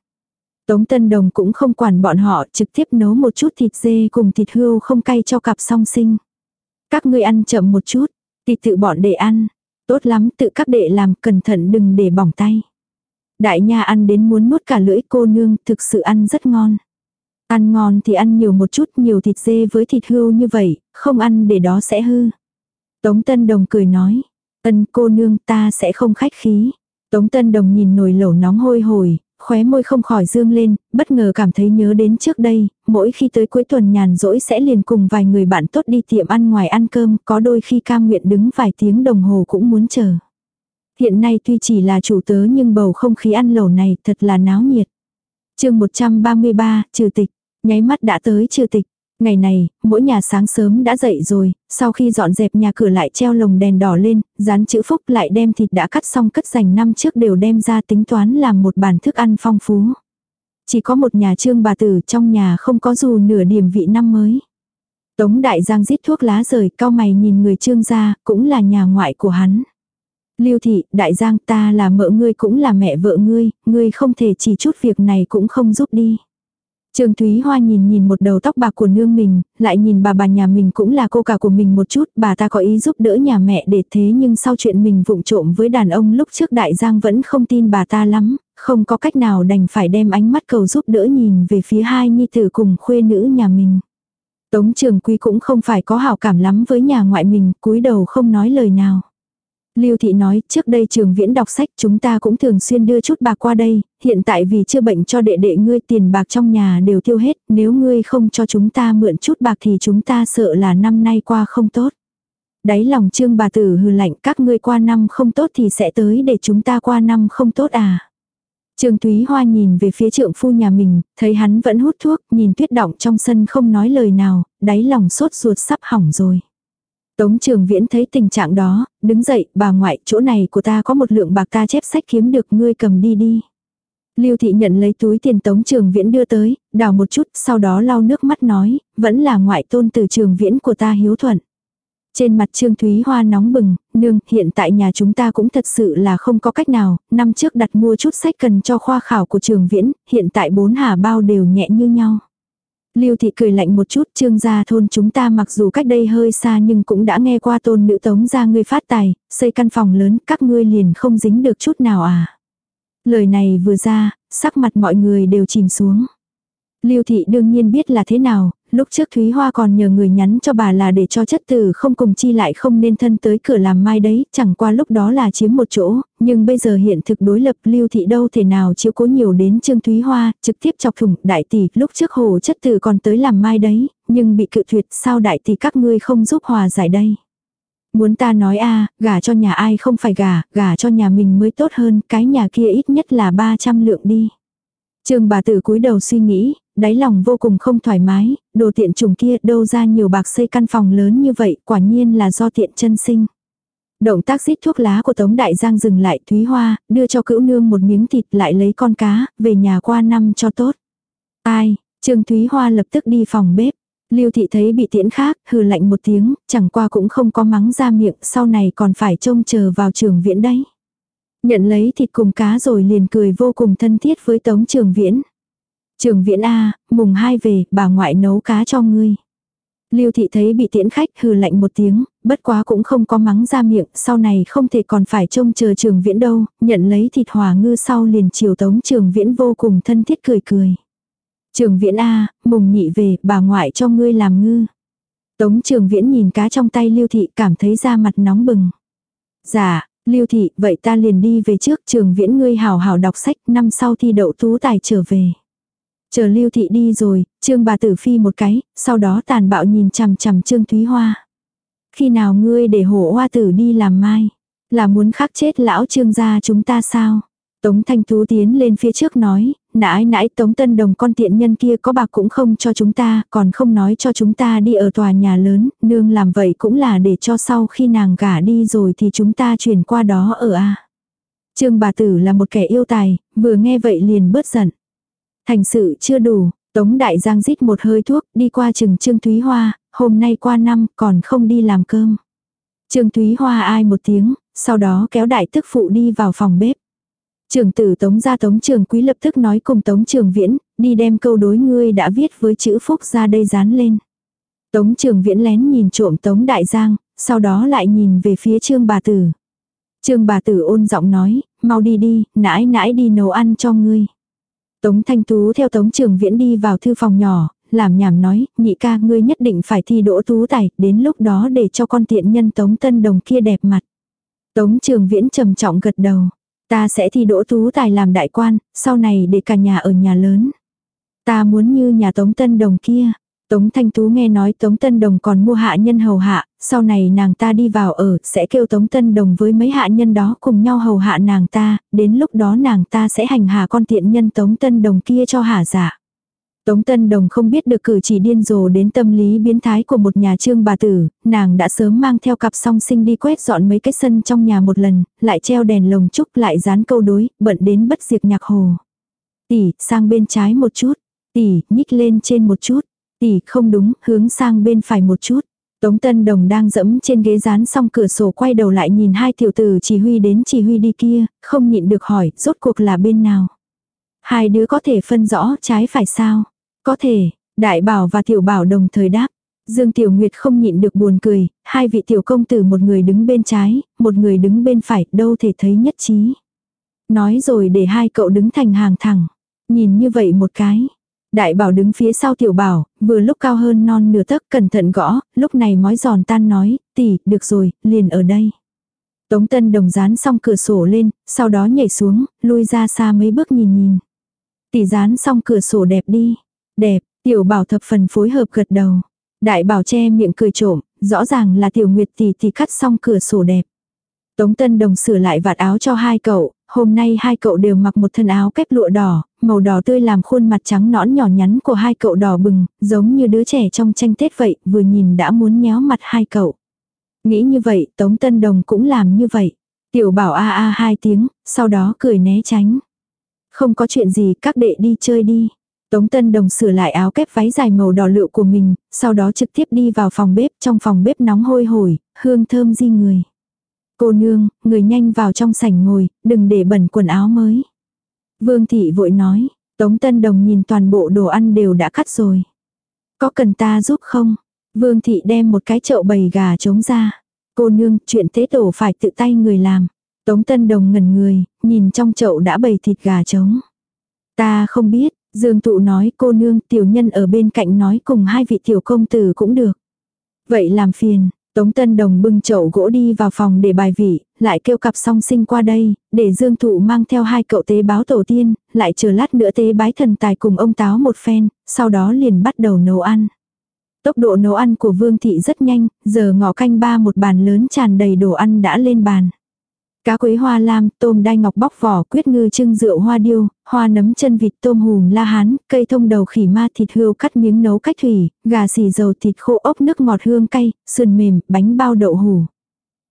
Tống Tân Đồng cũng không quản bọn họ, trực tiếp nấu một chút thịt dê cùng thịt hươu không cay cho cặp song sinh. Các ngươi ăn chậm một chút, thịt tự bọn để ăn. Tốt lắm tự các đệ làm cẩn thận đừng để bỏng tay. Đại nha ăn đến muốn nuốt cả lưỡi cô nương thực sự ăn rất ngon. Ăn ngon thì ăn nhiều một chút nhiều thịt dê với thịt hươu như vậy, không ăn để đó sẽ hư. Tống Tân Đồng cười nói, ân cô nương ta sẽ không khách khí. Tống Tân Đồng nhìn nồi lẩu nóng hôi hồi, khóe môi không khỏi dương lên, bất ngờ cảm thấy nhớ đến trước đây, mỗi khi tới cuối tuần nhàn rỗi sẽ liền cùng vài người bạn tốt đi tiệm ăn ngoài ăn cơm, có đôi khi cam nguyện đứng vài tiếng đồng hồ cũng muốn chờ. Hiện nay tuy chỉ là chủ tớ nhưng bầu không khí ăn lẩu này thật là náo nhiệt. chương 133, trừ tịch, nháy mắt đã tới trừ tịch. Ngày này, mỗi nhà sáng sớm đã dậy rồi, sau khi dọn dẹp nhà cửa lại treo lồng đèn đỏ lên, dán chữ phúc lại đem thịt đã cắt xong cất dành năm trước đều đem ra tính toán làm một bàn thức ăn phong phú. Chỉ có một nhà trương bà tử trong nhà không có dù nửa điểm vị năm mới. Tống đại giang rít thuốc lá rời cao mày nhìn người trương gia, cũng là nhà ngoại của hắn. Lưu thị, đại giang ta là mợ ngươi cũng là mẹ vợ ngươi, ngươi không thể chỉ chút việc này cũng không giúp đi. Trương Thúy Hoa nhìn nhìn một đầu tóc bạc của nương mình, lại nhìn bà bà nhà mình cũng là cô cả của mình một chút, bà ta có ý giúp đỡ nhà mẹ để thế nhưng sau chuyện mình vụng trộm với đàn ông lúc trước đại giang vẫn không tin bà ta lắm, không có cách nào đành phải đem ánh mắt cầu giúp đỡ nhìn về phía hai nhi tử cùng khuê nữ nhà mình. Tống trường quý cũng không phải có hảo cảm lắm với nhà ngoại mình, cúi đầu không nói lời nào. Lưu Thị nói, trước đây trường viễn đọc sách chúng ta cũng thường xuyên đưa chút bạc qua đây, hiện tại vì chưa bệnh cho đệ đệ ngươi tiền bạc trong nhà đều tiêu hết, nếu ngươi không cho chúng ta mượn chút bạc thì chúng ta sợ là năm nay qua không tốt. Đáy lòng trương bà tử hừ lạnh các ngươi qua năm không tốt thì sẽ tới để chúng ta qua năm không tốt à. Trương Thúy Hoa nhìn về phía trượng phu nhà mình, thấy hắn vẫn hút thuốc, nhìn tuyết động trong sân không nói lời nào, đáy lòng sốt ruột sắp hỏng rồi. Tống Trường Viễn thấy tình trạng đó, đứng dậy, bà ngoại, chỗ này của ta có một lượng bạc ta chép sách kiếm được ngươi cầm đi đi. Lưu Thị nhận lấy túi tiền Tống Trường Viễn đưa tới, đào một chút, sau đó lau nước mắt nói, vẫn là ngoại tôn từ Trường Viễn của ta hiếu thuận. Trên mặt Trương Thúy Hoa nóng bừng, nương, hiện tại nhà chúng ta cũng thật sự là không có cách nào, năm trước đặt mua chút sách cần cho khoa khảo của Trường Viễn, hiện tại bốn hà bao đều nhẹ như nhau. Lưu thị cười lạnh một chút, trương gia thôn chúng ta mặc dù cách đây hơi xa nhưng cũng đã nghe qua tôn nữ tống gia ngươi phát tài, xây căn phòng lớn, các ngươi liền không dính được chút nào à. Lời này vừa ra, sắc mặt mọi người đều chìm xuống. Lưu thị đương nhiên biết là thế nào, lúc trước Thúy Hoa còn nhờ người nhắn cho bà là để cho chất tử không cùng chi lại không nên thân tới cửa làm mai đấy, chẳng qua lúc đó là chiếm một chỗ, nhưng bây giờ hiện thực đối lập Lưu thị đâu thể nào chiếu cố nhiều đến Trương Thúy Hoa, trực tiếp chọc thủng đại tỷ, lúc trước hồ chất tử còn tới làm mai đấy, nhưng bị cự tuyệt sao đại tỷ các ngươi không giúp hòa giải đây. Muốn ta nói a gả cho nhà ai không phải gả, gả cho nhà mình mới tốt hơn, cái nhà kia ít nhất là 300 lượng đi. Trương bà tử cúi đầu suy nghĩ, đáy lòng vô cùng không thoải mái, đồ tiện trùng kia đâu ra nhiều bạc xây căn phòng lớn như vậy, quả nhiên là do tiện chân sinh. Động tác giết thuốc lá của Tống Đại Giang dừng lại Thúy Hoa, đưa cho cữu nương một miếng thịt lại lấy con cá, về nhà qua năm cho tốt. Ai, Trương Thúy Hoa lập tức đi phòng bếp. Lưu thị thấy bị tiễn khác, hừ lạnh một tiếng, chẳng qua cũng không có mắng ra miệng, sau này còn phải trông chờ vào trường viễn đấy. Nhận lấy thịt cùng cá rồi liền cười vô cùng thân thiết với Tống Trường Viễn. Trường Viễn A, mùng hai về, bà ngoại nấu cá cho ngươi. Lưu thị thấy bị tiễn khách hừ lạnh một tiếng, bất quá cũng không có mắng ra miệng, sau này không thể còn phải trông chờ trường viễn đâu, nhận lấy thịt hòa ngư sau liền chiều tống trường viễn vô cùng thân thiết cười cười. Trường viễn A, mùng nhị về, bà ngoại cho ngươi làm ngư. Tống trường viễn nhìn cá trong tay lưu thị cảm thấy da mặt nóng bừng. Dạ, Lưu thị, vậy ta liền đi về trước trường viễn ngươi hào hào đọc sách, năm sau thi đậu tú tài trở về. Chờ Lưu thị đi rồi, trương bà tử phi một cái, sau đó tàn bạo nhìn chằm chằm trương Thúy Hoa. Khi nào ngươi để hổ hoa tử đi làm mai? Là muốn khắc chết lão trương gia chúng ta sao? Tống Thanh Tú tiến lên phía trước nói, nãi nãi Tống Tân Đồng con tiện nhân kia có bạc cũng không cho chúng ta, còn không nói cho chúng ta đi ở tòa nhà lớn, nương làm vậy cũng là để cho sau khi nàng gả đi rồi thì chúng ta chuyển qua đó ở a. Trương bà tử là một kẻ yêu tài, vừa nghe vậy liền bớt giận. Thành sự chưa đủ, Tống Đại Giang rít một hơi thuốc, đi qua chừng Trương Thúy Hoa, hôm nay qua năm còn không đi làm cơm. Trương Thúy Hoa ai một tiếng, sau đó kéo đại tức phụ đi vào phòng bếp. Trường tử tống ra tống trường quý lập tức nói cùng tống trường viễn, đi đem câu đối ngươi đã viết với chữ phúc ra đây dán lên. Tống trường viễn lén nhìn trộm tống đại giang, sau đó lại nhìn về phía trương bà tử. Trương bà tử ôn giọng nói, mau đi đi, nãi nãi đi nấu ăn cho ngươi. Tống thanh tú theo tống trường viễn đi vào thư phòng nhỏ, làm nhảm nói, nhị ca ngươi nhất định phải thi đỗ tú tài, đến lúc đó để cho con tiện nhân tống tân đồng kia đẹp mặt. Tống trường viễn trầm trọng gật đầu. Ta sẽ thi đỗ tú tài làm đại quan, sau này để cả nhà ở nhà lớn. Ta muốn như nhà Tống Tân Đồng kia. Tống Thanh Tú nghe nói Tống Tân Đồng còn mua hạ nhân hầu hạ, sau này nàng ta đi vào ở, sẽ kêu Tống Tân Đồng với mấy hạ nhân đó cùng nhau hầu hạ nàng ta, đến lúc đó nàng ta sẽ hành hạ con tiện nhân Tống Tân Đồng kia cho hạ giả. Tống Tân Đồng không biết được cử chỉ điên rồ đến tâm lý biến thái của một nhà trương bà tử, nàng đã sớm mang theo cặp song sinh đi quét dọn mấy cái sân trong nhà một lần, lại treo đèn lồng trúc lại dán câu đối, bận đến bất diệt nhạc hồ. Tỷ, sang bên trái một chút. Tỷ, nhích lên trên một chút. Tỷ, không đúng, hướng sang bên phải một chút. Tống Tân Đồng đang dẫm trên ghế dán xong cửa sổ quay đầu lại nhìn hai tiểu tử chỉ huy đến chỉ huy đi kia, không nhịn được hỏi, rốt cuộc là bên nào. Hai đứa có thể phân rõ trái phải sao? Có thể, đại bảo và tiểu bảo đồng thời đáp. Dương Tiểu Nguyệt không nhịn được buồn cười, hai vị tiểu công tử một người đứng bên trái, một người đứng bên phải, đâu thể thấy nhất trí. Nói rồi để hai cậu đứng thành hàng thẳng. Nhìn như vậy một cái. Đại bảo đứng phía sau tiểu bảo, vừa lúc cao hơn non nửa tấc cẩn thận gõ, lúc này mói giòn tan nói, tỷ, được rồi, liền ở đây. Tống Tân Đồng dán xong cửa sổ lên, sau đó nhảy xuống, lui ra xa mấy bước nhìn nhìn. Tỷ dán xong cửa sổ đẹp đi. Đẹp, tiểu bảo thập phần phối hợp gật đầu. Đại bảo che miệng cười trộm, rõ ràng là tiểu nguyệt tỷ tỷ cắt xong cửa sổ đẹp. Tống Tân Đồng sửa lại vạt áo cho hai cậu, hôm nay hai cậu đều mặc một thân áo kép lụa đỏ, màu đỏ tươi làm khuôn mặt trắng nõn nhỏ nhắn của hai cậu đỏ bừng, giống như đứa trẻ trong tranh Tết vậy, vừa nhìn đã muốn nhéo mặt hai cậu. Nghĩ như vậy, Tống Tân Đồng cũng làm như vậy. Tiểu bảo a a hai tiếng, sau đó cười né tránh. Không có chuyện gì, các đệ đi chơi đi. Tống Tân Đồng sửa lại áo kép váy dài màu đỏ lựu của mình, sau đó trực tiếp đi vào phòng bếp, trong phòng bếp nóng hôi hổi, hương thơm di người. Cô nương, người nhanh vào trong sảnh ngồi, đừng để bẩn quần áo mới. Vương thị vội nói, Tống Tân Đồng nhìn toàn bộ đồ ăn đều đã cắt rồi. Có cần ta giúp không? Vương thị đem một cái chậu bầy gà trống ra. Cô nương, chuyện tế tổ phải tự tay người làm. Tống Tân Đồng ngẩn người, nhìn trong chậu đã bầy thịt gà trống. Ta không biết, Dương Tụ nói cô nương tiểu nhân ở bên cạnh nói cùng hai vị tiểu công tử cũng được. Vậy làm phiền, Tống Tân Đồng bưng chậu gỗ đi vào phòng để bài vị, lại kêu cặp song sinh qua đây, để Dương Thụ mang theo hai cậu tế báo tổ tiên, lại chờ lát nữa tế bái thần tài cùng ông táo một phen, sau đó liền bắt đầu nấu ăn. Tốc độ nấu ăn của Vương Thị rất nhanh, giờ ngọ canh ba một bàn lớn tràn đầy đồ ăn đã lên bàn. Cá quế hoa lam, tôm đai ngọc bóc vỏ, quyết ngư trưng rượu hoa điêu, hoa nấm chân vịt tôm hùm la hán, cây thông đầu khỉ ma thịt hươu cắt miếng nấu cách thủy, gà xì dầu thịt khô ốc nước ngọt hương cay, sườn mềm, bánh bao đậu hủ.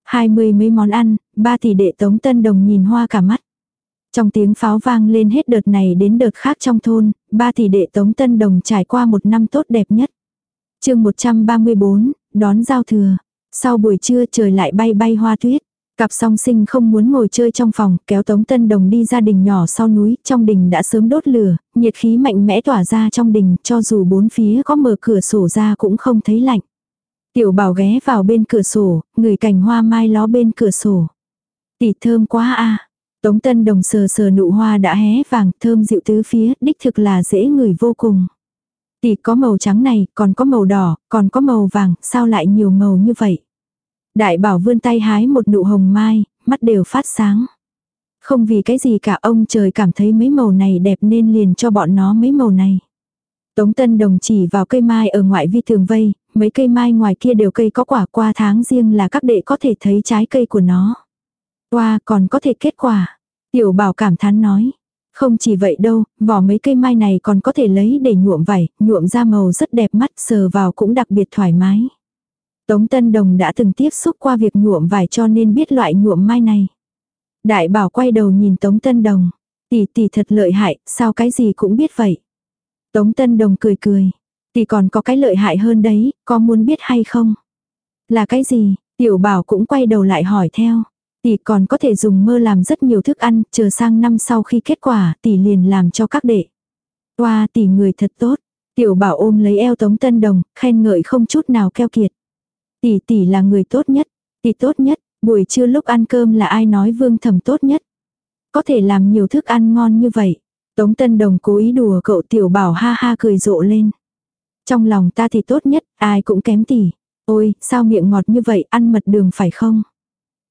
Hai mươi mấy món ăn, ba tỷ đệ tống tân đồng nhìn hoa cả mắt. Trong tiếng pháo vang lên hết đợt này đến đợt khác trong thôn, ba tỷ đệ tống tân đồng trải qua một năm tốt đẹp nhất. chương 134, đón giao thừa. Sau buổi trưa trời lại bay bay hoa tuyết. Cặp song sinh không muốn ngồi chơi trong phòng, kéo Tống Tân Đồng đi ra đình nhỏ sau núi, trong đình đã sớm đốt lửa, nhiệt khí mạnh mẽ tỏa ra trong đình, cho dù bốn phía có mở cửa sổ ra cũng không thấy lạnh. Tiểu bảo ghé vào bên cửa sổ, người cành hoa mai ló bên cửa sổ. Tỷ thơm quá a Tống Tân Đồng sờ sờ nụ hoa đã hé vàng, thơm dịu tứ phía, đích thực là dễ người vô cùng. Tỷ có màu trắng này, còn có màu đỏ, còn có màu vàng, sao lại nhiều màu như vậy? Đại bảo vươn tay hái một nụ hồng mai, mắt đều phát sáng. Không vì cái gì cả ông trời cảm thấy mấy màu này đẹp nên liền cho bọn nó mấy màu này. Tống Tân Đồng chỉ vào cây mai ở ngoại vi thường vây, mấy cây mai ngoài kia đều cây có quả qua tháng riêng là các đệ có thể thấy trái cây của nó. Qua còn có thể kết quả. Tiểu bảo cảm thán nói. Không chỉ vậy đâu, vỏ mấy cây mai này còn có thể lấy để nhuộm vải, nhuộm ra màu rất đẹp mắt, sờ vào cũng đặc biệt thoải mái. Tống Tân Đồng đã từng tiếp xúc qua việc nhuộm vải cho nên biết loại nhuộm mai này. Đại bảo quay đầu nhìn Tống Tân Đồng. Tỷ tỷ thật lợi hại, sao cái gì cũng biết vậy. Tống Tân Đồng cười cười. Tỷ còn có cái lợi hại hơn đấy, có muốn biết hay không? Là cái gì? Tiểu bảo cũng quay đầu lại hỏi theo. Tỷ còn có thể dùng mơ làm rất nhiều thức ăn, chờ sang năm sau khi kết quả, tỷ liền làm cho các đệ. Toa tỷ người thật tốt. Tiểu bảo ôm lấy eo Tống Tân Đồng, khen ngợi không chút nào keo kiệt. Tỷ tỷ là người tốt nhất, tỷ tốt nhất, buổi trưa lúc ăn cơm là ai nói vương Thẩm tốt nhất. Có thể làm nhiều thức ăn ngon như vậy. Tống Tân Đồng cố ý đùa cậu tiểu bảo ha ha cười rộ lên. Trong lòng ta thì tốt nhất, ai cũng kém tỷ. Ôi, sao miệng ngọt như vậy, ăn mật đường phải không?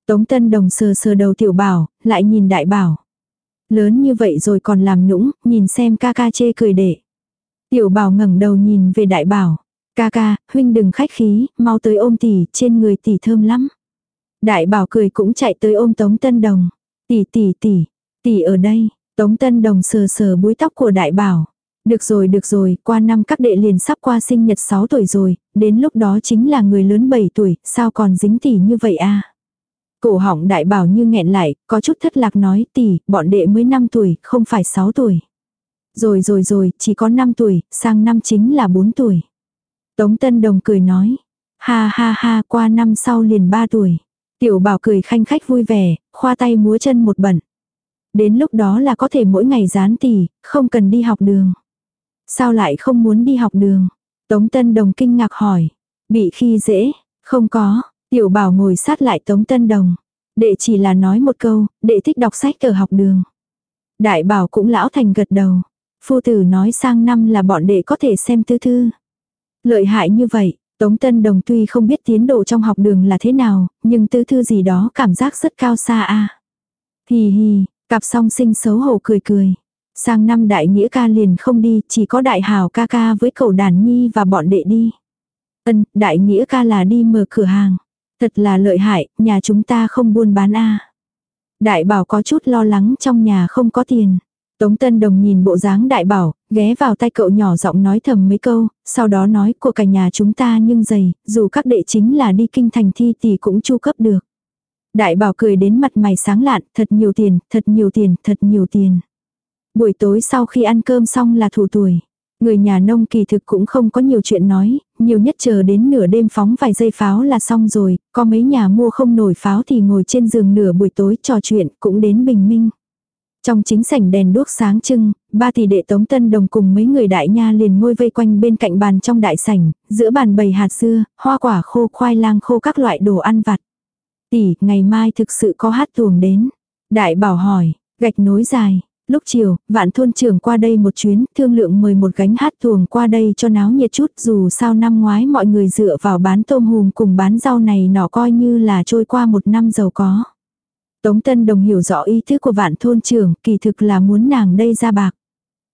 Tống Tân Đồng sờ sờ đầu tiểu bảo, lại nhìn đại bảo. Lớn như vậy rồi còn làm nũng, nhìn xem ca ca chê cười để. Tiểu bảo ngẩng đầu nhìn về đại bảo. Ca ca, huynh đừng khách khí, mau tới ôm tỷ, trên người tỷ thơm lắm. Đại bảo cười cũng chạy tới ôm Tống Tân Đồng. Tỷ tỷ tỷ, tỷ ở đây. Tống Tân Đồng sờ sờ búi tóc của đại bảo. Được rồi được rồi, qua năm các đệ liền sắp qua sinh nhật 6 tuổi rồi, đến lúc đó chính là người lớn 7 tuổi, sao còn dính tỷ như vậy a Cổ họng đại bảo như nghẹn lại, có chút thất lạc nói tỷ, bọn đệ mới 5 tuổi, không phải 6 tuổi. Rồi rồi rồi, chỉ có 5 tuổi, sang năm chính là 4 tuổi. Tống Tân Đồng cười nói, ha ha ha, qua năm sau liền ba tuổi. Tiểu bảo cười khanh khách vui vẻ, khoa tay múa chân một bận. Đến lúc đó là có thể mỗi ngày dán tỉ, không cần đi học đường. Sao lại không muốn đi học đường? Tống Tân Đồng kinh ngạc hỏi. Bị khi dễ, không có, tiểu bảo ngồi sát lại Tống Tân Đồng. Đệ chỉ là nói một câu, đệ thích đọc sách ở học đường. Đại bảo cũng lão thành gật đầu. Phu tử nói sang năm là bọn đệ có thể xem tư thư. Lợi hại như vậy, Tống Tân Đồng tuy không biết tiến độ trong học đường là thế nào, nhưng tứ thư gì đó cảm giác rất cao xa a. Hì hì, cặp song sinh xấu hổ cười cười. Sang năm đại nghĩa ca liền không đi, chỉ có đại hào ca ca với cậu đàn nhi và bọn đệ đi. Ân, đại nghĩa ca là đi mở cửa hàng. Thật là lợi hại, nhà chúng ta không buôn bán a. Đại bảo có chút lo lắng trong nhà không có tiền. Tống Tân Đồng nhìn bộ dáng đại bảo, ghé vào tay cậu nhỏ giọng nói thầm mấy câu, sau đó nói của cả nhà chúng ta nhưng dày, dù các đệ chính là đi kinh thành thi thì cũng chu cấp được. Đại bảo cười đến mặt mày sáng lạn, thật nhiều tiền, thật nhiều tiền, thật nhiều tiền. Buổi tối sau khi ăn cơm xong là thủ tuổi. Người nhà nông kỳ thực cũng không có nhiều chuyện nói, nhiều nhất chờ đến nửa đêm phóng vài giây pháo là xong rồi, có mấy nhà mua không nổi pháo thì ngồi trên giường nửa buổi tối trò chuyện cũng đến bình minh. Trong chính sảnh đèn đuốc sáng trưng, ba tỷ đệ Tống Tân Đồng cùng mấy người đại nha liền ngồi vây quanh bên cạnh bàn trong đại sảnh, giữa bàn bầy hạt dưa, hoa quả khô khoai lang khô các loại đồ ăn vặt. Tỷ, ngày mai thực sự có hát tuồng đến. Đại bảo hỏi, gạch nối dài, Lúc chiều, vạn thôn trưởng qua đây một chuyến, thương lượng mời một gánh hát tuồng qua đây cho náo nhiệt chút dù sao năm ngoái mọi người dựa vào bán tôm hùm cùng bán rau này nọ coi như là trôi qua một năm giàu có. Tống Tân Đồng hiểu rõ ý thức của vạn thôn trưởng, kỳ thực là muốn nàng đây ra bạc.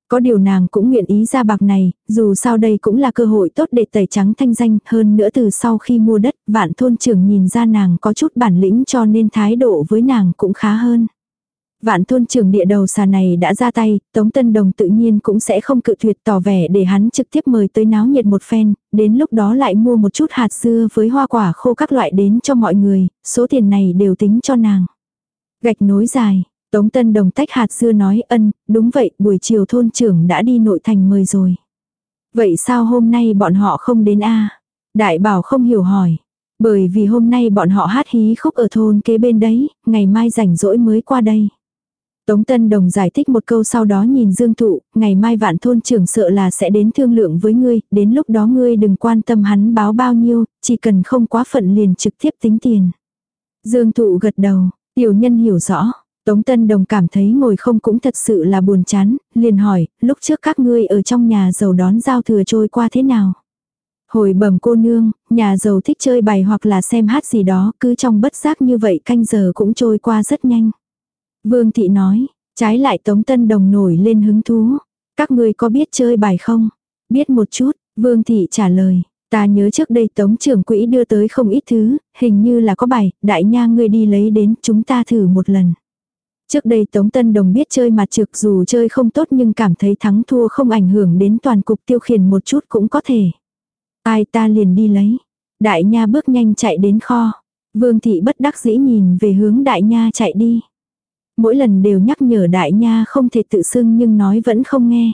Có điều nàng cũng nguyện ý ra bạc này, dù sao đây cũng là cơ hội tốt để tẩy trắng thanh danh, hơn nữa từ sau khi mua đất, vạn thôn trưởng nhìn ra nàng có chút bản lĩnh cho nên thái độ với nàng cũng khá hơn. Vạn thôn trưởng địa đầu xà này đã ra tay, Tống Tân Đồng tự nhiên cũng sẽ không cự tuyệt tỏ vẻ để hắn trực tiếp mời tới náo nhiệt một phen, đến lúc đó lại mua một chút hạt dưa với hoa quả khô các loại đến cho mọi người, số tiền này đều tính cho nàng. Gạch nối dài, Tống Tân Đồng tách hạt dưa nói ân, đúng vậy, buổi chiều thôn trưởng đã đi nội thành mời rồi. Vậy sao hôm nay bọn họ không đến a Đại bảo không hiểu hỏi. Bởi vì hôm nay bọn họ hát hí khúc ở thôn kế bên đấy, ngày mai rảnh rỗi mới qua đây. Tống Tân Đồng giải thích một câu sau đó nhìn Dương Thụ, ngày mai vạn thôn trưởng sợ là sẽ đến thương lượng với ngươi, đến lúc đó ngươi đừng quan tâm hắn báo bao nhiêu, chỉ cần không quá phận liền trực tiếp tính tiền. Dương Thụ gật đầu, tiểu nhân hiểu rõ. Tống Tân Đồng cảm thấy ngồi không cũng thật sự là buồn chán, liền hỏi, lúc trước các ngươi ở trong nhà giàu đón giao thừa trôi qua thế nào? Hồi bẩm cô nương, nhà giàu thích chơi bài hoặc là xem hát gì đó, cứ trong bất giác như vậy canh giờ cũng trôi qua rất nhanh. Vương thị nói, trái lại Tống Tân Đồng nổi lên hứng thú. Các ngươi có biết chơi bài không? Biết một chút, Vương thị trả lời. Ta nhớ trước đây Tống trưởng quỹ đưa tới không ít thứ, hình như là có bài, đại nha ngươi đi lấy đến, chúng ta thử một lần. Trước đây Tống Tân Đồng biết chơi mặt trực dù chơi không tốt nhưng cảm thấy thắng thua không ảnh hưởng đến toàn cục tiêu khiển một chút cũng có thể. Ai ta liền đi lấy. Đại nha bước nhanh chạy đến kho. Vương thị bất đắc dĩ nhìn về hướng đại nha chạy đi. Mỗi lần đều nhắc nhở đại nha không thể tự xưng nhưng nói vẫn không nghe.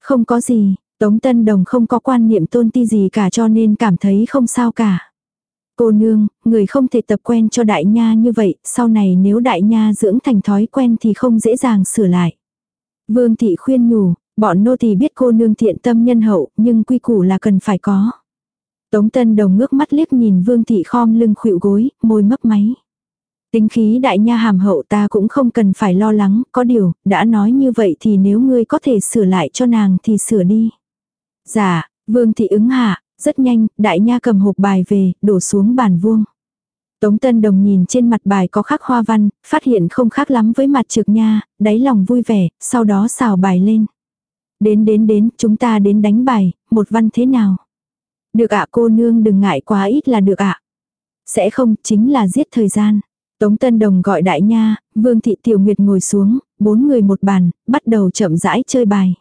Không có gì, Tống Tân Đồng không có quan niệm tôn ti gì cả cho nên cảm thấy không sao cả. Cô nương, người không thể tập quen cho đại nha như vậy, sau này nếu đại nha dưỡng thành thói quen thì không dễ dàng sửa lại. Vương thị khuyên nhủ, bọn nô tỳ biết cô nương thiện tâm nhân hậu, nhưng quy củ là cần phải có. Tống Tân Đồng ngước mắt liếc nhìn Vương thị khom lưng khuỵu gối, môi mấp máy. Tính khí đại nha hàm hậu ta cũng không cần phải lo lắng, có điều, đã nói như vậy thì nếu ngươi có thể sửa lại cho nàng thì sửa đi. Dạ, vương thị ứng hạ, rất nhanh, đại nha cầm hộp bài về, đổ xuống bàn vuông. Tống Tân Đồng nhìn trên mặt bài có khắc hoa văn, phát hiện không khác lắm với mặt trực nha, đáy lòng vui vẻ, sau đó xào bài lên. Đến đến đến, chúng ta đến đánh bài, một văn thế nào? Được ạ cô nương đừng ngại quá ít là được ạ. Sẽ không, chính là giết thời gian. Tống Tân Đồng gọi đại nha, Vương Thị Tiểu Nguyệt ngồi xuống, bốn người một bàn, bắt đầu chậm rãi chơi bài.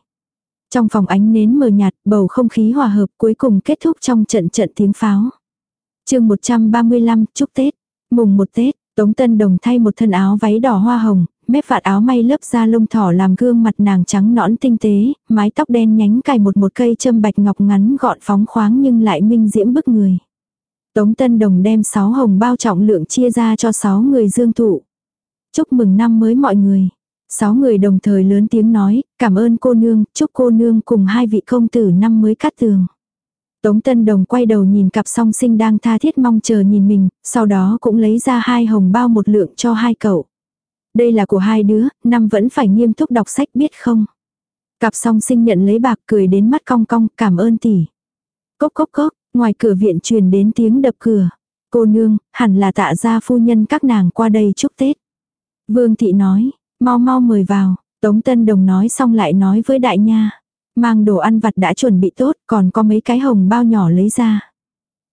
Trong phòng ánh nến mờ nhạt, bầu không khí hòa hợp cuối cùng kết thúc trong trận trận tiếng pháo. chương 135, chúc Tết. Mùng một Tết, Tống Tân Đồng thay một thân áo váy đỏ hoa hồng, mép vạt áo may lớp da lông thỏ làm gương mặt nàng trắng nõn tinh tế, mái tóc đen nhánh cài một một cây châm bạch ngọc ngắn gọn phóng khoáng nhưng lại minh diễm bức người. Tống Tân Đồng đem 6 hồng bao trọng lượng chia ra cho 6 người dương thụ. Chúc mừng năm mới mọi người. Sáu người đồng thời lớn tiếng nói, cảm ơn cô nương, chúc cô nương cùng hai vị công tử năm mới cắt tường. Tống Tân Đồng quay đầu nhìn cặp song sinh đang tha thiết mong chờ nhìn mình, sau đó cũng lấy ra hai hồng bao một lượng cho hai cậu. Đây là của hai đứa, năm vẫn phải nghiêm túc đọc sách biết không. Cặp song sinh nhận lấy bạc cười đến mắt cong cong, cảm ơn tỷ. Cốc cốc cốc, ngoài cửa viện truyền đến tiếng đập cửa. Cô nương, hẳn là tạ gia phu nhân các nàng qua đây chúc Tết. Vương thị nói, mau mau mời vào, Tống Tân Đồng nói xong lại nói với đại nha. Mang đồ ăn vặt đã chuẩn bị tốt, còn có mấy cái hồng bao nhỏ lấy ra.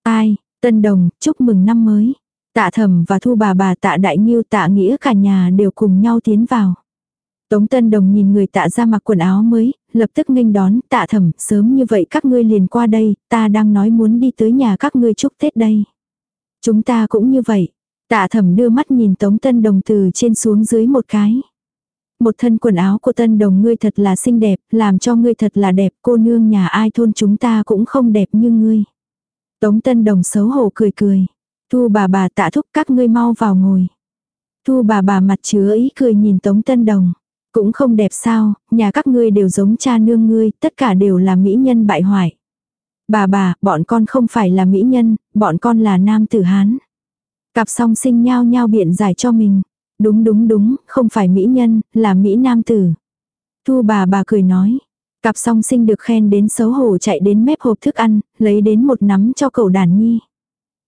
Ai, Tân Đồng, chúc mừng năm mới. Tạ thẩm và thu bà bà tạ đại nghiêu tạ nghĩa cả nhà đều cùng nhau tiến vào. Tống Tân Đồng nhìn người tạ ra mặc quần áo mới, lập tức nghênh đón, tạ thẩm, sớm như vậy các ngươi liền qua đây, ta đang nói muốn đi tới nhà các ngươi chúc Tết đây. Chúng ta cũng như vậy. Tạ thẩm đưa mắt nhìn Tống Tân Đồng từ trên xuống dưới một cái. Một thân quần áo của Tân Đồng ngươi thật là xinh đẹp, làm cho ngươi thật là đẹp, cô nương nhà ai thôn chúng ta cũng không đẹp như ngươi. Tống Tân Đồng xấu hổ cười cười. Thu bà bà tạ thúc các ngươi mau vào ngồi. Thu bà bà mặt chứa ý cười nhìn Tống Tân Đồng. Cũng không đẹp sao, nhà các ngươi đều giống cha nương ngươi, tất cả đều là mỹ nhân bại hoại. Bà bà, bọn con không phải là mỹ nhân, bọn con là nam tử Hán. Cặp song sinh nhao nhao biện giải cho mình. Đúng đúng đúng, không phải mỹ nhân, là mỹ nam tử. Thu bà bà cười nói. Cặp song sinh được khen đến xấu hổ chạy đến mép hộp thức ăn, lấy đến một nắm cho cậu đàn nhi.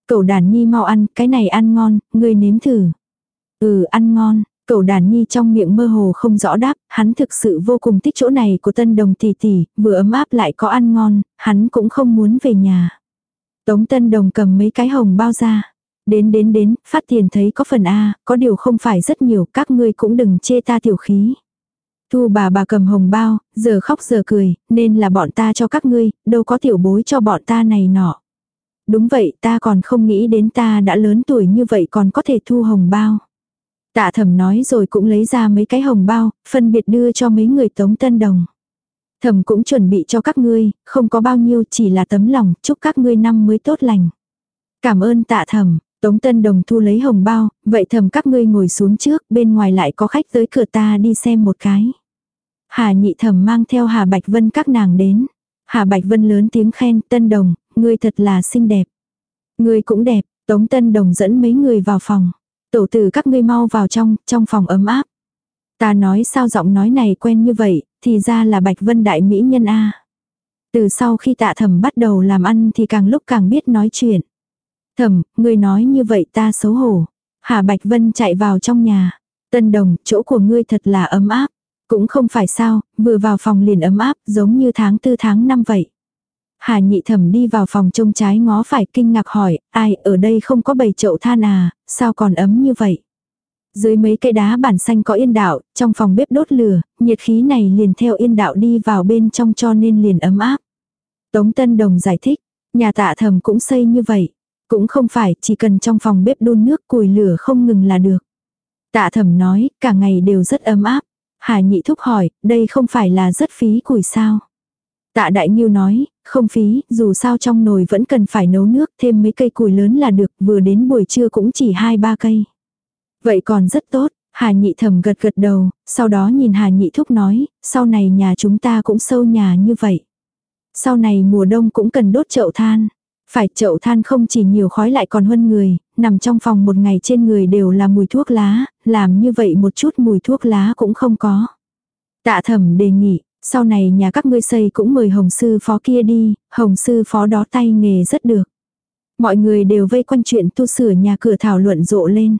Cậu đàn nhi mau ăn, cái này ăn ngon, ngươi nếm thử. Ừ, ăn ngon. Cậu đàn nhi trong miệng mơ hồ không rõ đáp, hắn thực sự vô cùng thích chỗ này của tân đồng tỷ tỷ, vừa ấm áp lại có ăn ngon, hắn cũng không muốn về nhà. Tống tân đồng cầm mấy cái hồng bao ra. Đến đến đến, phát tiền thấy có phần A, có điều không phải rất nhiều, các ngươi cũng đừng chê ta tiểu khí. Thu bà bà cầm hồng bao, giờ khóc giờ cười, nên là bọn ta cho các ngươi, đâu có tiểu bối cho bọn ta này nọ. Đúng vậy, ta còn không nghĩ đến ta đã lớn tuổi như vậy còn có thể thu hồng bao. Tạ thẩm nói rồi cũng lấy ra mấy cái hồng bao, phân biệt đưa cho mấy người tống tân đồng. Thẩm cũng chuẩn bị cho các ngươi, không có bao nhiêu chỉ là tấm lòng, chúc các ngươi năm mới tốt lành. Cảm ơn tạ thẩm, Tống Tân Đồng thu lấy hồng bao, vậy thầm các ngươi ngồi xuống trước, bên ngoài lại có khách tới cửa ta đi xem một cái. Hà nhị thầm mang theo Hà Bạch Vân các nàng đến. Hà Bạch Vân lớn tiếng khen, Tân Đồng, ngươi thật là xinh đẹp. Ngươi cũng đẹp, Tống Tân Đồng dẫn mấy người vào phòng. Tổ tử các ngươi mau vào trong, trong phòng ấm áp. Ta nói sao giọng nói này quen như vậy, thì ra là Bạch Vân đại mỹ nhân A. Từ sau khi tạ thẩm bắt đầu làm ăn thì càng lúc càng biết nói chuyện. Thẩm, ngươi nói như vậy ta xấu hổ. Hà Bạch Vân chạy vào trong nhà. Tân đồng, chỗ của ngươi thật là ấm áp. Cũng không phải sao, vừa vào phòng liền ấm áp, giống như tháng tư tháng năm vậy. Hà nhị thẩm đi vào phòng trông trái ngó phải kinh ngạc hỏi, ai ở đây không có bầy chậu than à, sao còn ấm như vậy. Dưới mấy cây đá bản xanh có yên đạo, trong phòng bếp đốt lửa, nhiệt khí này liền theo yên đạo đi vào bên trong cho nên liền ấm áp. Tống Tân Đồng giải thích, nhà tạ thẩm cũng xây như vậy. Cũng không phải, chỉ cần trong phòng bếp đun nước củi lửa không ngừng là được. Tạ thẩm nói, cả ngày đều rất ấm áp. Hà nhị thúc hỏi, đây không phải là rất phí củi sao? Tạ đại nghiêu nói, không phí, dù sao trong nồi vẫn cần phải nấu nước, thêm mấy cây củi lớn là được, vừa đến buổi trưa cũng chỉ hai ba cây. Vậy còn rất tốt, Hà nhị thẩm gật gật đầu, sau đó nhìn Hà nhị thúc nói, sau này nhà chúng ta cũng sâu nhà như vậy. Sau này mùa đông cũng cần đốt chậu than. Phải chậu than không chỉ nhiều khói lại còn hơn người, nằm trong phòng một ngày trên người đều là mùi thuốc lá, làm như vậy một chút mùi thuốc lá cũng không có. Tạ thẩm đề nghị, sau này nhà các ngươi xây cũng mời hồng sư phó kia đi, hồng sư phó đó tay nghề rất được. Mọi người đều vây quanh chuyện tu sửa nhà cửa thảo luận rộ lên.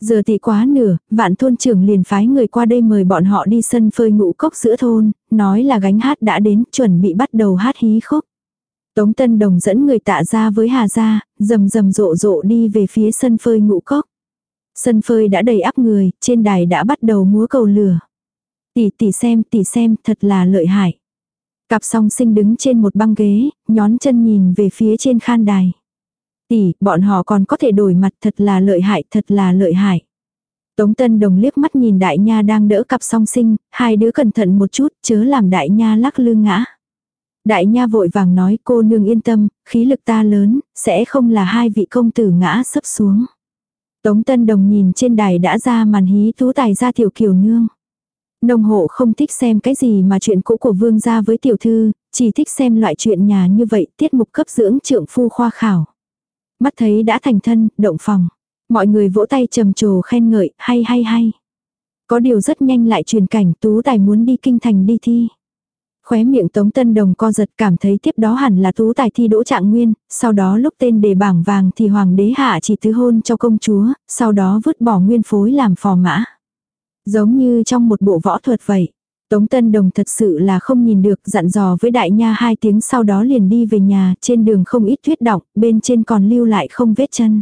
Giờ thì quá nửa, vạn thôn trưởng liền phái người qua đây mời bọn họ đi sân phơi ngũ cốc giữa thôn, nói là gánh hát đã đến, chuẩn bị bắt đầu hát hí khúc. Tống Tân Đồng dẫn người tạ ra với Hà Gia, rầm rầm rộ rộ đi về phía sân phơi ngũ cốc. Sân phơi đã đầy ắp người, trên đài đã bắt đầu múa cầu lửa. Tỷ tỷ xem, tỷ xem, thật là lợi hại. Cặp song sinh đứng trên một băng ghế, nhón chân nhìn về phía trên khan đài. Tỷ, bọn họ còn có thể đổi mặt thật là lợi hại, thật là lợi hại. Tống Tân Đồng liếc mắt nhìn đại nha đang đỡ cặp song sinh, hai đứa cẩn thận một chút, chớ làm đại nha lắc lư ngã. Đại nha vội vàng nói cô nương yên tâm, khí lực ta lớn, sẽ không là hai vị công tử ngã sấp xuống. Tống Tân Đồng nhìn trên đài đã ra màn hí thú tài ra tiểu kiều nương. Nông hộ không thích xem cái gì mà chuyện cũ của vương gia với tiểu thư, chỉ thích xem loại chuyện nhà như vậy, tiết mục cấp dưỡng trượng phu khoa khảo. Mắt thấy đã thành thân, động phòng. Mọi người vỗ tay trầm trồ khen ngợi, hay hay hay. Có điều rất nhanh lại truyền cảnh tú tài muốn đi kinh thành đi thi. Khóe miệng Tống Tân Đồng co giật cảm thấy tiếp đó hẳn là tú tài thi đỗ trạng nguyên, sau đó lúc tên đề bảng vàng thì hoàng đế hạ chỉ tứ hôn cho công chúa, sau đó vứt bỏ nguyên phối làm phò mã. Giống như trong một bộ võ thuật vậy. Tống Tân Đồng thật sự là không nhìn được dặn dò với đại nha hai tiếng sau đó liền đi về nhà, trên đường không ít tuyết đọng, bên trên còn lưu lại không vết chân.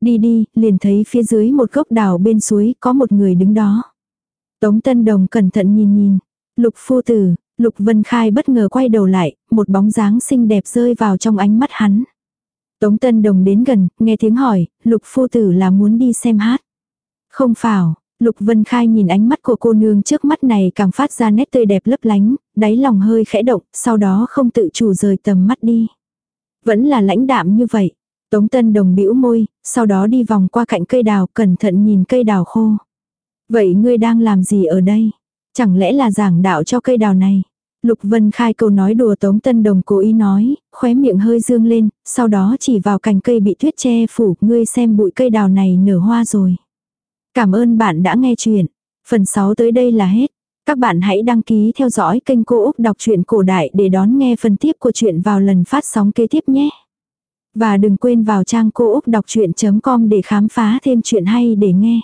Đi đi, liền thấy phía dưới một gốc đào bên suối có một người đứng đó. Tống Tân Đồng cẩn thận nhìn nhìn. Lục phu tử, Lục Vân Khai bất ngờ quay đầu lại, một bóng dáng xinh đẹp rơi vào trong ánh mắt hắn. Tống Tân Đồng đến gần, nghe tiếng hỏi, Lục phu tử là muốn đi xem hát. Không phảo, Lục Vân Khai nhìn ánh mắt của cô nương trước mắt này càng phát ra nét tươi đẹp lấp lánh, đáy lòng hơi khẽ động, sau đó không tự chủ rời tầm mắt đi. Vẫn là lãnh đạm như vậy. Tống Tân Đồng bĩu môi, sau đó đi vòng qua cạnh cây đào, cẩn thận nhìn cây đào khô. Vậy ngươi đang làm gì ở đây? Chẳng lẽ là giảng đạo cho cây đào này? Lục Vân Khai câu nói đùa Tống Tân Đồng cố ý nói, khóe miệng hơi dương lên, sau đó chỉ vào cành cây bị tuyết che phủ, ngươi xem bụi cây đào này nở hoa rồi. Cảm ơn bạn đã nghe chuyện. Phần 6 tới đây là hết. Các bạn hãy đăng ký theo dõi kênh Cô Úc Đọc truyện Cổ Đại để đón nghe phần tiếp của chuyện vào lần phát sóng kế tiếp nhé. Và đừng quên vào trang cô úc đọc chuyện.com để khám phá thêm chuyện hay để nghe.